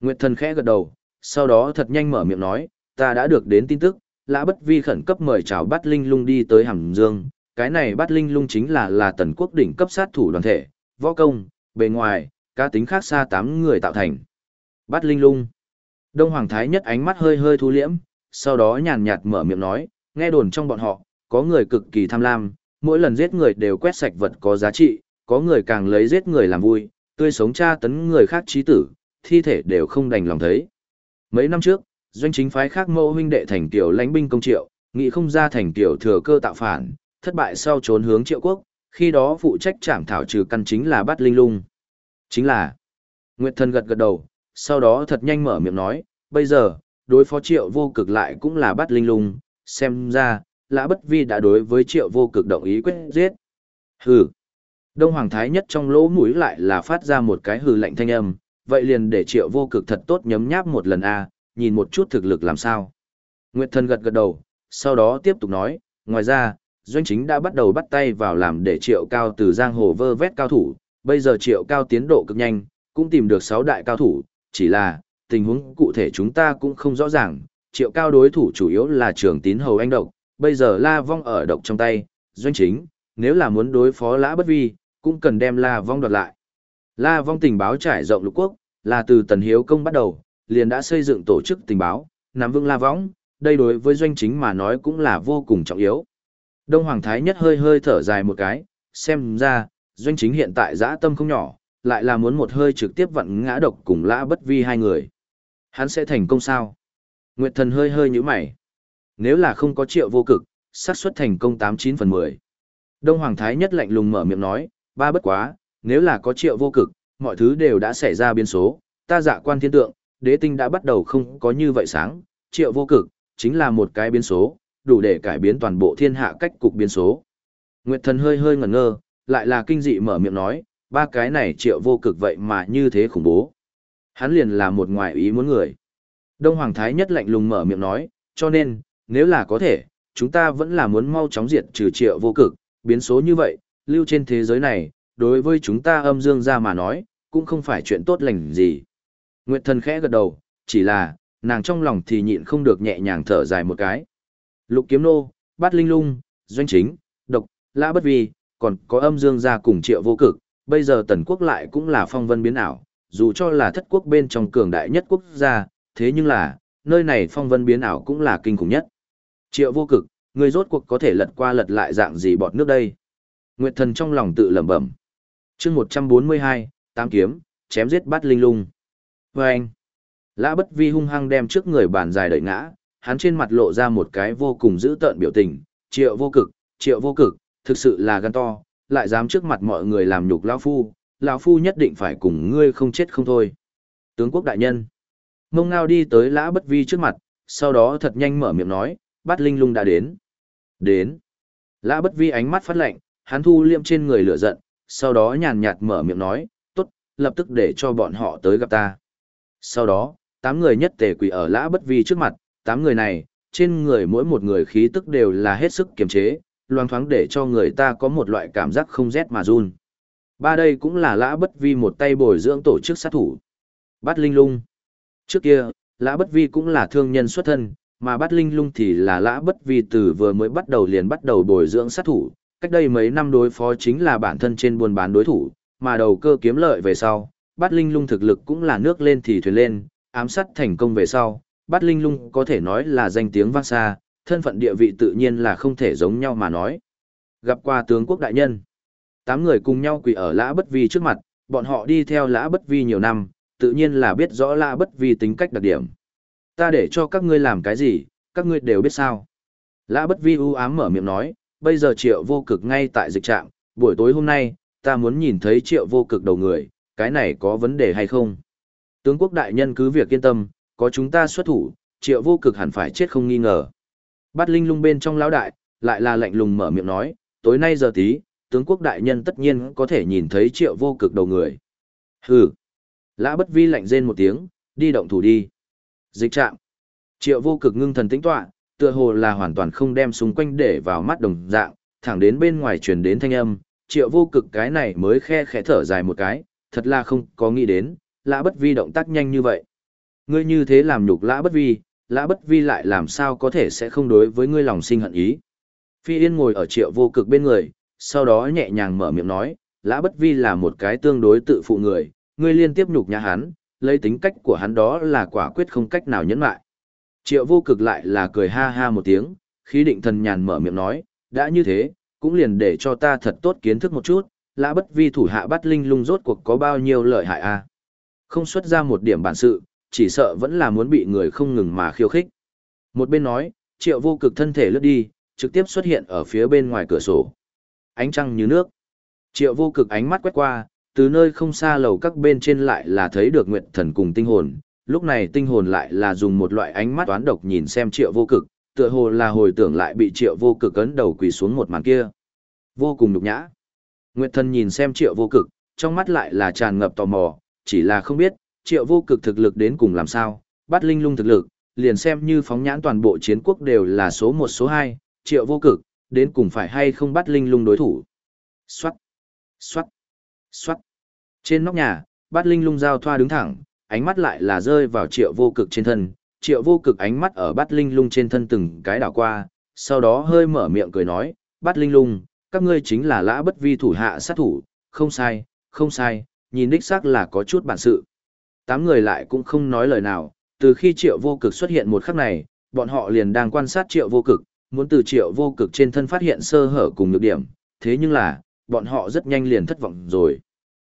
Nguyệt thần khẽ gật đầu, sau đó thật nhanh mở miệng nói, ta đã được đến tin tức, lã bất vi khẩn cấp mời chào bát linh lung đi tới hàm dương, cái này bát linh lung chính là là tần quốc đỉnh cấp sát thủ đoàn thể, võ công, bề ngoài, cá tính khác xa tám người tạo thành. Bát linh lung. Đông Hoàng Thái nhất ánh mắt hơi hơi thu liễm, sau đó nhàn nhạt mở miệng nói, nghe đồn trong bọn họ, có người cực kỳ tham lam, mỗi lần giết người đều quét sạch vật có giá trị, có người càng lấy giết người làm vui, tươi sống tra tấn người khác trí tử, thi thể đều không đành lòng thấy. Mấy năm trước, doanh chính phái khác mẫu huynh đệ thành tiểu lãnh binh công triệu, nghĩ không ra thành tiểu thừa cơ tạo phản, thất bại sau trốn hướng triệu quốc, khi đó phụ trách trảm thảo trừ căn chính là bát linh lung. Chính là, Nguyệt thần gật gật đầu, sau đó thật nhanh mở miệng nói, bây giờ, đối phó triệu vô cực lại cũng là bát linh lung, xem ra, lã bất vi đã đối với triệu vô cực động ý quyết giết. Hừ. Đông Hoàng Thái nhất trong lỗ mũi lại là phát ra một cái hừ lạnh thanh âm, vậy liền để triệu vô cực thật tốt nhấm nháp một lần a nhìn một chút thực lực làm sao. Nguyệt thần gật gật đầu, sau đó tiếp tục nói, ngoài ra, doanh chính đã bắt đầu bắt tay vào làm để triệu cao từ giang hồ vơ vét cao thủ, bây giờ triệu cao tiến độ cực nhanh, cũng tìm được sáu đại cao thủ, chỉ là, tình huống cụ thể chúng ta cũng không rõ ràng, triệu cao đối thủ chủ yếu là trường tín hầu anh độc, bây giờ la vong ở độc trong tay, doanh chính, nếu là muốn đối phó lã bất vi, cũng cần đem la vong đoạt lại. La vong tình báo trải rộng lục quốc, là từ tần hiếu công bắt đầu, liền đã xây dựng tổ chức tình báo, nắm vững la võng, đây đối với doanh chính mà nói cũng là vô cùng trọng yếu. Đông Hoàng Thái Nhất hơi hơi thở dài một cái, xem ra, doanh chính hiện tại dã tâm không nhỏ, lại là muốn một hơi trực tiếp vặn ngã độc cùng lã bất vi hai người. Hắn sẽ thành công sao? Nguyệt thần hơi hơi như mày. Nếu là không có triệu vô cực, xác suất thành công 89 phần 10. Đông Hoàng Thái nhất lạnh lùng mở miệng nói, ba bất quá, nếu là có triệu vô cực, mọi thứ đều đã xảy ra biến số, ta dạ quan thiên tượng, đế tinh đã bắt đầu không có như vậy sáng, triệu vô cực, chính là một cái biến số, đủ để cải biến toàn bộ thiên hạ cách cục biến số. Nguyệt thần hơi hơi ngẩn ngơ, lại là kinh dị mở miệng nói, ba cái này triệu vô cực vậy mà như thế khủng bố. Hắn liền là một ngoại ý muốn người. Đông Hoàng Thái nhất lạnh lùng mở miệng nói, cho nên, nếu là có thể, chúng ta vẫn là muốn mau chóng diệt trừ triệu vô cực, biến số như vậy, lưu trên thế giới này, đối với chúng ta âm dương ra mà nói, cũng không phải chuyện tốt lành gì. Nguyệt thần khẽ gật đầu, chỉ là, nàng trong lòng thì nhịn không được nhẹ nhàng thở dài một cái. Lục kiếm nô, bát linh lung, doanh chính, độc, lã bất vi, còn có âm dương gia cùng triệu vô cực, bây giờ tần quốc lại cũng là phong vân biến ảo, dù cho là thất quốc bên trong cường đại nhất quốc gia, thế nhưng là, nơi này phong vân biến ảo cũng là kinh khủng nhất. Triệu vô cực, người rốt cuộc có thể lật qua lật lại dạng gì bọt nước đây. Nguyệt thần trong lòng tự lẩm bẩm. chương 142, tám kiếm, chém giết bắt linh lung. Và anh, lã bất vi hung hăng đem trước người bàn dài đợi ngã, hắn trên mặt lộ ra một cái vô cùng dữ tợn biểu tình. Triệu vô cực, triệu vô cực, thực sự là gan to, lại dám trước mặt mọi người làm nhục lão phu, lão phu nhất định phải cùng ngươi không chết không thôi. Tướng quốc đại nhân. Mông ngao đi tới lã bất vi trước mặt, sau đó thật nhanh mở miệng nói, bát linh lung đã đến. Đến. Lã bất vi ánh mắt phát lạnh, hắn thu liệm trên người lửa giận, sau đó nhàn nhạt mở miệng nói, lập tức để cho bọn họ tới gặp ta. Sau đó, tám người nhất tề quỳ ở lã bất vi trước mặt, tám người này, trên người mỗi một người khí tức đều là hết sức kiềm chế, loang thoáng để cho người ta có một loại cảm giác không rét mà run. Ba đây cũng là lã bất vi một tay bồi dưỡng tổ chức sát thủ. Bát Linh Lung. Trước kia, lã bất vi cũng là thương nhân xuất thân, mà Bát Linh Lung thì là lã bất vi từ vừa mới bắt đầu liền bắt đầu bồi dưỡng sát thủ. Cách đây mấy năm đối phó chính là bản thân trên buôn bán đối thủ, mà đầu cơ kiếm lợi về sau, Bát Linh Lung thực lực cũng là nước lên thì thuyền lên, ám sát thành công về sau, Bát Linh Lung có thể nói là danh tiếng vang xa, thân phận địa vị tự nhiên là không thể giống nhau mà nói. Gặp qua tướng quốc đại nhân, tám người cùng nhau quỳ ở lã bất vi trước mặt, bọn họ đi theo lã bất vi nhiều năm, tự nhiên là biết rõ lã bất vi tính cách đặc điểm. Ta để cho các ngươi làm cái gì, các ngươi đều biết sao. Lã bất vi u ám mở miệng nói, bây giờ triệu vô cực ngay tại dịch trạm, buổi tối hôm nay, ta muốn nhìn thấy triệu vô cực đầu người, cái này có vấn đề hay không? Tướng quốc đại nhân cứ việc yên tâm, có chúng ta xuất thủ, triệu vô cực hẳn phải chết không nghi ngờ. Bát linh lung bên trong lão đại, lại là lạnh lùng mở miệng nói, tối nay giờ tí, tướng quốc đại nhân tất nhiên có thể nhìn thấy triệu vô cực đầu người. Hừ. Lã bất vi lạnh rên một tiếng, đi động thủ đi. Dịch trạm. Triệu vô cực ngưng thần tĩnh tọa, tựa hồ là hoàn toàn không đem xung quanh để vào mắt đồng dạng, thẳng đến bên ngoài truyền đến thanh âm, triệu vô cực cái này mới khe khẽ thở dài một cái, thật là không có nghĩ đến, lã bất vi động tác nhanh như vậy. Ngươi như thế làm nhục lã bất vi, lã bất vi lại làm sao có thể sẽ không đối với ngươi lòng sinh hận ý. Phi Yên ngồi ở triệu vô cực bên người, sau đó nhẹ nhàng mở miệng nói, lã bất vi là một cái tương đối tự phụ người, ngươi liên tiếp nhục nhã hắn, lấy tính cách của hắn đó là quả quyết không cách nào nhẫn lại. Triệu vô cực lại là cười ha ha một tiếng, khí định thần nhàn mở miệng nói, đã như thế, cũng liền để cho ta thật tốt kiến thức một chút, lã bất vi thủ hạ bắt linh lung rốt cuộc có bao nhiêu lợi hại a Không xuất ra một điểm bản sự, chỉ sợ vẫn là muốn bị người không ngừng mà khiêu khích. Một bên nói, triệu vô cực thân thể lướt đi, trực tiếp xuất hiện ở phía bên ngoài cửa sổ. Ánh trăng như nước. Triệu vô cực ánh mắt quét qua, từ nơi không xa lầu các bên trên lại là thấy được nguyệt thần cùng tinh hồn. Lúc này tinh hồn lại là dùng một loại ánh mắt toán độc nhìn xem triệu vô cực, tựa hồ là hồi tưởng lại bị triệu vô cực ấn đầu quỳ xuống một màn kia. Vô cùng nhục nhã. Nguyệt thần nhìn xem triệu vô cực, trong mắt lại là tràn ngập tò mò, chỉ là không biết, triệu vô cực thực lực đến cùng làm sao, bắt linh lung thực lực, liền xem như phóng nhãn toàn bộ chiến quốc đều là số một số hai, triệu vô cực, đến cùng phải hay không bắt linh lung đối thủ. Xoát, xoát, xoát. Trên nóc nhà, bắt linh lung giao thoa đứng thẳng, ánh mắt lại là rơi vào triệu vô cực trên thân, triệu vô cực ánh mắt ở Bát linh lung trên thân từng cái đảo qua, sau đó hơi mở miệng cười nói, Bát linh lung, các ngươi chính là lã bất vi thủ hạ sát thủ, không sai, không sai, nhìn đích xác là có chút bản sự tám người lại cũng không nói lời nào, Từ khi triệu vô cực xuất hiện một khắc này, bọn họ liền đang quan sát triệu vô cực, muốn từ triệu vô cực trên thân phát hiện sơ hở cùng nhược điểm, thế nhưng là, bọn họ rất nhanh liền thất vọng rồi.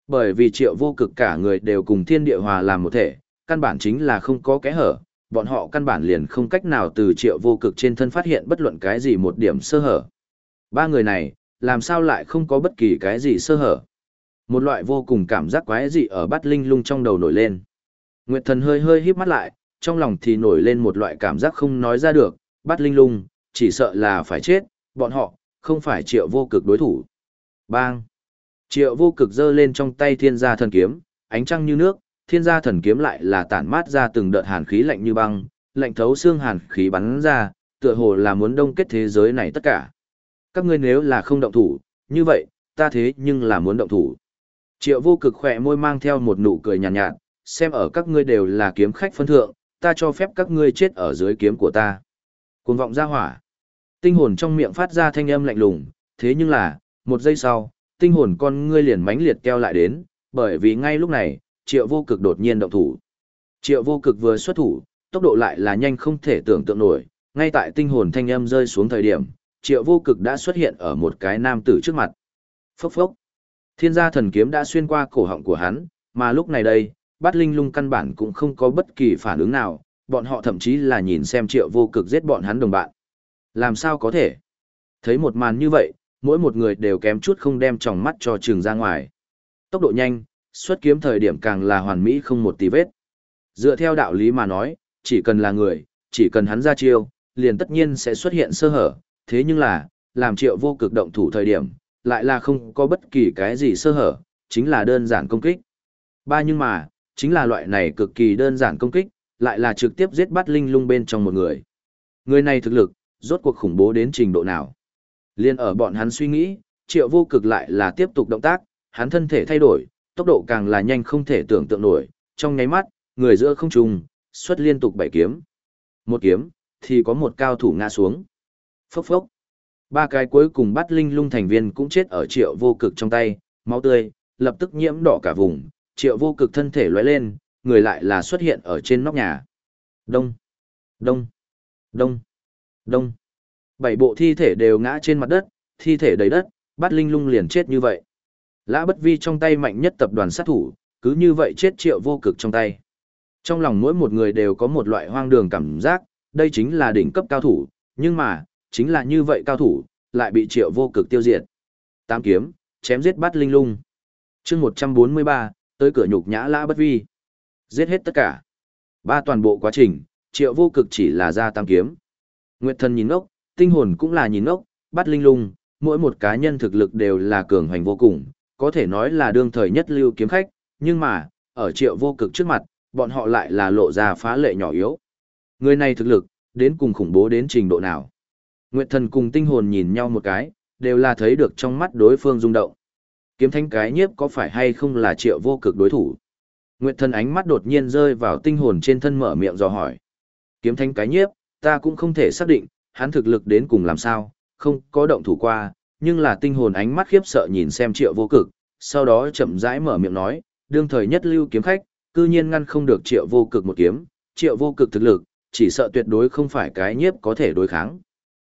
Bởi vì triệu vô cực cả người đều cùng thiên địa hòa làm một thể, căn bản chính là không có kẽ hở, bọn họ căn bản liền không cách nào từ triệu vô cực trên thân phát hiện bất luận cái gì một điểm sơ hở. Ba người này, làm sao lại không có bất kỳ cái gì sơ hở. Một loại vô cùng cảm giác quái dị ở bát linh lung trong đầu nổi lên. Nguyệt thần hơi hơi híp mắt lại, trong lòng thì nổi lên một loại cảm giác không nói ra được, bát linh lung, chỉ sợ là phải chết, bọn họ, không phải triệu vô cực đối thủ. Bang! Triệu vô cực giơ lên trong tay thiên gia thần kiếm, ánh trăng như nước, thiên gia thần kiếm lại là tản mát ra từng đợt hàn khí lạnh như băng, lạnh thấu xương hàn khí bắn ra, tựa hồ là muốn đông kết thế giới này tất cả. Các ngươi nếu là không động thủ, như vậy, ta thế nhưng là muốn động thủ. Triệu vô cực khỏe môi mang theo một nụ cười nhàn nhạt, nhạt, xem ở các ngươi đều là kiếm khách phân thượng, ta cho phép các ngươi chết ở dưới kiếm của ta. Cuồng vọng ra hỏa. Tinh hồn trong miệng phát ra thanh âm lạnh lùng, thế nhưng là, một giây sau, tinh hồn con ngươi liền mãnh liệt keo lại đến, bởi vì ngay lúc này, triệu vô cực đột nhiên động thủ. Triệu vô cực vừa xuất thủ, tốc độ lại là nhanh không thể tưởng tượng nổi, ngay tại tinh hồn thanh âm rơi xuống thời điểm, triệu vô cực đã xuất hiện ở một cái nam tử trước mặt. Phốc phốc. Thiên gia thần kiếm đã xuyên qua cổ họng của hắn, mà lúc này đây, bát linh lung căn bản cũng không có bất kỳ phản ứng nào, bọn họ thậm chí là nhìn xem triệu vô cực giết bọn hắn đồng bạn. Làm sao có thể? Thấy một màn như vậy, mỗi một người đều kém chút không đem tròng mắt cho trường ra ngoài. Tốc độ nhanh, xuất kiếm thời điểm càng là hoàn mỹ không một tí vết. Dựa theo đạo lý mà nói, chỉ cần là người, chỉ cần hắn ra chiêu, liền tất nhiên sẽ xuất hiện sơ hở, thế nhưng là, làm triệu vô cực động thủ thời điểm, lại là không có bất kỳ cái gì sơ hở, chính là đơn giản công kích. Ba nhưng mà, chính là loại này cực kỳ đơn giản công kích, lại là trực tiếp giết bắt linh lung bên trong một người. Người này thực lực, rốt cuộc khủng bố đến trình độ nào. Liên ở bọn hắn suy nghĩ, triệu vô cực lại là tiếp tục động tác, hắn thân thể thay đổi, tốc độ càng là nhanh không thể tưởng tượng nổi, trong nháy mắt, người giữa không trùng, xuất liên tục bảy kiếm. Một kiếm, thì có một cao thủ ngã xuống. Phốc phốc. Ba cái cuối cùng bắt linh lung thành viên cũng chết ở triệu vô cực trong tay, máu tươi, lập tức nhiễm đỏ cả vùng, triệu vô cực thân thể lóe lên, người lại là xuất hiện ở trên nóc nhà. Đông, đông, đông, đông. Bảy bộ thi thể đều ngã trên mặt đất, thi thể đầy đất, bắt linh lung liền chết như vậy. Lã bất vi trong tay mạnh nhất tập đoàn sát thủ, cứ như vậy chết triệu vô cực trong tay. Trong lòng mỗi một người đều có một loại hoang đường cảm giác, đây chính là đỉnh cấp cao thủ, nhưng mà, chính là như vậy cao thủ, lại bị triệu vô cực tiêu diệt. Tám kiếm, chém giết bắt linh lung. chương 143, tới cửa nhục nhã lã bất vi. Giết hết tất cả. Ba toàn bộ quá trình, triệu vô cực chỉ là ra tam kiếm. Nguyệt thần nhìn ngốc, tinh hồn cũng là nhìn ngốc, bắt linh lung, mỗi một cá nhân thực lực đều là cường hành vô cùng, có thể nói là đương thời nhất lưu kiếm khách, nhưng mà, ở triệu vô cực trước mặt, bọn họ lại là lộ ra phá lệ nhỏ yếu. Người này thực lực, đến cùng khủng bố đến trình độ nào. Nguyệt thần cùng tinh hồn nhìn nhau một cái, đều là thấy được trong mắt đối phương rung động. Kiếm thanh cái nhiếp có phải hay không là triệu vô cực đối thủ? Nguyệt thần ánh mắt đột nhiên rơi vào tinh hồn trên thân mở miệng dò hỏi. Kiếm thanh cái nhiếp, ta cũng không thể xác định, hắn thực lực đến cùng làm sao, không có động thủ qua, nhưng là tinh hồn ánh mắt khiếp sợ nhìn xem triệu vô cực, sau đó chậm rãi mở miệng nói, đương thời nhất lưu kiếm khách, cư nhiên ngăn không được triệu vô cực một kiếm, triệu vô cực thực lực, chỉ sợ tuyệt đối không phải cái nhiếp có thể đối kháng.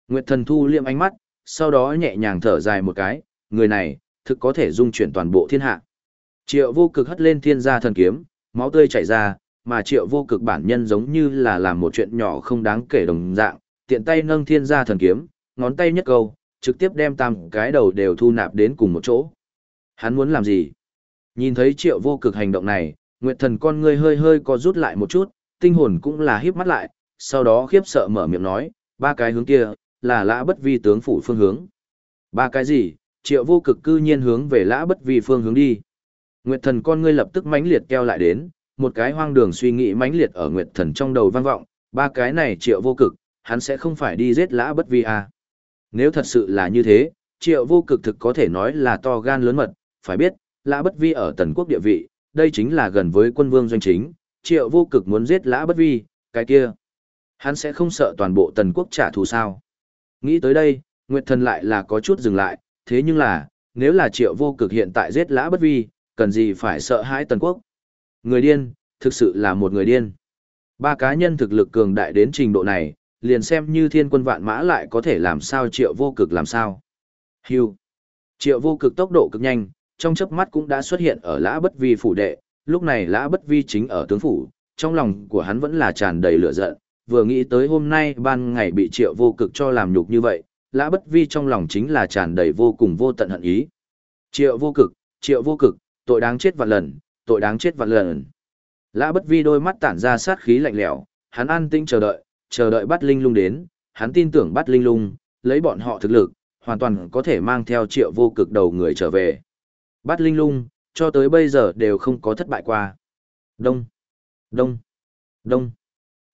Nguyệt thần thu liệm ánh mắt, sau đó nhẹ nhàng thở dài một cái, người này, thực có thể dung chuyển toàn bộ thiên hạ. Triệu vô cực hất lên thiên gia thần kiếm, máu tươi chảy ra, mà triệu vô cực bản nhân giống như là làm một chuyện nhỏ không đáng kể đồng dạng, tiện tay nâng thiên gia thần kiếm, ngón tay nhất câu, trực tiếp đem tam cái đầu đều thu nạp đến cùng một chỗ. Hắn muốn làm gì? Nhìn thấy triệu vô cực hành động này, Nguyệt thần con ngươi hơi hơi có rút lại một chút, tinh hồn cũng là híp mắt lại, sau đó khiếp sợ mở miệng nói, ba cái hướng kia, là lã bất vi tướng phủ phương hướng. Ba cái gì? Triệu vô cực cư nhiên hướng về lã bất vi phương hướng đi. Nguyệt thần con ngươi lập tức mãnh liệt keo lại đến, một cái hoang đường suy nghĩ mãnh liệt ở Nguyệt thần trong đầu vang vọng, ba cái này triệu vô cực, hắn sẽ không phải đi giết lã bất vi à. Nếu thật sự là như thế, triệu vô cực thực có thể nói là to gan lớn mật, phải biết, lã bất vi ở tần quốc địa vị, đây chính là gần với quân vương doanh chính, triệu vô cực muốn giết lã bất vi, cái kia. Hắn sẽ không sợ toàn bộ tần quốc trả thù sao. Nghĩ tới đây, Nguyệt thần lại là có chút dừng lại, thế nhưng là, nếu là triệu vô cực hiện tại giết lã bất vi, cần gì phải sợ hãi tần quốc. Người điên, thực sự là một người điên. Ba cá nhân thực lực cường đại đến trình độ này, liền xem như thiên quân vạn mã lại có thể làm sao triệu vô cực làm sao. Hưu. Triệu vô cực tốc độ cực nhanh, trong chớp mắt cũng đã xuất hiện ở lã bất vi phủ đệ, lúc này lã bất vi chính ở tướng phủ, trong lòng của hắn vẫn là tràn đầy lửa giận, vừa nghĩ tới hôm nay ban ngày bị triệu vô cực cho làm nhục như vậy, lã bất vi trong lòng chính là tràn đầy vô cùng vô tận hận ý. Triệu vô cực, triệu vô cực, tội đáng chết vạn lần, tội đáng chết vạn lần. Lã bất vi đôi mắt tản ra sát khí lạnh lẽo, hắn an tĩnh chờ đợi, chờ đợi bắt linh lung đến, hắn tin tưởng bắt linh lung, lấy bọn họ thực lực, hoàn toàn có thể mang theo triệu vô cực đầu người trở về. Bắt linh lung, cho tới bây giờ đều không có thất bại qua. Đông, đông, đông,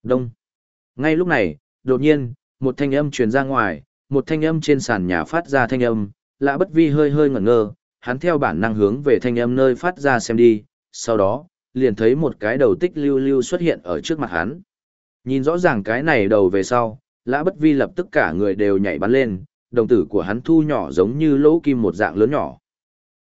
đông. Ngay lúc này, đột nhiên, một thanh âm truyền ra ngoài, một thanh âm trên sàn nhà phát ra thanh âm, lạ bất vi hơi hơi ngẩn ngơ, hắn theo bản năng hướng về thanh âm nơi phát ra xem đi, sau đó, liền thấy một cái đầu tích lưu lưu xuất hiện ở trước mặt hắn. Nhìn rõ ràng cái này đầu về sau, lã bất vi lập tức cả người đều nhảy bắn lên, đồng tử của hắn thu nhỏ giống như lỗ kim một dạng lớn nhỏ,